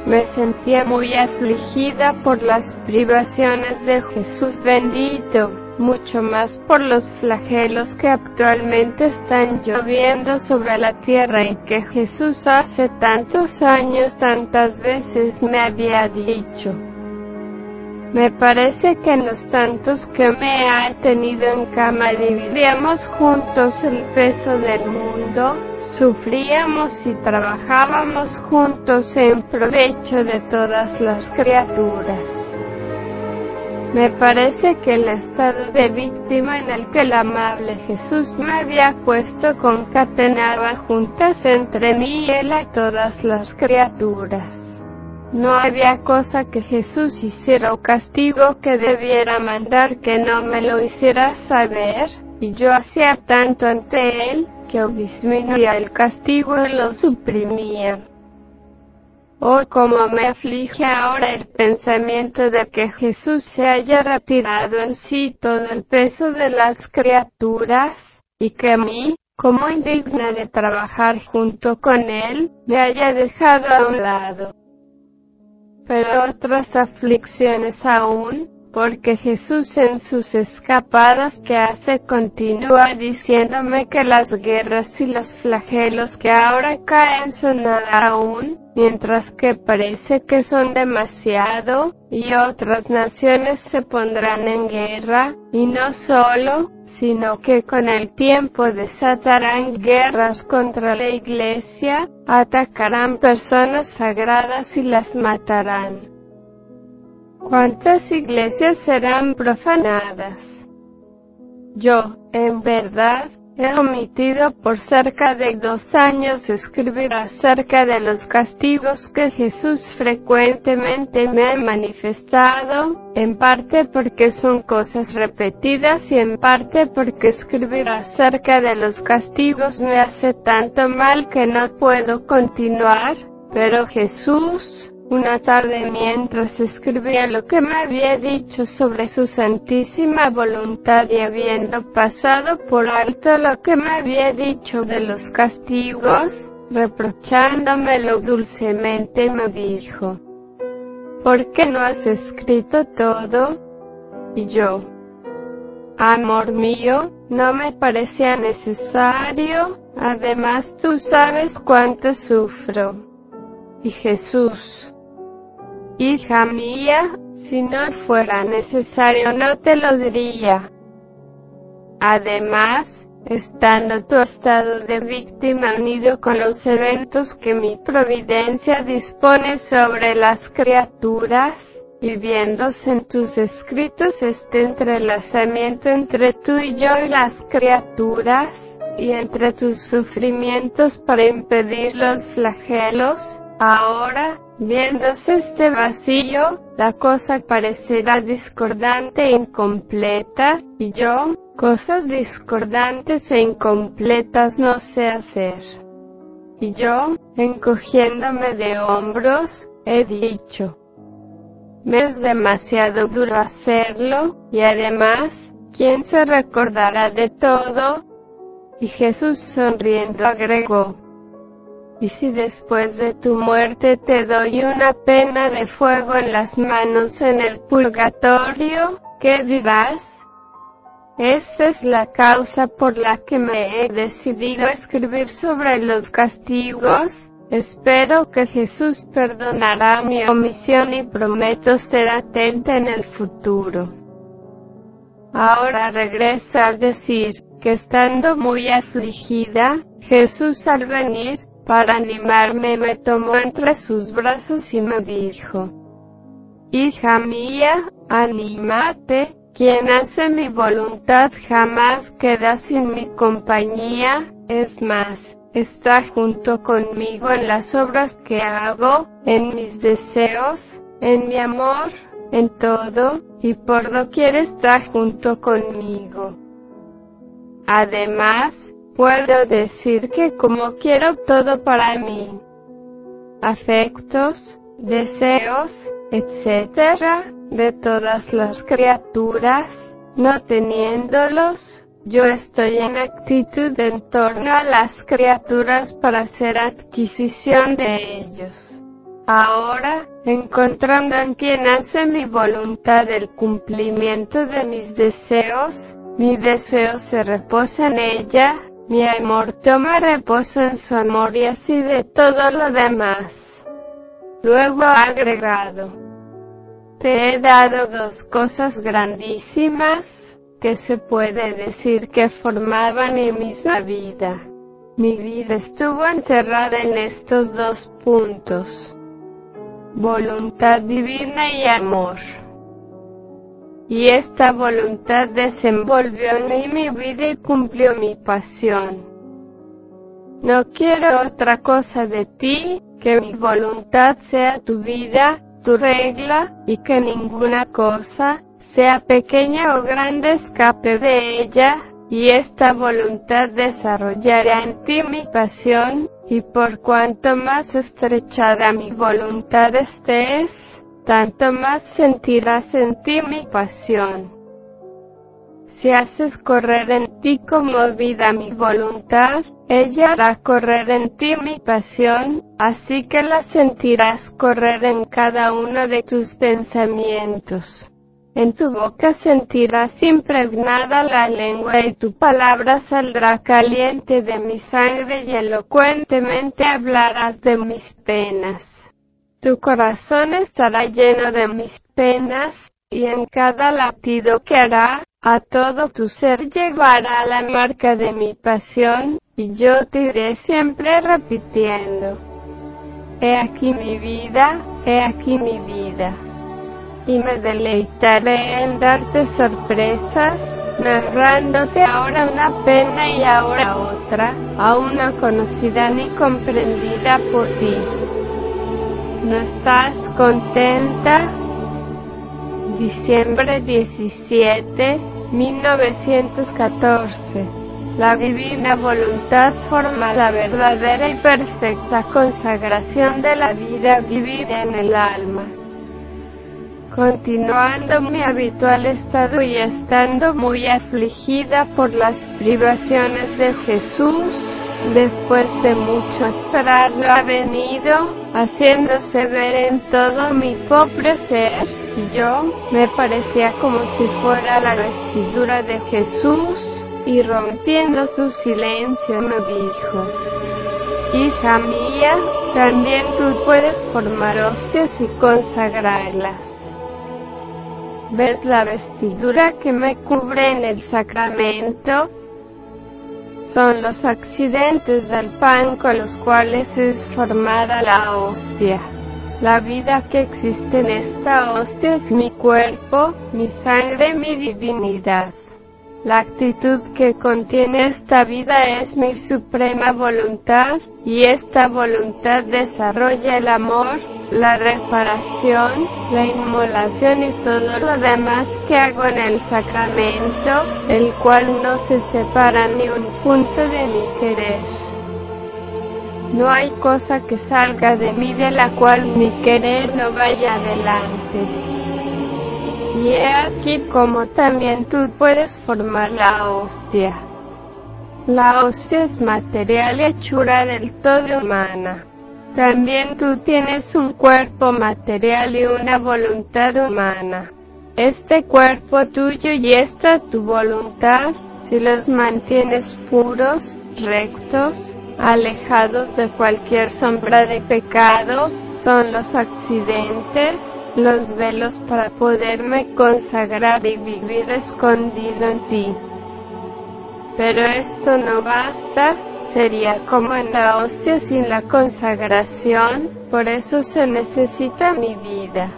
Me sentía muy afligida por las privaciones de Jesús bendito, mucho más por los flagelos que actualmente están lloviendo sobre la tierra y que Jesús hace tantos años tantas veces me había dicho. Me parece que en los tantos que me ha tenido en cama dividíamos juntos el peso del mundo, sufríamos y trabajábamos juntos en provecho de todas las criaturas. Me parece que el estado de víctima en el que el amable Jesús me había puesto concatenaba juntas entre mí y él a todas las criaturas. No había cosa que Jesús hiciera o castigo que debiera mandar que no me lo hiciera saber, y yo hacía tanto ante él, que disminuía el castigo y lo suprimía. Oh, cómo me aflige ahora el pensamiento de que Jesús se haya retirado en sí todo el peso de las criaturas, y que a mí, como indigna de trabajar junto con Él, me haya dejado a un lado. Pero otras aflicciones aún, porque Jesús en sus escapadas que hace continúa diciéndome que las guerras y los flagelos que ahora caen son nada aún, mientras que parece que son demasiado, y otras naciones se pondrán en guerra, y no solo, sino que con el tiempo desatarán guerras contra la iglesia, atacarán personas sagradas y las matarán. ¿Cuántas iglesias serán profanadas? Yo, en verdad, He omitido por cerca de dos años escribir acerca de los castigos que Jesús frecuentemente me ha manifestado, en parte porque son cosas repetidas y en parte porque escribir acerca de los castigos me hace tanto mal que no puedo continuar, pero Jesús, una tarde mientras escribía lo que me había dicho sobre su santísima voluntad y habiendo pasado por alto lo que me había dicho de los castigos, reprochándomelo dulcemente me dijo, ¿por qué no has escrito todo? Y yo, amor mío, no me parecía necesario, además tú sabes cuánto sufro. Y Jesús, hija mía, si no fuera necesario no te lo diría. Además, estando tu estado de víctima unido con los eventos que mi providencia dispone sobre las criaturas, y viéndose en tus escritos este entrelazamiento entre tú y yo y las criaturas, y entre tus sufrimientos para impedir los flagelos, ahora, viéndose este vacío, la cosa parecerá discordante e incompleta, y yo, cosas discordantes e incompletas no sé hacer. Y yo, encogiéndome de hombros, he dicho, me es demasiado duro hacerlo, y además, ¿quién se recordará de todo? Y Jesús sonriendo agregó, y si después de tu muerte te doy una pena de fuego en las manos en el purgatorio, ¿qué dirás? Esta es la causa por la que me he decidido escribir sobre los castigos, Espero que Jesús perdonará mi omisión y prometo ser atenta en el futuro. Ahora regreso a decir que estando muy afligida, Jesús al venir, para animarme me tomó entre sus brazos y me dijo, Hija mía, anímate, quien hace mi voluntad jamás queda sin mi compañía, es más, está junto conmigo en las obras que hago, en mis deseos, en mi amor, en todo, y por doquier está junto conmigo. Además, puedo decir que como quiero todo para mí, afectos, deseos, etc., de todas las criaturas, no teniéndolos, yo estoy en actitud en torno a las criaturas para hacer adquisición de ellos. Ahora, encontrando en quien hace mi voluntad el cumplimiento de mis deseos, mi deseo se reposa en ella, mi amor toma reposo en su amor y así de todo lo demás. Luego ha agregado, te he dado dos cosas grandísimas, que se puede decir que formaba mi misma vida. Mi vida estuvo encerrada en estos dos puntos. Voluntad divina y amor. Y esta voluntad desenvolvió en mí mi vida y cumplió mi pasión. No quiero otra cosa de ti, que mi voluntad sea tu vida, tu regla, y que ninguna cosa, sea pequeña o grande escape de ella, y esta voluntad desarrollará en ti mi pasión, y por cuanto más estrechada mi voluntad estés, tanto más sentirás en ti mi pasión. Si haces correr en ti como vida mi voluntad, ella hará correr en ti mi pasión, así que la sentirás correr en cada uno de tus pensamientos. En tu boca sentirás impregnada la lengua y tu palabra saldrá caliente de mi sangre y elocuentemente hablarás de mis penas. Tu corazón estará lleno de mis penas, y en cada latido que hará, a todo tu ser llegará la marca de mi pasión, y yo te iré siempre repitiendo. He aquí mi vida, he aquí mi vida y me deleitaré en darte sorpresas, narrándote ahora una pena y ahora otra, aún no conocida ni comprendida por ti. ¿No estás contenta? Diciembre 17, 1914. La divina voluntad forma la verdadera y perfecta consagración de la vida vivida en el alma continuando mi habitual estado y estando muy afligida por las privaciones de Jesús, después de mucho esperarlo ha venido, haciéndose ver en todo mi pobre ser, y yo me parecía como si fuera la vestidura de Jesús, y rompiendo su silencio me dijo, Hija mía, también tú puedes formar hostias y consagrarlas. ¿Ves la vestidura que me cubre en el sacramento? Son los accidentes del pan con los cuales es formada la hostia. La vida que existe en esta hostia es mi cuerpo, mi sangre, mi divinidad. La actitud que contiene esta vida es mi suprema voluntad, y esta voluntad desarrolla el amor, la reparación, la inmolación y todo lo demás que hago en el sacramento, el cual no se separa ni un punto de mi querer. No hay cosa que salga de mí de la cual mi querer no vaya adelante. Y he aquí como también tú puedes formar la hostia. La hostia es material hechura del todo humana. También tú tienes un cuerpo material y una voluntad humana. Este cuerpo tuyo y esta tu voluntad, si los mantienes puros, rectos, alejados de cualquier sombra de pecado, son los accidentes, los velos para poderme consagrar y vivir escondido en ti. Pero esto no basta, sería como en la hostia sin la consagración, por eso se necesita mi vida.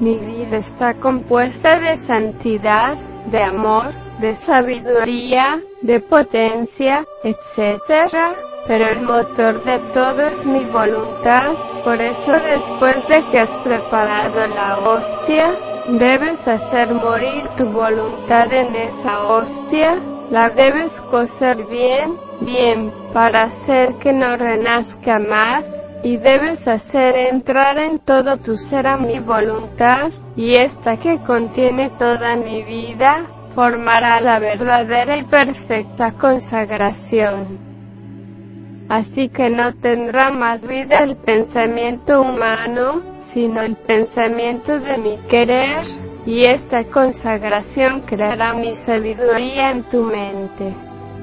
Mi vida está compuesta de santidad, de amor, de sabiduría, de potencia, etc. Pero el motor de todo es mi voluntad, por eso después de que has preparado la hostia, debes hacer morir tu voluntad en esa hostia, la debes coser bien, bien, para hacer que no renazca más, y debes hacer entrar en todo tu ser a mi voluntad, y esta que contiene toda mi vida, formará la verdadera y perfecta consagración así que no tendrá más vida el pensamiento humano, sino el pensamiento de mi querer, y esta consagración creará mi sabiduría en tu mente.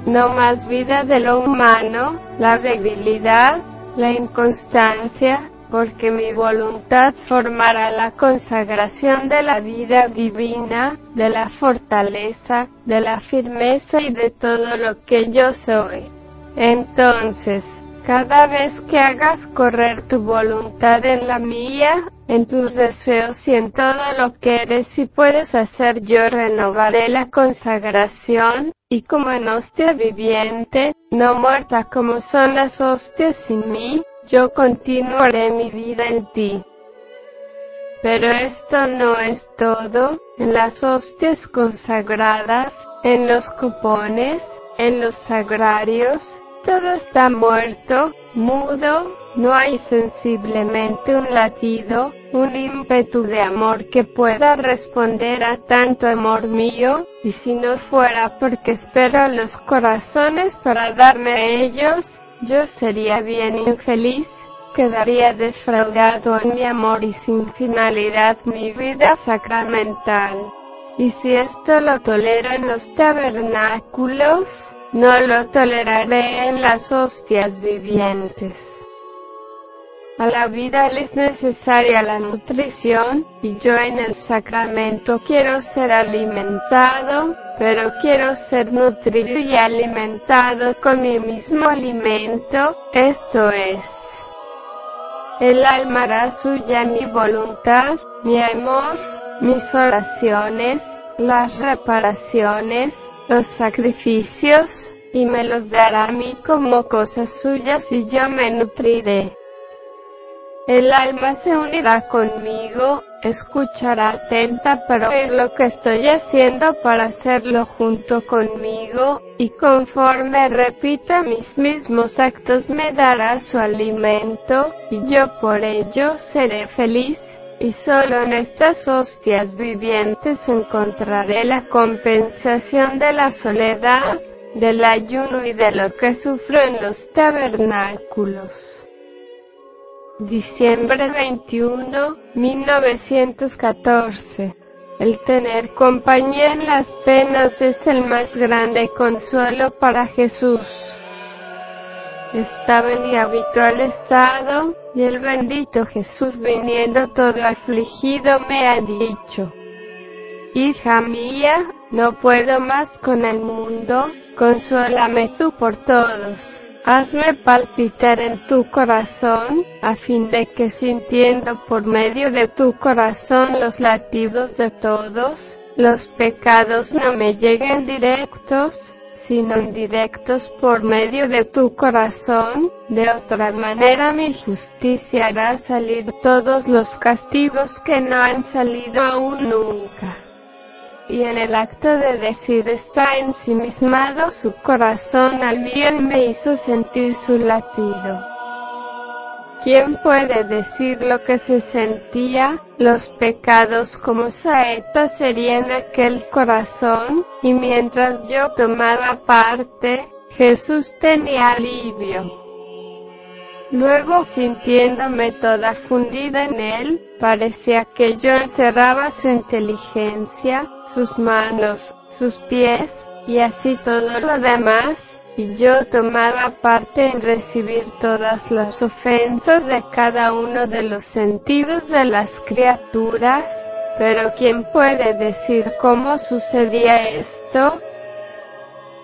No más vida de lo humano, la debilidad, la inconstancia, porque mi voluntad formará la consagración de la vida divina, de la fortaleza, de la firmeza y de todo lo que yo soy. Entonces, cada vez que hagas correr tu voluntad en la mía, en tus deseos y en todo lo que eres y puedes hacer, yo renovaré la consagración, y como en hostia viviente, no muerta como son las hostias sin mí, yo continuaré mi vida en ti. Pero esto no es todo, en las hostias consagradas, en los cupones, en los sagrarios, todo está muerto, mudo, no hay sensiblemente un latido, un ímpetu de amor que pueda responder a tanto amor mío, y si no fuera porque espero los corazones para darme a ellos, yo sería bien infeliz, quedaría defraudado en mi amor y sin finalidad mi vida sacramental. Y si esto lo tolero en los tabernáculos, no lo toleraré en las hostias vivientes. A la vida le es necesaria la nutrición, y yo en el sacramento quiero ser alimentado, pero quiero ser nutrido y alimentado con mi mismo alimento, esto es. El alma hará suya mi voluntad, mi amor, mis oraciones, las reparaciones, los sacrificios, y me los dará a mí como cosas suyas y yo me nutriré. El alma se unirá conmigo, escuchará atenta para oír lo que estoy haciendo para hacerlo junto conmigo, y conforme repita mis mismos actos me dará su alimento, y yo por ello seré feliz y solo en estas hostias vivientes encontraré la compensación de la soledad, del ayuno y de lo que sufro en los tabernáculos. Diciembre 21, 1914. El tener compañía en las penas es el más grande consuelo para Jesús. Estaba en mi habitual estado, y el bendito Jesús viniendo todo afligido me ha dicho, Hija mía, no puedo más con el mundo, consuélame tú por todos. Hazme palpitar en tu corazón, a fin de que sintiendo por medio de tu corazón los latidos de todos, los pecados no me lleguen directos, sino indirectos por medio de tu corazón, de otra manera mi justicia hará salir todos los castigos que no han salido aún nunca y en el acto de decir está ensimismado su corazón al mío me hizo sentir su latido. ¿Quién puede decir lo que se sentía? Los pecados como saetas serían aquel corazón, y mientras yo tomaba parte, Jesús tenía alivio. Luego sintiéndome toda fundida en él, parecía que yo encerraba su inteligencia, sus manos, sus pies, y así todo lo demás, y yo tomaba parte en recibir todas las ofensas de cada uno de los sentidos de las criaturas, pero ¿quién puede decir cómo sucedía esto?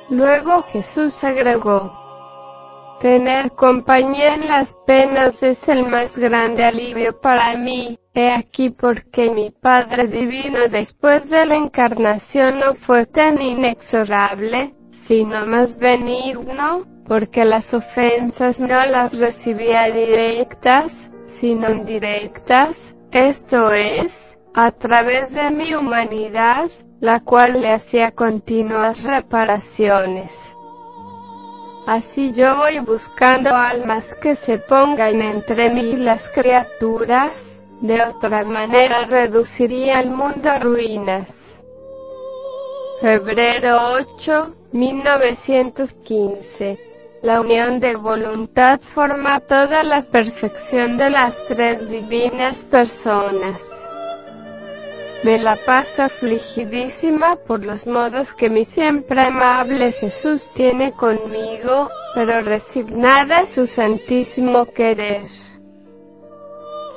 Luego Jesús agregó, Tener compañía en las penas es el más grande alivio para mí. He aquí porque mi Padre Divino después de la encarnación no fue tan inexorable, sino más benigno, porque las ofensas no las recibía directas, sino indirectas, esto es, a través de mi humanidad, la cual le hacía continuas reparaciones. Así yo voy buscando almas que se pongan entre mí y las criaturas, de otra manera reduciría el mundo a ruinas. Febrero 8, 1915. La unión de voluntad forma toda la perfección de las tres divinas personas. Me la paso afligidísima por los modos que mi siempre amable Jesús tiene conmigo, pero resignada a su santísimo querer.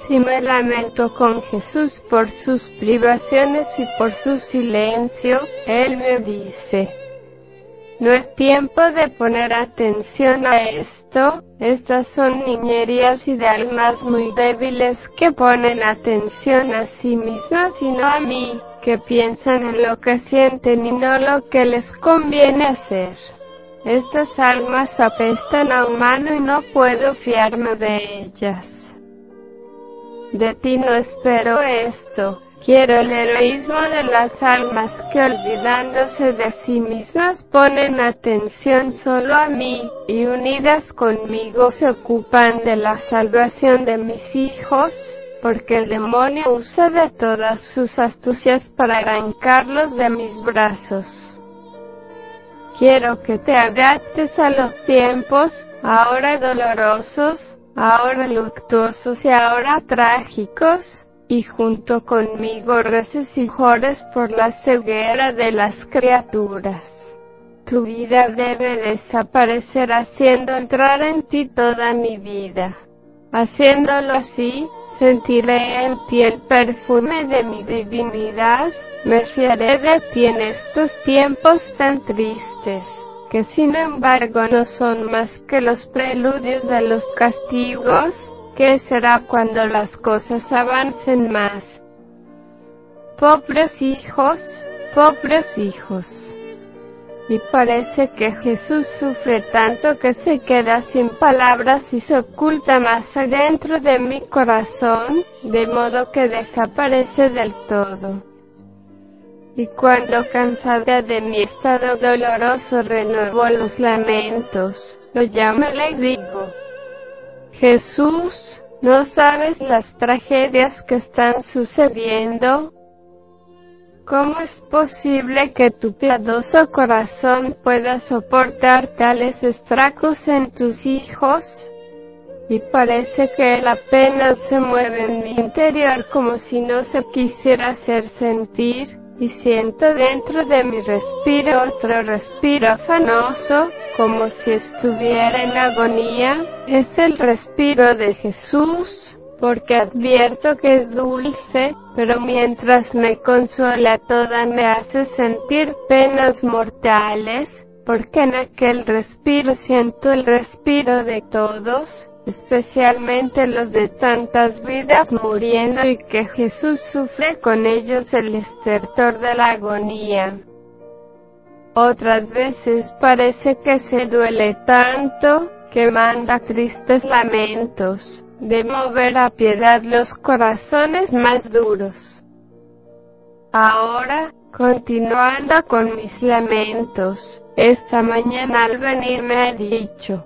Si me lamento con Jesús por sus privaciones y por su silencio, Él me dice, no es tiempo de poner atención a esto, estas son niñerías y de almas muy débiles que ponen atención a sí mismas y no a mí, que piensan en lo que sienten y no lo que les conviene hacer. Estas almas apestan a humano y no puedo fiarme de ellas. De ti no espero esto, Quiero el heroísmo de las almas que olvidándose de sí mismas ponen atención solo a mí, y unidas conmigo se ocupan de la salvación de mis hijos, porque el demonio usa de todas sus astucias para arrancarlos de mis brazos. Quiero que te adaptes a los tiempos, ahora dolorosos, ahora luctuosos y ahora trágicos, y junto conmigo reces y jores por la ceguera de las criaturas. Tu vida debe desaparecer haciendo entrar en ti toda mi vida. Haciéndolo así, sentiré en ti el perfume de mi divinidad, me fiaré de ti en estos tiempos tan tristes, que sin embargo no son más que los preludios de los castigos, ¿Qué será cuando las cosas avancen más? Pobres hijos, pobres hijos. Y parece que Jesús sufre tanto que se queda sin palabras y se oculta más adentro de mi corazón, de modo que desaparece del todo. Y cuando cansada de mi estado doloroso renuevo los lamentos, lo llamo y le digo, Jesús, ¿no sabes las tragedias que están sucediendo? ¿Cómo es posible que tu piadoso corazón pueda soportar tales estragos en tus hijos? Y parece que él apenas se mueve en mi interior como si no se quisiera hacer sentir, y siento dentro de mi respiro otro respiro afanoso, como si estuviera en agonía, es el respiro de Jesús porque advierto que es dulce, pero mientras me consuela toda me hace sentir penas mortales, porque en aquel respiro siento el respiro de todos, especialmente los de tantas vidas muriendo y que Jesús sufre con ellos el estertor de la agonía. Otras veces parece que se duele tanto, que manda tristes lamentos de mover a piedad los corazones más duros. Ahora, continuando con mis lamentos, esta mañana al venir me ha dicho,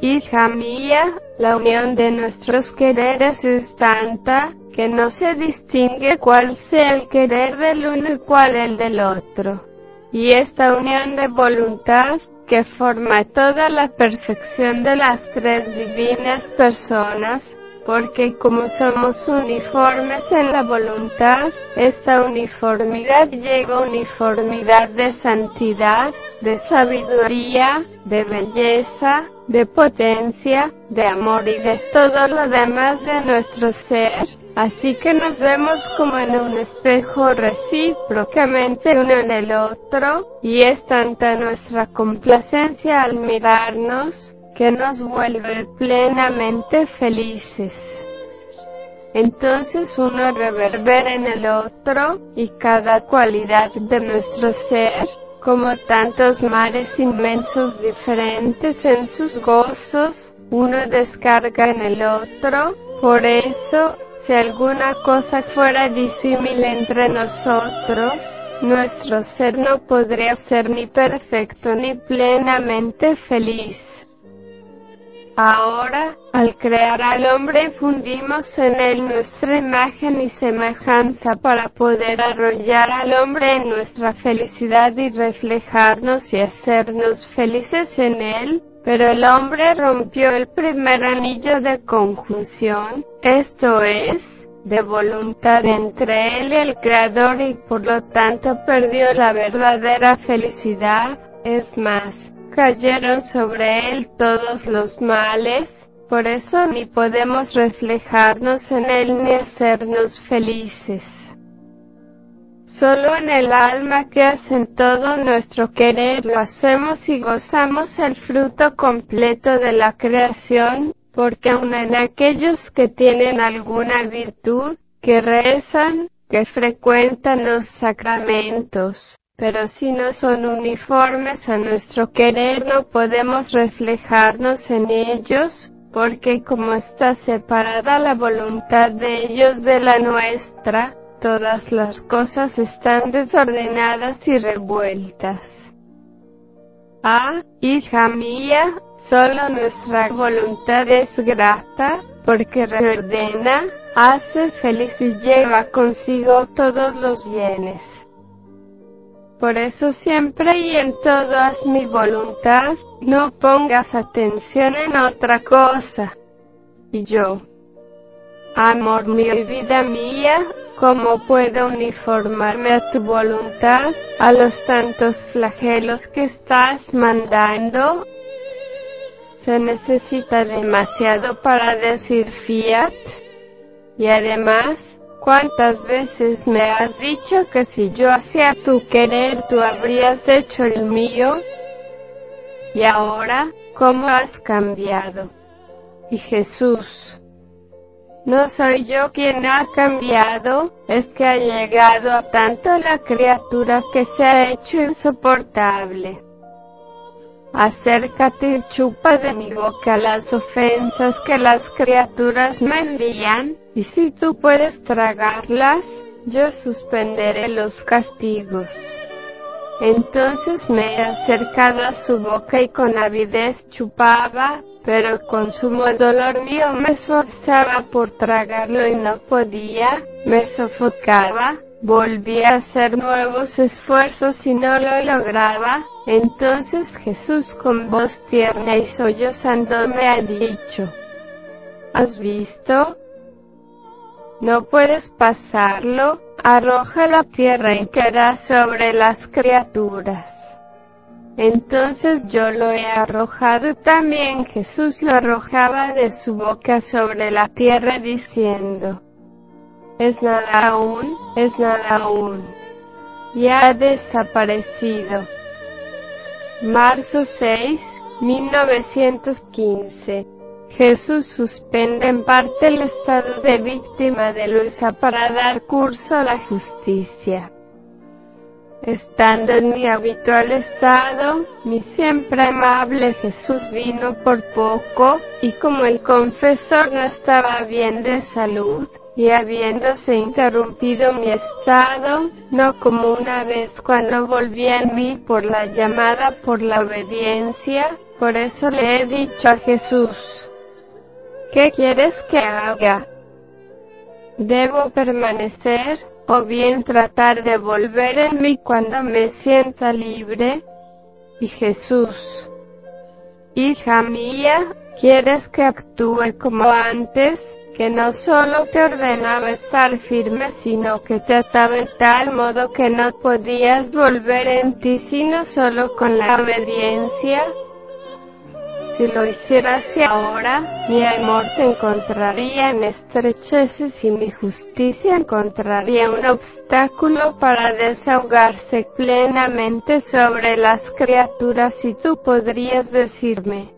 Hija mía, la unión de nuestros quereres es tanta, que no se distingue cuál sea el querer del uno y cuál el del otro. Y esta unión de voluntad que forma toda la perfección de las tres divinas personas, porque como somos uniformes en la voluntad, esta uniformidad llega a uniformidad de santidad, de sabiduría, de belleza, de potencia, de amor y de todo lo demás de nuestro ser, así que nos vemos como en un espejo recíprocamente uno en el otro, y es tanta nuestra complacencia al mirarnos, que nos vuelve plenamente felices. Entonces uno reverbera en el otro, y cada cualidad de nuestro ser, como tantos mares inmensos diferentes en sus gozos, uno descarga en el otro, por eso, si alguna cosa fuera disímil entre nosotros, nuestro ser no podría ser ni perfecto ni plenamente feliz. Ahora, al crear al hombre fundimos en él nuestra imagen y semejanza para poder arrollar al hombre en nuestra felicidad y reflejarnos y hacernos felices en él, pero el hombre rompió el primer anillo de conjunción, esto es, de voluntad entre él y el Creador y por lo tanto perdió la verdadera felicidad, es más, cayeron sobre él todos los males, por eso ni podemos reflejarnos en él ni hacernos felices. Solo en el alma que hacen todo nuestro querer lo hacemos y gozamos el fruto completo de la creación, porque aun en aquellos que tienen alguna virtud, que rezan, que frecuentan los sacramentos, pero si no son uniformes a nuestro querer no podemos reflejarnos en ellos, porque como está separada la voluntad de ellos de la nuestra, todas las cosas están desordenadas y revueltas. Ah, hija mía, solo nuestra voluntad es grata, porque reordena, hace feliz y lleva consigo todos los bienes. Por eso siempre y en todo haz mi voluntad, no pongas atención en otra cosa. Y yo, amor mío y vida mía, ¿cómo puedo uniformarme a tu voluntad, a los tantos flagelos que estás mandando? Se necesita demasiado para decir fiat. Y además, ¿Cuántas veces me has dicho que si yo hacía tu querer tú habrías hecho el mío? Y ahora, ¿cómo has cambiado? Y Jesús, no soy yo quien ha cambiado, es que ha llegado a tanto la criatura que se ha hecho insoportable. Acércate y chupa de mi boca las ofensas que las criaturas me envían, y si tú puedes tragarlas, yo suspenderé los castigos. Entonces me he acercado a su boca y con avidez chupaba, pero con sumo dolor mío me esforzaba por tragarlo y no podía, me sofocaba, volví a hacer nuevos esfuerzos y no lo lograba, entonces Jesús con voz tierna y sollozando me ha dicho, ¿has visto? No puedes pasarlo, arroja la tierra y caerá sobre las criaturas. Entonces yo lo he arrojado también Jesús lo arrojaba de su boca sobre la tierra diciendo, es nada aún, es nada aún. Ya ha desaparecido. Marzo 6, 1915. Jesús suspende en parte el estado de víctima de Luisa para dar curso a la justicia. Estando en mi habitual estado, mi siempre amable Jesús vino por poco, y como el confesor no estaba bien de salud, y habiéndose interrumpido mi estado, no como una vez cuando volví en mí por la llamada por la obediencia, por eso le he dicho a Jesús, ¿qué quieres que haga? ¿Debo permanecer, o bien tratar de volver en mí cuando me sienta libre? Y Jesús, hija mía, ¿quieres que actúe como antes? Que no solo te ordenaba estar firme, sino que te ataba de tal modo que no podías volver en ti sino solo con la obediencia. Si lo hicieras ahora, mi amor se encontraría en estrecheces y mi justicia encontraría un obstáculo para desahogarse plenamente sobre las criaturas y tú podrías decirme,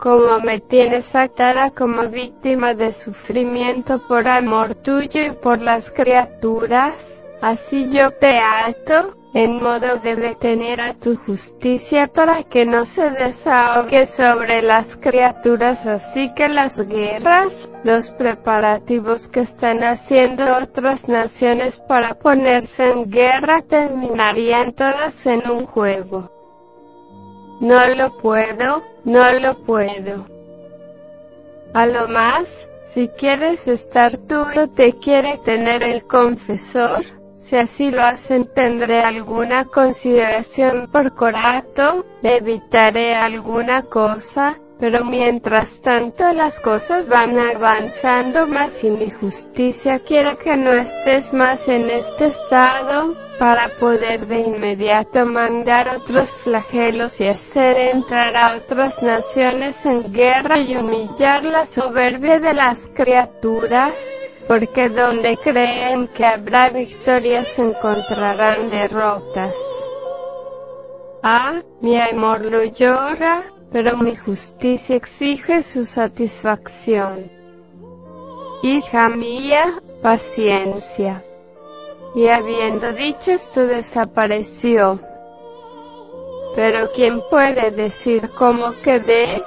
como me tienes atada como víctima de sufrimiento por amor tuyo y por las criaturas, así yo te ato, en modo de detener a tu justicia para que no se desahogue sobre las criaturas, así que las guerras, los preparativos que están haciendo otras naciones para ponerse en guerra terminarían todas en un juego. No lo puedo, no lo puedo. A lo más, si quieres estar tú o te quiere tener el confesor, si así lo hacen tendré alguna consideración por corato, evitaré alguna cosa, pero mientras tanto las cosas van avanzando más y mi justicia quiere que no estés más en este estado, para poder de inmediato mandar otros flagelos y hacer entrar a otras naciones en guerra y humillar la soberbia de las criaturas, porque donde creen que habrá victorias encontrarán derrotas. Ah, mi amor lo llora, pero mi justicia exige su satisfacción. Hija mía, paciencia y habiendo dicho esto desapareció. Pero ¿quién puede decir cómo quedé?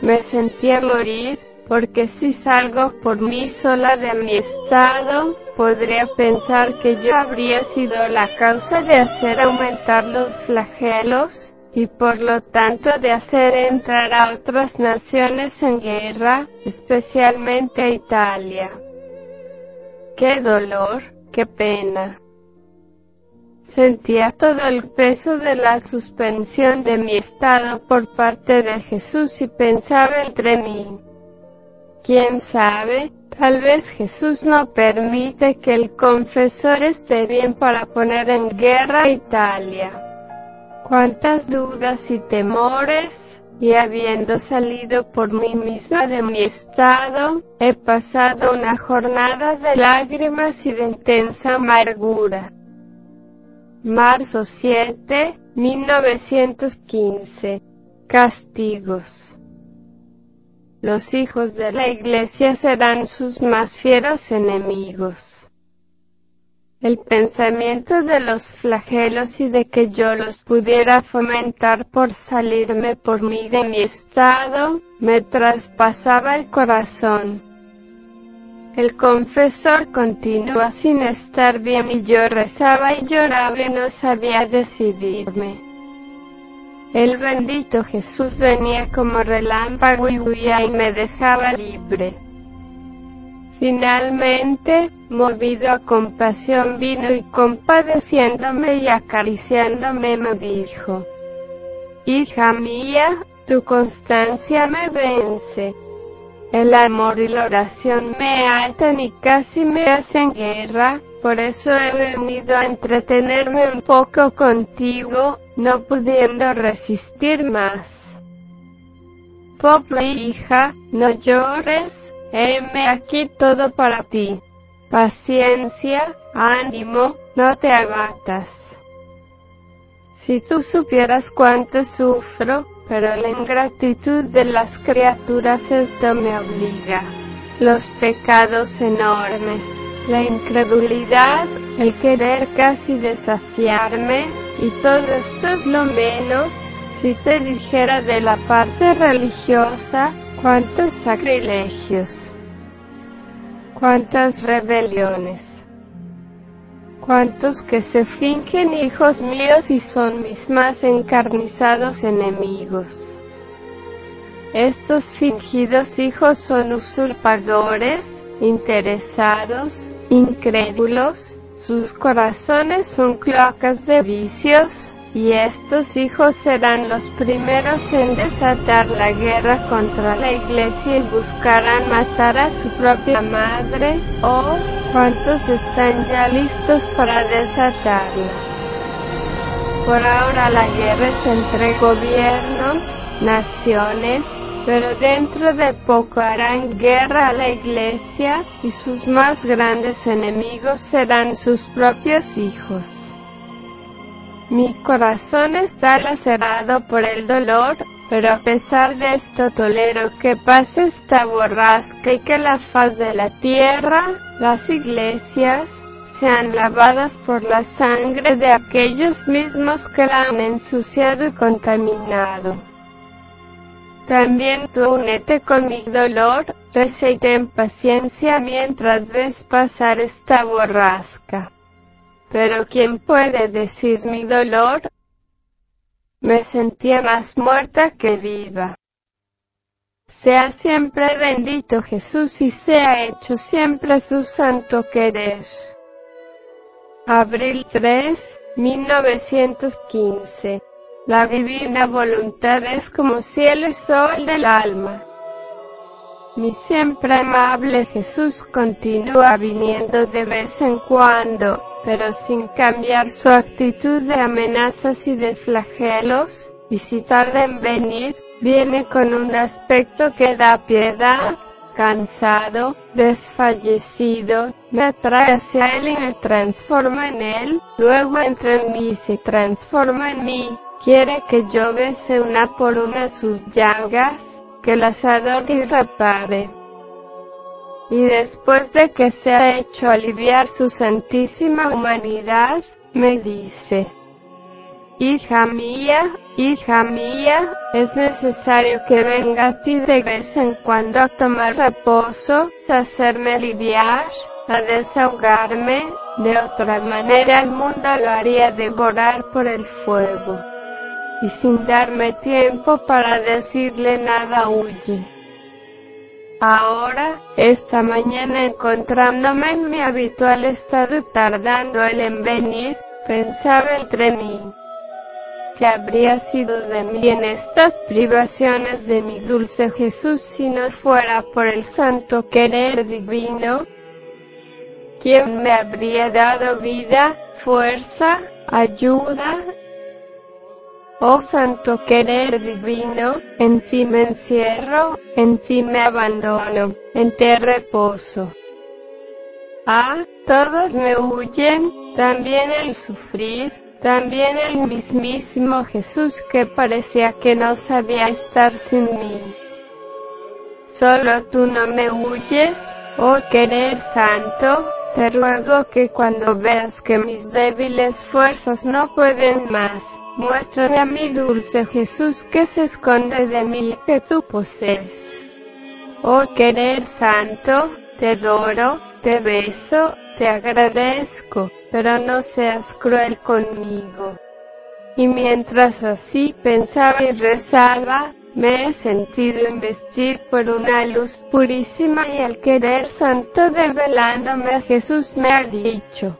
Me sentía morir, porque si salgo por mí sola de mi estado, podría pensar que yo habría sido la causa de hacer aumentar los flagelos, y por lo tanto de hacer entrar a otras naciones en guerra, especialmente a Italia. ¡Qué dolor! qué pena. Sentía todo el peso de la suspensión de mi estado por parte de Jesús y pensaba entre mí. ¿Quién sabe? Tal vez Jesús no permite que el confesor esté bien para poner en guerra a Italia. Cuántas dudas y temores, y habiendo salido por mí misma de mi estado, he pasado una jornada de lágrimas y de intensa amargura. Marzo 7, 1915. Castigos. Los hijos de la Iglesia serán sus más fieros enemigos el pensamiento de los flagelos y de que yo los pudiera fomentar por salirme por mí de mi estado, me traspasaba el corazón. El confesor continúa sin estar bien y yo rezaba y lloraba y no sabía decidirme. El bendito Jesús venía como relámpago y huía y me dejaba libre. Finalmente, movido a compasión vino y compadeciéndome y acariciándome me dijo, Hija mía, tu constancia me vence. El amor y la oración me atan y casi me hacen guerra, por eso he venido a entretenerme un poco contigo, no pudiendo resistir más. Pobre hija, no llores, heme aquí todo para ti. Paciencia, ánimo, no te abatas. Si tú supieras cuánto sufro, pero la ingratitud de las criaturas esto me obliga. Los pecados enormes, la incredulidad, el querer casi desafiarme, y todo esto es lo menos, si te dijera de la parte religiosa, cuántos sacrilegios, cuántas rebeliones cuantos que se fingen hijos míos y son mis más encarnizados enemigos. Estos fingidos hijos son usurpadores, interesados, incrédulos, sus corazones son cloacas de vicios, y estos hijos serán los primeros en desatar la guerra contra la iglesia y buscarán matar a su propia madre, o cuántos están ya listos para desatarla. Por ahora la guerra es entre gobiernos, naciones, pero dentro de poco harán guerra a la iglesia y sus más grandes enemigos serán sus propios hijos. Mi corazón está lacerado por el dolor, pero a pesar de esto tolero que pase esta borrasca y que la faz de la tierra, las iglesias, sean lavadas por la sangre de aquellos mismos que la han ensuciado y contaminado. También tú únete con mi dolor, reza y ten paciencia mientras ves pasar esta borrasca. Pero ¿quién puede decir mi dolor? Me sentía más muerta que viva. Sea siempre bendito Jesús y sea hecho siempre su santo querer. Abril 3, 1915. La divina voluntad es como cielo y sol del alma. Mi siempre amable Jesús continúa viniendo de vez en cuando, pero sin cambiar su actitud de amenazas y de flagelos, y si tarda en venir, viene con un aspecto que da piedad, cansado, desfallecido, me atrae hacia él y me transforma en él, luego entra en mí y se transforma en mí, quiere que yo bese una por una sus llagas, que las adore y repare. Y después de que se ha hecho aliviar su santísima humanidad, me dice, Hija mía, hija mía, es necesario que venga a ti de vez en cuando a tomar reposo, a hacerme aliviar, a desahogarme, de otra manera el mundo lo haría devorar por el fuego y sin darme tiempo para decirle nada huye. Ahora, esta mañana encontrándome en mi habitual estado tardando él en venir, pensaba entre mí, que habría sido de mí en estas privaciones de mi dulce Jesús si no fuera por el santo querer divino? ¿Quién me habría dado vida, fuerza, ayuda Oh santo querer divino, en ti me encierro, en ti me abandono, en ti reposo. Ah, todos me huyen, también el sufrir, también el mismísimo Jesús que parecía que no sabía estar sin mí. Solo tú no me huyes, oh querer santo, te ruego que cuando veas que mis débiles fuerzas no pueden más, Muéstrame a mi dulce Jesús que se esconde de mí que tú posees. Oh querer santo, te adoro, te beso, te agradezco, pero no seas cruel conmigo. Y mientras así pensaba y rezaba, me he sentido investir por una luz purísima y el querer santo develándome Jesús me ha dicho,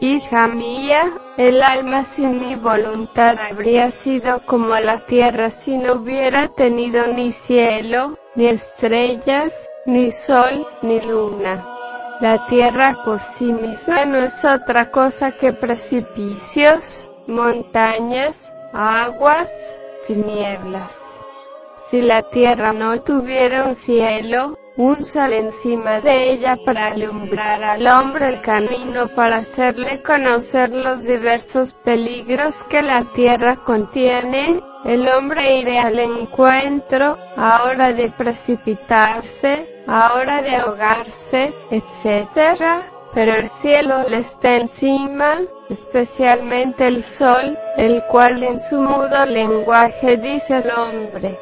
Hija mía, el alma sin mi voluntad habría sido como la tierra si no hubiera tenido ni cielo, ni estrellas, ni sol, ni luna. La tierra por sí misma no es otra cosa que precipicios, montañas, aguas, tinieblas. Si la tierra no tuviera un cielo, un sol encima de ella para alumbrar al hombre el camino para hacerle conocer los diversos peligros que la tierra contiene, el hombre irá al encuentro, ahora de precipitarse, ahora de ahogarse, etc. Pero el cielo le está encima, especialmente el sol, el cual en su mudo lenguaje dice al hombre,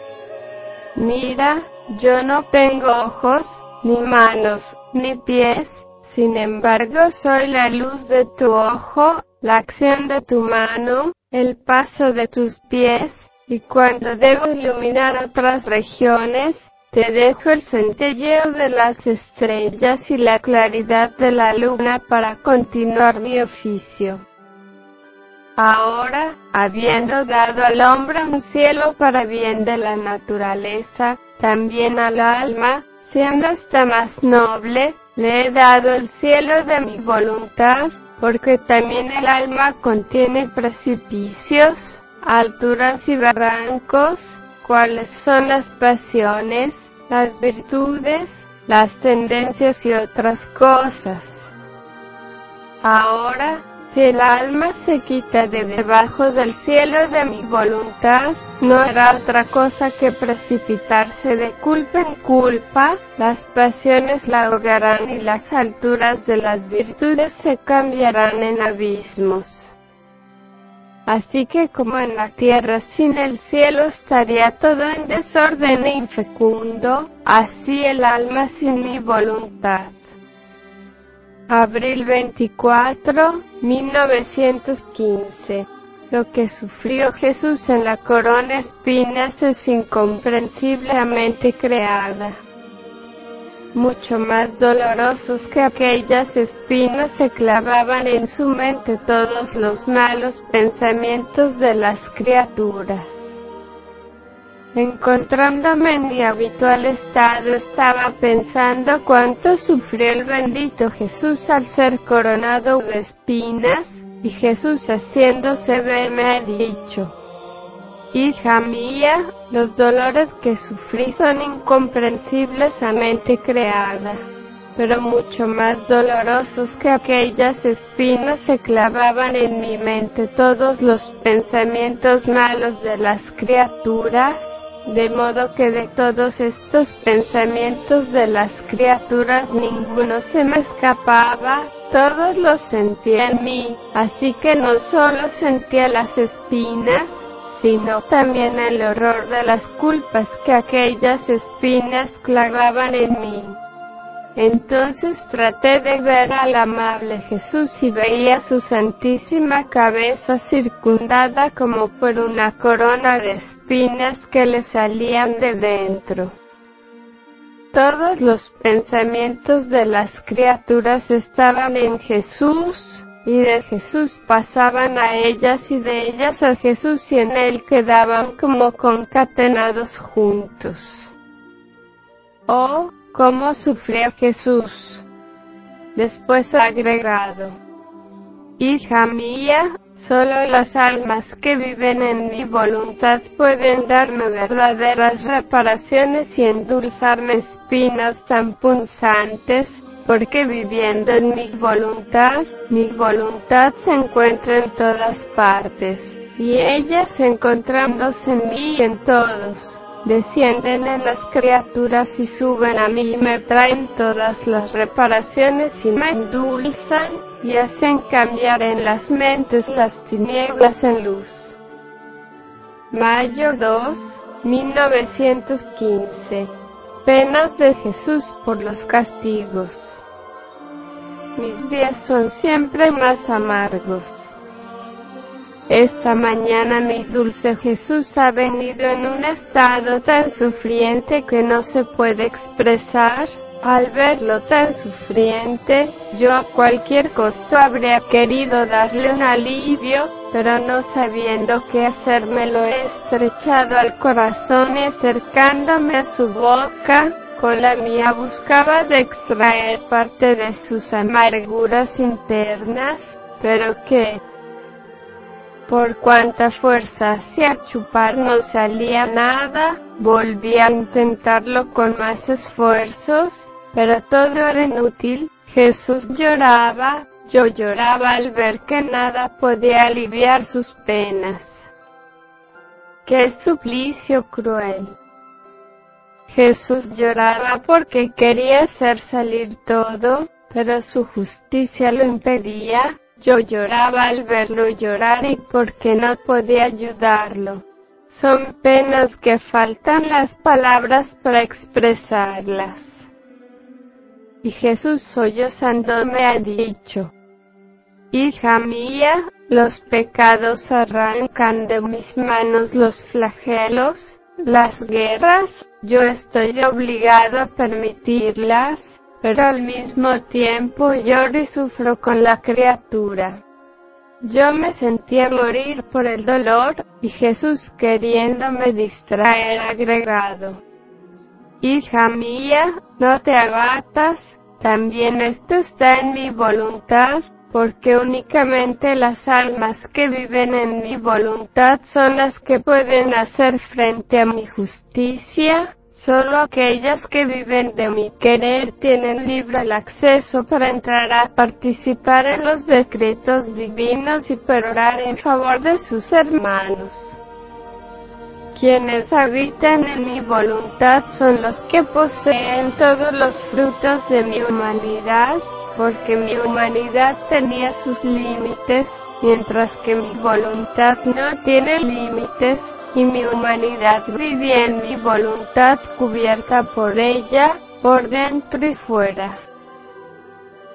Mira, yo no tengo ojos, ni manos, ni pies, sin embargo soy la luz de tu ojo, la acción de tu mano, el paso de tus pies, y cuando debo iluminar otras regiones, te dejo el centelleo de las estrellas y la claridad de la luna para continuar mi oficio. Ahora, habiendo dado al hombre un cielo para bien de la naturaleza, también al alma, siendo esta más noble, le he dado el cielo de mi voluntad, porque también el alma contiene precipicios, alturas y barrancos, cuáles son las pasiones, las virtudes, las tendencias y otras cosas. Ahora, si el alma se quita de debajo del cielo de mi voluntad, no hará otra cosa que precipitarse de culpa en culpa, las pasiones la ahogarán y las alturas de las virtudes se cambiarán en abismos. Así que como en la tierra sin el cielo estaría todo en desorden e infecundo, así el alma sin mi voluntad. Abril 24, 1915. Lo que sufrió Jesús en la corona espinas es incomprensiblemente creada. Mucho más dolorosos que aquellas espinas se clavaban en su mente todos los malos pensamientos de las criaturas. Encontrándome en mi habitual estado, estaba pensando cuánto sufrió el bendito Jesús al ser coronado de espinas, y Jesús haciéndose ver me ha dicho, Hija mía, los dolores que sufrí son incomprensibles a mente creada, pero mucho más dolorosos que aquellas espinas se clavaban en mi mente todos los pensamientos malos de las criaturas, de modo que de todos estos pensamientos de las criaturas ninguno se me escapaba, todos los sentía en mí, así que no solo sentía las espinas, sino también el horror de las culpas que aquellas espinas clavaban en mí. Entonces traté de ver al amable Jesús y veía su santísima cabeza circundada como por una corona de espinas que le salían de dentro. Todos los pensamientos de las criaturas estaban en Jesús, y de Jesús pasaban a ellas y de ellas a Jesús y en él quedaban como concatenados juntos. Oh, cómo sufrió Jesús. Después ha agregado, Hija mía, solo las almas que viven en mi voluntad pueden darme verdaderas reparaciones y endulzarme espinas tan punzantes, porque viviendo en mi voluntad, mi voluntad se encuentra en todas partes, y ellas encontrándose en mí y en todos descienden en las criaturas y suben a mí y me traen todas las reparaciones y me endulzan y hacen cambiar en las mentes las tinieblas en luz. Mayo 2, 1915. Penas de Jesús por los castigos. Mis días son siempre más amargos. Esta mañana mi dulce Jesús ha venido en un estado tan sufriente que no se puede expresar. Al verlo tan sufriente, yo a cualquier costo habría querido darle un alivio, pero no sabiendo qué hacer me lo he estrechado al corazón y acercándome a su boca, con la mía buscaba de extraer parte de sus amarguras internas, pero que, por cuanta fuerza hacia chupar no salía nada, volví a intentarlo con más esfuerzos, pero todo era inútil, Jesús lloraba, yo lloraba al ver que nada podía aliviar sus penas. ¡Qué suplicio cruel! Jesús lloraba porque quería hacer salir todo, pero su justicia lo impedía. Yo lloraba al verlo llorar y porque no podía ayudarlo. Son penas que faltan las palabras para expresarlas. Y Jesús sollozando me ha dicho, Hija mía, los pecados arrancan de mis manos los flagelos, las guerras, yo estoy obligado a permitirlas, pero al mismo tiempo lloro y sufro con la criatura. Yo me sentía morir por el dolor, y Jesús queriéndome distraer agregado. Hija mía, no te abatas, también esto está en mi voluntad, porque únicamente las almas que viven en mi voluntad son las que pueden hacer frente a mi justicia, Solo aquellas que viven de mi querer tienen libre el acceso para entrar a participar en los decretos divinos y perorar en favor de sus hermanos. Quienes habitan en mi voluntad son los que poseen todos los frutos de mi humanidad, porque mi humanidad tenía sus límites, mientras que mi voluntad no tiene límites, y mi humanidad vivía en mi voluntad cubierta por ella, por dentro y fuera.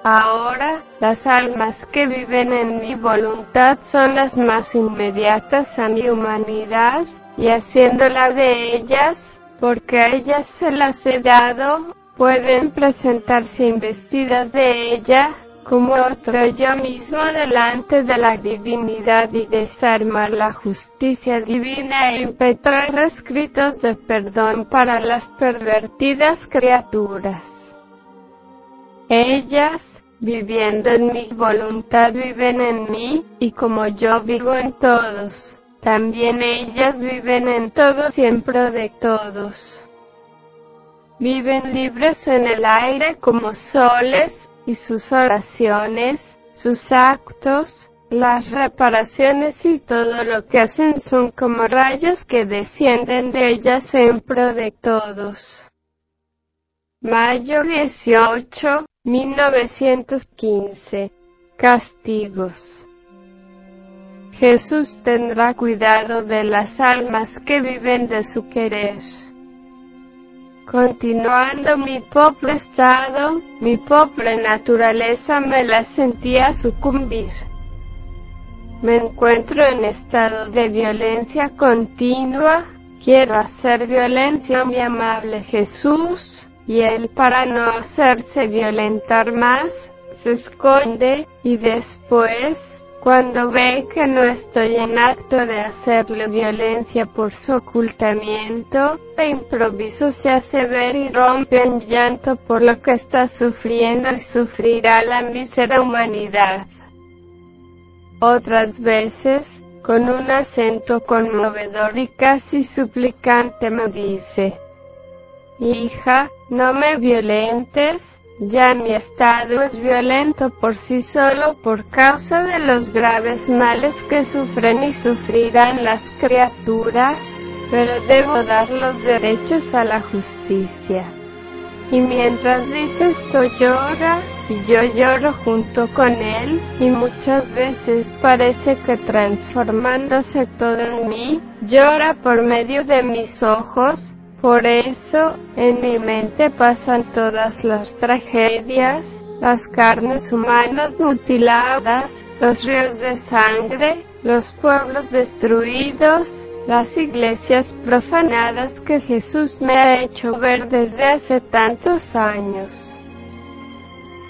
Ahora, las almas que viven en mi voluntad son las más inmediatas a mi humanidad, y haciéndola de ellas, porque a ellas se las he dado, pueden presentarse investidas de ella, como otro yo mismo delante de la divinidad y desarmar la justicia divina e impetrar escritos de perdón para las pervertidas criaturas. Ellas, viviendo en mi voluntad, viven en mí, y como yo vivo en todos, también ellas viven en todos y en pro de todos. Viven libres en el aire como soles, y sus oraciones, sus actos, las reparaciones y todo lo que hacen son como rayos que descienden de ellas en pro de todos. Mayo 18, 1915. Castigos. Jesús tendrá cuidado de las almas que viven de su querer. Continuando mi pobre estado, mi pobre naturaleza me la sentía sucumbir. Me encuentro en estado de violencia continua, quiero hacer violencia a mi amable Jesús, y él para no hacerse violentar más, se esconde, y después, cuando ve que no estoy en acto de hacerle violencia por su ocultamiento, de improviso se hace ver y rompe en llanto por lo que está sufriendo y sufrirá la mísera humanidad. Otras veces, con un acento conmovedor y casi suplicante me dice, Hija, no me violentes, ya mi estado es violento por sí solo por causa de los graves males que sufren y sufrirán las criaturas, pero debo dar los derechos a la justicia. Y mientras dice esto llora, y yo lloro junto con él, y muchas veces parece que transformándose todo en mí, llora por medio de mis ojos, por eso, en mi mente pasan todas las tragedias, las carnes humanas mutiladas, los ríos de sangre, los pueblos destruidos, las iglesias profanadas que Jesús me ha hecho ver desde hace tantos años.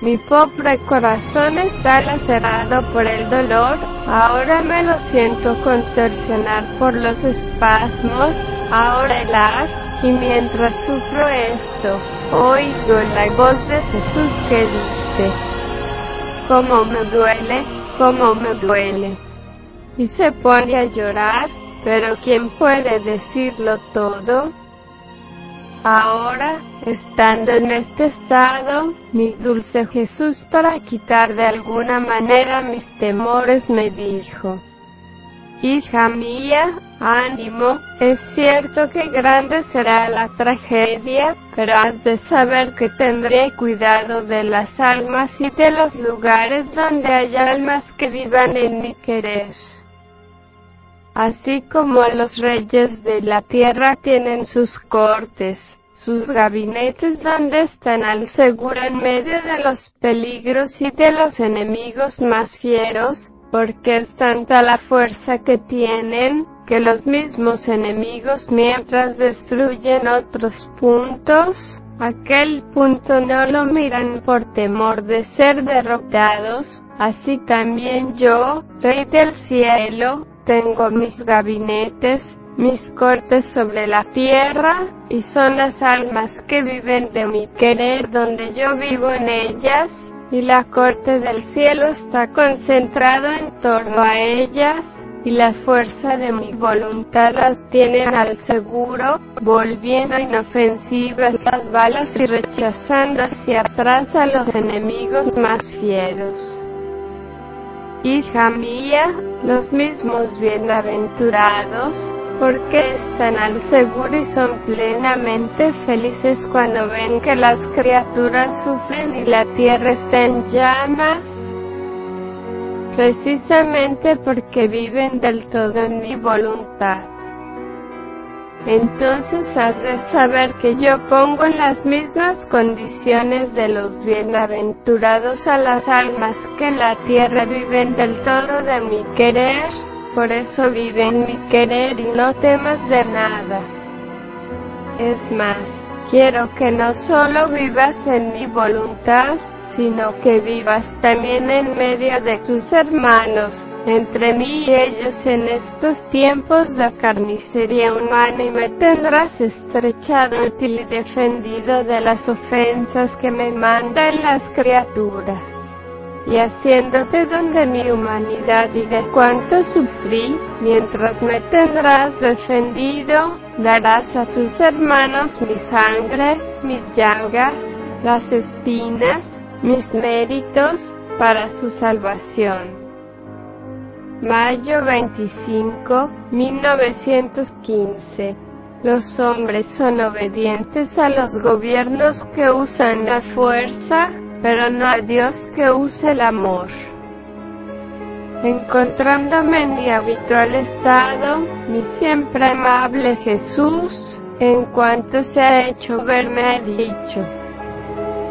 Mi pobre corazón está lacerado por el dolor, ahora me lo siento contorsionar por los espasmos, ahora helar, y mientras sufro esto, oigo la voz de Jesús que dice, ¿cómo me duele? ¿cómo me duele? Y se pone a llorar, pero ¿quién puede decirlo todo? Ahora, estando en este estado, mi dulce Jesús para quitar de alguna manera mis temores me dijo, Hija mía, ánimo, es cierto que grande será la tragedia, pero has de saber que tendré cuidado de las almas y de los lugares donde hay almas que vivan en mi querer. Así como los reyes de la tierra tienen sus cortes, sus gabinetes donde están al seguro en medio de los peligros y de los enemigos más fieros, porque es tanta la fuerza que tienen, que los mismos enemigos mientras destruyen otros puntos, aquel punto no lo miran por temor de ser derrotados, así también yo, Rey del cielo, tengo mis gabinetes, mis cortes sobre la tierra, y son las almas que viven de mi querer donde yo vivo en ellas, y la corte del cielo está concentrado en torno a ellas, y la fuerza de mi voluntad las tienen al seguro, volviendo inofensivas las balas y rechazando hacia atrás a los enemigos más fieros. Hija mía, los mismos bienaventurados, porque están al seguro y son plenamente felices cuando ven que las criaturas sufren y la tierra está en llamas, precisamente porque viven del todo en mi voluntad. Entonces has de saber que yo pongo en las mismas condiciones de los bienaventurados a las almas que en la tierra viven del todo de mi querer, por eso vive en mi querer y no temas de nada. Es más, quiero que no solo vivas en mi voluntad, sino que vivas también en medio de tus hermanos, entre mí y ellos en estos tiempos de carnicería humana y me tendrás estrechado, útil y defendido de las ofensas que me mandan las criaturas. Y haciéndote donde mi humanidad y de cuánto sufrí, mientras me tendrás defendido, darás a tus hermanos mi sangre, mis llagas, las espinas, mis méritos para su salvación. Mayo 25, 1915. Los hombres son obedientes a los gobiernos que usan la fuerza, pero no a Dios que usa el amor. Encontrándome en mi habitual estado, mi siempre amable Jesús, en cuanto se ha hecho ver, me ha dicho,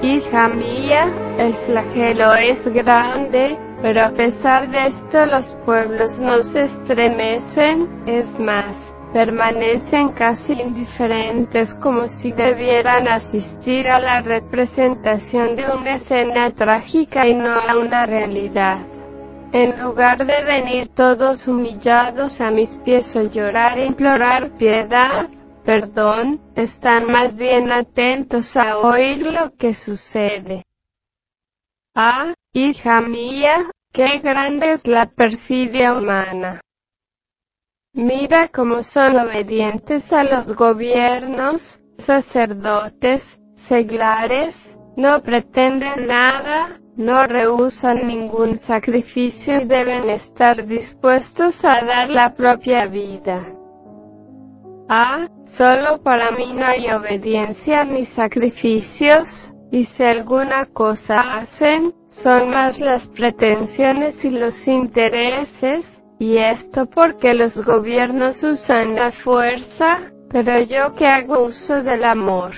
Hija mía, el flagelo es grande, pero a pesar de esto los pueblos no se estremecen, es más, permanecen casi indiferentes como si debieran asistir a la representación de una escena trágica y no a una realidad. En lugar de venir todos humillados a mis pies o llorar e implorar piedad, perdón, están más bien atentos a oír lo que sucede. Ah, hija mía, qué grande es la perfidia humana. Mira cómo son obedientes a los gobiernos, sacerdotes, seglares, no pretenden nada, no rehusan ningún sacrificio y deben estar dispuestos a dar la propia vida. Ah, solo para mí no hay obediencia ni sacrificios, y si alguna cosa hacen, son más las pretensiones y los intereses, y esto porque los gobiernos usan la fuerza, pero yo que hago uso del amor.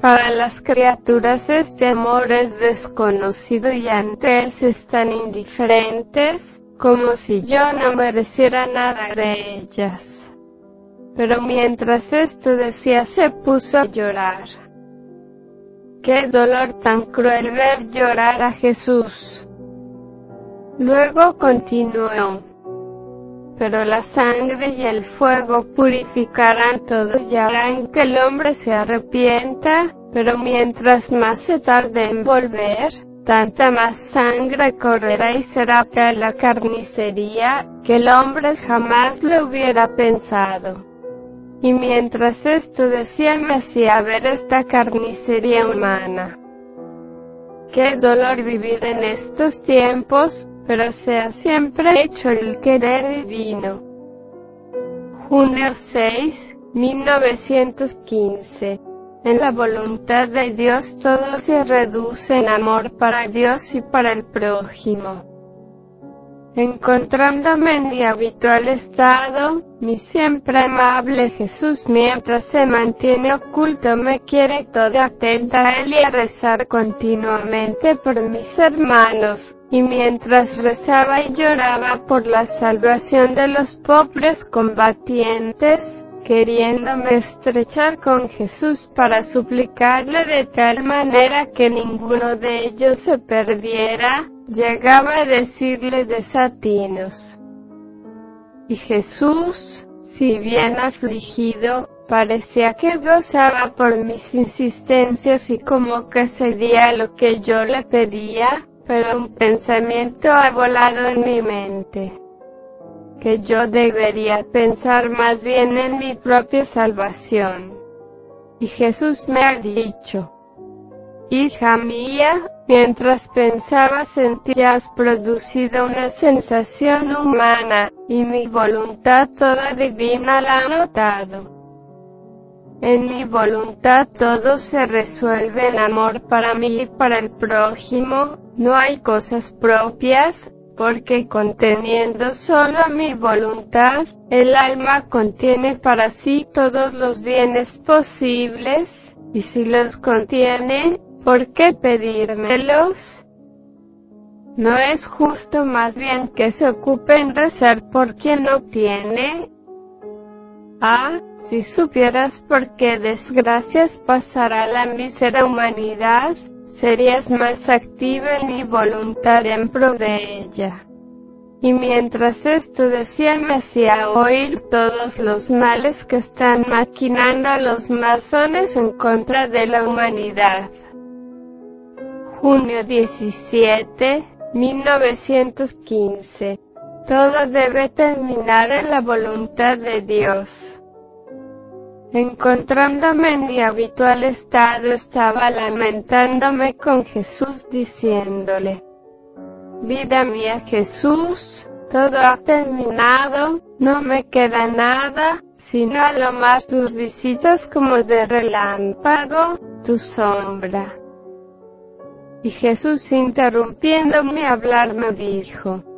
Para las criaturas este amor es desconocido y antes están indiferentes, como si yo no mereciera nada de ellas. Pero mientras esto decía se puso a llorar. Qué dolor tan cruel ver llorar a Jesús. Luego continuó. Pero la sangre y el fuego purificarán todo y harán que el hombre se arrepienta, pero mientras más se tarde en volver, tanta más sangre correrá y será que la carnicería, que el hombre jamás lo hubiera pensado. Y mientras esto decía me hacía ver esta carnicería humana. Qué dolor vivir en estos tiempos, pero sea siempre hecho el querer divino. Junio 6, 1915 en la voluntad de Dios todo se reduce en amor para Dios y para el prójimo. Encontrándome en mi habitual estado, mi siempre amable Jesús mientras se mantiene oculto me quiere toda atenta a Él y a rezar continuamente por mis hermanos, y mientras rezaba y lloraba por la salvación de los pobres combatientes, queriéndome estrechar con Jesús para suplicarle de tal manera que ninguno de ellos se perdiera, llegaba a decirle desatinos. Y Jesús, si bien afligido, parecía que gozaba por mis insistencias y como que cedía lo que yo le pedía, pero un pensamiento ha volado en mi mente que yo debería pensar más bien en mi propia salvación. Y Jesús me ha dicho, Hija mía, mientras pensabas en ti has producido una sensación humana, y mi voluntad toda divina la ha notado. En mi voluntad todo se resuelve en amor para mí y para el prójimo, no hay cosas propias, porque conteniendo solo mi voluntad, el alma contiene para sí todos los bienes posibles, y si los contiene, ¿por qué pedírmelos? ¿No es justo más bien que se ocupe en rezar por quien obtiene? Ah, si supieras por qué desgracias pasará la mísera humanidad, serías más activa en mi voluntad en pro de ella. Y mientras esto decía me hacía oír todos los males que están maquinando los masones en contra de la humanidad. Junio 17, 1915. Todo debe terminar en la voluntad de Dios. Encontrándome en mi habitual estado estaba lamentándome con Jesús diciéndole, Vida mía Jesús, todo ha terminado, no me queda nada, sino a lo más tus visitas como de relámpago, tu sombra. Y Jesús interrumpiéndome hablar me dijo,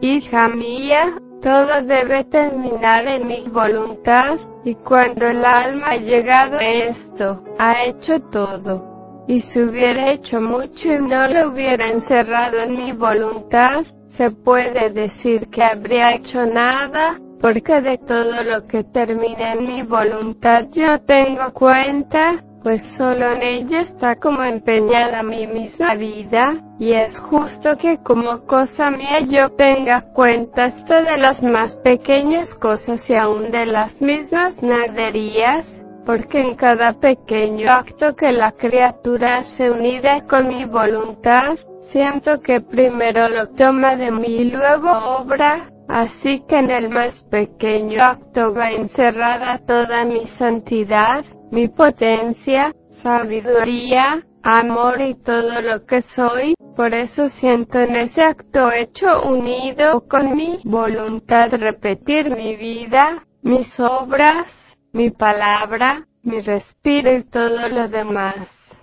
Hija mía, todo debe terminar en mi voluntad, y cuando el alma ha llegado a esto, ha hecho todo. Y si hubiera hecho mucho y no lo hubiera encerrado en mi voluntad, se puede decir que habría hecho nada, porque de todo lo que termina en mi voluntad yo tengo cuenta, pues solo en ella está como empeñada mi misma vida, y es justo que como cosa mía yo tenga cuenta hasta de las más pequeñas cosas y aún de las mismas naderías, porque en cada pequeño acto que la criatura hace unida con mi voluntad, siento que primero lo toma de mí y luego obra, así que en el más pequeño acto va encerrada toda mi santidad, mi potencia, sabiduría, amor y todo lo que soy, por eso siento en ese acto hecho unido con mi voluntad repetir mi vida, mis obras, mi palabra, mi respiro y todo lo demás.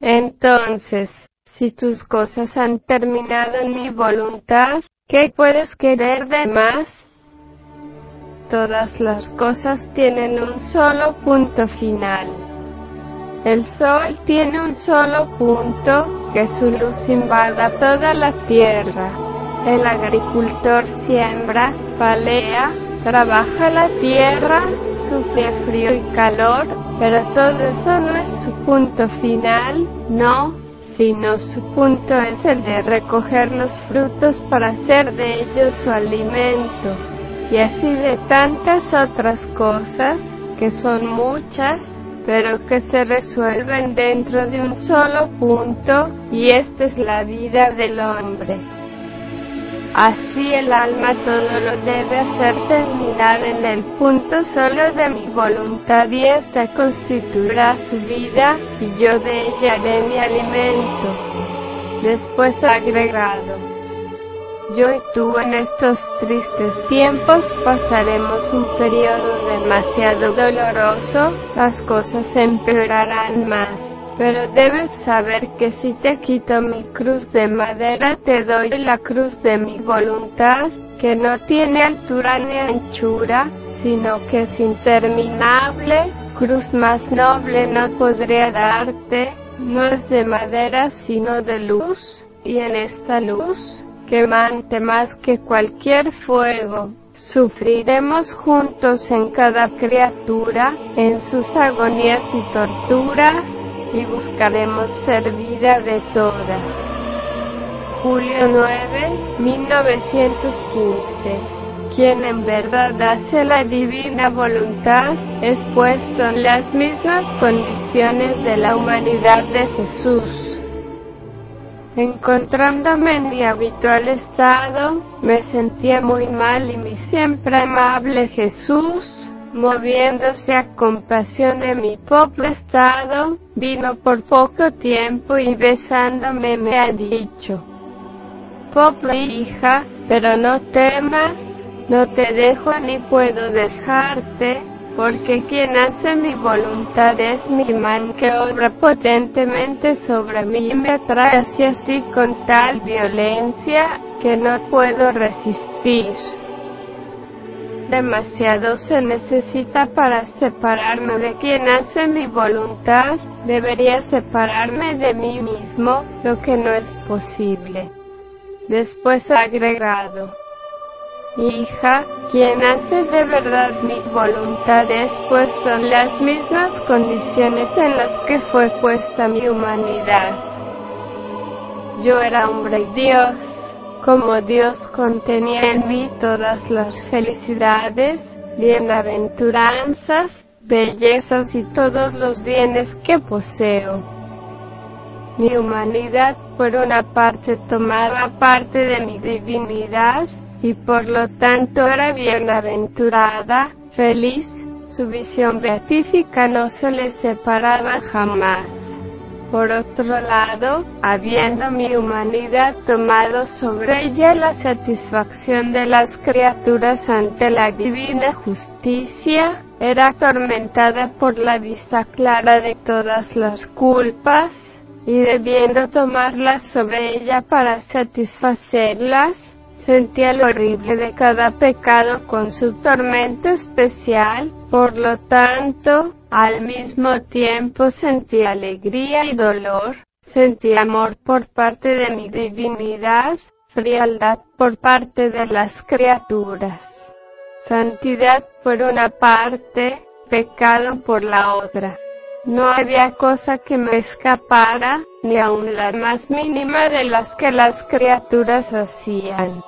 Entonces, si tus cosas han terminado en mi voluntad, ¿qué puedes querer de más? Todas las cosas tienen un solo punto final. El sol tiene un solo punto, que su luz invada toda la tierra. El agricultor siembra, palea, trabaja la tierra, sufre frío y calor, pero todo eso no es su punto final, no, sino su punto es el de recoger los frutos para hacer de ellos su alimento, y así de tantas otras cosas, que son muchas, pero que se resuelven dentro de un solo punto, y esta es la vida del hombre. Así el alma todo lo debe hacer terminar en el punto solo de mi voluntad y esta constituirá su vida y yo de ella haré mi alimento. Después agregado. Yo y tú en estos tristes tiempos pasaremos un periodo demasiado doloroso, las cosas empeorarán más. Pero debes saber que si te quito mi cruz de madera te doy la cruz de mi voluntad, que no tiene altura ni anchura, sino que es interminable, cruz más noble no podría darte, no es de madera sino de luz, y en esta luz, quemante más que cualquier fuego, sufriremos juntos en cada criatura, en sus agonías y torturas, y buscaremos ser vida de todas. Julio 9, 1915. Quien en verdad hace la divina voluntad es puesto en las mismas condiciones de la humanidad de Jesús. Encontrándome en mi habitual estado, me sentía muy mal y mi siempre amable Jesús moviéndose a compasión de mi pobre estado, vino por poco tiempo y besándome me ha dicho, pobre hija, pero no temas, no te dejo ni puedo dejarte, porque quien hace mi voluntad es mi man que obra potentemente sobre mí y me atrae así así con tal violencia que no puedo resistir. Demasiado se necesita para separarme de quien hace mi voluntad, debería separarme de mí mismo, lo que no es posible. Después agregado, Hija, quien hace de verdad mi voluntad es puesto en las mismas condiciones en las que fue puesta mi humanidad. Yo era hombre y Dios, como Dios contenía en mí todas las felicidades, bienaventuranzas, bellezas y todos los bienes que poseo. Mi humanidad por una parte tomaba parte de mi divinidad y por lo tanto era bienaventurada, feliz, su visión beatífica no se le separaba jamás. Por otro lado, habiendo mi humanidad tomado sobre ella la satisfacción de las criaturas ante la divina justicia, era atormentada por la vista clara de todas las culpas, y debiendo tomarlas sobre ella para satisfacerlas, sentía lo horrible de cada pecado con su tormento especial, por lo tanto, al mismo tiempo sentí alegría y dolor, sentí amor por parte de mi divinidad, frialdad por parte de las criaturas, santidad por una parte, pecado por la otra. No había cosa que me escapara, ni aun la más mínima de las que las criaturas hacían.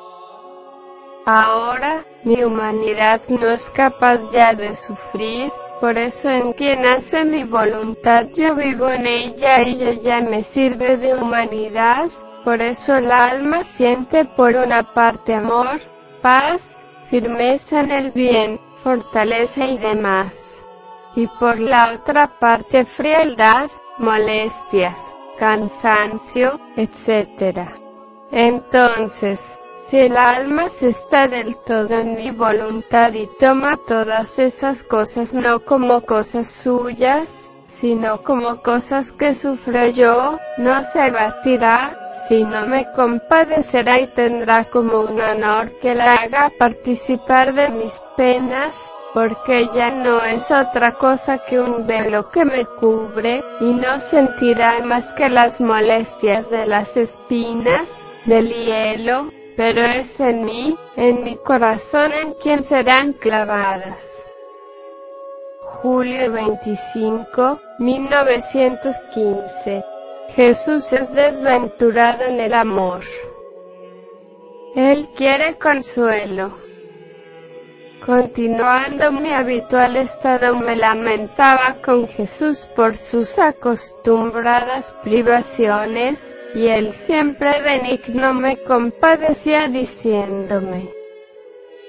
Ahora, mi humanidad no es capaz ya de sufrir, por eso en quien hace mi voluntad yo vivo en ella y ella ya me sirve de humanidad, por eso el alma siente por una parte amor, paz, firmeza en el bien, fortaleza y demás. Y por la otra parte frialdad, molestias, cansancio, etc. Entonces, si el alma se está del todo en mi voluntad y toma todas esas cosas no como cosas suyas, sino como cosas que sufro yo, no se batirá, sino me compadecerá y tendrá como un honor que la haga participar de mis penas, porque ya no es otra cosa que un velo que me cubre, y no sentirá más que las molestias de las espinas, del hielo, pero es en mí, en mi corazón en quien serán clavadas. Julio 25, 1915. Jesús es desventurado en el amor. Él quiere consuelo. Continuando mi habitual estado me lamentaba con Jesús por sus acostumbradas privaciones, y él siempre benigno me compadecía diciéndome,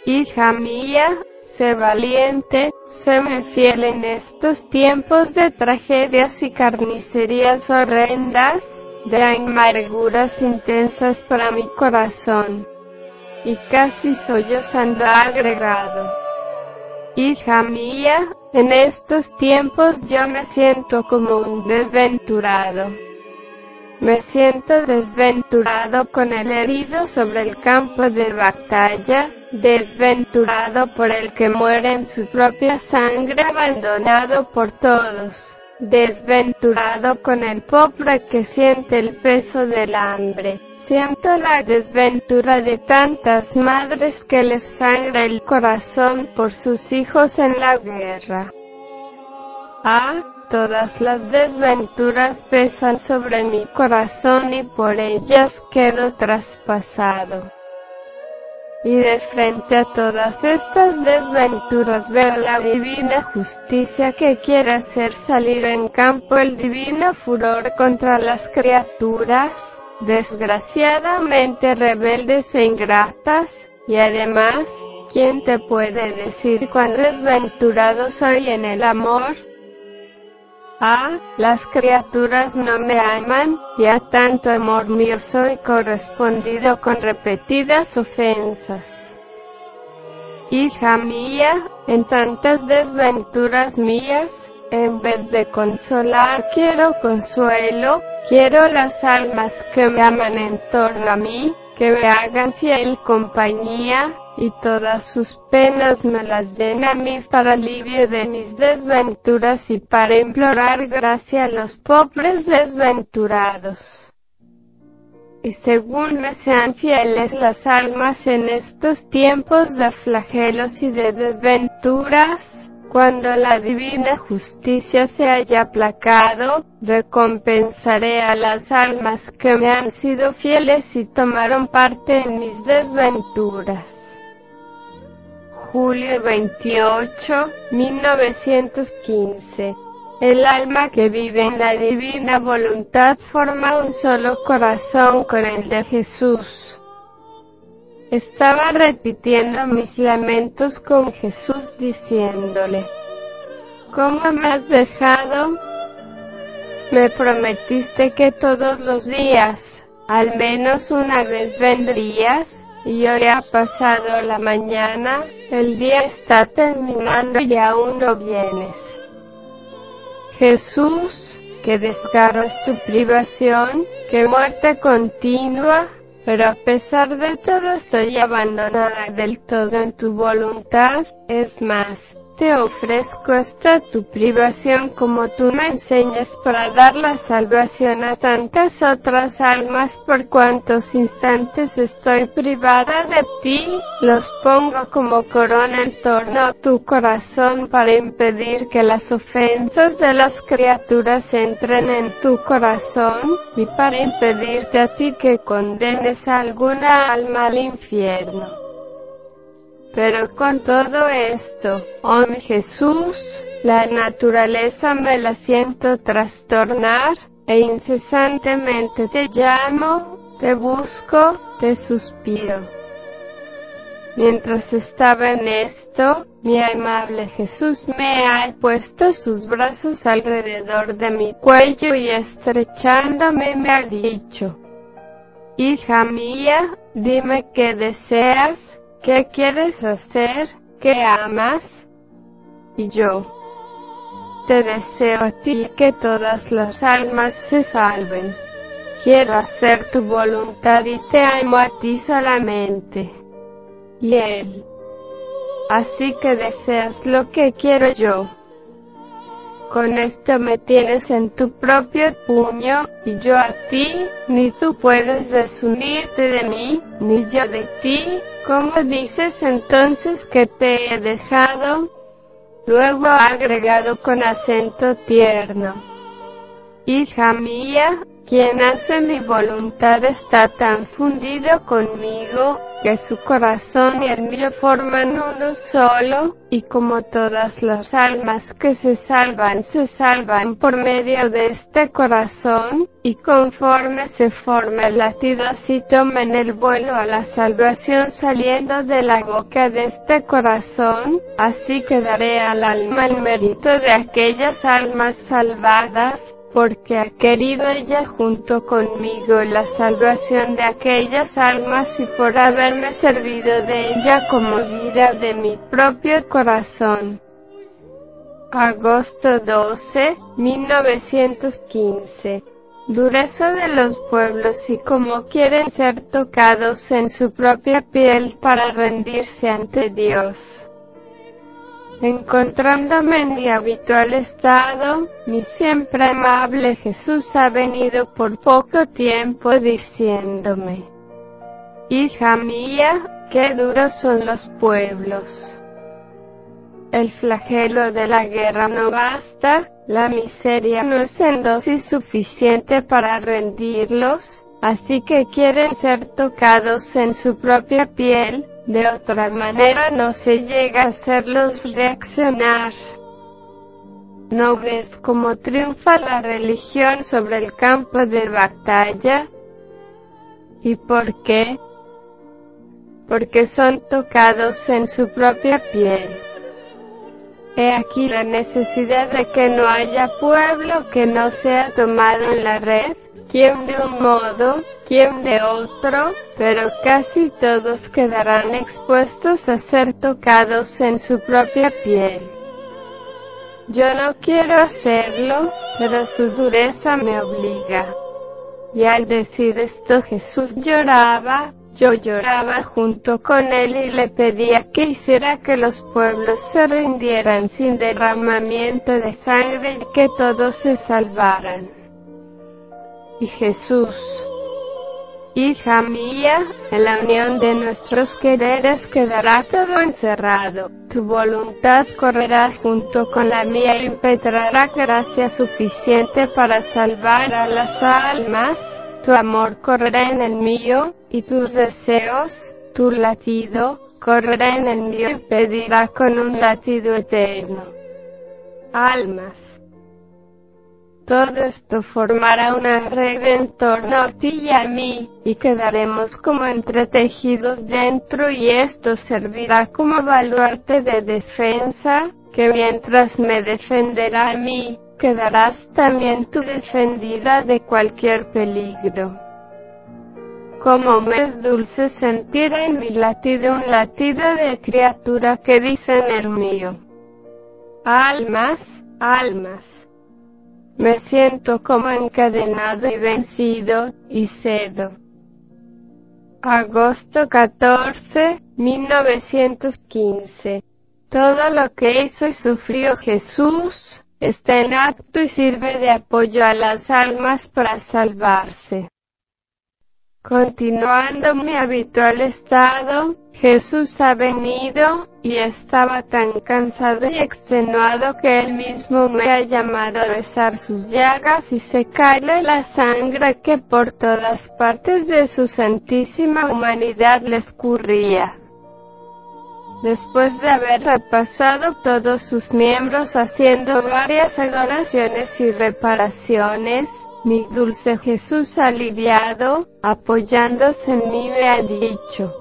Hija mía, sé valiente, séme fiel en estos tiempos de tragedias y carnicerías horrendas, de amarguras intensas para mi corazón. Y casi sollozando agregado. Hija mía, en estos tiempos yo me siento como un desventurado. Me siento desventurado con el herido sobre el campo de batalla, desventurado por el que muere en su propia sangre abandonado por todos, desventurado con el pobre que siente el peso del hambre. Siento la desventura de tantas madres que les sangra el corazón por sus hijos en la guerra. Ah, todas las desventuras pesan sobre mi corazón y por ellas quedo traspasado. Y de frente a todas estas desventuras veo la divina justicia que quiere hacer salir en campo el divino furor contra las criaturas, desgraciadamente rebeldes e ingratas, y además, ¿quién te puede decir cuán desventurado soy en el amor? Ah, las criaturas no me aman, y a tanto amor mío soy correspondido con repetidas ofensas. Hija mía, en tantas desventuras mías, en vez de consolar quiero consuelo, quiero las almas que me aman en torno a mí, que me hagan fiel compañía, y todas sus penas me las den a mí para alivio de mis desventuras y para implorar gracia a los pobres desventurados. Y según me sean fieles las almas en estos tiempos de flagelos y de desventuras, cuando la divina justicia se haya aplacado, recompensaré a las almas que me han sido fieles y tomaron parte en mis desventuras. Julio 28, 1915. El alma que vive en la divina voluntad forma un solo corazón con el de Jesús. Estaba repitiendo mis lamentos con Jesús diciéndole, ¿Cómo me has dejado? Me prometiste que todos los días, al menos una vez vendrías, y hoy ha pasado la mañana, el día está terminando y aún no vienes. Jesús, que desgarro es tu privación, que muerte continua, pero a pesar de todo estoy abandonada del todo en tu voluntad, es más, te ofrezco esta tu privación como tú me enseñas para dar la salvación a tantas otras almas por cuantos instantes estoy privada de ti, los pongo como corona en torno a tu corazón para impedir que las ofensas de las criaturas entren en tu corazón y para impedirte a ti que condenes a alguna alma al infierno. Pero con todo esto, oh mi Jesús, la naturaleza me la siento trastornar, e incesantemente te llamo, te busco, te suspiro. Mientras estaba en esto, mi amable Jesús me ha puesto sus brazos alrededor de mi cuello y estrechándome me ha dicho, Hija mía, dime qué deseas, ¿Qué quieres hacer? ¿Qué amas? Y yo. Te deseo a ti que todas las almas se salven. Quiero hacer tu voluntad y te amo a ti solamente. Y él. Así que deseas lo que quiero yo. con esto me tienes en tu propio puño, y yo a ti, ni tú puedes desunirte de mí, ni yo de ti, ¿cómo dices entonces que te he dejado? Luego agregado con acento tierno. Hija mía, quien hace mi voluntad está tan fundido conmigo, que su corazón y el mío forman uno solo, y como todas las almas que se salvan se salvan por medio de este corazón, y conforme se forma el latido así toman el vuelo a la salvación saliendo de la boca de este corazón, así que daré al alma el mérito de aquellas almas salvadas, porque ha querido ella junto conmigo la salvación de aquellas almas y por haberme servido de ella como vida de mi propio corazón. Agosto 12, 1915. Dureza de los pueblos y como quieren ser tocados en su propia piel para rendirse ante Dios. Encontrándome en mi habitual estado, mi siempre amable Jesús ha venido por poco tiempo diciéndome, Hija mía, qué duros son los pueblos. El flagelo de la guerra no basta, la miseria no es en dosis suficiente para rendirlos, así que quieren ser tocados en su propia piel, de otra manera no se llega a hacerlos reaccionar. ¿No ves cómo triunfa la religión sobre el campo de batalla? ¿Y por qué? Porque son tocados en su propia piel. He aquí la necesidad de que no haya pueblo que no sea tomado en la red, quien de un modo, quien de otro, pero casi todos quedarán expuestos a ser tocados en su propia piel. Yo no quiero hacerlo, pero su dureza me obliga. Y al decir esto Jesús lloraba, yo lloraba junto con él y le pedía que hiciera que los pueblos se rindieran sin derramamiento de sangre y que todos se salvaran. Y Jesús, Hija mía, en la unión de nuestros quereres quedará todo encerrado. Tu voluntad correrá junto con la mía y impetrará gracia suficiente para salvar a las almas. Tu amor correrá en el mío, y tus deseos, tu latido, correrá en el mío y pedirá con un latido eterno. Almas todo esto formará una red en torno a ti y a mí, y quedaremos como entretejidos dentro y esto servirá como baluarte de defensa, que mientras me defenderá a mí, quedarás también tú defendida de cualquier peligro. Como me es dulce sentir en mi latido un latido de criatura que dice en el mío. Almas, almas me siento como encadenado y vencido, y cedo. Agosto 14, 1915. Todo lo que hizo y sufrió Jesús está en acto y sirve de apoyo a las almas para salvarse. Continuando mi habitual estado, Jesús ha venido, y estaba tan cansado y extenuado que él mismo me ha llamado a besar sus llagas y secarle la sangre que por todas partes de su santísima humanidad le escurría. Después de haber repasado todos sus miembros haciendo varias adoraciones y reparaciones, mi dulce Jesús aliviado, apoyándose en mí me ha dicho,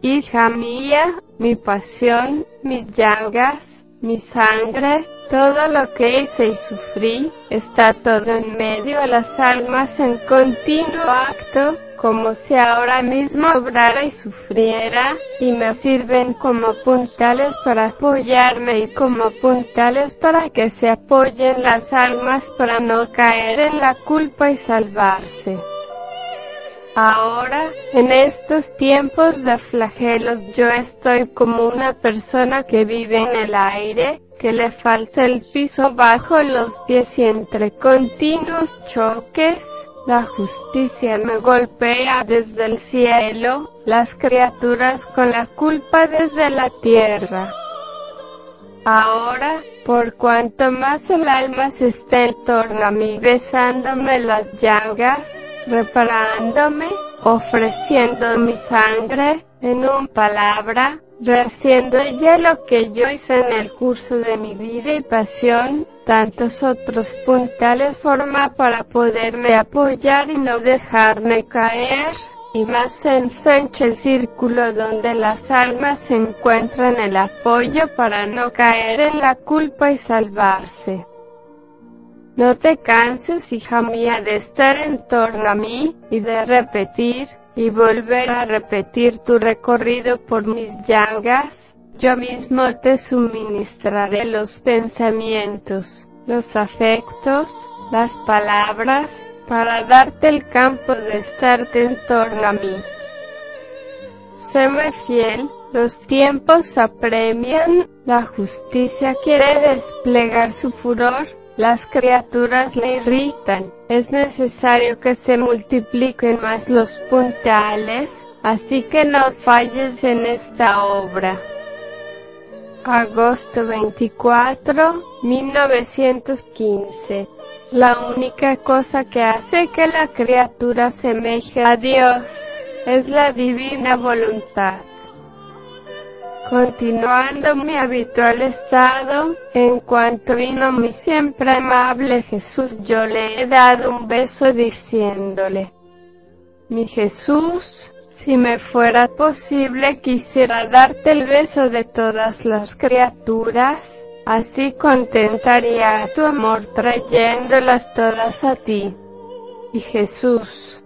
Hija mía, mi pasión, mis llagas, mi sangre, todo lo que hice y sufrí, está todo en medio de las almas en continuo acto, como si ahora mismo obrara y sufriera, y me sirven como puntales para apoyarme y como puntales para que se apoyen las almas para no caer en la culpa y salvarse. Ahora, en estos tiempos de flagelos yo estoy como una persona que vive en el aire, que le falta el piso bajo los pies y entre continuos choques, la justicia me golpea desde el cielo, las criaturas con la culpa desde la tierra. Ahora, por cuanto más el alma se está en torno a mí besándome las llagas, reparándome, ofreciendo mi sangre, en un palabra, rehaciendo ella lo que yo hice en el curso de mi vida y pasión, tantos otros puntales forma para poderme apoyar y no dejarme caer, y más ensancha el círculo donde las almas encuentran el apoyo para no caer en la culpa y salvarse. No te canses, hija mía, de estar en torno a mí, y de repetir, y volver a repetir tu recorrido por mis llagas. Yo mismo te suministraré los pensamientos, los afectos, las palabras, para darte el campo de estarte en torno a mí. Séme fiel, los tiempos apremian, la justicia quiere desplegar su furor, las criaturas le irritan, es necesario que se multipliquen más los puntales, así que no falles en esta obra. Agosto 24, 1915. La única cosa que hace que la criatura semeje a Dios es la divina voluntad. Continuando mi habitual estado, en cuanto vino mi siempre amable Jesús, yo le he dado un beso diciéndole, mi Jesús, si me fuera posible quisiera darte el beso de todas las criaturas, así contentaría tu amor trayéndolas todas a ti. Y Jesús,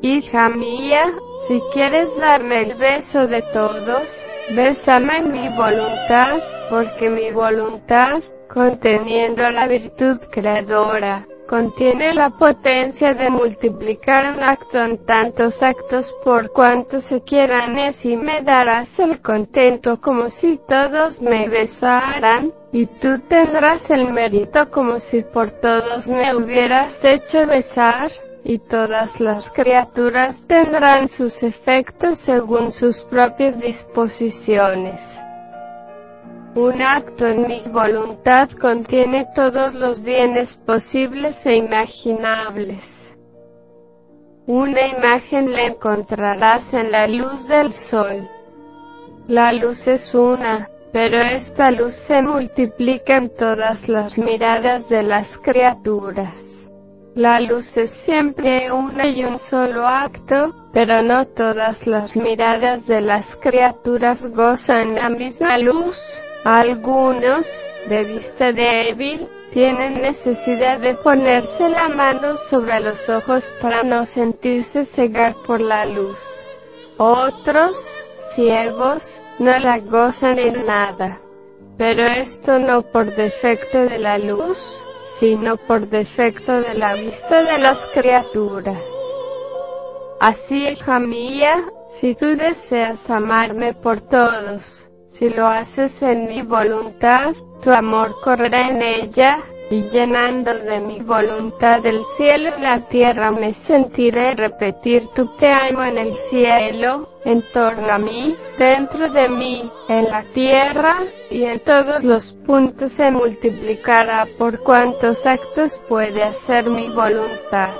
hija mía, si quieres darme el beso de todos, Bésame mi voluntad, porque mi voluntad, conteniendo la virtud creadora, contiene la potencia de multiplicar un acto en tantos actos por cuanto se quieran y así me darás el contento como si todos me besaran, y tú tendrás el mérito como si por todos me hubieras hecho besar, y todas las criaturas tendrán sus efectos según sus propias disposiciones. Un acto en mi voluntad contiene todos los bienes posibles e imaginables. Una imagen la encontrarás en la luz del sol. La luz es una, pero esta luz se multiplica en todas las miradas de las criaturas. La luz es siempre una y un solo acto, pero no todas las miradas de las criaturas gozan la misma luz. Algunos, de vista débil, tienen necesidad de ponerse la mano sobre los ojos para no sentirse cegar por la luz. Otros, ciegos, no la gozan en nada. Pero esto no por defecto de la luz, sino por defecto de la vista de las criaturas. Así, hija mía, si tú deseas amarme por todos, si lo haces en mi voluntad, tu amor correrá en ella, y llenando de mi voluntad el cielo y la tierra me sentiré repetir tu te amo en el cielo, en torno a mí, dentro de mí, en la tierra, y en todos los puntos se multiplicará por cuantos actos puede hacer mi voluntad.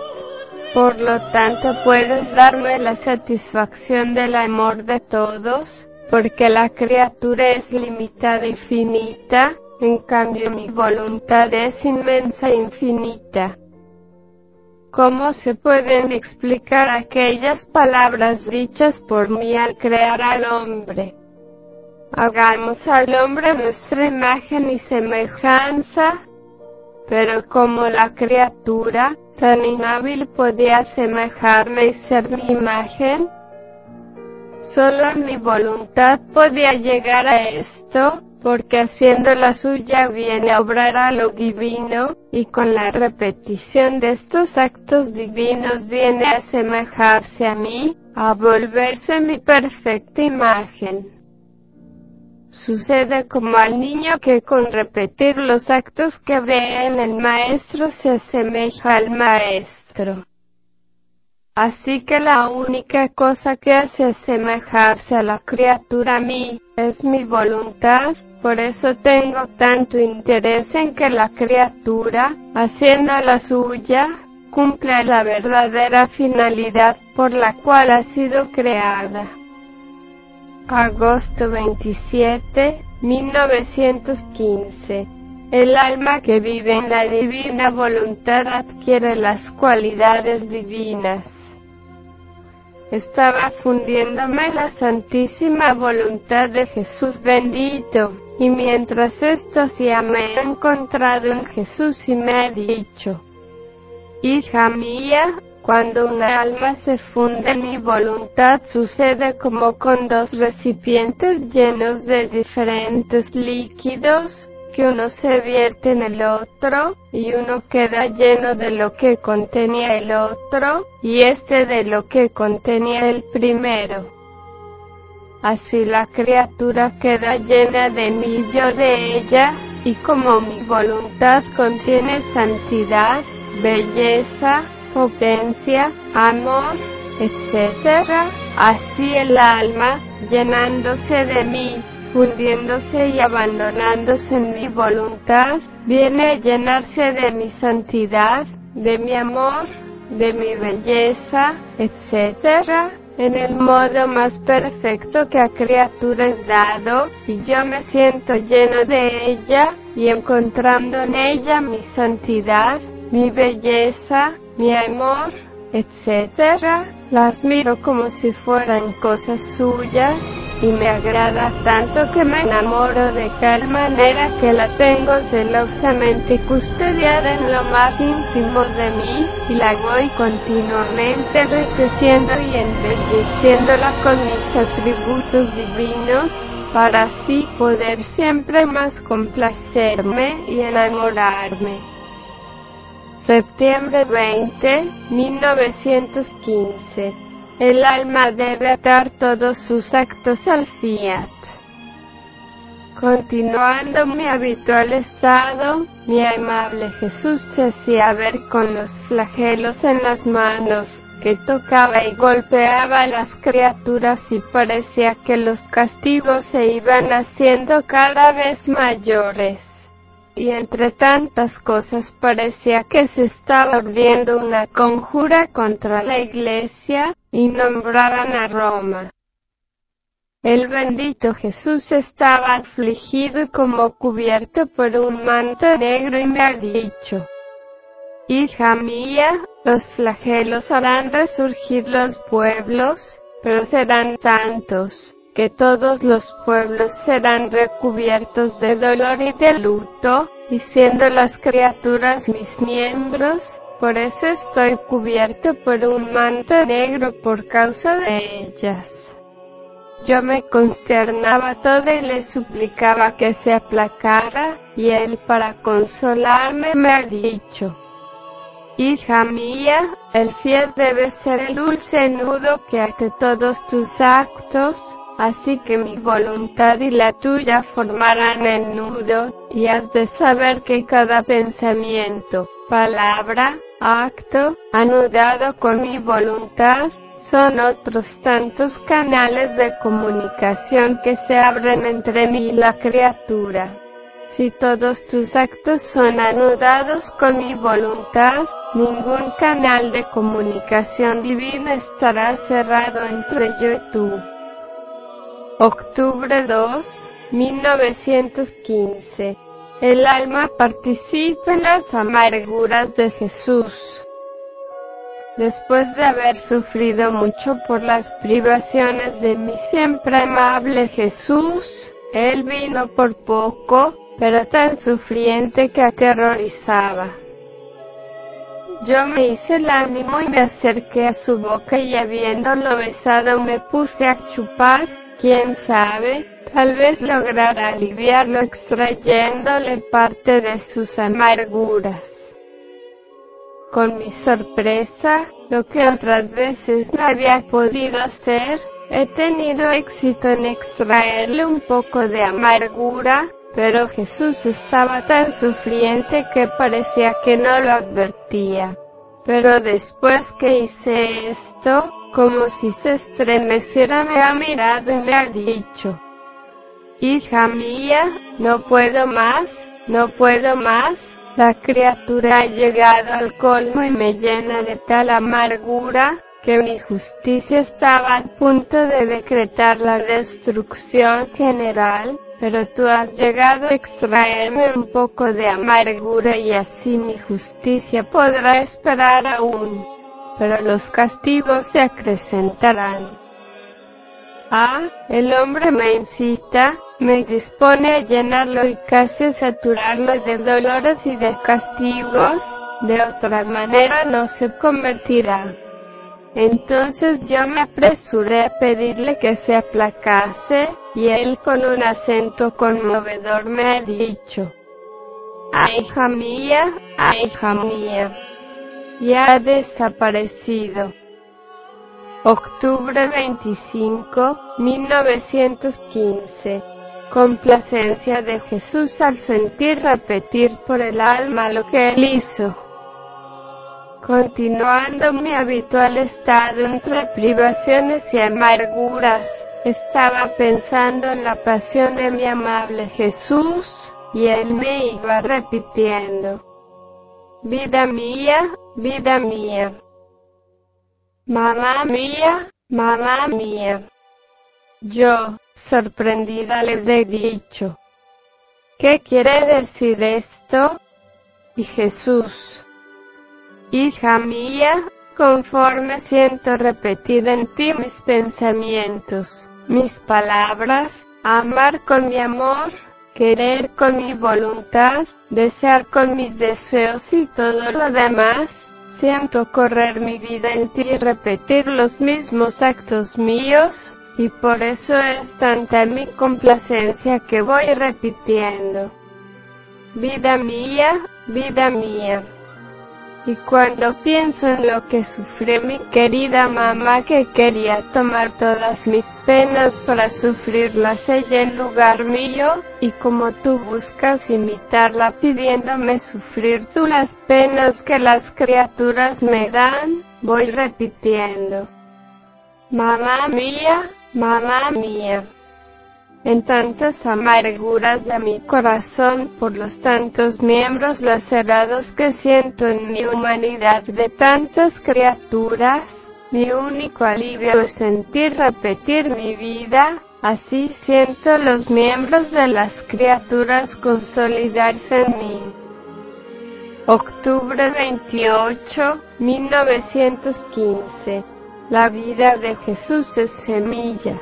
Por lo tanto puedes darme la satisfacción del amor de todos, porque la criatura es limitada y finita, en cambio mi voluntad es inmensa e infinita. ¿Cómo se pueden explicar aquellas palabras dichas por mí al crear al hombre? Hagamos al hombre nuestra imagen y semejanza, pero como la criatura, tan inhábil podía asemejarme y ser mi imagen, solo mi voluntad podía llegar a esto, porque haciendo la suya viene a obrar a lo divino, y con la repetición de estos actos divinos viene a asemejarse a mí, a volverse mi perfecta imagen. Sucede como al niño que con repetir los actos que ve en el maestro se asemeja al maestro. Así que la única cosa que hace asemejarse a la criatura a mí, es mi voluntad, por eso tengo tanto interés en que la criatura, haciendo la suya, cumpla la verdadera finalidad por la cual ha sido creada. Agosto 27, 1915 el alma que vive en la divina voluntad adquiere las cualidades divinas estaba fundiéndome la santísima voluntad de Jesús bendito, y mientras esto hacía me he encontrado en Jesús y me ha dicho, Hija mía, cuando una alma se funde en mi voluntad sucede como con dos recipientes llenos de diferentes líquidos, que uno se vierte en el otro, y uno queda lleno de lo que contenía el otro, y este de lo que contenía el primero. Así la criatura queda llena de mí y yo de ella, y como mi voluntad contiene santidad, belleza, potencia, amor, etc., así el alma, llenándose de mí, fundiéndose y abandonándose en mi voluntad, viene a llenarse de mi santidad, de mi amor, de mi belleza, etc., en el modo más perfecto que a criatura es dado, y yo me siento lleno de ella, y encontrando en ella mi santidad, mi belleza, mi amor, etc., las miro como si fueran cosas suyas, y me agrada tanto que me enamoro de tal manera que la tengo celosamente custodiada en lo más íntimo de mí, y la voy continuamente enriqueciendo y embelleciéndola con mis atributos divinos, para así poder siempre más complacerme y enamorarme. Septiembre 20, 1915 el alma debe atar todos sus actos al fiat. Continuando mi habitual estado, mi amable Jesús se hacía ver con los flagelos en las manos, que tocaba y golpeaba a las criaturas y parecía que los castigos se iban haciendo cada vez mayores y entre tantas cosas parecía que se estaba abriendo una conjura contra la iglesia, y nombraban a Roma. El bendito Jesús estaba afligido como cubierto por un manto negro y me ha dicho, Hija mía, los flagelos harán resurgir los pueblos, pero serán tantos que todos los pueblos serán recubiertos de dolor y de luto, y siendo las criaturas mis miembros, por eso estoy cubierto por un manto negro por causa de ellas. Yo me consternaba todo y le suplicaba que se aplacara, y él para consolarme me ha dicho, Hija mía, el fiel debe ser el dulce nudo que ate todos tus actos, Así que mi voluntad y la tuya formarán el nudo, y has de saber que cada pensamiento, palabra, acto, anudado con mi voluntad, son otros tantos canales de comunicación que se abren entre mí y la criatura. Si todos tus actos son anudados con mi voluntad, ningún canal de comunicación divina estará cerrado entre yo y tú. Octubre 2, 1915. El alma participa en las amarguras de Jesús. Después de haber sufrido mucho por las privaciones de mi siempre amable Jesús, Él vino por poco, pero tan sufriente que aterrorizaba. Yo me hice el ánimo y me acerqué a su boca y habiéndolo besado me puse a chupar quién sabe, Tal vez logrará aliviarlo extrayéndole parte de sus amarguras. Con mi sorpresa, lo que otras veces no había podido hacer, he tenido éxito en extraerle un poco de amargura, pero Jesús estaba tan sufriente que parecía que no lo advertía. Pero después que hice esto, como si se estremeciera me ha mirado y me ha dicho, Hija mía, no puedo más, no puedo más, la criatura ha llegado al colmo y me llena de tal amargura, que mi justicia estaba a punto de decretar la destrucción general, pero tú has llegado a extraerme un poco de amargura y así mi justicia podrá esperar aún. Pero los castigos se acrecentarán. Ah, el hombre me incita, me dispone a llenarlo y casi a saturarlo de dolores y de castigos, de otra manera no se convertirá. Entonces yo me apresuré a pedirle que se aplacase, y él con un acento conmovedor me ha dicho, ¡Ay, hija mía! ¡Ay, hija mía! Ya ha desaparecido. Octubre 25, 1915. Complacencia de Jesús al sentir repetir por el alma lo que él hizo. Continuando mi habitual estado entre privaciones y amarguras, estaba pensando en la pasión de mi amable Jesús, y él me iba repitiendo. Vida mía, vida mía. Mamá mía, mamá mía. Yo, sorprendida, le he dicho, ¿qué quiere decir esto? Y Jesús, hija mía, conforme siento repetir en ti mis pensamientos, mis palabras, amar con mi amor, querer con mi voluntad, desear con mis deseos y todo lo demás, Siento correr mi vida en ti y repetir los mismos actos míos, y por eso es tanta mi complacencia que voy repitiendo. Vida mía, vida mía. Y cuando pienso en lo que sufrió mi querida mamá que quería tomar todas mis penas para sufrirlas ella en lugar mío, y como tú buscas imitarla pidiéndome sufrir tú las penas que las criaturas me dan, voy repitiendo. Mamá mía, mamá mía en tantas amarguras de mi corazón por los tantos miembros lacerados que siento en mi humanidad de tantas criaturas, mi único alivio es sentir repetir mi vida, así siento los miembros de las criaturas consolidarse en mí. Octubre 28, 1915. La vida de Jesús es semilla.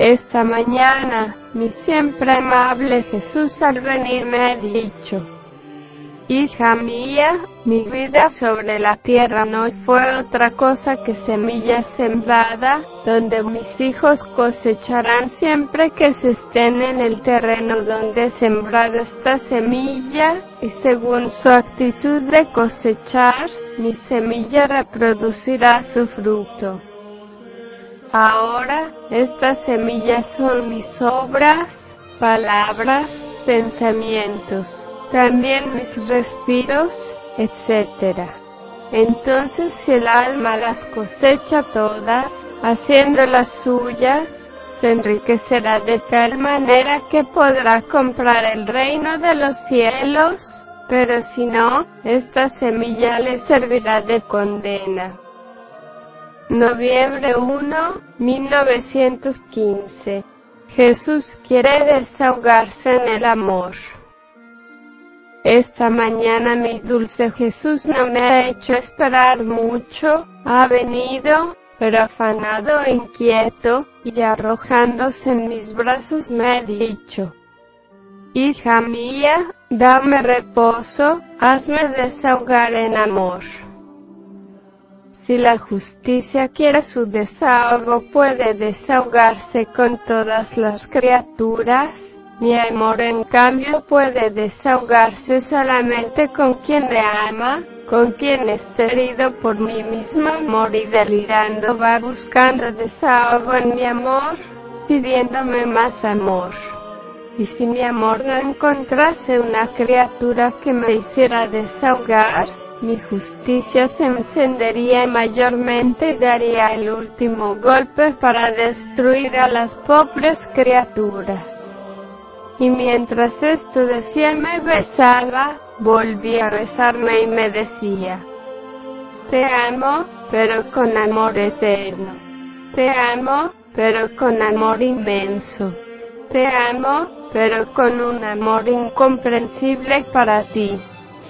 Esta mañana, mi siempre amable Jesús al venir me ha dicho, Hija mía, mi vida sobre la tierra no fue otra cosa que semilla sembrada, donde mis hijos cosecharán siempre que se estén en el terreno donde sembrado esta semilla, y según su actitud de cosechar, mi semilla reproducirá su fruto. Ahora estas semillas son mis obras, palabras, pensamientos, también mis respiros, etc. Entonces si el alma las cosecha todas, haciéndolas suyas, se enriquecerá de tal manera que podrá comprar el reino de los cielos, pero si no, esta semilla le servirá de condena. Noviembre 1, 1915. Jesús quiere desahogarse en el amor. Esta mañana mi dulce Jesús no me ha hecho esperar mucho, ha venido, pero afanado e inquieto, y arrojándose en mis brazos me ha dicho, Hija mía, dame reposo, hazme desahogar en amor. Si la justicia quiere su desahogo, puede desahogarse con todas las criaturas. Mi amor, en cambio, puede desahogarse solamente con quien me ama, con quien está herido por mi mismo amor y delirando va buscando desahogo en mi amor, pidiéndome más amor. Y si mi amor no encontrase una criatura que me hiciera desahogar, mi justicia se encendería mayormente y daría el último golpe para destruir a las pobres criaturas. Y mientras esto decía me besaba, volvía a besarme y me decía, Te amo, pero con amor eterno. Te amo, pero con amor inmenso. Te amo, pero con un amor incomprensible para ti.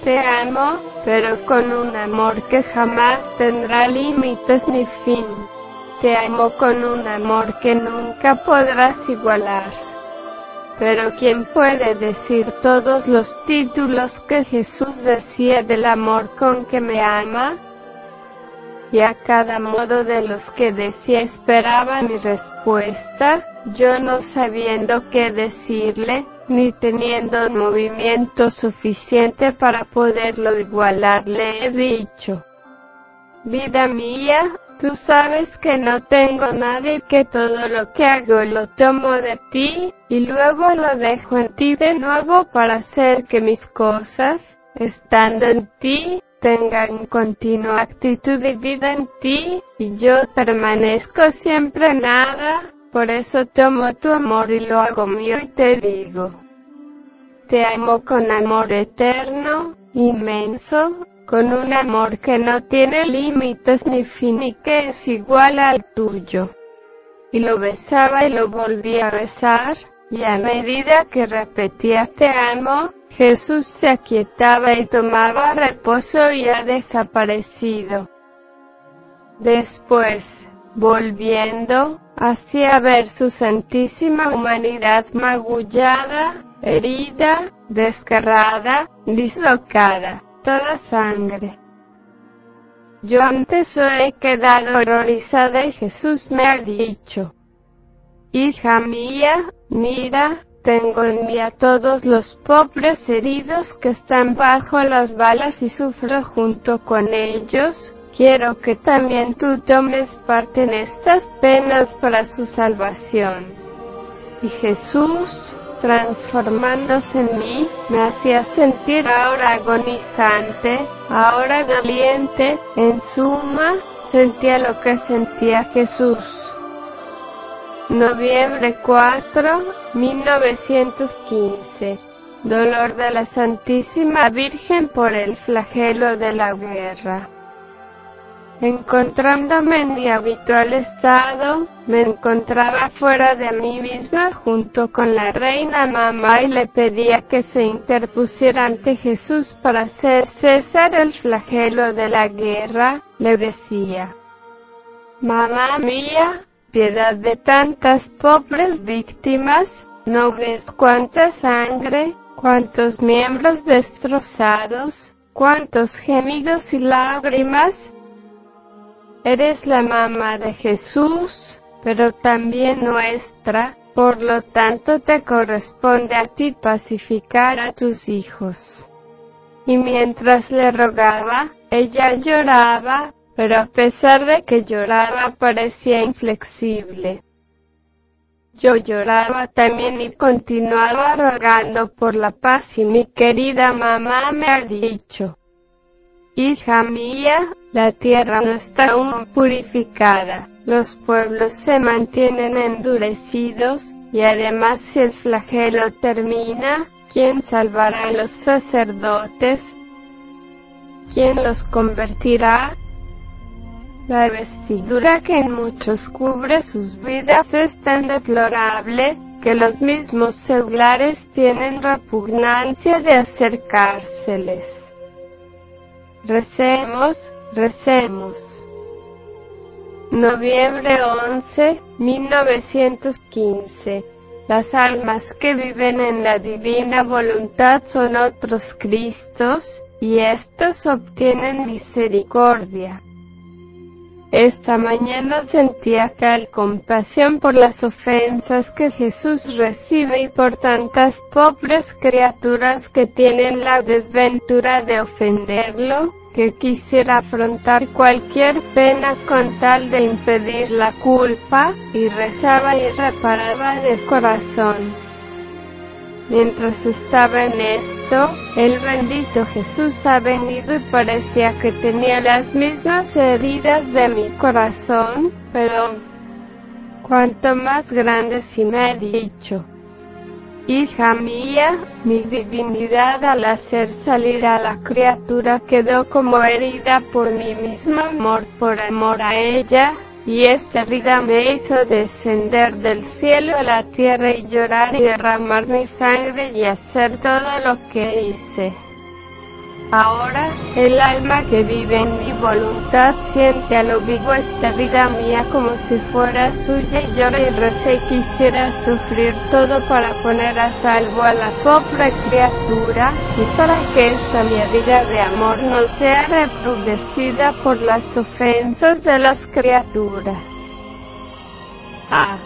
Te amo, pero con un amor que jamás tendrá límites ni fin. Te amo con un amor que nunca podrás igualar. Pero ¿quién puede decir todos los títulos que Jesús decía del amor con que me ama? Y a cada modo de los que decía esperaba mi respuesta, yo no sabiendo qué decirle, ni teniendo movimiento suficiente para poderlo igualar, le he dicho, Vida mía, tú sabes que no tengo nada y que todo lo que hago lo tomo de ti, y luego lo dejo en ti de nuevo para hacer que mis cosas, estando en ti, tengan continua actitud de vida en ti, y yo permanezco siempre nada, por eso tomo tu amor y lo hago mío y te digo. Te amo con amor eterno, inmenso, con un amor que no tiene límites ni fin y que es igual al tuyo. Y lo besaba y lo volvía a besar, y a medida que repetía te amo, Jesús se aquietaba y tomaba reposo y ha desaparecido. Después, volviendo, hacía ver su santísima humanidad magullada, herida, desgarrada, dislocada, toda sangre. Yo antes he quedado horrorizada y Jesús me ha dicho, Hija mía, mira, tengo en mí a todos los pobres heridos que están bajo las balas y sufro junto con ellos, quiero que también tú tomes parte en estas penas para su salvación. Y Jesús, transformándose en mí, me hacía sentir ahora agonizante, ahora doliente, en suma, sentía lo que sentía Jesús. Noviembre 4, 1915. Dolor de la Santísima Virgen por el flagelo de la guerra. Encontrándome en mi habitual estado, me encontraba fuera de mí misma junto con la reina mamá y le pedía que se interpusiera ante Jesús para hacer cesar el flagelo de la guerra, le decía. Mamá mía, piedad de tantas pobres víctimas, ¿no ves cuánta sangre, cuántos miembros destrozados, cuántos gemidos y lágrimas? Eres la mamá de Jesús, pero también nuestra, por lo tanto te corresponde a ti pacificar a tus hijos. Y mientras le rogaba, ella lloraba, pero a pesar de que lloraba parecía inflexible. Yo lloraba también y continuaba rogando por la paz y mi querida mamá me ha dicho, Hija mía, la tierra no está aún purificada, los pueblos se mantienen endurecidos, y además si el flagelo termina, ¿quién salvará a los sacerdotes? ¿Quién los convertirá? La vestidura que en muchos cubre sus vidas es tan deplorable, que los mismos seglares tienen repugnancia de acercárseles. Recemos, recemos. Noviembre 11, 1915. Las almas que viven en la divina voluntad son otros Cristos, y estos obtienen misericordia. esta mañana sentía tal compasión por las ofensas que Jesús recibe y por tantas pobres criaturas que tienen la desventura de ofenderlo, que quisiera afrontar cualquier pena con tal de impedir la culpa, y rezaba y reparaba de corazón. Mientras estaba en esto, el bendito Jesús ha venido y parecía que tenía las mismas heridas de mi corazón, pero cuanto más grande si me ha dicho, Hija mía, mi divinidad al hacer salir a la criatura quedó como herida por mi mismo amor por amor a ella, y esta herida me hizo descender del cielo a la tierra y llorar y derramar mi sangre y hacer todo lo que hice. Ahora, el alma que vive en mi voluntad siente a lo vivo esta vida mía como si fuera suya y llora y reza y quisiera sufrir todo para poner a salvo a la pobre criatura y para que esta mi vida de amor no sea reproducida por las ofensas de las criaturas. Ah,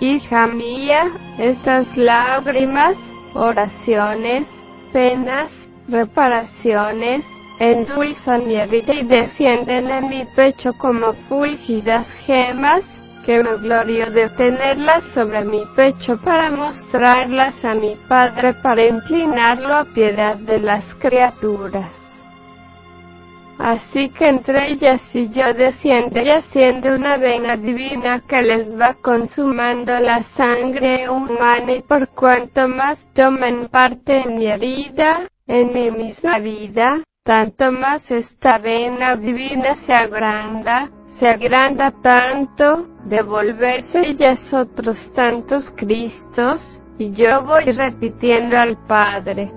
hija mía, estas lágrimas, oraciones, penas, reparaciones, endulzan mi vida y descienden en mi pecho como fúlgidas gemas, que me glorio de tenerlas sobre mi pecho para mostrarlas a mi Padre para inclinarlo a piedad de las criaturas. Así que entre ellas y yo desciende y asciende una vena divina que les va consumando la sangre humana y por cuanto más tomen parte en mi herida, en mi misma vida, tanto más esta vena divina se agranda, se agranda tanto, de volverse ellas otros tantos Cristos, y yo voy repitiendo al Padre.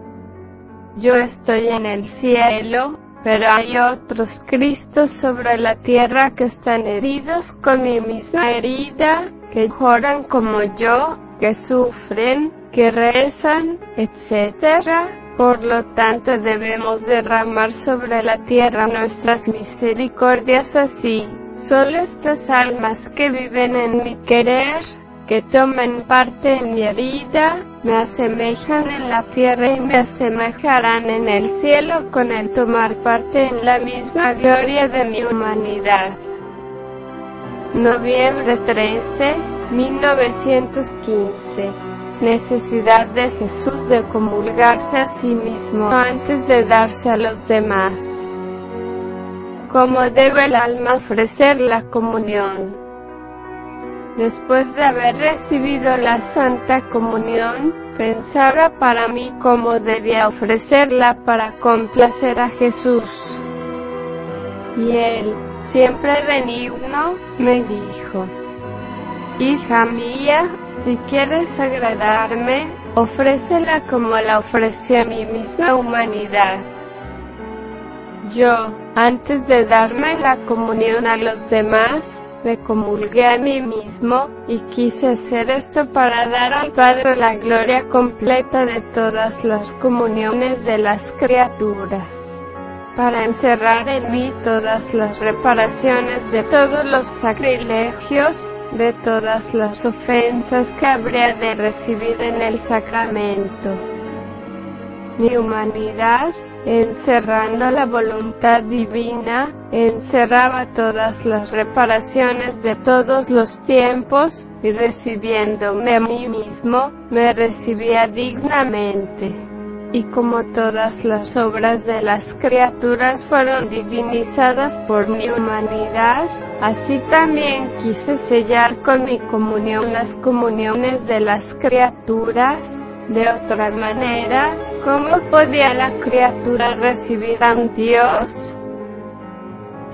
Yo estoy en el cielo, pero hay otros Cristos sobre la tierra que están heridos con mi misma herida, que lloran como yo, que sufren, que rezan, etc por lo tanto debemos derramar sobre la tierra nuestras misericordias así. Solo estas almas que viven en mi querer, que tomen parte en mi herida, me asemejan en la tierra y me asemejarán en el cielo con el tomar parte en la misma gloria de mi humanidad. Noviembre 13, 1915 necesidad de Jesús de comulgarse a sí mismo antes de darse a los demás. ¿Cómo debe el alma ofrecer la comunión? Después de haber recibido la Santa Comunión, pensaba para mí cómo debía ofrecerla para complacer a Jesús. Y él, siempre benigno, me dijo, Hija mía, si quieres agradarme, ofrécela como la ofreció a mi misma humanidad. Yo, antes de darme la comunión a los demás, me comulgué a mí mismo, y quise hacer esto para dar al Padre la gloria completa de todas las comuniones de las criaturas, para encerrar en mí todas las reparaciones de todos los sacrilegios, de todas las ofensas que habría de recibir en el sacramento. Mi humanidad, encerrando la voluntad divina, encerraba todas las reparaciones de todos los tiempos, y recibiéndome a mí mismo, me recibía dignamente y como todas las obras de las criaturas fueron divinizadas por mi humanidad, así también quise sellar con mi comunión las comuniones de las criaturas. De otra manera, ¿cómo podía la criatura recibir a un Dios?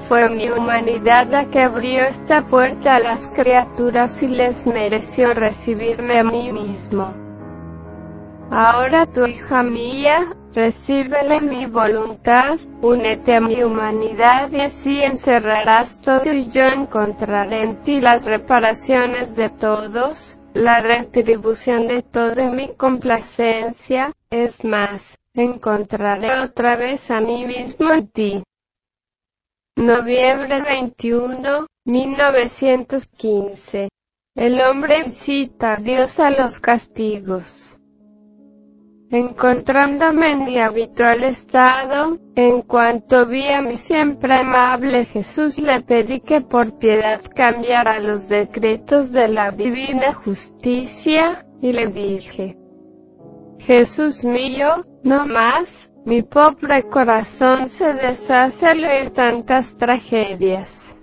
Fue mi humanidad la que abrió esta puerta a las criaturas y les mereció recibirme a mí mismo. Ahora tu hija mía, recíbele mi voluntad, únete a mi humanidad y así encerrarás todo y yo encontraré en ti las reparaciones de todos, la retribución de toda mi complacencia, es más, encontraré otra vez a mí mismo en ti. Noviembre 21, 1915. El hombre incita a Dios a los castigos. Encontrándome en mi habitual estado, en cuanto vi a mi siempre amable Jesús le pedí que por piedad cambiara los decretos de la divina justicia, y le dije, Jesús mío, no más, mi pobre corazón se deshace al oír tantas tragedias.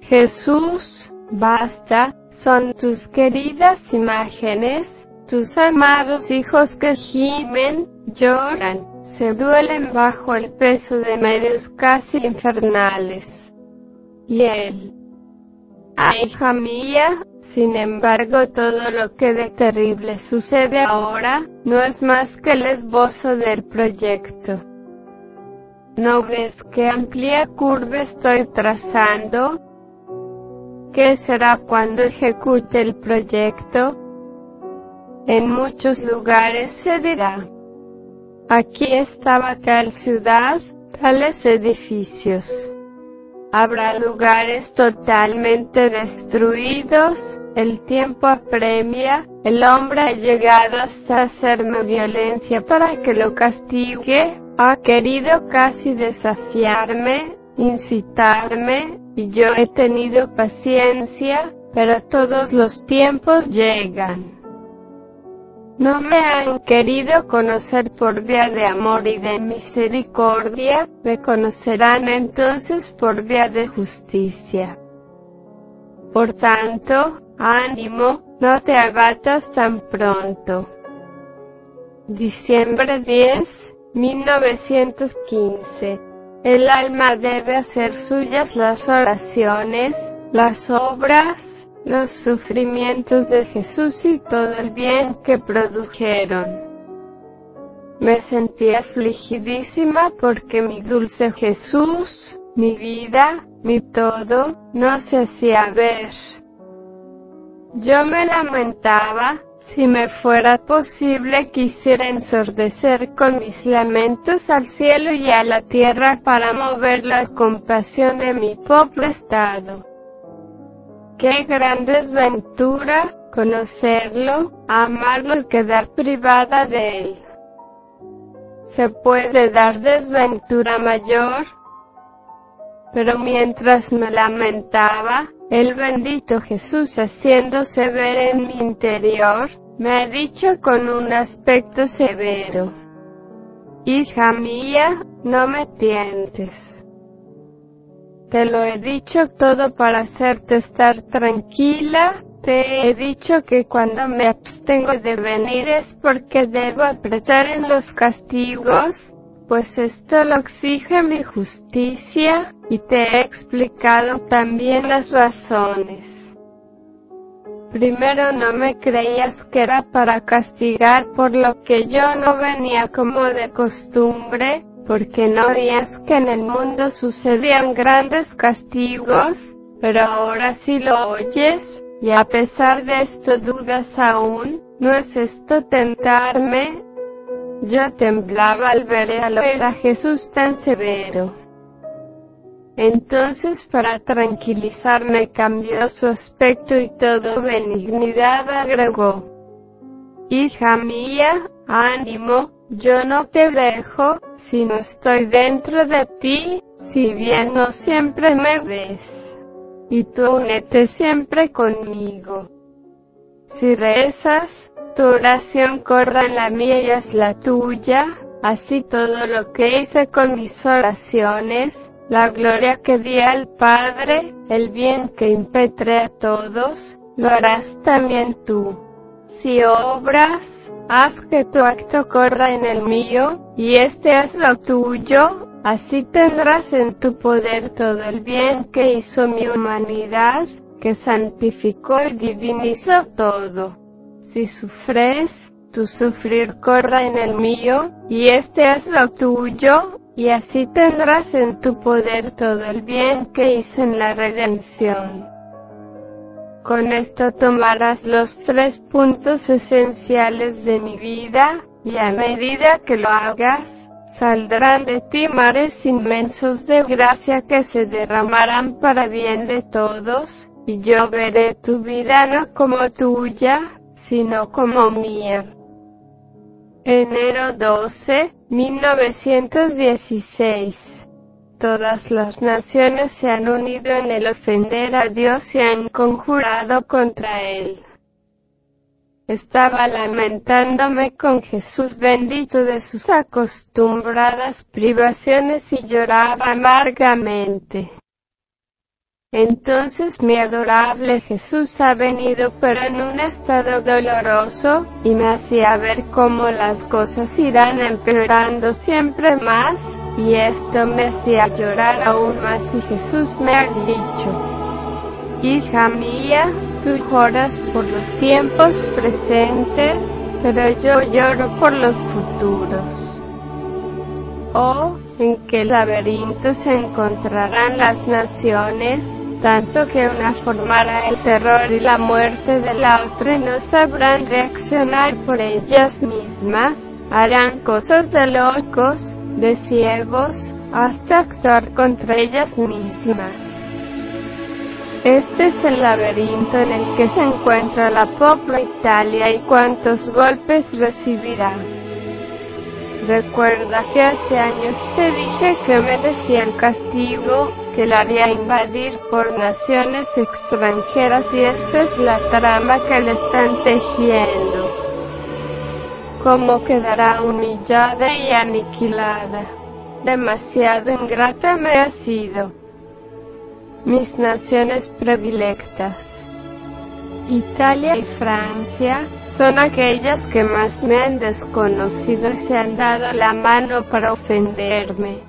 Jesús, basta, son tus queridas imágenes, tus amados hijos que gimen, lloran, se duelen bajo el peso de medios casi infernales. Y él, ay hija mía, sin embargo todo lo que de terrible sucede ahora, no es más que el esbozo del proyecto. ¿No ves qué amplia curva estoy trazando? ¿Qué será cuando ejecute el proyecto? En muchos lugares se dirá, aquí estaba tal ciudad, tales edificios. Habrá lugares totalmente destruidos, el tiempo apremia, el hombre ha llegado hasta hacerme violencia para que lo castigue, ha querido casi desafiarme, incitarme, y yo he tenido paciencia, pero todos los tiempos llegan no me han querido conocer por vía de amor y de misericordia, me conocerán entonces por vía de justicia. Por tanto, ánimo, no te abatas tan pronto. Diciembre 10, 1915. El alma debe hacer suyas las oraciones, las obras, los sufrimientos de Jesús y todo el bien que produjeron. Me sentí afligidísima porque mi dulce Jesús, mi vida, mi todo, no se hacía ver. Yo me lamentaba, si me fuera posible quisiera ensordecer con mis lamentos al cielo y a la tierra para mover la compasión de mi pobre estado. Qué gran desventura conocerlo, amarlo y quedar privada de él. ¿Se puede dar desventura mayor? Pero mientras me lamentaba, el bendito Jesús haciéndose ver en mi interior, me ha dicho con un aspecto severo, Hija mía, no me tientes. Te lo he dicho todo para hacerte estar tranquila. Te he dicho que cuando me abstengo de venir es porque debo apretar en los castigos, pues esto lo exige mi justicia, y te he explicado también las razones. Primero no me creías que era para castigar por lo que yo no venía como de costumbre, porque no veías que en el mundo sucedían grandes castigos, pero ahora sí lo oyes, y a pesar de esto dudas aún, ¿no es esto tentarme? Yo temblaba al ver a Jesús tan severo. Entonces para tranquilizarme cambió su aspecto y todo benignidad agregó. Hija mía, ánimo, yo no te dejo, si no estoy dentro de ti, si bien no siempre me ves. Y tú únete siempre conmigo. Si rezas, tu oración corra en la mía y es la tuya, así todo lo que hice con mis oraciones, la gloria que di al Padre, el bien que impetré a todos, lo harás también tú. Si obras, haz que tu acto corra en el mío, y este es lo tuyo, así tendrás en tu poder todo el bien que hizo mi humanidad, que santificó y divinizó todo. Si sufres, tu sufrir corra en el mío, y este es lo tuyo, y así tendrás en tu poder todo el bien que hizo en la redención. Con esto tomarás los tres puntos esenciales de mi vida, y a medida que lo hagas, Saldrán de ti mares inmensos de gracia que se derramarán para bien de todos, y yo veré tu vida no como tuya, sino como mía. Enero 12, 1916 Todas las naciones se han unido en el ofender a Dios y han conjurado contra Él. Estaba lamentándome con Jesús bendito de sus acostumbradas privaciones y lloraba amargamente. Entonces mi adorable Jesús ha venido pero en un estado doloroso, y me hacía ver cómo las cosas irán empeorando siempre más, y esto me hacía llorar aún más y Jesús me ha dicho, Hija mía, tú lloras por los tiempos presentes, pero yo lloro por los futuros. Oh, en qué laberinto se encontrarán las naciones, tanto que una formará el terror y la muerte de la otra y no sabrán reaccionar por ellas mismas, harán cosas de locos, de ciegos, hasta actuar contra ellas mismas. Este es el laberinto en el que se encuentra la pobre Italia y cuántos golpes recibirá. Recuerda que hace años te dije que merecía el castigo, que la haría invadir por naciones extranjeras y esta es la trama que le están tejiendo. Cómo quedará humillada y aniquilada. Demasiado ingrata me ha sido. Mis naciones predilectas. Italia y Francia son aquellas que más me han desconocido y se han dado la mano para ofenderme.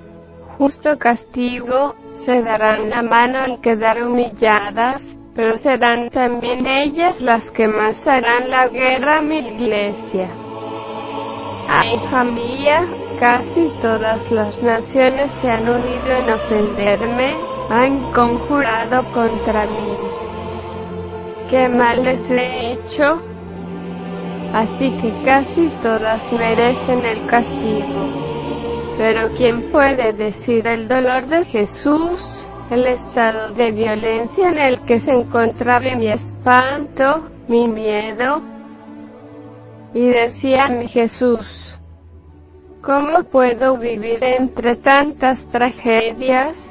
Justo castigo, se darán la mano en quedar humilladas, pero serán también ellas las que más harán la guerra a mi iglesia. Ay, hija mía, casi todas las naciones se han unido en ofenderme, han conjurado contra mí. ¿Qué mal les he hecho? así que casi todas merecen el castigo. Pero ¿quién puede decir el dolor de Jesús? El estado de violencia en el que se encontraba mi espanto, mi miedo. Y decía mi Jesús, ¿cómo puedo vivir entre tantas tragedias?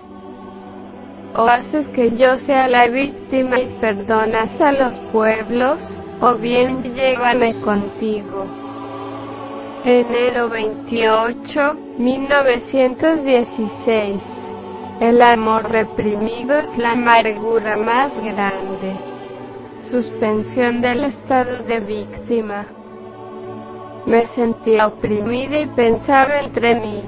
¿O haces que yo sea la víctima y perdonas a los pueblos? o bien llévame contigo. Enero 28, 1916. El amor reprimido es la amargura más grande. Suspensión del estado de víctima. Me sentía oprimida y pensaba entre mí.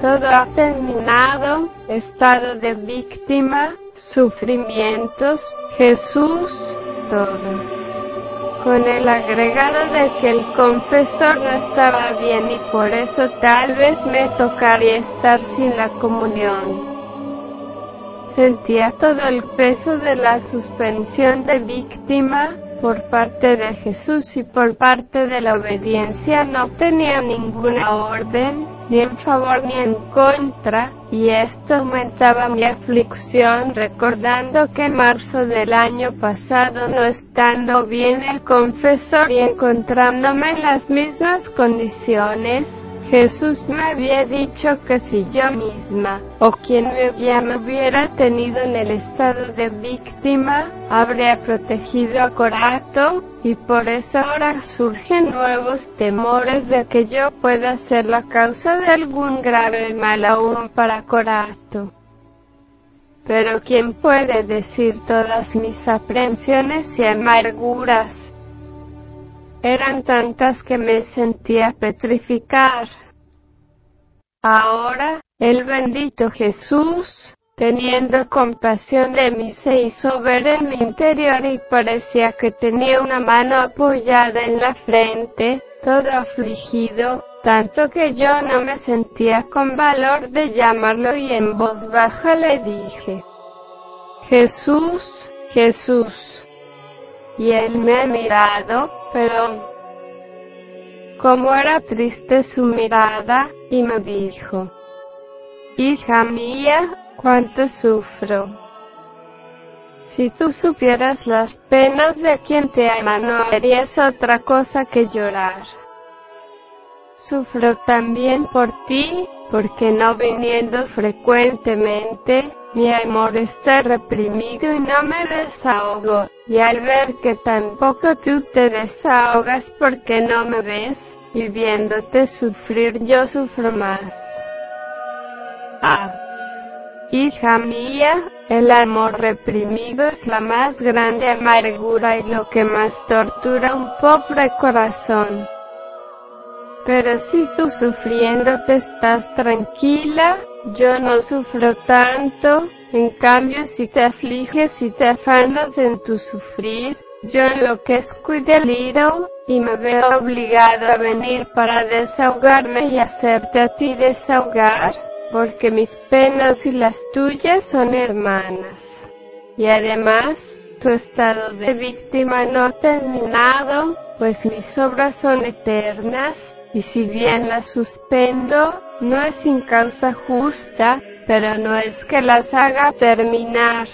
Todo ha terminado, estado de víctima, sufrimientos, Jesús, todo con el agregado de que el confesor no estaba bien y por eso tal vez me tocaría estar sin la comunión. Sentía todo el peso de la suspensión de víctima por parte de Jesús y por parte de la obediencia no tenía ninguna orden, ni en favor ni en contra, y esto aumentaba mi aflicción recordando que en marzo del año pasado no estando bien el confesor y encontrándome en las mismas condiciones, Jesús me había dicho que si yo misma, o quien me hubiera tenido en el estado de víctima, habría protegido a Corato, y por eso ahora surgen nuevos temores de que yo pueda ser la causa de algún grave mal aún para Corato. Pero ¿quién puede decir todas mis aprensiones y amarguras? Eran tantas que me sentía petrificar. Ahora, el bendito Jesús, teniendo compasión de mí, se hizo ver en mi interior y parecía que tenía una mano apoyada en la frente, todo afligido, tanto que yo no me sentía con valor de llamarlo y en voz baja le dije, Jesús, Jesús. Y él me ha mirado, pero cómo era triste su mirada, y me dijo, Hija mía, cuánto sufro. Si tú supieras las penas de quien te ama, no harías otra cosa que llorar. Sufro también por ti, porque no viniendo frecuentemente, mi amor está reprimido y no me desahogo, y al ver que tampoco tú te desahogas porque no me ves, y viéndote sufrir yo sufro más. Ah. Hija mía, el amor reprimido es la más grande amargura y lo que más tortura un pobre corazón. Pero si tú sufriendo te estás tranquila, yo no sufro tanto, en cambio si te afliges y te afanas en tu sufrir, yo enloquezco y deliro, y me veo obligado a venir para desahogarme y hacerte a ti desahogar, porque mis penas y las tuyas son hermanas. Y además, tu estado de víctima no ha terminado, pues mis obras son eternas, y si bien las suspendo, no es sin causa justa, pero no es que las haga terminar.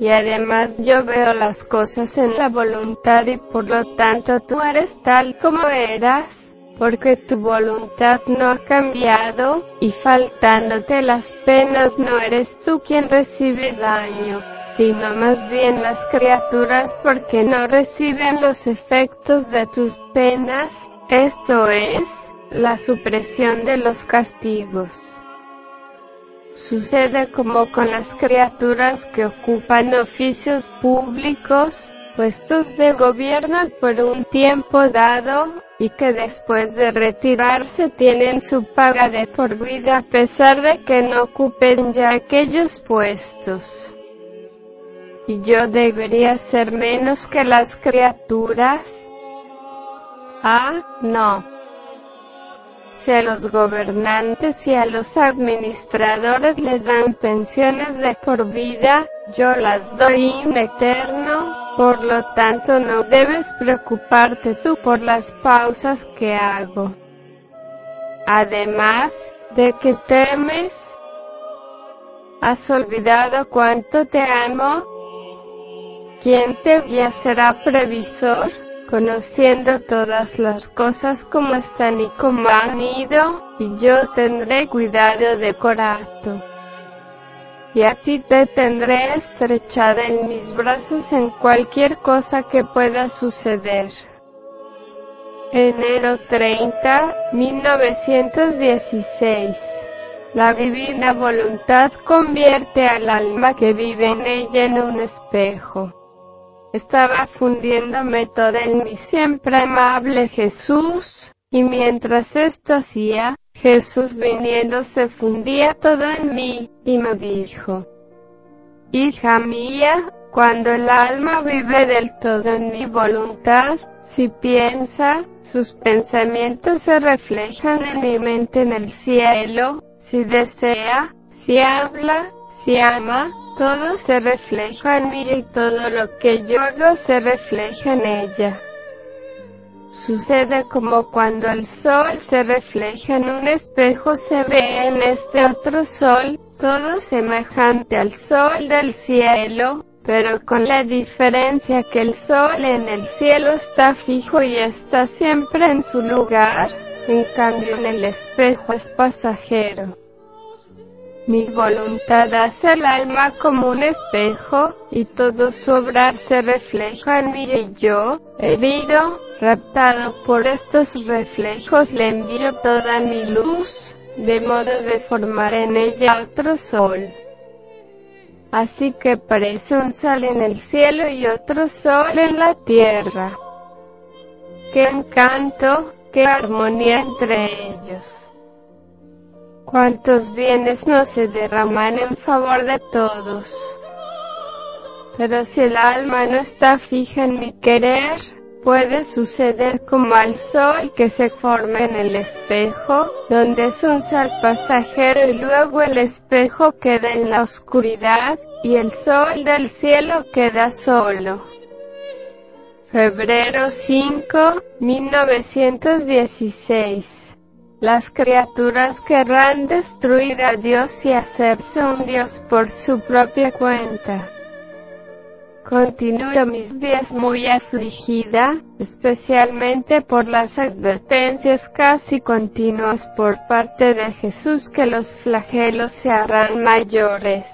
Y además yo veo las cosas en la voluntad y por lo tanto tú eres tal como eras, porque tu voluntad no ha cambiado, y faltándote las penas no eres tú quien recibe daño, sino más bien las criaturas porque no reciben los efectos de tus penas, esto es, la supresión de los castigos. Sucede como con las criaturas que ocupan oficios públicos, puestos de gobierno por un tiempo dado, y que después de retirarse tienen su paga de por vida a pesar de que no ocupen ya aquellos puestos. Y yo debería ser menos que las criaturas, Ah, no. A los gobernantes y a los administradores les dan pensiones de por vida, yo las doy en eterno, por lo tanto no debes preocuparte tú por las pausas que hago. Además, de que temes, ¿has olvidado cuánto te amo? ¿Quién te guía será previsor? Conociendo todas las cosas como están y como han ido, y yo tendré cuidado de Corato. Y a ti te tendré estrechada en mis brazos en cualquier cosa que pueda suceder. Enero 30, 1916. La divina voluntad convierte al alma que vive en ella en un espejo. Estaba fundiéndome todo en mi siempre amable Jesús, y mientras esto hacía, Jesús viniendo se fundía todo en mí, y me dijo, Hija mía, cuando el alma vive del todo en mi voluntad, si piensa, sus pensamientos se reflejan en mi mente en el cielo, si desea, si habla, si ama, todo se refleja en mí y todo lo que yo hago se refleja en ella. Sucede como cuando el sol se refleja en un espejo se ve en este otro sol, todo semejante al sol del cielo, pero con la diferencia que el sol en el cielo está fijo y está siempre en su lugar, en cambio en el espejo es pasajero. Mi voluntad hace el alma como un espejo, y todo su obrar se refleja en mí y yo, herido, raptado por estos reflejos, le envío toda mi luz, de modo de formar en ella otro sol. Así que parece un sol en el cielo y otro sol en la tierra. ¡Qué encanto, qué armonía entre ellos! Cuántos bienes no se derraman en favor de todos. Pero si el alma no está fija en mi querer, puede suceder como al sol que se forma en el espejo, donde es un sol pasajero y luego el espejo queda en la oscuridad, y el sol del cielo queda solo. Febrero 5, 1916. Las criaturas querrán destruir a Dios y hacerse un Dios por su propia cuenta. Continúo mis días muy afligida, especialmente por las advertencias casi continuas por parte de Jesús que los flagelos se harán mayores.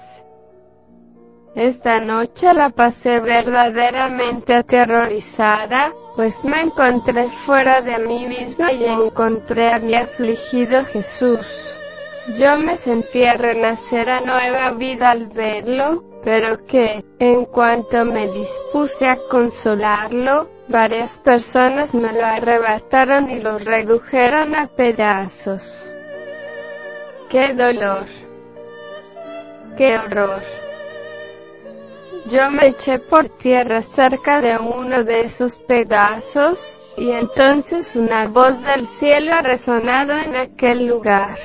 Esta noche la pasé verdaderamente aterrorizada, pues me encontré fuera de mí misma y encontré a mi afligido Jesús. Yo me sentía renacer a nueva vida al verlo, pero que, en cuanto me dispuse a consolarlo, varias personas me lo arrebataron y lo redujeron a pedazos. ¡Qué dolor! ¡Qué horror! Yo me eché por tierra cerca de uno de esos pedazos, y entonces una voz del cielo ha resonado en aquel lugar.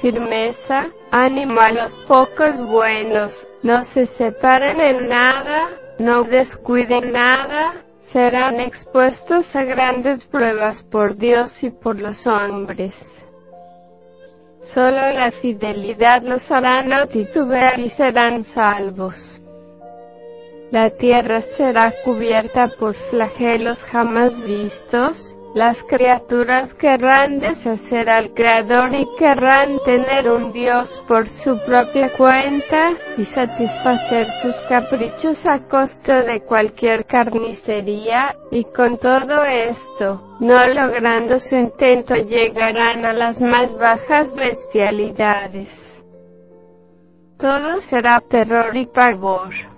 Firmeza, ánimo a los pocos buenos, no se separen en nada, no descuiden nada, serán expuestos a grandes pruebas por Dios y por los hombres. Solo la fidelidad los hará no titubear y serán salvos. La tierra será cubierta por flagelos jamás vistos, las criaturas querrán deshacer al Creador y querrán tener un Dios por su propia cuenta y satisfacer sus caprichos a costo de cualquier carnicería, y con todo esto, no logrando su intento llegarán a las más bajas bestialidades. Todo será terror y pavor.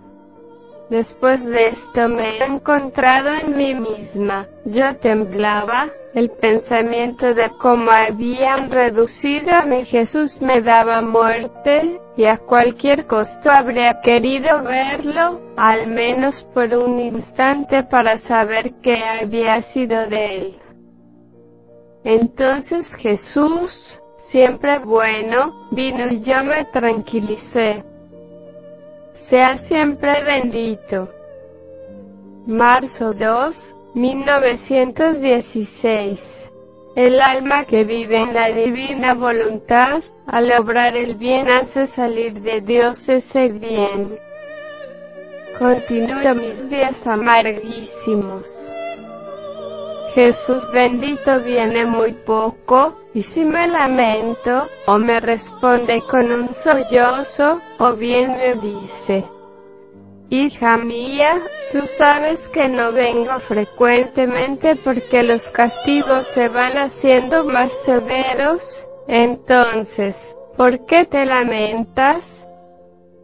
Después de esto me he encontrado en mí misma. Yo temblaba, el pensamiento de cómo habían reducido a mi Jesús me daba muerte, y a cualquier costo habría querido verlo, al menos por un instante para saber qué había sido de él. Entonces Jesús, siempre bueno, vino y yo me tranquilicé sea siempre bendito. Marzo 2, 1916. El alma que vive en la divina voluntad, al obrar el bien hace salir de Dios ese bien. Continúo mis días amarguísimos. Jesús bendito viene muy poco, y si me lamento, o me responde con un sollozo, o bien me dice, Hija mía, tú sabes que no vengo frecuentemente porque los castigos se van haciendo más severos, entonces, ¿por qué te lamentas?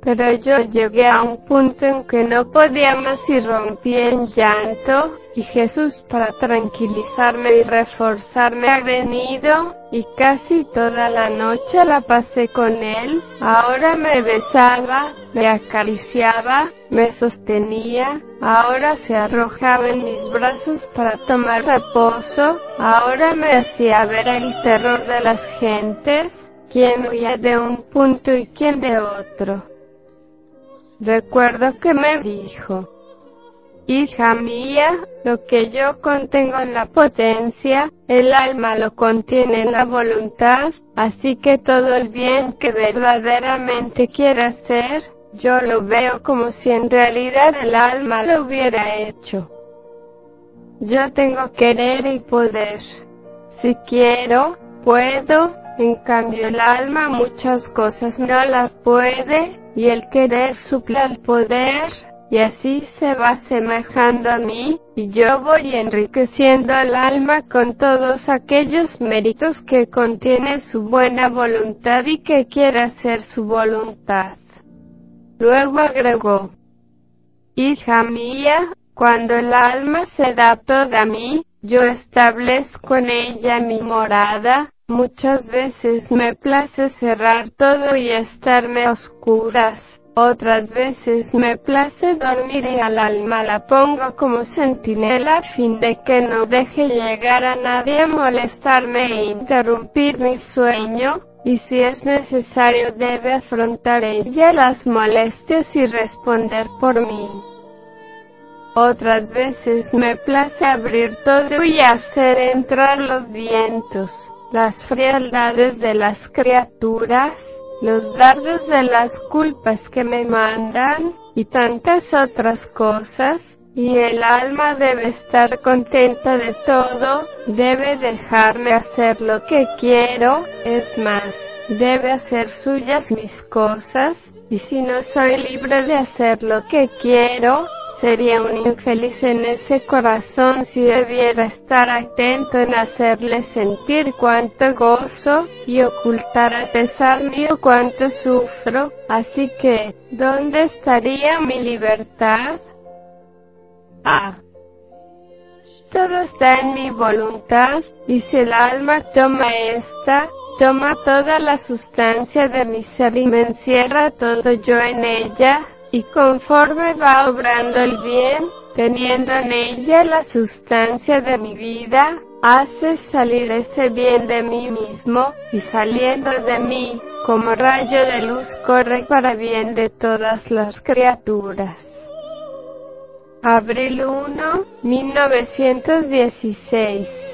Pero yo llegué a un punto en que no podía más y rompí en llanto, y Jesús para tranquilizarme y reforzarme ha venido, y casi toda la noche la pasé con él, ahora me besaba, me acariciaba, me sostenía, ahora se arrojaba en mis brazos para tomar reposo, ahora me hacía ver el terror de las gentes, quien huía de un punto y quien de otro. Recuerdo que me dijo, Hija mía, lo que yo contengo en la potencia, el alma lo contiene en la voluntad, así que todo el bien que verdaderamente quiera hacer, yo lo veo como si en realidad el alma lo hubiera hecho. Yo tengo querer y poder. Si quiero, puedo, en cambio el alma muchas cosas no las puede, y el querer suple al poder, y así se va semejando a mí, y yo voy enriqueciendo al alma con todos aquellos méritos que contiene su buena voluntad y que quiere hacer su voluntad. Luego agregó, Hija mía, cuando el alma se da toda a mí, yo establezco en ella mi morada, Muchas veces me place cerrar todo y estarme a oscuras. Otras veces me place dormir y al alma la pongo como centinela a fin de que no deje llegar a nadie a molestarme e interrumpir mi sueño, y si es necesario debe afrontar ella las molestias y responder por mí. Otras veces me place abrir todo y hacer entrar los vientos, las frialdades de las criaturas, los dardos de las culpas que me mandan, y tantas otras cosas, y el alma debe estar contenta de todo, debe dejarme hacer lo que quiero, es más, debe hacer suyas mis cosas, y si no soy libre de hacer lo que quiero, Sería un infeliz en ese corazón si debiera estar atento en hacerle sentir cuánto gozo y ocultar a pesar mío cuánto sufro. Así que, ¿dónde estaría mi libertad? Ah. Todo está en mi voluntad, y si el alma toma esta, toma toda la sustancia de mi ser y me encierra todo yo en ella, y conforme va obrando el bien, teniendo en ella la sustancia de mi vida, hace salir ese bien de mí mismo, y saliendo de mí, como rayo de luz corre para bien de todas las criaturas. Abril 1, 1916.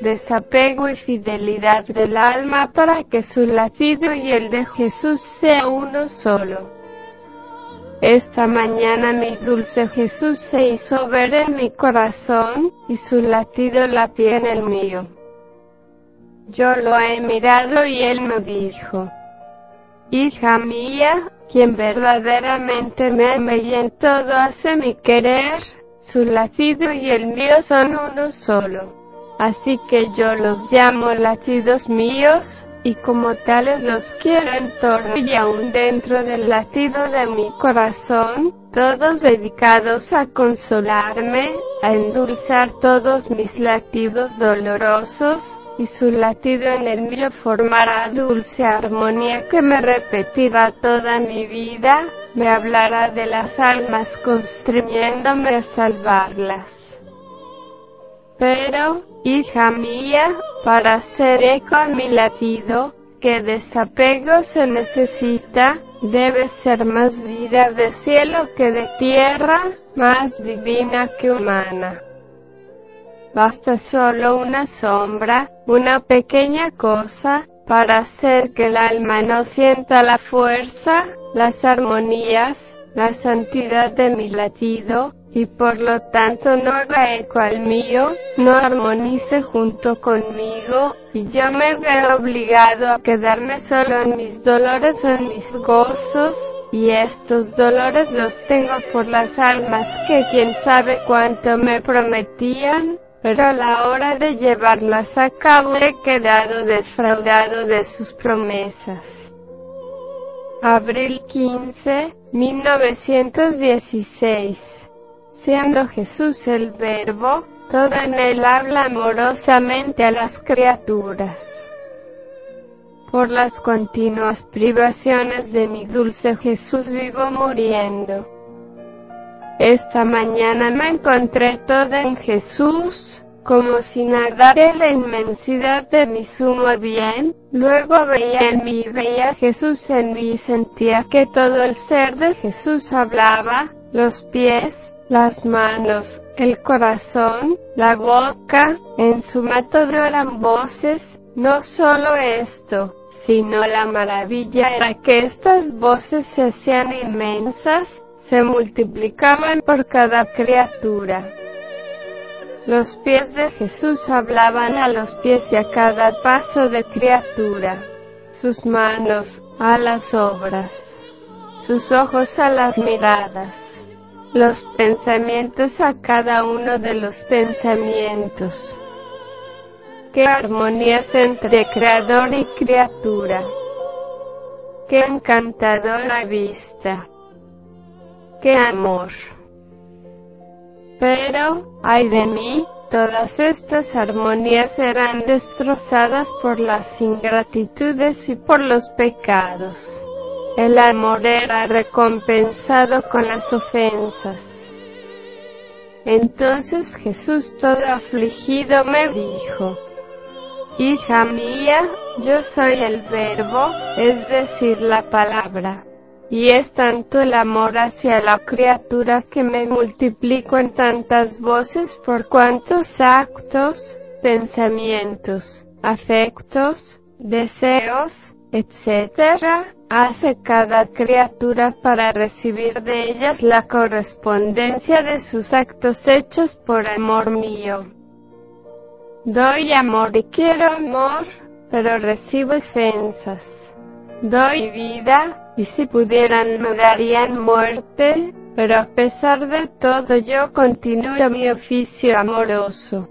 Desapego y fidelidad del alma para que su latido y el de Jesús sea uno solo. Esta mañana mi dulce Jesús se hizo ver en mi corazón, y su latido latió en el mío. Yo lo he mirado y él me dijo, Hija mía, quien verdaderamente me ama y en todo hace mi querer, su latido y el mío son uno solo. Así que yo los llamo latidos míos, y como tales los quiero en torno y aún dentro del latido de mi corazón, todos dedicados a consolarme, a endulzar todos mis latidos dolorosos, y su latido en el mío formará dulce armonía que me repetirá toda mi vida, me hablará de las almas constrimiéndome a salvarlas. Pero, hija mía, para hacer eco a mi latido, que desapego se necesita, debe ser más vida de cielo que de tierra, más divina que humana. Basta solo una sombra, una pequeña cosa, para hacer que el alma no sienta la fuerza, las armonías, la santidad de mi latido, y por lo tanto no haga eco al mío, no armonice junto conmigo, y yo me veo obligado a quedarme solo en mis dolores o en mis gozos, y estos dolores los tengo por las almas que quién sabe cuánto me prometían, pero a la hora de llevarlas a cabo he quedado defraudado de sus promesas. Abril 15, 1916 siendo Jesús el Verbo, todo en él habla amorosamente a las criaturas. Por las continuas privaciones de mi dulce Jesús vivo muriendo. Esta mañana me encontré toda en Jesús, como si nadara en la inmensidad de mi sumo bien, luego veía en mí, veía Jesús en mí y sentía que todo el ser de Jesús hablaba, los pies, las manos, el corazón, la boca, en su mato de oran voces, no solo esto, sino la maravilla era que estas voces se hacían inmensas, se multiplicaban por cada criatura. Los pies de Jesús hablaban a los pies y a cada paso de criatura, sus manos a las obras, sus ojos a las miradas los pensamientos a cada uno de los pensamientos. Qué armonías entre creador y criatura. Qué encantadora vista. Qué amor. Pero, ay de mí, todas estas armonías serán destrozadas por las ingratitudes y por los pecados. El amor era recompensado con las ofensas. Entonces Jesús todo afligido me dijo, Hija mía, yo soy el verbo, es decir, la palabra. y es tanto el amor hacia la criatura que me multiplico en tantas voces por cuantos actos, pensamientos, afectos, deseos, etc., hace cada criatura para recibir de ellas la correspondencia de sus actos hechos por amor mío. Doy amor y quiero amor, pero recibo ofensas. Doy vida, y si pudieran me darían muerte, pero a pesar de todo yo continúo mi oficio amoroso.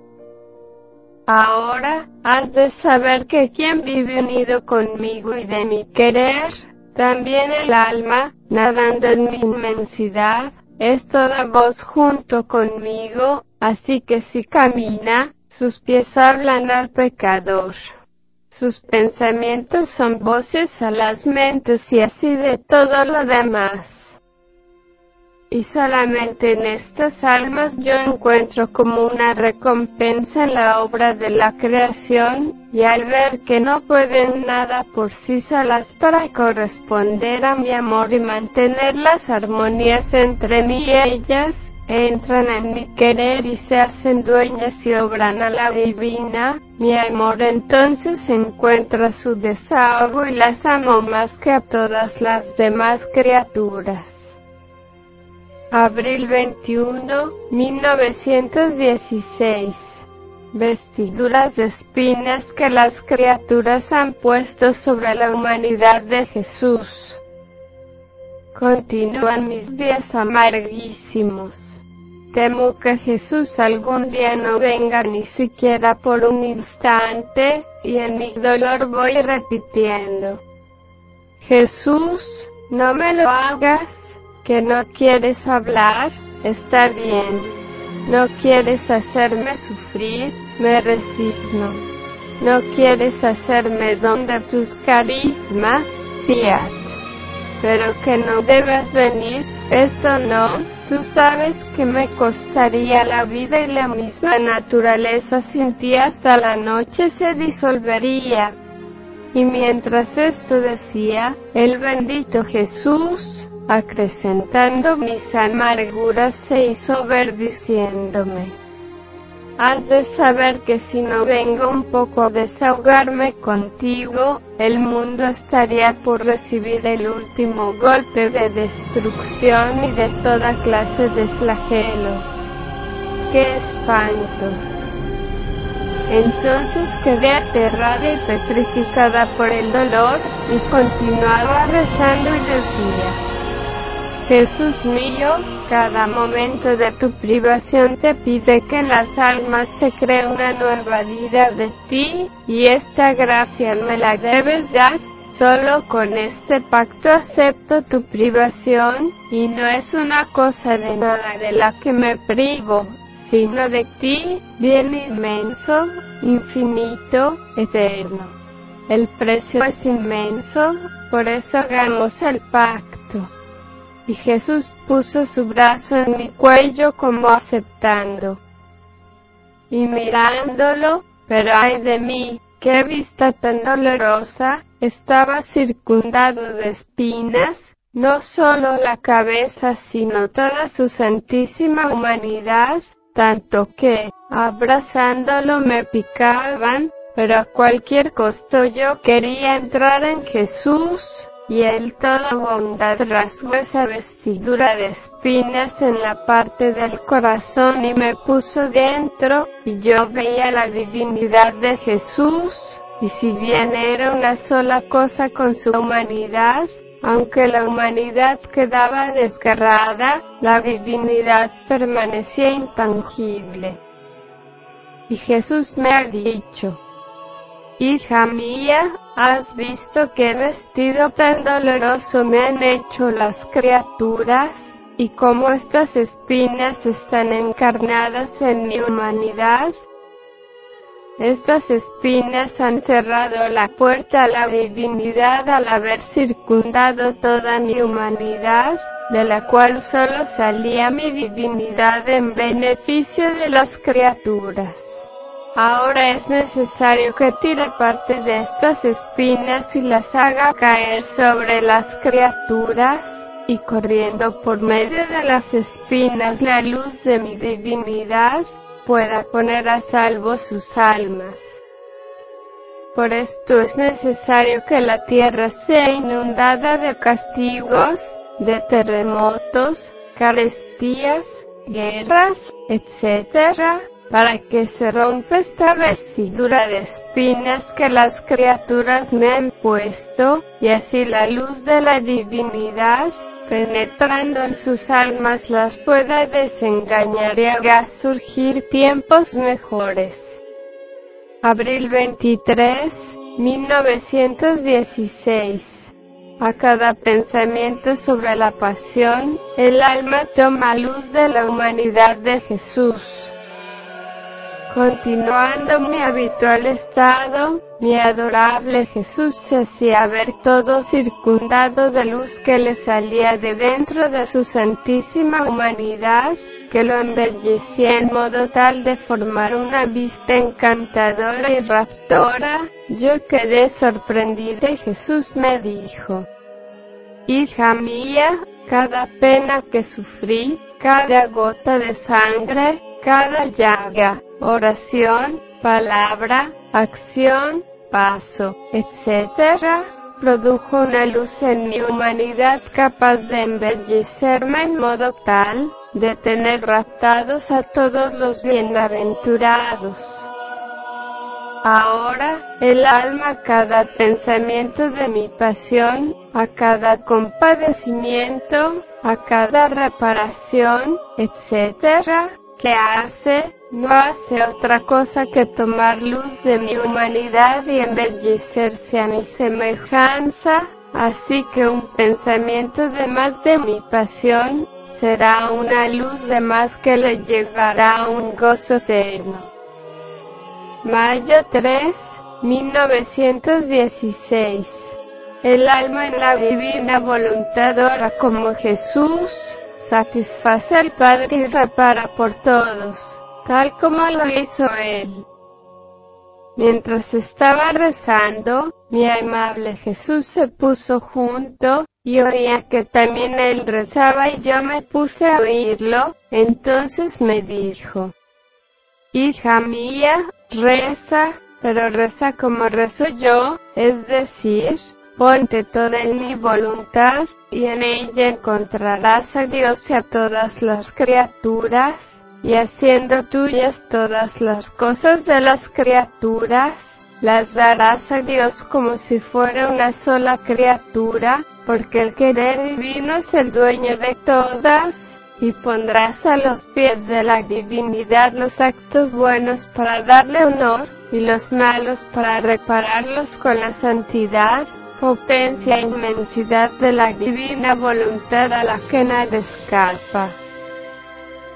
Ahora, has de saber que quien vive unido conmigo y de mi querer, también el alma, nadando en mi inmensidad, es toda voz junto conmigo, así que si camina, sus pies hablan al pecador. Sus pensamientos son voces a las mentes y así de todo lo demás. Y solamente en estas almas yo encuentro como una recompensa en la obra de la creación, y al ver que no pueden nada por sí solas para corresponder a mi amor y mantener las armonías entre mí y ellas, entran en mi querer y se hacen dueñas y obran a la divina, mi amor entonces encuentra su desahogo y las amo más que a todas las demás criaturas. Abril 21, 1916 Vestiduras de espinas que las criaturas han puesto sobre la humanidad de Jesús. Continúan mis días amarguísimos Temo que Jesús algún día no venga ni siquiera por un instante, y en mi dolor voy repitiendo. Jesús, no me lo hagas, que no quieres hablar, está bien. No quieres hacerme sufrir, me resigno. No quieres hacerme don de tus carismas, fiat. Pero que no debas venir, esto no, Tú sabes que me costaría la vida y la misma naturaleza sin ti hasta la noche se disolvería. Y mientras esto decía, el bendito Jesús, acrecentando mis amarguras, se hizo ver diciéndome, Has de saber que si no vengo un poco a desahogarme contigo, el mundo estaría por recibir el último golpe de destrucción y de toda clase de flagelos. ¡Qué espanto! Entonces quedé aterrada y petrificada por el dolor, y continuaba rezando y decía, Jesús mío, cada momento de tu privación te pide que en las almas se cree una nueva vida de ti, y esta gracia me la debes dar. Solo con este pacto acepto tu privación, y no es una cosa de nada de la que me privo, sino de ti, bien inmenso, infinito, eterno. El precio es inmenso, por eso hagamos el pacto y Jesús puso su brazo en mi cuello como aceptando. Y mirándolo, pero ay de mí, qué vista tan dolorosa, estaba circundado de espinas, no solo la cabeza sino toda su santísima humanidad, tanto que, abrazándolo me picaban, pero a cualquier costo yo quería entrar en Jesús, y él toda bondad rasgó esa vestidura de espinas en la parte del corazón y me puso dentro, y yo veía la divinidad de Jesús, y si bien era una sola cosa con su humanidad, aunque la humanidad quedaba desgarrada, la divinidad permanecía intangible. Y Jesús me ha dicho, Hija mía, ¿has visto qué vestido tan doloroso me han hecho las criaturas? y cómo estas espinas están encarnadas en mi humanidad? Estas espinas han cerrado la puerta a la divinidad al haber circundado toda mi humanidad, de la cual solo salía mi divinidad en beneficio de las criaturas. Ahora es necesario que tire parte de estas espinas y las haga caer sobre las criaturas, y corriendo por medio de las espinas la luz de mi divinidad, pueda poner a salvo sus almas. Por esto es necesario que la tierra sea inundada de castigos, de terremotos, carestías, guerras, etc., para que se rompa esta vestidura de espinas que las criaturas me han puesto, y así la luz de la divinidad, penetrando en sus almas las pueda desengañar y haga surgir tiempos mejores. Abril 23, 1916 a cada pensamiento sobre la pasión, el alma toma luz de la humanidad de Jesús. Continuando mi habitual estado, mi adorable Jesús se hacía ver todo circundado de luz que le salía de dentro de su santísima humanidad, que lo embellecía en modo tal de formar una vista encantadora y raptora. Yo quedé sorprendida y Jesús me dijo, Hija mía, cada pena que sufrí, cada gota de sangre, cada llaga, oración, palabra, acción, paso, etc., produjo una luz en mi humanidad capaz de embellecerme en modo tal, de tener raptados a todos los bienaventurados. Ahora, el alma cada pensamiento de mi pasión, a cada compadecimiento, a cada reparación, etc., que hace, no hace otra cosa que tomar luz de mi humanidad y embellecerse a mi semejanza, así que un pensamiento de más de mi pasión, será una luz de más que le llevará a un gozo eterno. Mayo 3, 1916 el alma en la divina voluntad ora como Jesús, satisface al Padre y repara por todos, tal como lo hizo Él. Mientras estaba rezando, mi amable Jesús se puso junto, y oía que también él rezaba y yo me puse a oírlo, entonces me dijo, Hija mía, reza, pero reza como rezo yo, es decir, Ponte toda en mi voluntad, y en ella encontrarás a Dios y a todas las criaturas, y haciendo tuyas todas las cosas de las criaturas, las darás a Dios como si fuera una sola criatura, porque el querer divino es el dueño de todas, y pondrás a los pies de la divinidad los actos buenos para darle honor, y los malos para repararlos con la santidad, potencia e inmensidad de la divina voluntad a la que nada escapa.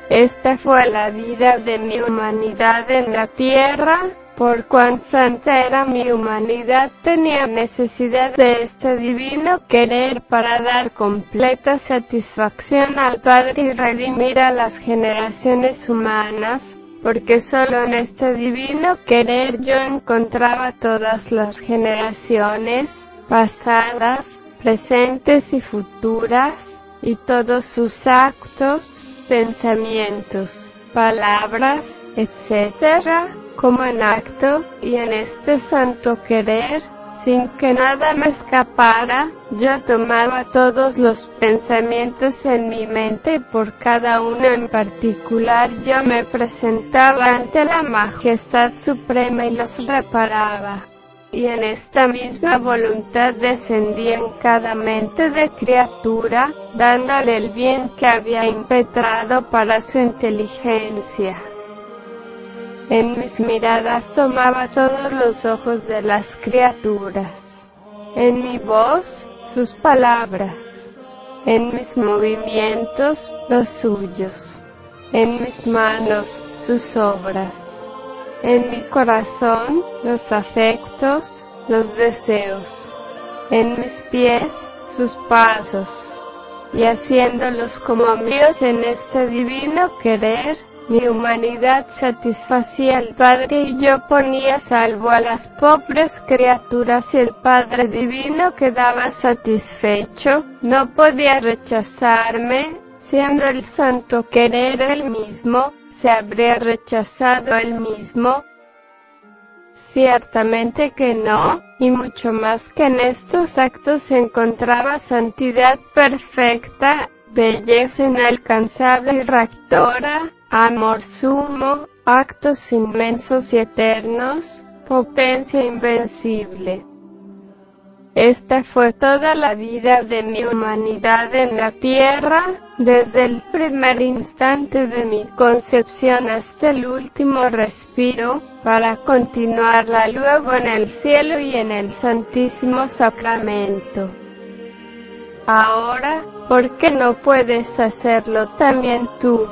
Esta fue la vida de mi humanidad en la tierra, por cuán santa era mi humanidad tenía necesidad de este divino querer para dar completa satisfacción al Padre y redimir a las generaciones humanas, porque solo en este divino querer yo encontraba todas las generaciones, pasadas, presentes y futuras, y todos sus actos, pensamientos, palabras, etc., como en acto y en este santo querer, sin que nada me escapara, yo tomaba todos los pensamientos en mi mente y por cada uno en particular yo me presentaba ante la majestad suprema y los reparaba y en esta misma voluntad descendía en cada mente de criatura, dándole el bien que había impetrado para su inteligencia. En mis miradas tomaba todos los ojos de las criaturas, en mi voz sus palabras, en mis movimientos los suyos, en mis manos sus obras en mi corazón los afectos, los deseos, en mis pies sus pasos, y haciéndolos como míos en este divino querer, mi humanidad satisfacía al Padre y yo ponía salvo a las pobres criaturas y el Padre Divino quedaba satisfecho, no podía rechazarme, siendo el santo querer el mismo, se habría rechazado el mismo, Ciertamente que no, y mucho más que en estos actos se encontraba santidad perfecta, belleza inalcanzable y raptora, amor sumo, actos inmensos y eternos, potencia invencible. Esta fue toda la vida de mi humanidad en la tierra, desde el primer instante de mi concepción hasta el último respiro, para continuarla luego en el cielo y en el Santísimo Sacramento. Ahora, ¿por qué no puedes hacerlo también tú?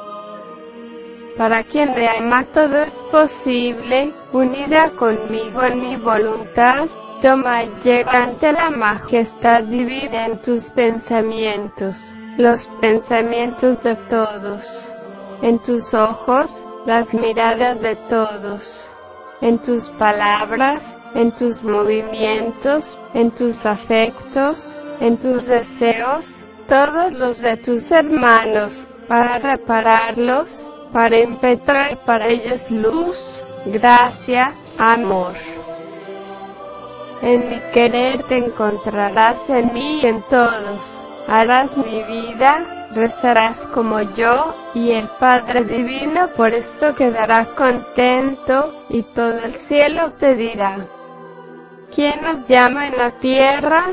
Para quien le ama todo es posible, unida conmigo en mi voluntad, Toma ante la majestad divina en tus pensamientos, los pensamientos de todos, en tus ojos, las miradas de todos, en tus palabras, en tus movimientos, en tus afectos, en tus deseos, todos los de tus hermanos, para repararlos, para impetrar para ellos luz, gracia, amor. En mi querer te encontrarás en mí y en todos. Harás mi vida, rezarás como yo, y el Padre Divino por esto quedará contento, y todo el cielo te dirá. ¿Quién nos llama en la tierra?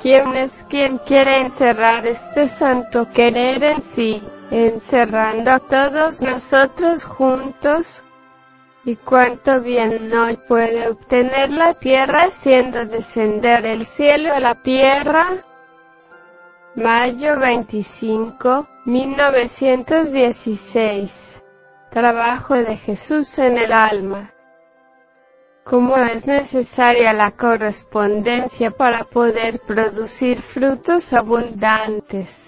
¿Quién es quien quiere encerrar este santo querer en sí, encerrando a todos nosotros juntos y cuánto bien no puede obtener la tierra haciendo descender el cielo a la tierra. Mayo 25, 1916. Trabajo de Jesús en el alma. Cómo es necesaria la correspondencia para poder producir frutos abundantes.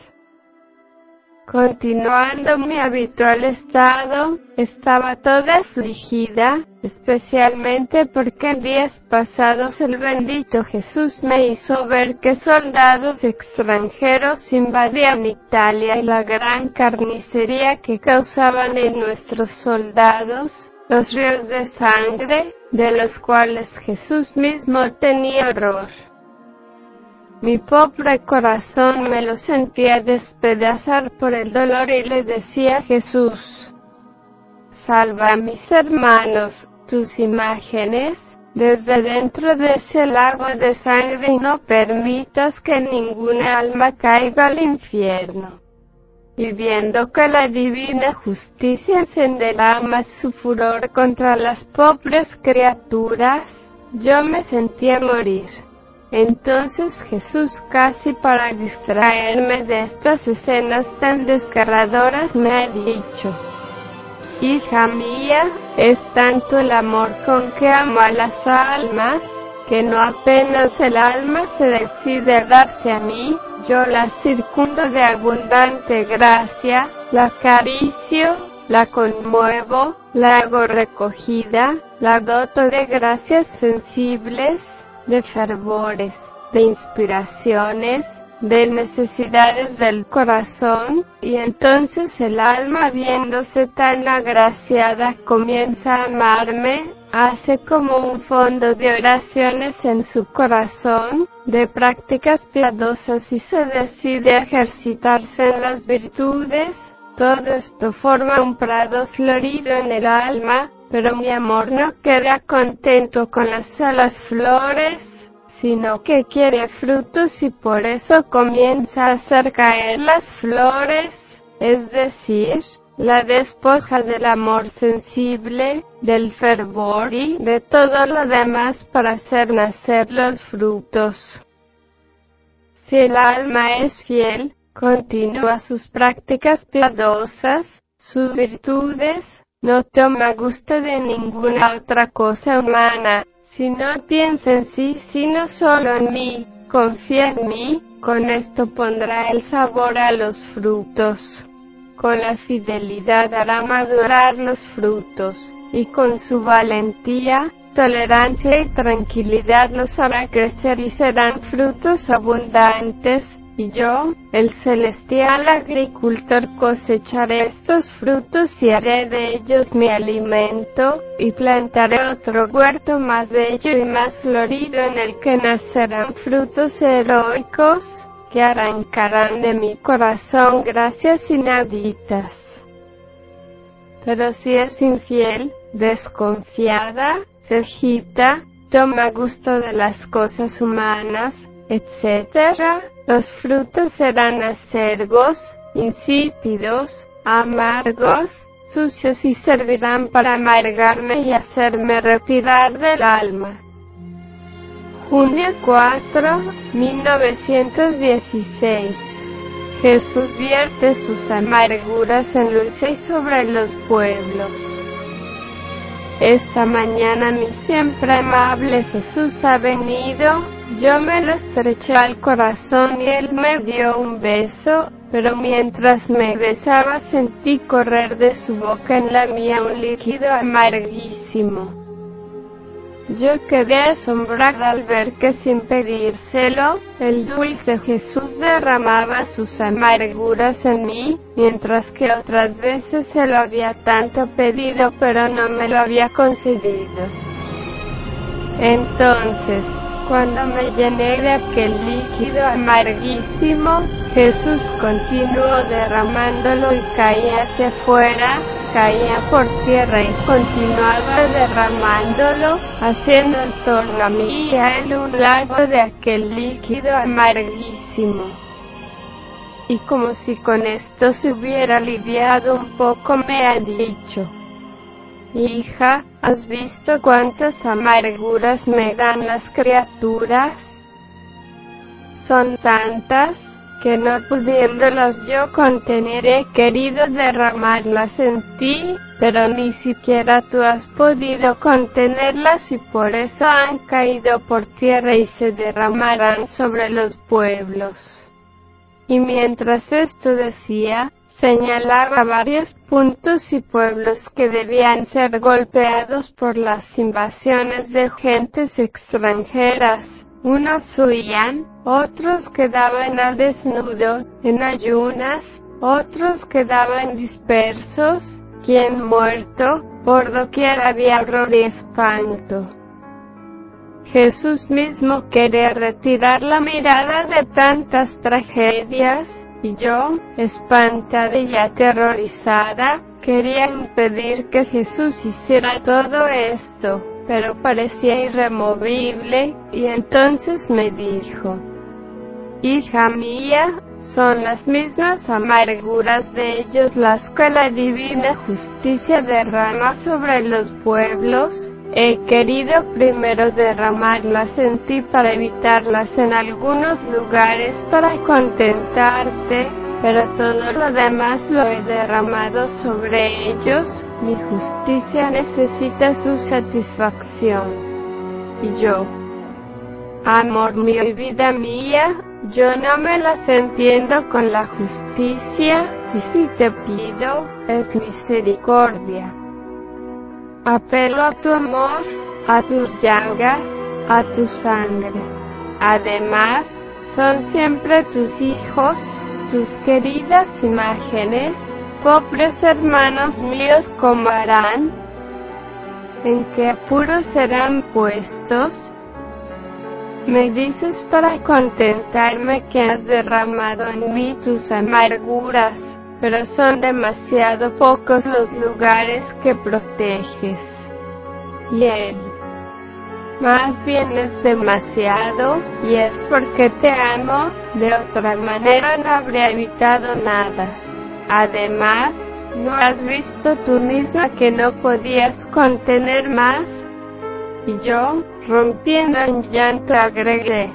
Continuando mi habitual estado, estaba toda afligida, especialmente porque en días pasados el bendito Jesús me hizo ver que soldados extranjeros invadían Italia y la gran carnicería que causaban en nuestros soldados, los ríos de sangre, de los cuales Jesús mismo tenía horror. Mi pobre corazón me lo sentía despedazar por el dolor y le decía a Jesús, salva a mis hermanos, tus imágenes, desde dentro de ese lago de sangre y no permitas que ninguna alma caiga al infierno. Y viendo que la divina justicia encenderá más su furor contra las pobres criaturas, yo me sentía morir. Entonces Jesús, casi para distraerme de estas escenas tan desgarradoras, me ha dicho, Hija mía, es tanto el amor con que amo a las almas, que no apenas el alma se decide a darse a mí, yo la circundo de abundante gracia, la acaricio, la conmuevo, la hago recogida, la doto de gracias sensibles, de fervores, de inspiraciones, de necesidades del corazón, y entonces el alma viéndose tan agraciada comienza a amarme, hace como un fondo de oraciones en su corazón, de prácticas piadosas y se decide a ejercitarse en las virtudes, todo esto forma un prado florido en el alma, pero mi amor no queda contento con las solas flores, sino que quiere frutos y por eso comienza a hacer caer las flores, es decir, la despoja del amor sensible, del fervor y de todo lo demás para hacer nacer los frutos. Si el alma es fiel, continúa sus prácticas piadosas, sus virtudes, no toma gusto de ninguna otra cosa humana, si no piensa en sí, sino solo en mí, confía en mí, con esto pondrá el sabor a los frutos. con la fidelidad hará madurar los frutos, y con su valentía, tolerancia y tranquilidad los hará crecer y serán frutos abundantes, y yo, el celestial agricultor, cosecharé estos frutos y haré de ellos mi alimento, y plantaré otro huerto más bello y más florido en el que nacerán frutos heroicos, que arrancarán de mi corazón gracias inauditas. Pero si es infiel, desconfiada, se agita, toma gusto de las cosas humanas, etc., los frutos serán acergos, insípidos, amargos, sucios y servirán para amargarme y hacerme retirar del alma. Junio 4, 1916 Jesús vierte sus amarguras en luz y sobre los pueblos. Esta mañana mi siempre amable Jesús ha venido, yo me lo estreché al corazón y él me dio un beso, pero mientras me besaba sentí correr de su boca en la mía un líquido amarguísimo. Yo quedé asombrada al ver que sin pedírselo, el dulce Jesús derramaba sus amarguras en mí, mientras que otras veces se lo había tanto pedido pero no me lo había concedido. Entonces, cuando me llené de aquel líquido amarguísimo, Jesús continuó derramándolo y caía hacia afuera, caía por tierra y continuaba derramándolo, haciendo en torno a mí y a él un lago de aquel líquido amarguísimo. Y como si con esto se hubiera aliviado un poco, me ha dicho, Hija, ¿has visto cuántas amarguras me dan las criaturas? Son tantas, que no pudiéndolas yo contener he querido derramarlas en ti, pero ni siquiera tú has podido contenerlas y por eso han caído por tierra y se derramarán sobre los pueblos. Y mientras esto decía, señalaba varios puntos y pueblos que debían ser golpeados por las invasiones de gentes extranjeras unos huían, otros quedaban al desnudo, en ayunas, otros quedaban dispersos, quien muerto, por doquier había horror y espanto. Jesús mismo quería retirar la mirada de tantas tragedias, y yo, espantada y aterrorizada, quería impedir que Jesús hiciera todo esto pero parecía irremovible, y entonces me dijo, Hija mía, son las mismas amarguras de ellos las que la divina justicia derrama sobre los pueblos. He querido primero derramarlas en ti para evitarlas en algunos lugares para contentarte pero todo lo demás lo he derramado sobre ellos, mi justicia necesita su satisfacción. Y yo, amor mío y vida mía, yo no me las entiendo con la justicia, y si te pido, es misericordia. Apelo a tu amor, a tus llagas, a tu sangre. Además, son siempre tus hijos, tus queridas imágenes, pobres hermanos míos, ¿cómo harán? ¿En qué apuros serán puestos? Me dices para contentarme que has derramado en mí tus amarguras, pero son demasiado pocos los lugares que proteges. Y él, más bien es demasiado, y es porque te amo, de otra manera no habría evitado nada. Además, ¿no has visto tú misma que no podías contener más? Y yo, rompiendo en llanto, agregué.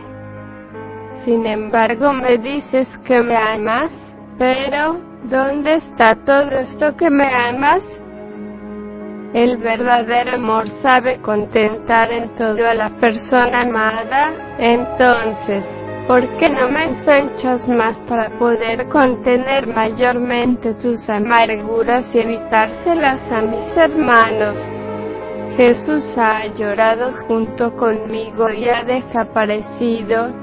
Sin embargo, me dices que me amas, pero, ¿dónde está todo esto que me amas? El verdadero amor sabe contentar en todo a la persona amada, entonces, ¿Por qué no me ensanchas más para poder contener mayormente tus amarguras y evitárselas a mis hermanos? Jesús ha llorado junto conmigo y ha desaparecido.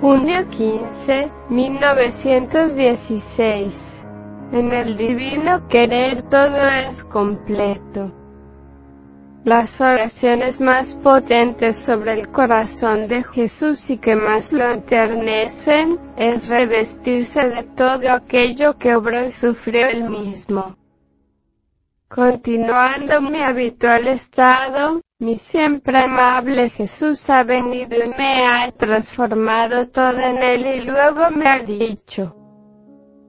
Junio 15, 1916 en el divino querer todo es completo. Las oraciones más potentes sobre el corazón de Jesús y que más lo enternecen es revestirse de todo aquello que obró y sufrió él mismo. Continuando mi habitual estado, mi siempre amable Jesús ha venido y me ha transformado todo en él y luego me ha dicho,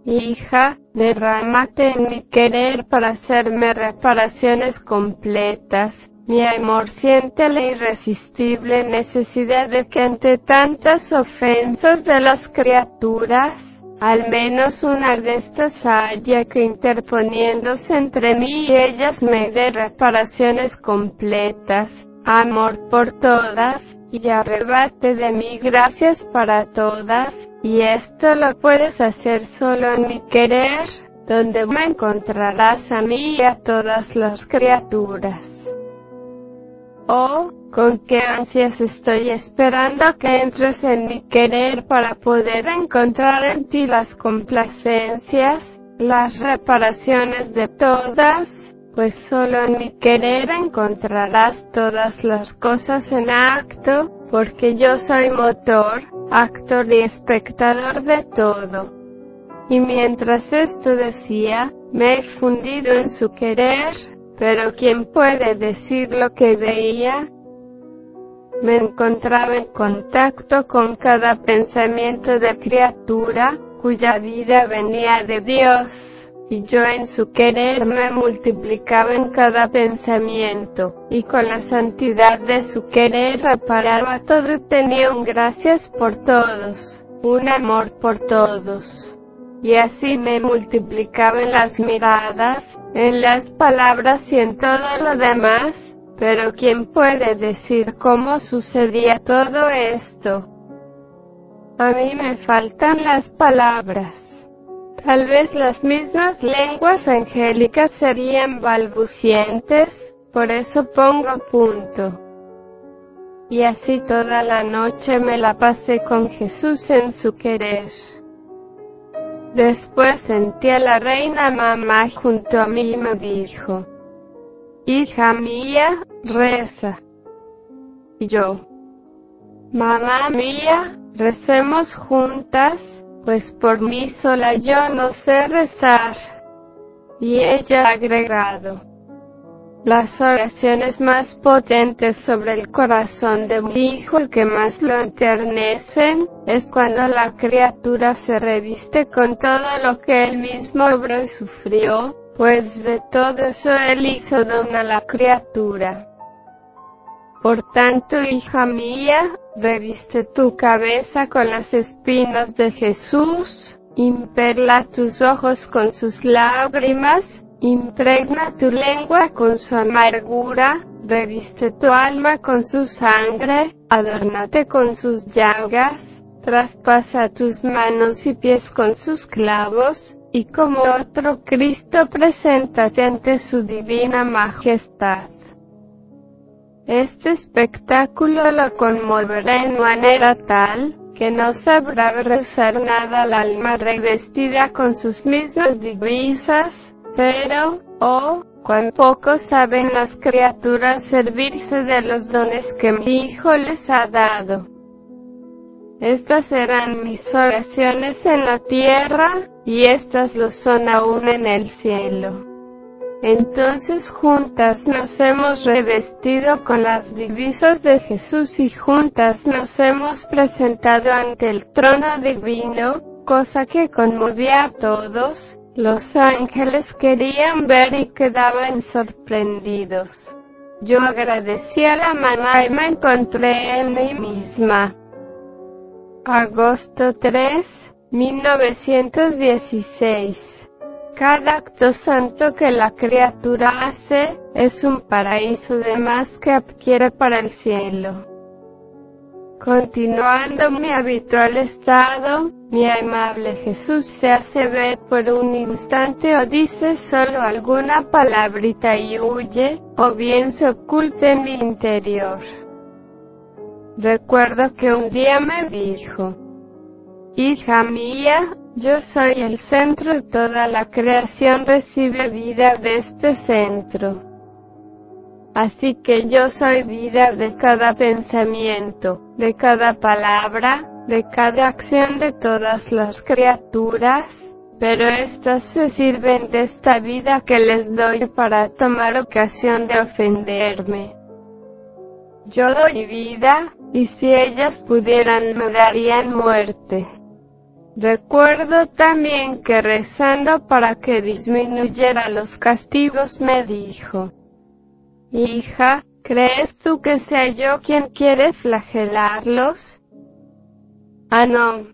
Hija, derrámate en mi querer para hacerme reparaciones completas. Mi amor siente la irresistible necesidad de que ante tantas ofensas de las criaturas, al menos una de estas haya que interponiéndose entre mí y ellas me dé reparaciones completas, amor por todas, y arrebate de mí gracias para todas, y esto lo puedes hacer solo en mi querer, donde me encontrarás a mí y a todas las criaturas. Oh, con qué ansias estoy esperando que entres en mi querer para poder encontrar en ti las complacencias, las reparaciones de todas, pues solo en mi querer encontrarás todas las cosas en acto, porque yo soy motor, actor y espectador de todo. Y mientras esto decía, me he fundido en su querer, pero ¿quién puede decir lo que veía? Me encontraba en contacto con cada pensamiento de criatura, cuya vida venía de Dios y yo en su querer me multiplicaba en cada pensamiento, y con la santidad de su querer reparaba todo y tenía un gracias por todos, un amor por todos. Y así me multiplicaba en las miradas, en las palabras y en todo lo demás, pero ¿quién puede decir cómo sucedía todo esto? A mí me faltan las palabras. Tal vez las mismas lenguas angélicas serían balbucientes, por eso pongo punto. Y así toda la noche me la pasé con Jesús en su querer. Después sentí a la reina mamá junto a mí y me dijo, Hija mía, reza. Y yo, Mamá mía, recemos juntas pues por mí sola yo no sé rezar. Y ella ha agregado, las oraciones más potentes sobre el corazón de mi hijo y que más lo enternecen, es cuando la criatura se reviste con todo lo que él mismo obró y sufrió, pues de todo eso él hizo don a la criatura. Por tanto, hija mía, reviste tu cabeza con las espinas de Jesús, imperla tus ojos con sus lágrimas, impregna tu lengua con su amargura, reviste tu alma con su sangre, adórnate con sus llagas, traspasa tus manos y pies con sus clavos, y como otro Cristo preséntate ante su divina majestad. Este espectáculo lo conmoverá en manera tal, que no sabrá rehusar nada al alma revestida con sus mismas divisas, pero, oh, cuán poco saben las criaturas servirse de los dones que mi Hijo les ha dado. Estas serán mis oraciones en la tierra, y estas lo son aún en el cielo. Entonces juntas nos hemos revestido con las divisas de Jesús y juntas nos hemos presentado ante el trono divino, cosa que conmovía a todos. Los ángeles querían ver y quedaban sorprendidos. Yo agradecí a la mamá y me encontré en mí misma. Agosto 3, 1916 cada acto santo que la criatura hace es un paraíso de más que adquiere para el cielo. Continuando mi habitual estado, mi amable Jesús se hace ver por un instante o dice solo alguna palabrita y huye, o bien se oculta en mi interior. Recuerdo que un día me dijo, Hija mía, yo soy el centro y toda la creación recibe vida de este centro. Así que yo soy vida de cada pensamiento, de cada palabra, de cada acción de todas las criaturas, pero éstas se sirven de esta vida que les doy para tomar ocasión de ofenderme. Yo doy vida, y si ellas pudieran me darían muerte. Recuerdo también que rezando para que disminuyera los castigos me dijo, Hija, ¿crees tú que sea yo quien quiere flagelarlos? Ah, no.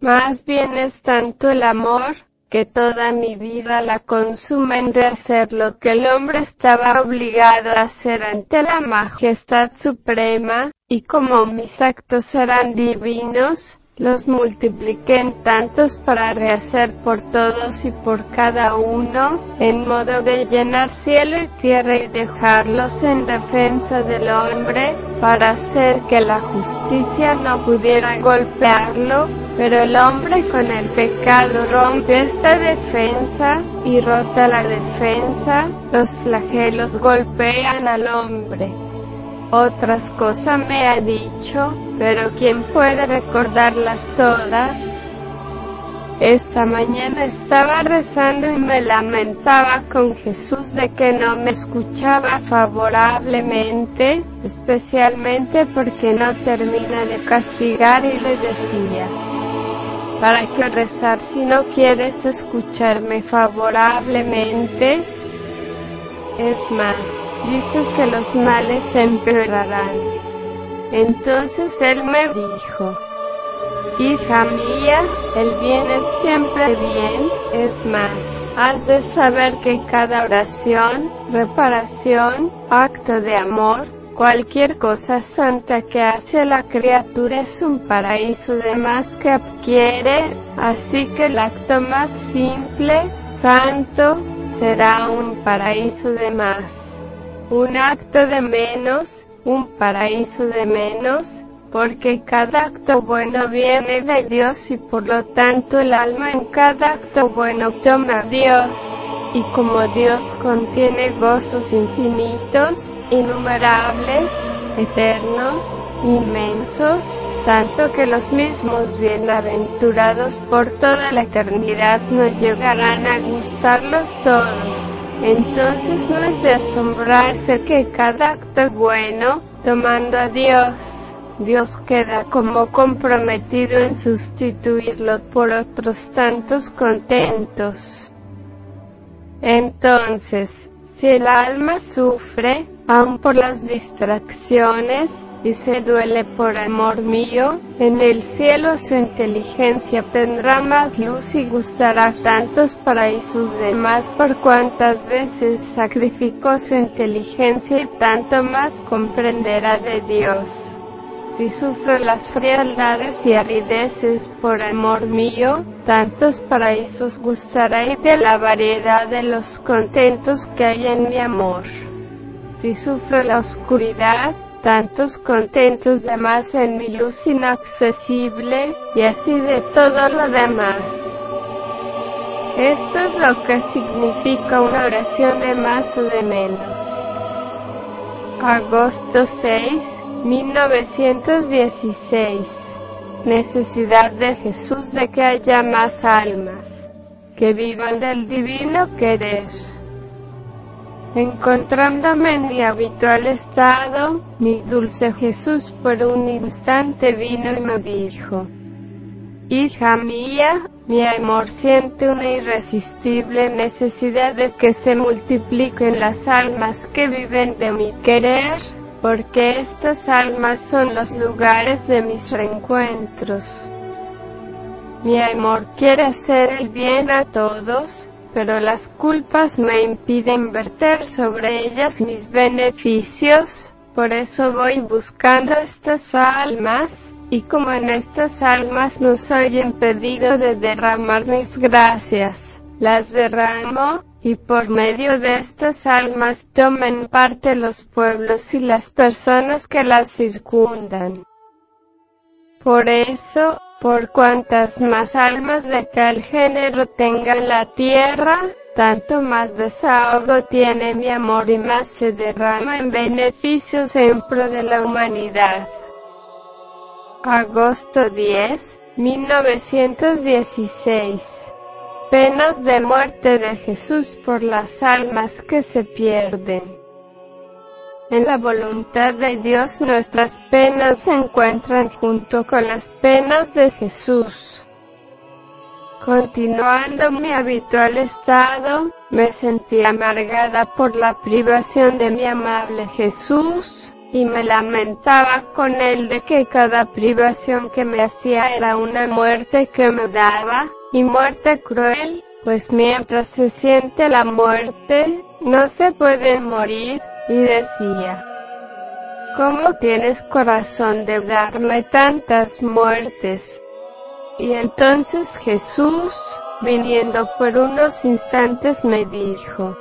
Más bien es tanto el amor, que toda mi vida la consume en rehacer lo que el hombre estaba obligado a hacer ante la majestad suprema, y como mis actos eran divinos, los multipliqué en tantos para rehacer por todos y por cada uno, en modo de llenar cielo y tierra y dejarlos en defensa del hombre, para hacer que la justicia no pudiera golpearlo, pero el hombre con el pecado rompe esta defensa, y rota la defensa, los flagelos golpean al hombre. Otras cosas me ha dicho, pero ¿quién puede recordarlas todas? Esta mañana estaba rezando y me lamentaba con Jesús de que no me escuchaba favorablemente, especialmente porque no termina de castigar y le decía, ¿para qué rezar si no quieres escucharme favorablemente? Es más, dices que los males se empeorarán. Entonces él me dijo, Hija mía, el bien es siempre bien, es más, has de saber que cada oración, reparación, acto de amor, cualquier cosa santa que hace la criatura es un paraíso de más que adquiere, así que el acto más simple, santo, será un paraíso de más un acto de menos, un paraíso de menos, porque cada acto bueno viene de Dios y por lo tanto el alma en cada acto bueno toma a Dios. Y como Dios contiene gozos infinitos, innumerables, eternos, inmensos, tanto que los mismos bienaventurados por toda la eternidad no llegarán a gustarlos todos entonces no es de asombrarse que cada acto bueno, tomando a Dios, Dios queda como comprometido en sustituirlo por otros tantos contentos. Entonces, si el alma sufre, aun por las distracciones, y se duele por amor mío, en el cielo su inteligencia tendrá más luz y gustará tantos paraísos de más por cuantas veces sacrificó su inteligencia y tanto más comprenderá de Dios. Si sufro las frialdades y arideces por amor mío, tantos paraísos gustará y de la variedad de los contentos que hay en mi amor. Si sufro la oscuridad, tantos contentos de más en mi luz inaccesible, y así de todo lo demás. Esto es lo que significa una oración de más o de menos. Agosto 6, 1916. Necesidad de Jesús de que haya más almas, que vivan del divino querer. Encontrándome en mi habitual estado, mi dulce Jesús por un instante vino y me dijo, Hija mía, mi amor siente una irresistible necesidad de que se multipliquen las almas que viven de mi querer, porque estas almas son los lugares de mis reencuentros. Mi amor quiere hacer el bien a todos, pero las culpas me impiden verter sobre ellas mis beneficios, Por eso voy buscando estas almas, y como en estas almas no soy impedido de derramar mis gracias, las derramo, y por medio de estas almas tomen parte los pueblos y las personas que las circundan. Por eso, por cuantas más almas de tal género tenga la tierra, tanto más desahogo tiene mi amor y más se derrama en beneficio siempre de la humanidad. Agosto 10, 1916 Penas de muerte de Jesús por las almas que se pierden. En la voluntad de Dios nuestras penas se encuentran junto con las penas de Jesús. Continuando mi habitual estado, me sentí amargada por la privación de mi amable Jesús, y me lamentaba con él de que cada privación que me hacía era una muerte que me daba, y muerte cruel, pues mientras se siente la muerte, no se puede morir, y decía, ¿cómo tienes corazón de darme tantas muertes? Y entonces Jesús, viniendo por unos instantes, me dijo,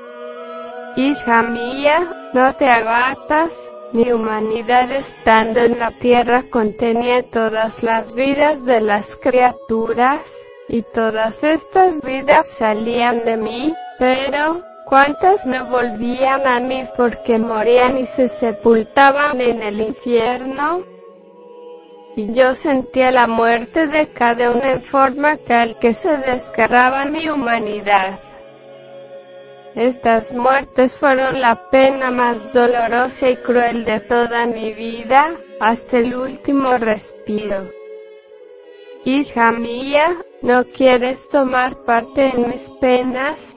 Hija mía, no te abatas, mi humanidad estando en la tierra contenía todas las vidas de las criaturas, y todas estas vidas salían de mí, pero, ¿cuántas no volvían a mí porque morían y se sepultaban en el infierno? y yo sentía la muerte de cada uno en forma tal que se desgarraba mi humanidad. Estas muertes fueron la pena más dolorosa y cruel de toda mi vida, hasta el último respiro. Hija mía, ¿no quieres tomar parte en mis penas?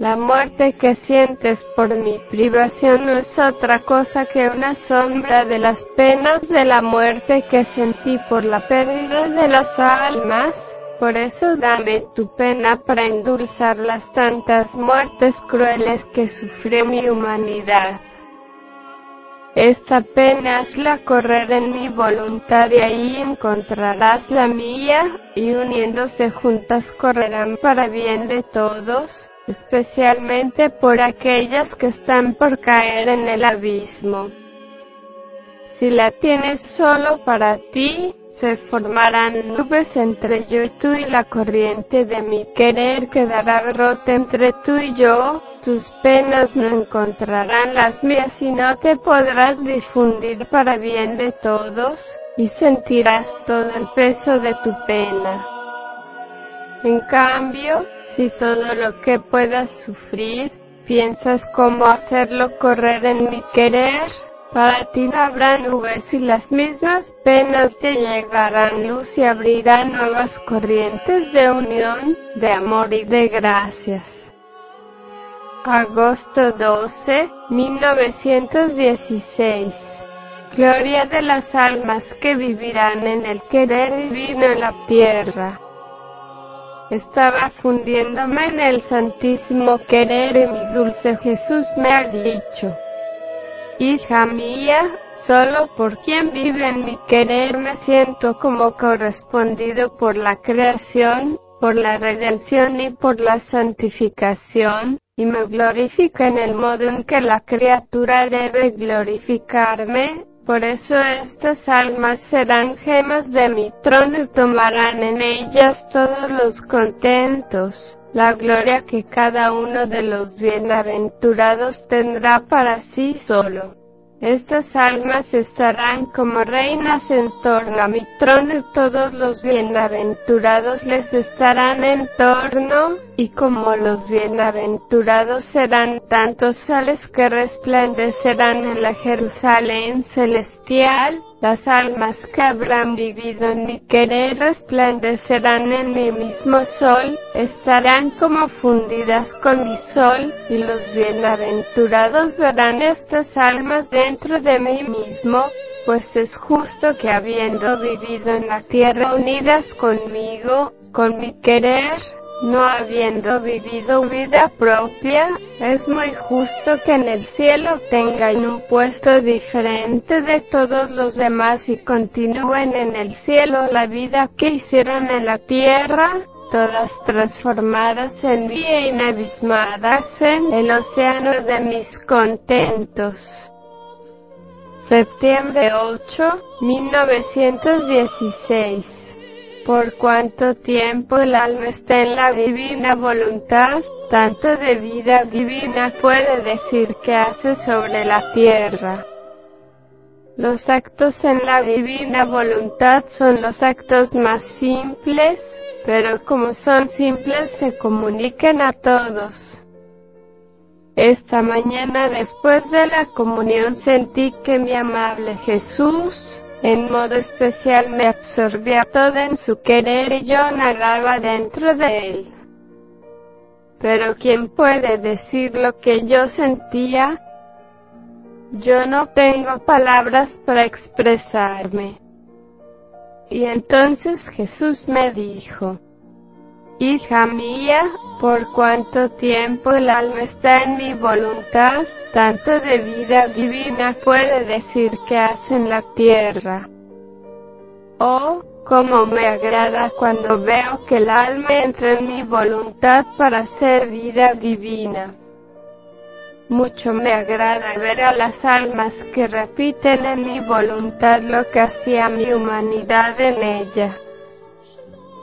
La muerte que sientes por mi privación no es otra cosa que una sombra de las penas de la muerte que sentí por la pérdida de las almas. Por eso dame tu pena para endulzar las tantas muertes crueles que sufrió mi humanidad. Esta pena la correr en mi voluntad y ahí encontrarás la mía, y uniéndose juntas correrán para bien de todos especialmente por aquellas que están por caer en el abismo. Si la tienes solo para ti, se formarán nubes entre yo y tú y la corriente de mi querer quedará brote entre tú y yo, tus penas no encontrarán las mías y no te podrás difundir para bien de todos, y sentirás todo el peso de tu pena. En cambio, si todo lo que puedas sufrir, piensas cómo hacerlo correr en mi querer, para ti no habrá nubes y las mismas penas te llegarán. Luz y abrirán nuevas corrientes de unión, de amor y de gracias. Agosto 12, 1916 Gloria de las almas que vivirán en el querer divino en la tierra estaba fundiéndome en el santísimo querer y mi dulce Jesús me ha dicho, Hija mía, solo por quien vive en mi querer me siento como correspondido por la creación, por la redención y por la santificación, y me glorifica en el modo en que la criatura debe glorificarme, por eso estas almas serán gemas de mi trono y tomarán en ellas todos los contentos, la gloria que cada uno de los bienaventurados tendrá para sí solo. Estas almas estarán como reinas en torno a mi trono y todos los bienaventurados les estarán en torno, y como los bienaventurados serán tantos sales que resplandecerán en la Jerusalén celestial, las almas que habrán vivido en mi querer resplandecerán en mi mismo sol, estarán como fundidas con mi sol, y los bienaventurados verán estas almas dentro de mí mismo, pues es justo que habiendo vivido en la tierra unidas conmigo, con mi querer, no habiendo vivido vida propia, es muy justo que en el cielo tengan un puesto diferente de todos los demás y continúen en el cielo la vida que hicieron en la tierra, todas transformadas en mí e inabismadas en el océano de mis contentos. Septiembre 8, 1916 por cuánto tiempo el alma está en la divina voluntad, tanto de vida divina puede decir que hace sobre la tierra. Los actos en la divina voluntad son los actos más simples, pero como son simples se comunican a todos. Esta mañana después de la comunión sentí que mi amable Jesús, en modo especial me absorbía toda en su querer y yo nadaba dentro de él. Pero ¿quién puede decir lo que yo sentía? Yo no tengo palabras para expresarme. Y entonces Jesús me dijo, Hija mía, por cuánto tiempo el alma está en mi voluntad, tanto de vida divina puede decir que hace en la tierra. Oh, cómo me agrada cuando veo que el alma entra en mi voluntad para ser vida divina. Mucho me agrada ver a las almas que repiten en mi voluntad lo que hacía mi humanidad en ella.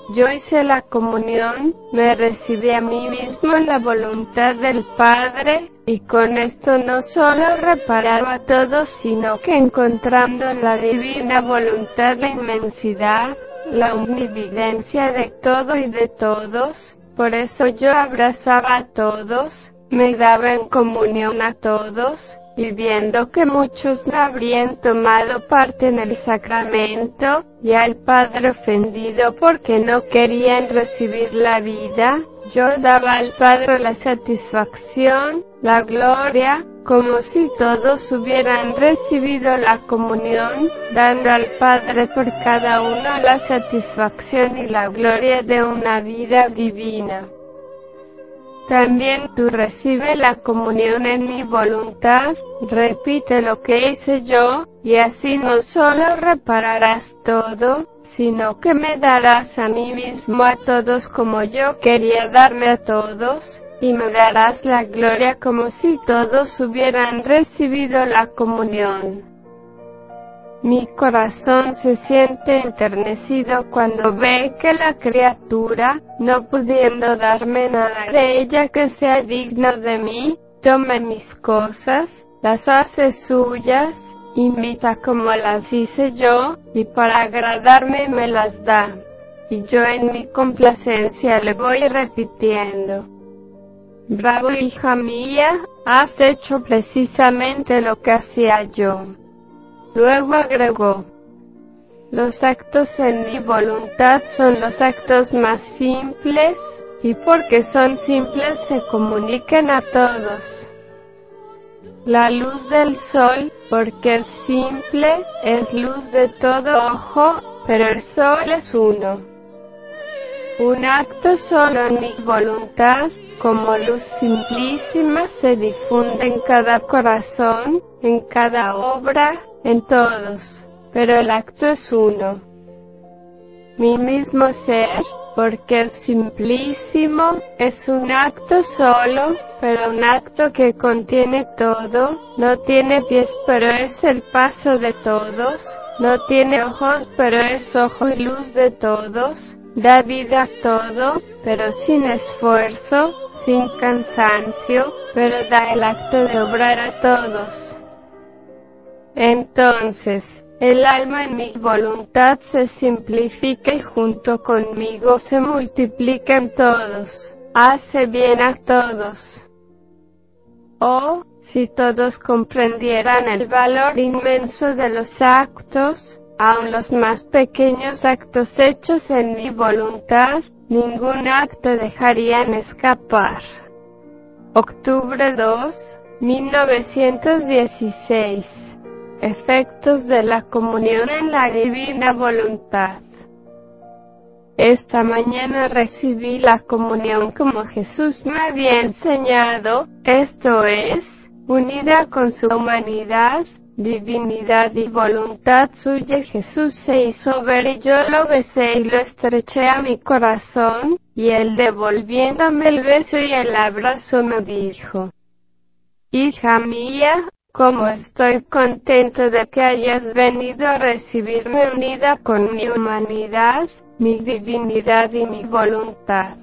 Yo hice la comunión, me recibí a mí mismo en la voluntad del Padre, y con esto no solo reparaba a todos, sino que encontrando en la divina voluntad la inmensidad, la omnividencia de todo y de todos, por eso yo abrazaba a todos, me daba en comunión a todos, y viendo que muchos no habrían tomado parte en el sacramento, y al Padre ofendido porque no querían recibir la vida, yo daba al Padre la satisfacción, la gloria, como si todos hubieran recibido la comunión, dando al Padre por cada uno la satisfacción y la gloria de una vida divina. También tú recibe la comunión en mi voluntad, repite lo que hice yo, y así no solo repararás todo, sino que me darás a mí mismo a todos como yo quería darme a todos, y me darás la gloria como si todos hubieran recibido la comunión. Mi corazón se siente enternecido cuando ve que la criatura, no pudiendo darme nada de ella que sea digno de mí, toma mis cosas, las hace suyas, imita como las hice yo, y para agradarme me las da. Y yo en mi complacencia le voy repitiendo. Bravo hija mía, has hecho precisamente lo que hacía yo. Luego agregó, los actos en mi voluntad son los actos más simples, y porque son simples se comunican a todos. La luz del sol, porque es simple, es luz de todo ojo, pero el sol es uno. Un acto solo en mi voluntad, como luz simplísima, se difunde en cada corazón, en cada obra, en todos, pero el acto es uno. Mi mismo ser, porque es simplísimo, es un acto solo, pero un acto que contiene todo, no tiene pies pero es el paso de todos, no tiene ojos pero es ojo y luz de todos, da vida a todo, pero sin esfuerzo, sin cansancio, pero da el acto de obrar a todos. Entonces, el alma en mi voluntad se simplifica y junto conmigo se multiplican todos, hace bien a todos. Oh, si todos comprendieran el valor inmenso de los actos, aun los más pequeños actos hechos en mi voluntad, ningún acto dejarían escapar. Octubre 2, 1916 Efectos de la comunión en la divina voluntad. Esta mañana recibí la comunión como Jesús me había enseñado, esto es, unida con su humanidad, divinidad y voluntad suya Jesús se hizo ver y yo lo besé y lo estreché a mi corazón, y él devolviéndome el beso y el abrazo me dijo, Hija mía, como estoy contento de que hayas venido a recibirme unida con mi humanidad, mi divinidad y mi voluntad.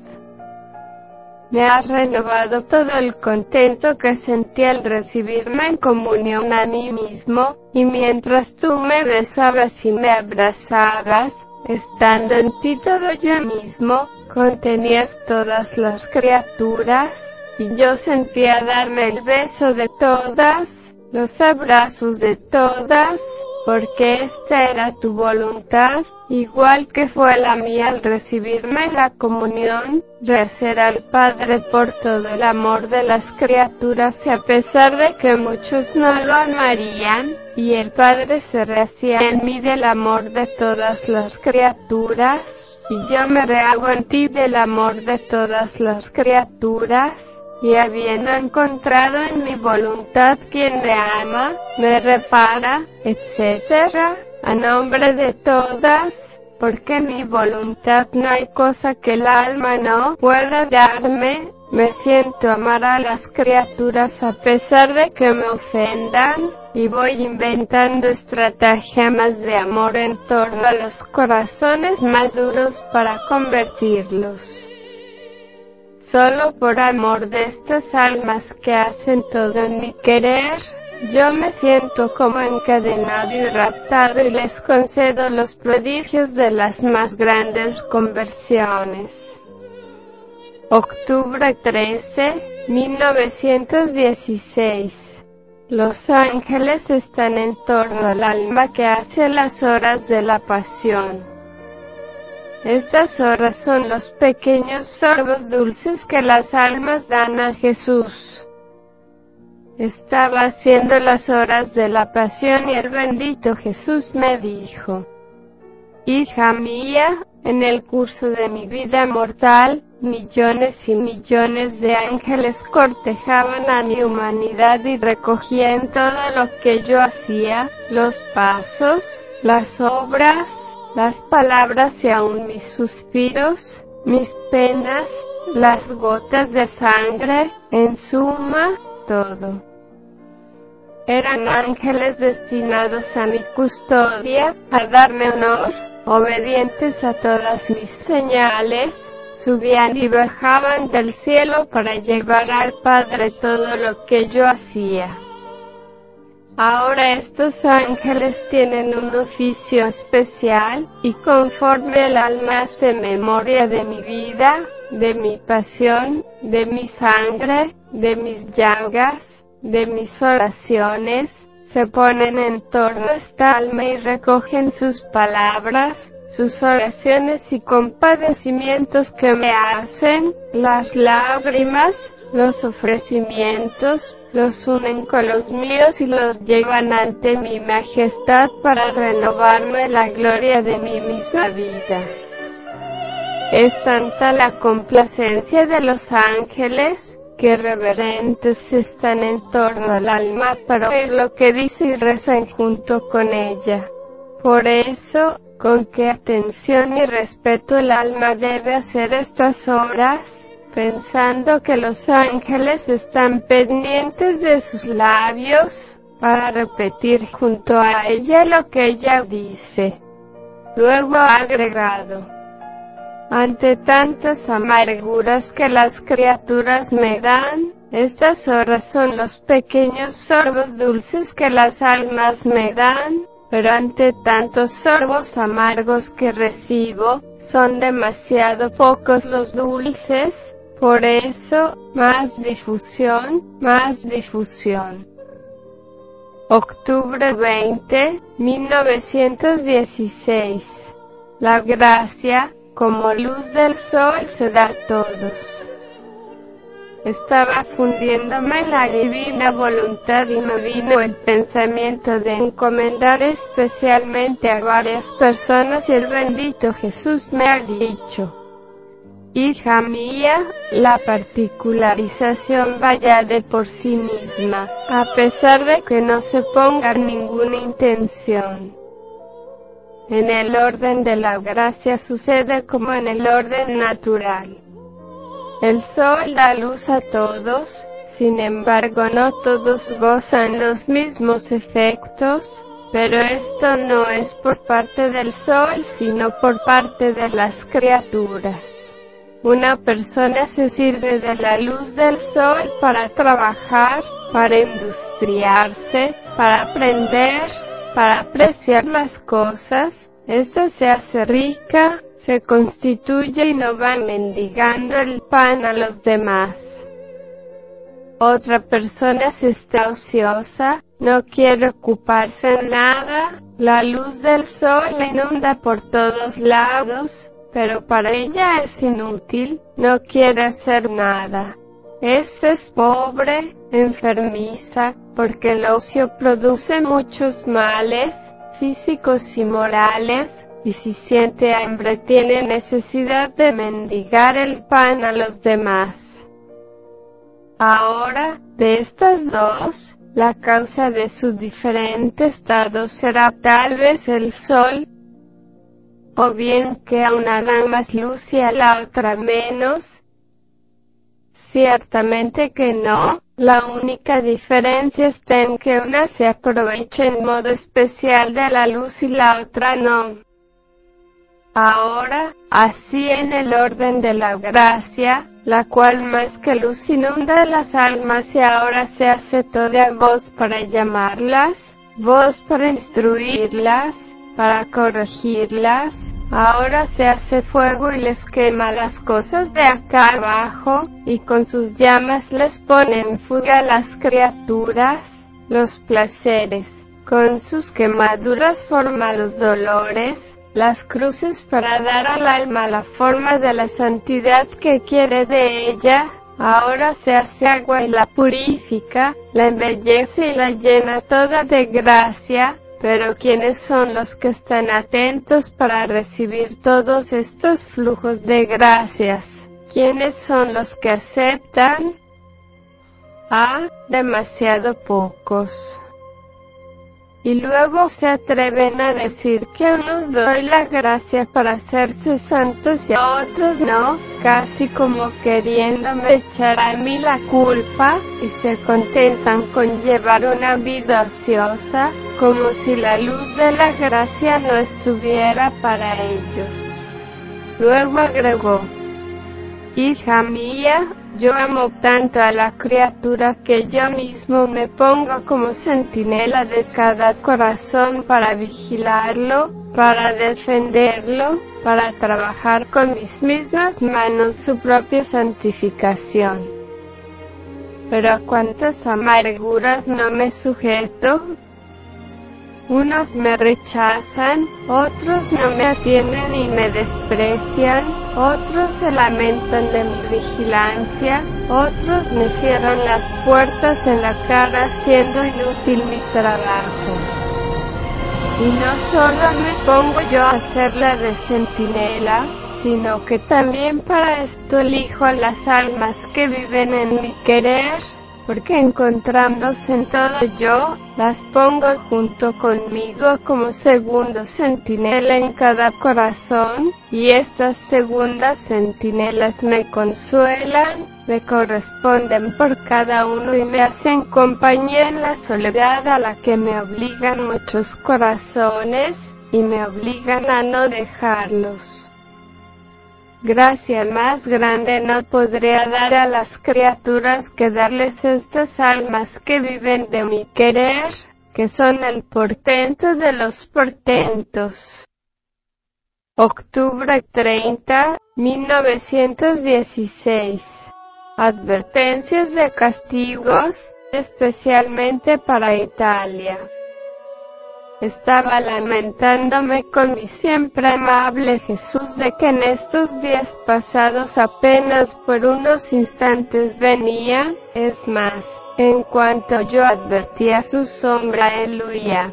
Me has renovado todo el contento que sentí al recibirme en comunión a mí mismo, y mientras tú me besabas y me abrazabas, estando en ti todo yo mismo, contenías todas las criaturas, y yo sentía darme el beso de todas, los abrazos de todas, porque esta era tu voluntad, igual que fue la mía al recibirme la comunión, recer al Padre por todo el amor de las criaturas y a pesar de que muchos no lo amarían, y el Padre se rehacía en mí del amor de todas las criaturas, y yo me rehago en ti del amor de todas las criaturas, y habiendo encontrado en mi voluntad quien me ama, me repara, etc., a nombre de todas, porque mi voluntad no hay cosa que el alma no pueda darme, me siento amar a las criaturas a pesar de que me ofendan, y voy inventando estratagemas de amor en torno a los corazones más duros para convertirlos. Solo por amor de estas almas que hacen todo en mi querer, yo me siento como encadenado y raptado y les concedo los prodigios de las más grandes conversiones. Octubre 13, 1916. Los ángeles están en torno al alma que hace las horas de la pasión. Estas horas son los pequeños sorbos dulces que las almas dan a Jesús. Estaba haciendo las horas de la pasión y el bendito Jesús me dijo, Hija mía, en el curso de mi vida mortal, millones y millones de ángeles cortejaban a mi humanidad y recogían todo lo que yo hacía, los pasos, las obras, las palabras y aún mis suspiros, mis penas, las gotas de sangre, en suma, todo. Eran ángeles destinados a mi custodia, a darme honor, obedientes a todas mis señales, subían y bajaban del cielo para llevar al Padre todo lo que yo hacía. Ahora estos ángeles tienen un oficio especial, y conforme el alma hace memoria de mi vida, de mi pasión, de mi sangre, de mis llagas, de mis oraciones, se ponen en torno a esta alma y recogen sus palabras, sus oraciones y compadecimientos que me hacen, las lágrimas, los ofrecimientos, los unen con los míos y los llevan ante mi majestad para renovarme la gloria de mi misma vida. Es tanta la complacencia de los ángeles, que reverentes están en torno al alma para oír lo que dice y rezan junto con ella. Por eso, con qué atención y respeto el alma debe hacer estas obras, pensando que los ángeles están pendientes de sus labios para repetir junto a ella lo que ella dice. Luego ha agregado, ante tantas amarguras que las criaturas me dan, estas horas son los pequeños sorbos dulces que las almas me dan, pero ante tantos sorbos amargos que recibo, son demasiado pocos los dulces, por eso, más difusión, más difusión. Octubre 20, 1916. La gracia, como luz del sol, se da a todos. estaba fundiéndome la divina voluntad y me vino el pensamiento de encomendar especialmente a varias personas y el bendito Jesús me ha dicho, Hija mía, la particularización vaya de por sí misma, a pesar de que no se ponga ninguna intención. En el orden de la gracia sucede como en el orden natural. El sol da luz a todos, sin embargo no todos gozan los mismos efectos, pero esto no es por parte del sol sino por parte de las criaturas. Una persona se sirve de la luz del sol para trabajar, para industriarse, para aprender, para apreciar las cosas, esta se hace rica, se constituye y no va mendigando el pan a los demás. Otra persona se está ociosa, no quiere ocuparse en nada, la luz del sol la inunda por todos lados, pero para ella es inútil, no quiere hacer nada. Esta es pobre, enfermiza, porque el ocio produce muchos males, físicos y morales, y si siente hambre tiene necesidad de mendigar el pan a los demás. Ahora, de estas dos, la causa de su diferente estado será tal vez el sol, o bien que a una más luz y a la otra menos. Ciertamente que no, la única diferencia está en que una se aprovecha en modo especial de la luz y la otra no. Ahora, así en el orden de la gracia, la cual más que luz inunda las almas y ahora se hace toda voz para llamarlas, voz para instruirlas, para corregirlas, ahora se hace fuego y les quema las cosas de acá abajo, y con sus llamas les pone en fuga las criaturas, los placeres, con sus quemaduras forma los dolores, las cruces para dar al alma la forma de la santidad que quiere de ella, ahora se hace agua y la purifica, la embellece y la llena toda de gracia, pero ¿quiénes son los que están atentos para recibir todos estos flujos de gracias? ¿Quiénes son los que aceptan? Ah, demasiado pocos y luego se atreven a decir que a unos doy la gracia para hacerse santos y a otros no, casi como queriéndome echar a mí la culpa, y se contentan con llevar una vida ociosa, como si la luz de la gracia no estuviera para ellos. Luego agregó, Hija mía, yo amo tanto a la criatura que yo mismo me pongo como centinela de cada corazón para vigilarlo, para defenderlo, para trabajar con mis mismas manos su propia santificación. Pero a cuántas amarguras no me sujeto, unos me rechazan, otros no me atienden y me desprecian, otros se lamentan de mi vigilancia, otros me cierran las puertas en la cara haciendo inútil mi trabajo. Y no solo me pongo yo a hacerla de centinela, sino que también para esto elijo a las almas que viven en mi querer porque encontrándose en todo yo, las pongo junto conmigo como segundo centinela en cada corazón, y estas segundas centinelas me consuelan, me corresponden por cada uno y me hacen compañía en la soledad a la que me obligan muchos corazones, y me obligan a no dejarlos. Gracia más grande no podría dar a las criaturas que darles estas almas que viven de mi querer, que son el portento de los portentos. Octubre 30, 1916. Advertencias de castigos, especialmente para Italia. Estaba lamentándome con mi siempre amable Jesús de que en estos días pasados apenas por unos instantes venía, es más, en cuanto yo advertía su sombra, él huía.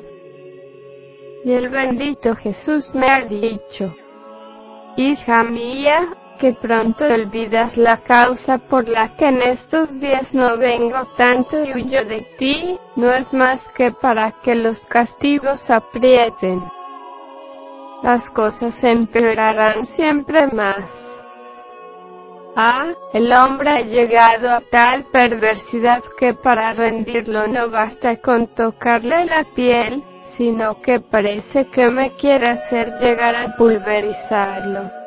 Y el bendito Jesús me ha dicho, Hija mía, que pronto olvidas la causa por la que en estos días no vengo tanto y huyo de ti, no es más que para que los castigos aprieten. Las cosas empeorarán siempre más. Ah, el hombre ha llegado a tal perversidad que para rendirlo no basta con tocarle la piel, sino que parece que me quiere hacer llegar a pulverizarlo.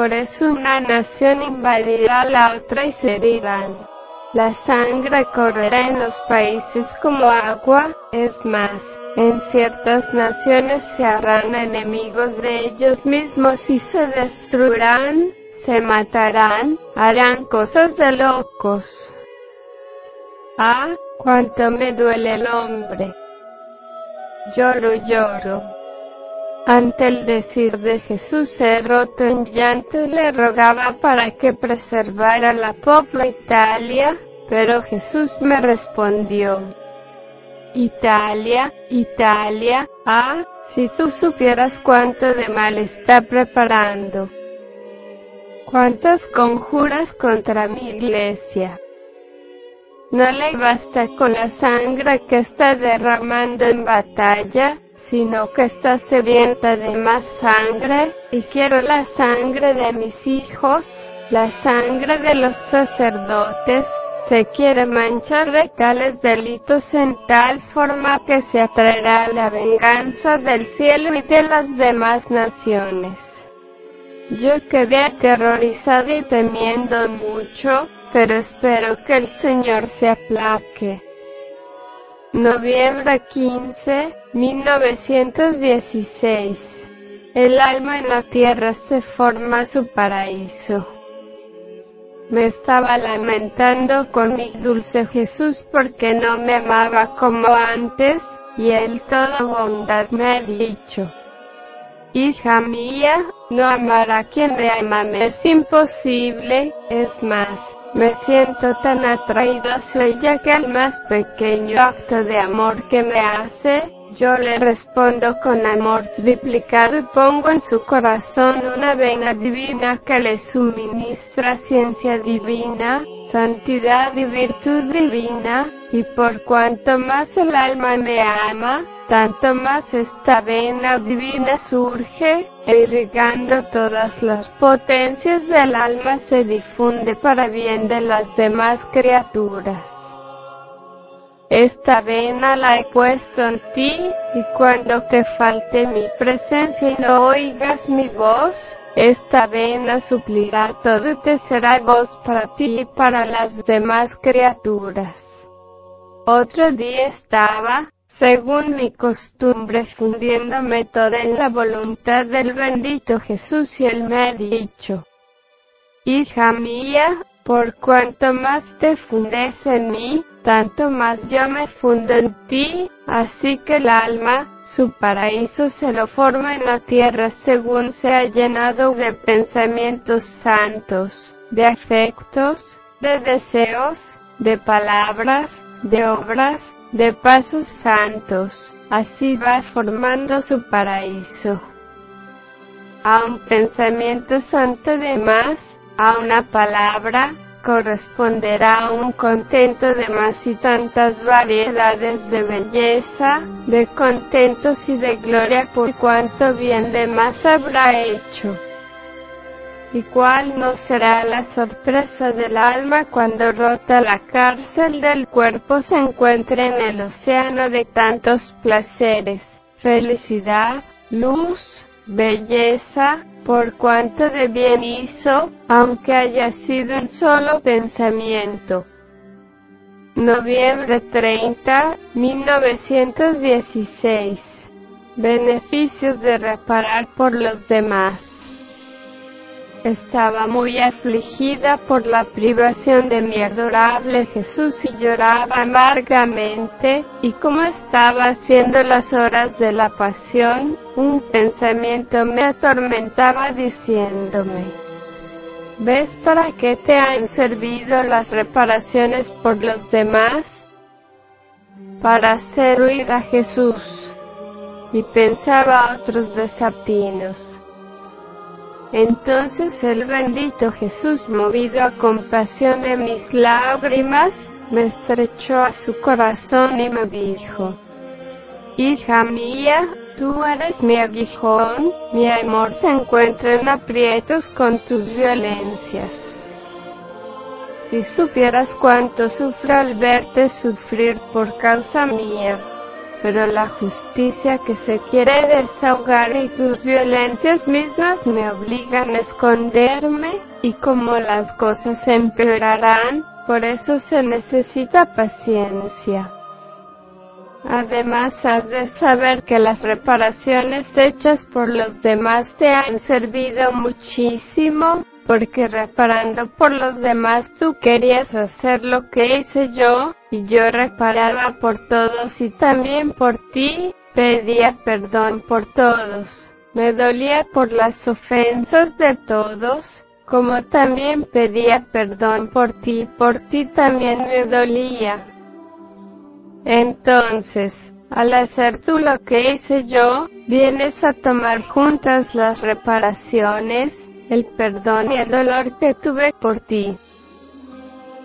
Por eso una nación invadirá a la otra y se herirán. La sangre correrá en los países como agua, es más, en ciertas naciones se harán enemigos de ellos mismos y se destruirán, se matarán, harán cosas de locos. Ah, cuánto me duele el hombre. Lloro, lloro. Ante el decir de Jesús se roto en llanto y le rogaba para que preservara la pobre Italia, pero Jesús me respondió, Italia, Italia, ah, si tú supieras cuánto de mal está preparando. Cuántas conjuras contra mi iglesia. No le basta con la sangre que está derramando en batalla, sino que está sedienta de más sangre, y quiero la sangre de mis hijos, la sangre de los sacerdotes, se quiere manchar de tales delitos en tal forma que se atraerá la venganza del cielo y de las demás naciones. Yo quedé aterrorizado y temiendo mucho, pero espero que el Señor se aplaque. Noviembre 15, 1916. El alma en la tierra se forma su paraíso. Me estaba lamentando con mi dulce Jesús porque no me amaba como antes, y él toda bondad me ha dicho. Hija mía, no amar a quien me ama me es imposible, es más, me siento tan atraída hacia ella que al más pequeño acto de amor que me hace, yo le respondo con amor triplicado y pongo en su corazón una vena divina que le suministra ciencia divina, santidad y virtud divina, y por cuanto más el alma me ama, tanto más esta vena divina surge, irrigando todas las potencias del alma se difunde para bien de las demás criaturas. Esta vena la he puesto en ti, y cuando te falte mi presencia y no oigas mi voz, esta vena suplirá todo y te será voz para ti y para las demás criaturas. Otro día estaba, según mi costumbre, fundiéndome toda en la voluntad del bendito Jesús y él me ha dicho, Hija mía, por cuanto más te fundes en mí, tanto más yo me fundo en ti, así que el alma, su paraíso se lo forma en la tierra según se ha llenado de pensamientos santos, de afectos, de deseos, de palabras, de obras, de pasos santos, así va formando su paraíso. A un pensamiento santo de más, a una palabra, corresponderá un contento de más y tantas variedades de belleza, de contentos y de gloria por cuanto bien de más habrá hecho. ¿Y cuál no será la sorpresa del alma cuando rota la cárcel del cuerpo se encuentre en el océano de tantos placeres, felicidad, luz, belleza, por cuanto de bien hizo, aunque haya sido un solo pensamiento. Noviembre 30, 1916. Beneficios de reparar por los demás. Estaba muy afligida por la privación de mi adorable Jesús y lloraba amargamente, y como estaba haciendo las horas de la pasión, un pensamiento me atormentaba diciéndome, ¿ves para qué te han servido las reparaciones por los demás? Para hacer huir a Jesús. Y pensaba otros desatinos entonces el bendito Jesús, movido a compasión de mis lágrimas, me estrechó a su corazón y me dijo, Hija mía, tú eres mi aguijón, mi amor se encuentra en aprietos con tus violencias. Si supieras cuánto sufro al verte sufrir por causa mía, pero la justicia que se quiere desahogar y tus violencias mismas me obligan a esconderme, y como las cosas empeorarán, por eso se necesita paciencia. Además has de saber que las reparaciones hechas por los demás te han servido muchísimo, porque reparando por los demás tú querías hacer lo que hice yo, y yo reparaba por todos y también por ti, pedía perdón por todos. Me dolía por las ofensas de todos, como también pedía perdón por ti, por ti también me dolía. Entonces, al hacer tú lo que hice yo, vienes a tomar juntas las reparaciones, el perdón y el dolor que tuve por ti.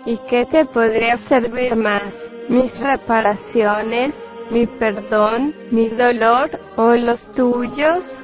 ¿Y qué te podría servir más? ¿Mis reparaciones? ¿Mi perdón? ¿Mi dolor? ¿O los tuyos?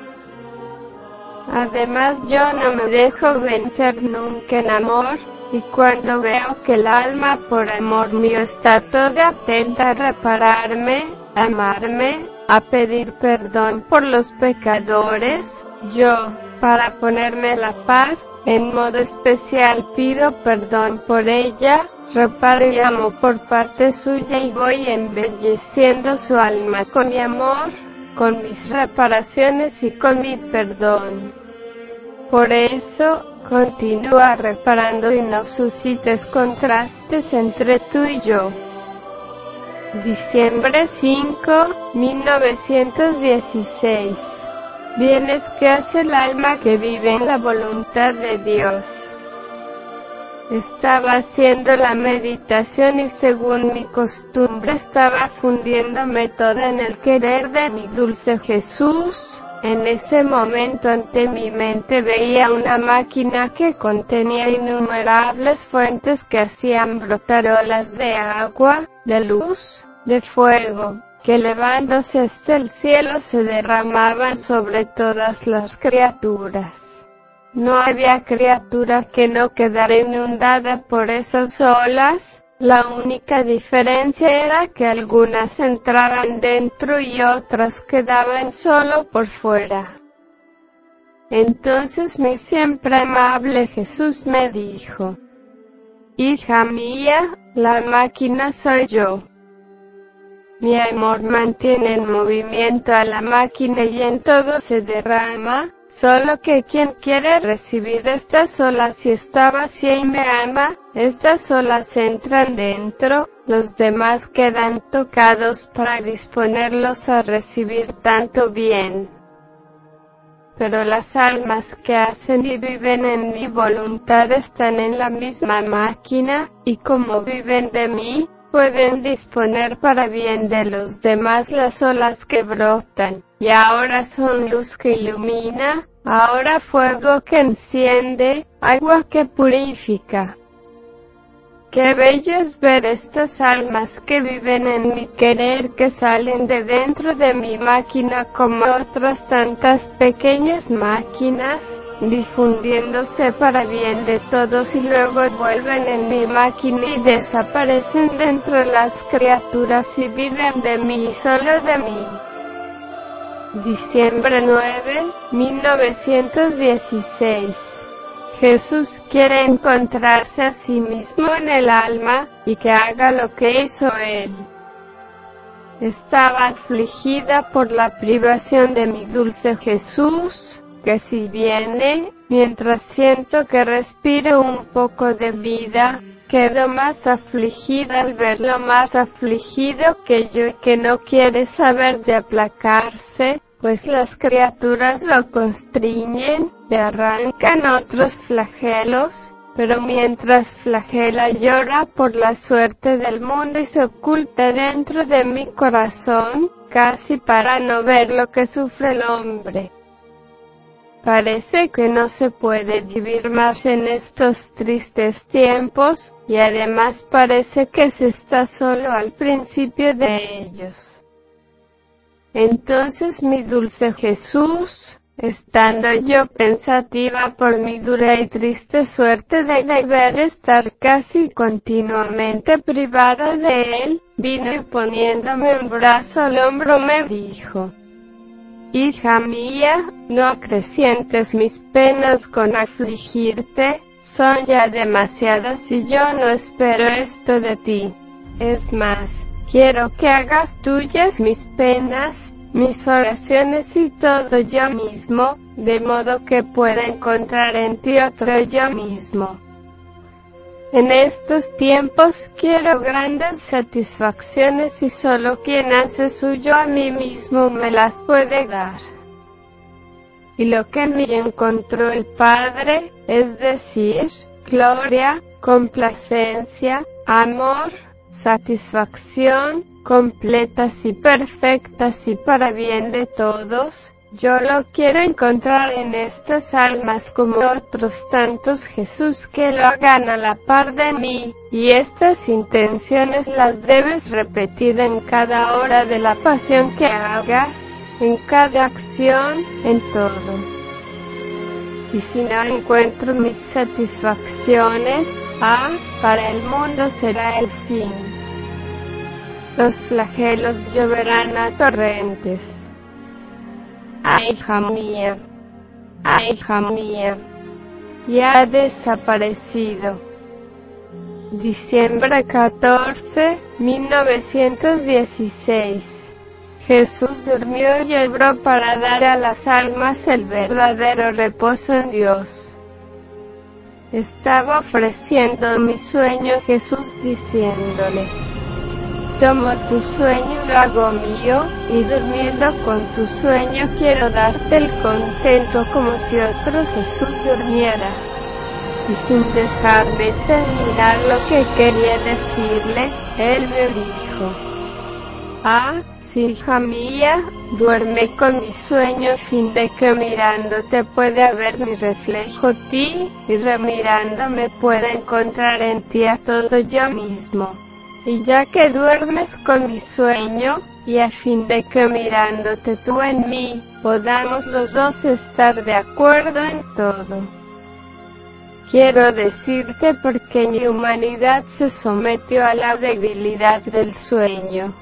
Además yo no me dejo vencer nunca en amor, y cuando veo que el alma por amor mío está toda atenta a repararme, amarme, a pedir perdón por los pecadores, yo, para ponerme la paz, en modo especial pido perdón por ella, reparo y amo por parte suya y voy embelleciendo su alma con mi amor, con mis reparaciones y con mi perdón. Por eso, continúa reparando y no suscites contrastes entre tú y yo. Diciembre 5, 1916 bienes que hace el alma que vive en la voluntad de Dios. Estaba haciendo la meditación y según mi costumbre estaba fundiéndome toda en el querer de mi dulce Jesús. En ese momento ante mi mente veía una máquina que contenía innumerables fuentes que hacían brotar olas de agua, de luz, de fuego, que elevándose hasta el cielo se derramaban sobre todas las criaturas. No había criatura que no quedara inundada por esas olas, la única diferencia era que algunas entraban dentro y otras quedaban solo por fuera. Entonces mi siempre amable Jesús me dijo, Hija mía, la máquina soy yo. Mi amor mantiene en movimiento a la máquina y en todo se derrama, solo que quien quiere recibir estas olas y está vacía y me ama, estas olas entran dentro, los demás quedan tocados para disponerlos a recibir tanto bien. Pero las almas que hacen y viven en mi voluntad están en la misma máquina, y como viven de mí, pueden disponer para bien de los demás las olas que brotan, y ahora son luz que ilumina, ahora fuego que enciende, agua que purifica. Qué bello es ver estas almas que viven en mi querer, que salen de dentro de mi máquina como otras tantas pequeñas máquinas, difundiéndose para bien de todos y luego vuelven en mi máquina y desaparecen dentro de las criaturas y viven de mí y solo de mí. Diciembre 9, 1916 Jesús quiere encontrarse a sí mismo en el alma y que haga lo que hizo Él. Estaba afligida por la privación de mi dulce Jesús, que si viene, mientras siento que respiro un poco de vida, quedo más afligida al verlo más afligido que yo y que no quiere saber de aplacarse, pues las criaturas lo constriñen, le arrancan otros flagelos, pero mientras flagela llora por la suerte del mundo y se oculta dentro de mi corazón, casi para no ver lo que sufre el hombre. Parece que no se puede vivir más en estos tristes tiempos, y además parece que se está solo al principio de ellos. Entonces mi dulce Jesús, estando yo pensativa por mi dura y triste suerte de deber estar casi continuamente privada de él, vino y poniéndome un brazo al hombro me dijo, Hija mía, no acrecientes mis penas con afligirte, son ya demasiadas y yo no espero esto de ti. Es más, quiero que hagas tuyas mis penas, mis oraciones y todo yo mismo, de modo que pueda encontrar en ti otro yo mismo. En estos tiempos quiero grandes satisfacciones y solo quien hace suyo a mí mismo me las puede dar. Y lo que en mí encontró el Padre, es decir, gloria, complacencia, amor, satisfacción, completas y perfectas y para bien de todos, yo lo quiero encontrar en estas almas como otros tantos Jesús que lo hagan a la par de mí, y estas intenciones las debes repetir en cada hora de la pasión que hagas, en cada acción, en todo. Y si no encuentro mis satisfacciones, ah, para el mundo será el fin. Los flagelos lloverán a torrentes Ay, hija mía. Ay, hija mía. Ya ha desaparecido. Diciembre 14, 1916. Jesús durmió y obró para dar a las almas el verdadero reposo en Dios. Estaba ofreciendo mi sueño Jesús diciéndole, tomo tu sueño lo hago mío, y durmiendo con tu sueño quiero darte el contento como si otro Jesús durmiera. Y sin dejarme terminar lo que quería decirle, él me dijo, Ah, sí, hija mía, duerme con mi sueño, fin de que mirándote puede haber mi reflejo ti, y remirándome pueda encontrar en ti a todo yo mismo. Y ya que duermes con mi sueño, y a fin de que mirándote tú en mí, podamos los dos estar de acuerdo en todo. Quiero decirte porque mi humanidad se sometió a la debilidad del sueño.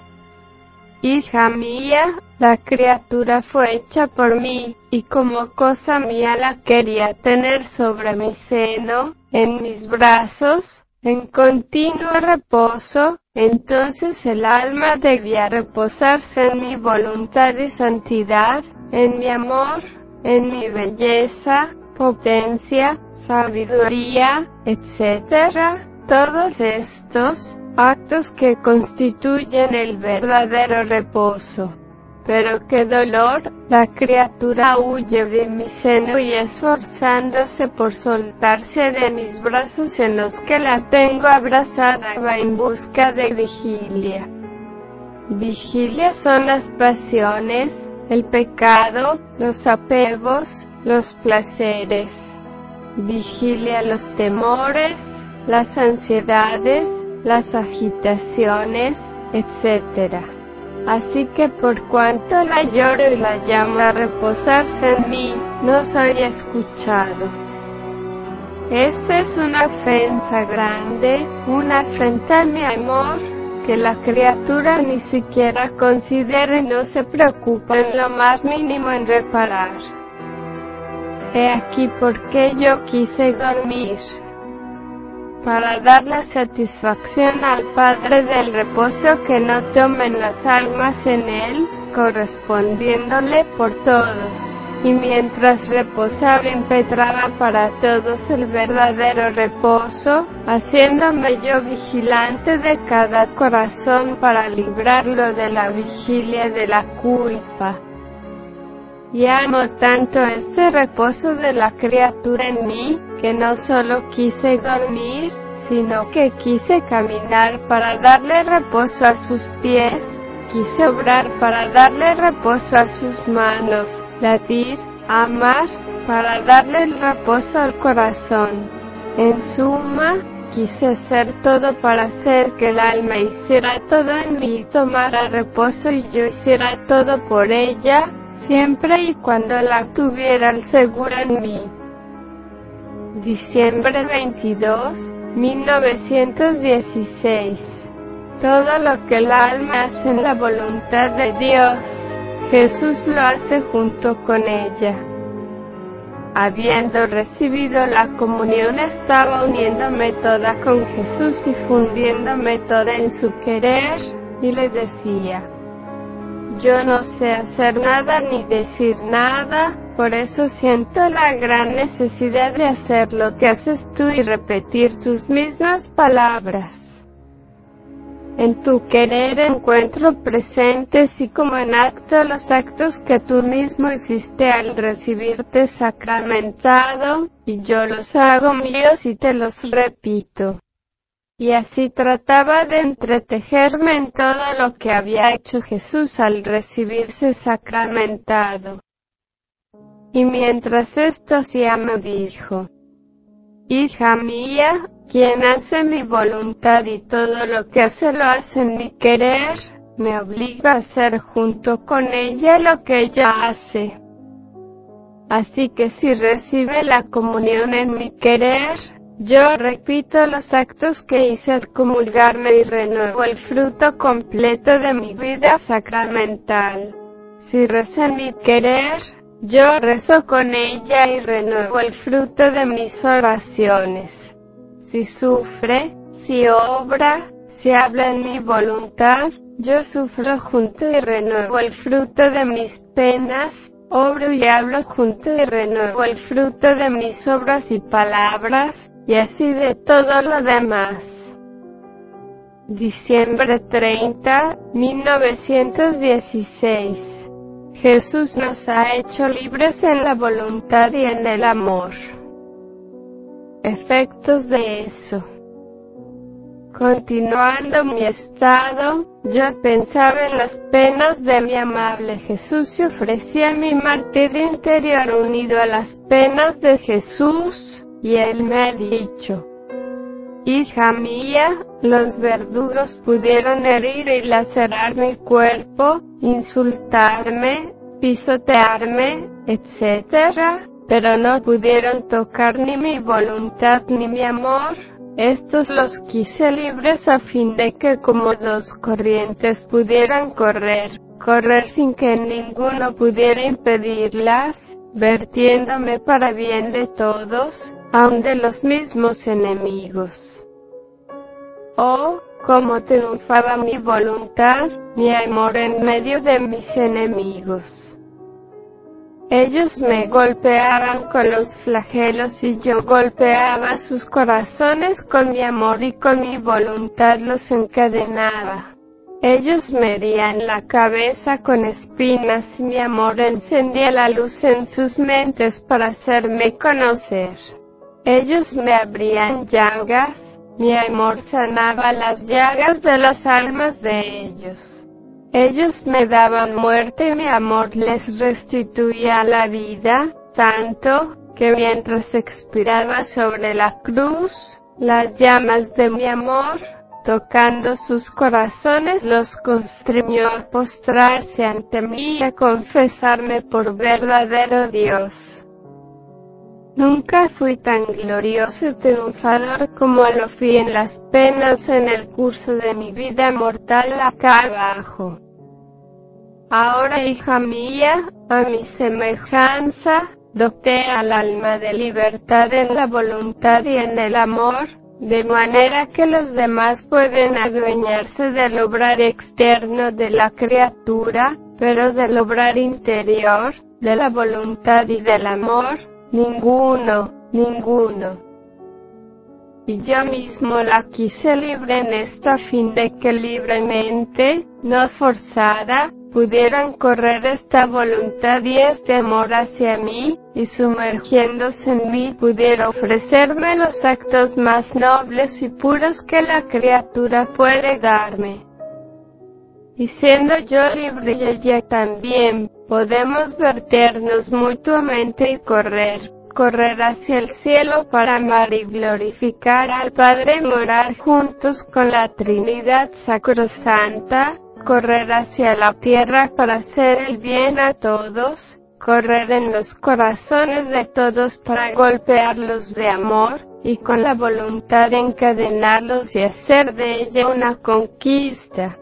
Hija mía, la criatura fue hecha por mí, y como cosa mía la quería tener sobre mi seno, en mis brazos, en continuo reposo, entonces el alma debía reposarse en mi voluntad y santidad, en mi amor, en mi belleza, potencia, sabiduría, etc. Todos estos actos que constituyen el verdadero reposo. Pero qué dolor, la criatura huye de mi seno y esforzándose por soltarse de mis brazos en los que la tengo abrazada va en busca de vigilia. Vigilia son las pasiones, el pecado, los apegos, los placeres. Vigilia los temores, las ansiedades, las agitaciones, etc. Así que por cuanto la lloro y la llamo a reposarse en mí, no soy escuchado. Esa es una ofensa grande, una afrenta a mi amor, que la criatura ni siquiera considera y no se preocupa en lo más mínimo en reparar. He aquí por qué yo quise dormir para dar la satisfacción al Padre del reposo que no tomen las almas en él, correspondiéndole por todos. y mientras reposaba impetraba para todos el verdadero reposo, haciéndome yo vigilante de cada corazón para librarlo de la vigilia de la culpa. Y amo tanto este reposo de la criatura en mí, que no solo quise dormir, sino que quise caminar para darle reposo a sus pies, quise obrar para darle reposo a sus manos, latir, amar, para darle el reposo al corazón. En suma, quise hacer todo para hacer que el alma hiciera todo en mí y tomara reposo y yo hiciera todo por ella, siempre y cuando la tuviera al seguro en mí. Diciembre 22, 1916 todo lo que el alma hace en la voluntad de Dios, Jesús lo hace junto con ella. Habiendo recibido la comunión estaba uniéndome toda con Jesús y fundiéndome toda en su querer, y le decía, yo no sé hacer nada ni decir nada, por eso siento la gran necesidad de hacer lo que haces tú y repetir tus mismas palabras. En tu querer encuentro presentes y como en acto los actos que tú mismo hiciste al recibirte sacramentado, y yo los hago míos y te los repito. Y así trataba de entretejerme en todo lo que había hecho Jesús al recibirse sacramentado. Y mientras esto hacía me dijo, Hija mía, quien hace mi voluntad y todo lo que hace lo hace en mi querer, me obliga a hacer junto con ella lo que ella hace. Así que si recibe la comunión en mi querer, yo repito los actos que hice al comulgarme y renuevo el fruto completo de mi vida sacramental. Si reza mi querer, yo rezo con ella y renuevo el fruto de mis oraciones si sufre, si obra, si habla en mi voluntad, yo sufro junto y renuevo el fruto de mis penas, obro y hablo junto y renuevo el fruto de mis obras y palabras, y así de todo lo demás. Diciembre 30, 1916. Jesús nos ha hecho libres en la voluntad y en el amor. Efectos de eso. Continuando mi estado, yo pensaba en las penas de mi amable Jesús y ofrecía mi martirio interior unido a las penas de Jesús, y él me ha dicho, Hija mía, los verdugos pudieron herir y lacerar mi cuerpo, insultarme, pisotearme, etc., pero no pudieron tocar ni mi voluntad ni mi amor. Estos los quise libres a fin de que como dos corrientes pudieran correr, correr sin que ninguno pudiera impedirlas, vertiéndome para bien de todos, aun de los mismos enemigos. Oh, cómo triunfaba mi voluntad, mi amor en medio de mis enemigos. Ellos me golpeaban con los flagelos y yo golpeaba sus corazones con mi amor y con mi voluntad los encadenaba. Ellos me herían la cabeza con espinas y mi amor encendía la luz en sus mentes para hacerme conocer. Ellos me abrían llagas, mi amor sanaba las llagas de las almas de ellos. Ellos me daban muerte mi amor les restituía la vida, tanto, que mientras expiraba sobre la cruz, las llamas de mi amor, tocando sus corazones, los constrimió a postrarse ante mí y a confesarme por verdadero Dios. Nunca fui tan glorioso y triunfador como lo fui en las penas en el curso de mi vida mortal acá abajo. Ahora, hija mía, a mi semejanza, doté al alma de libertad en la voluntad y en el amor, de manera que los demás pueden adueñarse del obrar externo de la criatura, pero del obrar interior, de la voluntad y del amor, ninguno, ninguno. Y yo mismo la quise libre en esta fin de que libremente, no forzada, pudieran correr esta voluntad y este amor hacia mí, y sumergiéndose en mí pudiera ofrecerme los actos más nobles y puros que la criatura puede darme. Y siendo yo libre y ella también, podemos verternos mutuamente y correr, correr hacia el cielo para amar y glorificar al Padre morar juntos con la Trinidad Sacrosanta, correr hacia la tierra para hacer el bien a todos, correr en los corazones de todos para golpearlos de amor, y con la voluntad de encadenarlos y hacer de ella una conquista.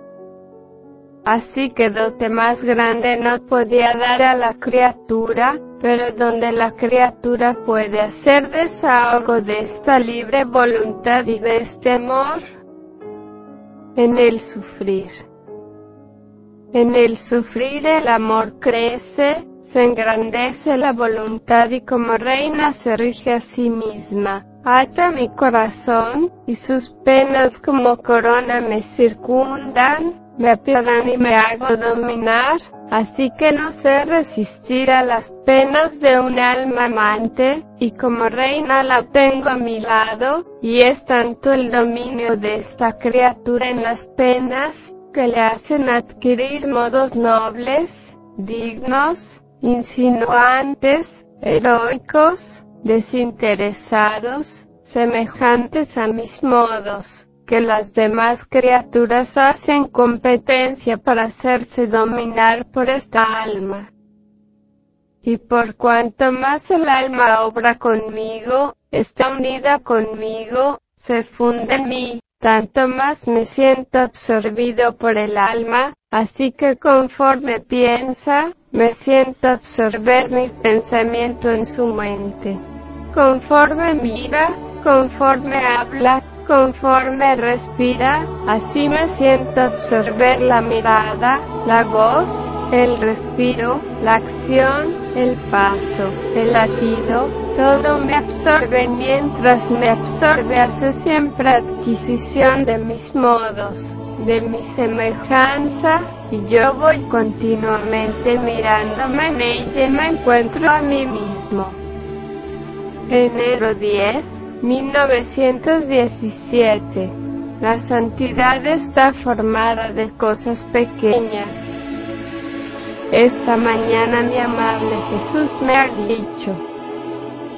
Así que dote más grande no podía dar a la criatura, pero donde la criatura puede hacer desahogo de esta libre voluntad y de este amor, en el sufrir. En el sufrir el amor crece, se engrandece la voluntad y como reina se rige a sí misma. Ata mi corazón, y sus penas como corona me circundan, me apiadan y me hago dominar, así que no sé resistir a las penas de un alma amante, y como reina la tengo a mi lado, y es tanto el dominio de esta criatura en las penas, que le hacen adquirir modos nobles, dignos, insinuantes, heroicos, desinteresados, semejantes a mis modos que las demás criaturas hacen competencia para hacerse dominar por esta alma. Y por cuanto más el alma obra conmigo, está unida conmigo, se funde en mí, tanto más me siento absorbido por el alma, así que conforme piensa, me siento absorber mi pensamiento en su mente. Conforme mira, conforme habla, conforme respira, así me siento absorber la mirada, la voz, el respiro, la acción, el paso, el latido, todo me absorbe mientras me absorbe hace siempre adquisición de mis modos, de mi semejanza, y yo voy continuamente mirándome en ella y me encuentro a mí mismo. Enero 10 1917. La santidad está formada de cosas pequeñas. Esta mañana mi amable Jesús me ha dicho,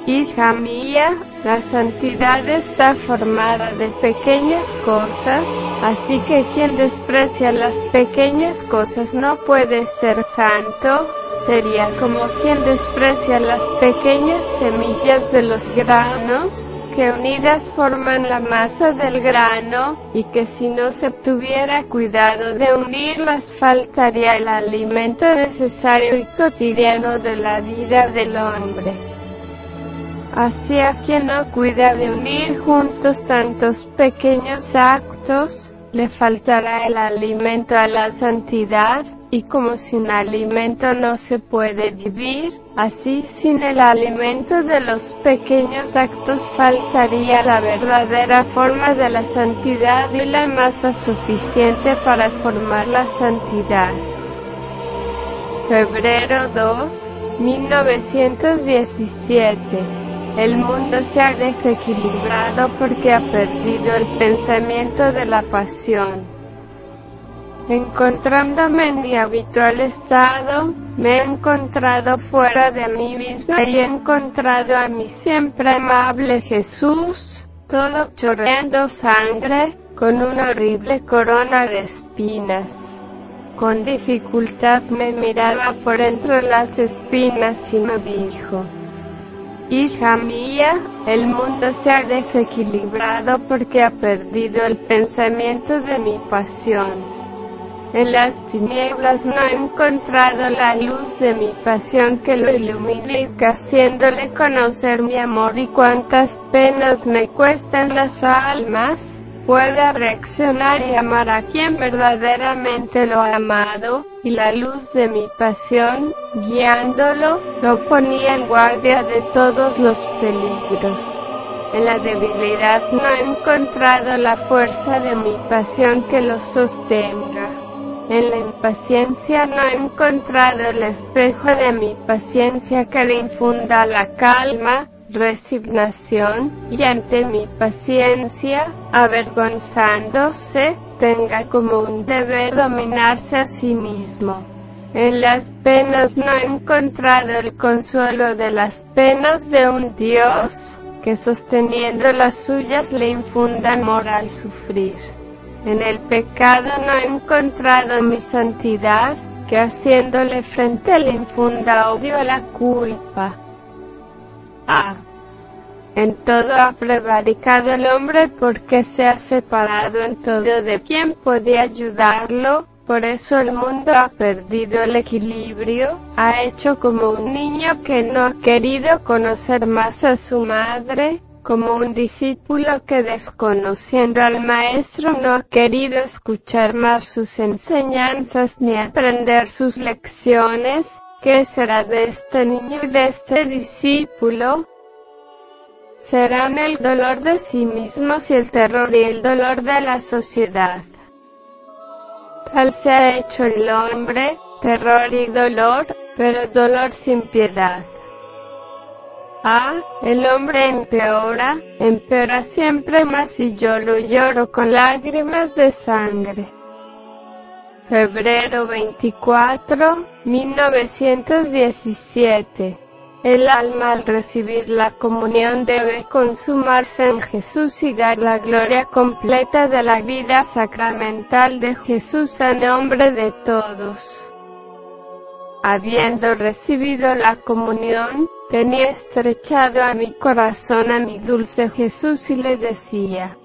Hija mía, la santidad está formada de pequeñas cosas, así que quien desprecia las pequeñas cosas no puede ser santo, sería como quien desprecia las pequeñas semillas de los granos, que unidas forman la masa del grano, y que si no se tuviera cuidado de unirlas faltaría el alimento necesario y cotidiano de la vida del hombre. Así a quien no cuida de unir juntos tantos pequeños actos, le faltará el alimento a la santidad, y como sin alimento no se puede vivir, así sin el alimento de los pequeños actos faltaría la verdadera forma de la santidad y la masa suficiente para formar la santidad. Febrero 2, 1917 el mundo se ha desequilibrado porque ha perdido el pensamiento de la pasión. Encontrándome en mi habitual estado, me he encontrado fuera de mí misma y he encontrado a mi siempre amable Jesús, todo chorreando sangre, con una horrible corona de espinas. Con dificultad me miraba por entre las espinas y me dijo, Hija mía, el mundo se ha desequilibrado porque ha perdido el pensamiento de mi pasión. En las tinieblas no he encontrado la luz de mi pasión que lo ilumine haciéndole conocer mi amor y cuántas penas me cuestan las almas, pueda reaccionar y amar a quien verdaderamente lo ha amado, y la luz de mi pasión, guiándolo, lo ponía en guardia de todos los peligros. En la debilidad no he encontrado la fuerza de mi pasión que lo sostenga. En la impaciencia no he encontrado el espejo de mi paciencia que le infunda la calma, resignación, y ante mi paciencia, avergonzándose, tenga como un deber dominarse a sí mismo. En las penas no he encontrado el consuelo de las penas de un Dios, que sosteniendo las suyas le infundan moral sufrir. En el pecado no he encontrado mi santidad, que haciéndole frente le infunda odio a la culpa. Ah. En todo ha prevaricado el hombre porque se ha separado en todo de quien podía ayudarlo, por eso el mundo ha perdido el equilibrio, ha hecho como un niño que no ha querido conocer más a su madre, como un discípulo que desconociendo al maestro no ha querido escuchar más sus enseñanzas ni aprender sus lecciones, ¿qué será de este niño y de este discípulo? serán el dolor de sí mismos y el terror y el dolor de la sociedad. Tal se ha hecho el hombre, terror y dolor, pero dolor sin piedad. Ah, el hombre empeora, empeora siempre más y yo lo lloro con lágrimas de sangre. Febrero 24, 1917 el alma al recibir la comunión debe consumarse en Jesús y dar la gloria completa de la vida sacramental de Jesús a nombre de todos. Habiendo recibido la comunión, tenía estrechado a mi corazón a mi dulce Jesús y le decía,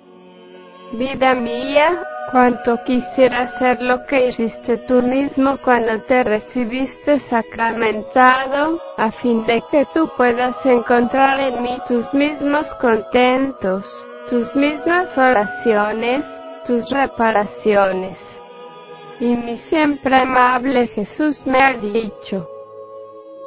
Vida mía, Cuánto quisiera hacer lo que hiciste tú mismo cuando te recibiste sacramentado, a fin de que tú puedas encontrar en mí tus mismos contentos, tus mismas oraciones, tus reparaciones. Y mi siempre amable Jesús me ha dicho,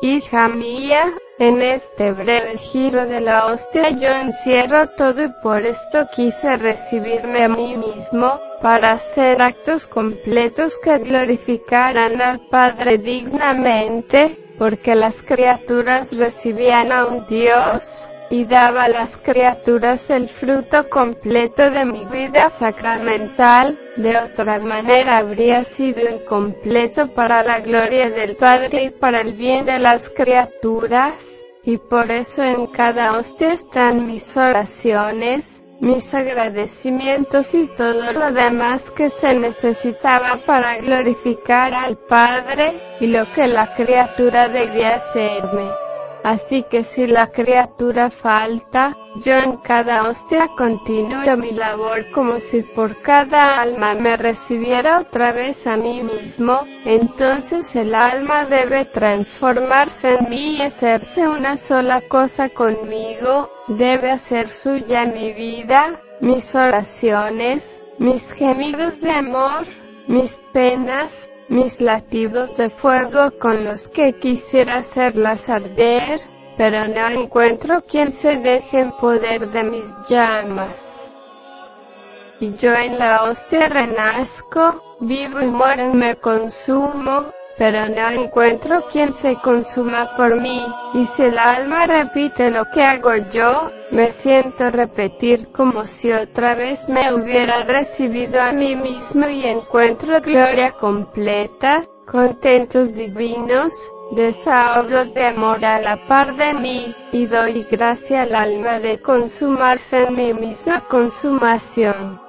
Hija mía, en este breve giro de la hostia yo encierro todo y por esto quise recibirme a mí mismo, para hacer actos completos que glorificaran al Padre dignamente, porque las criaturas recibían a un Dios, y daba a las criaturas el fruto completo de mi vida sacramental, de otra manera habría sido incompleto para la gloria del Padre y para el bien de las criaturas, y por eso en cada hostia están mis oraciones, mis agradecimientos y todo lo demás que se necesitaba para glorificar al Padre y lo que la criatura debía hacerme. Así que si la criatura falta, yo en cada hostia continúo mi labor como si por cada alma me recibiera otra vez a mí mismo, entonces el alma debe transformarse en mí y hacerse una sola cosa conmigo, debe hacer suya mi vida, mis oraciones, mis gemidos de amor, mis penas, mis latidos de fuego con los que quisiera hacerlas arder, pero no encuentro quien se deje en poder de mis llamas. Y yo en la hostia renazco, vivo y muero y me consumo, pero no encuentro quien se consuma por mí, y si el alma repite lo que hago yo, me siento repetir como si otra vez me hubiera recibido a mí mismo y encuentro gloria completa, contentos divinos, desahogos de amor a la par de mí, y doy gracia al alma de consumarse en mi misma consumación.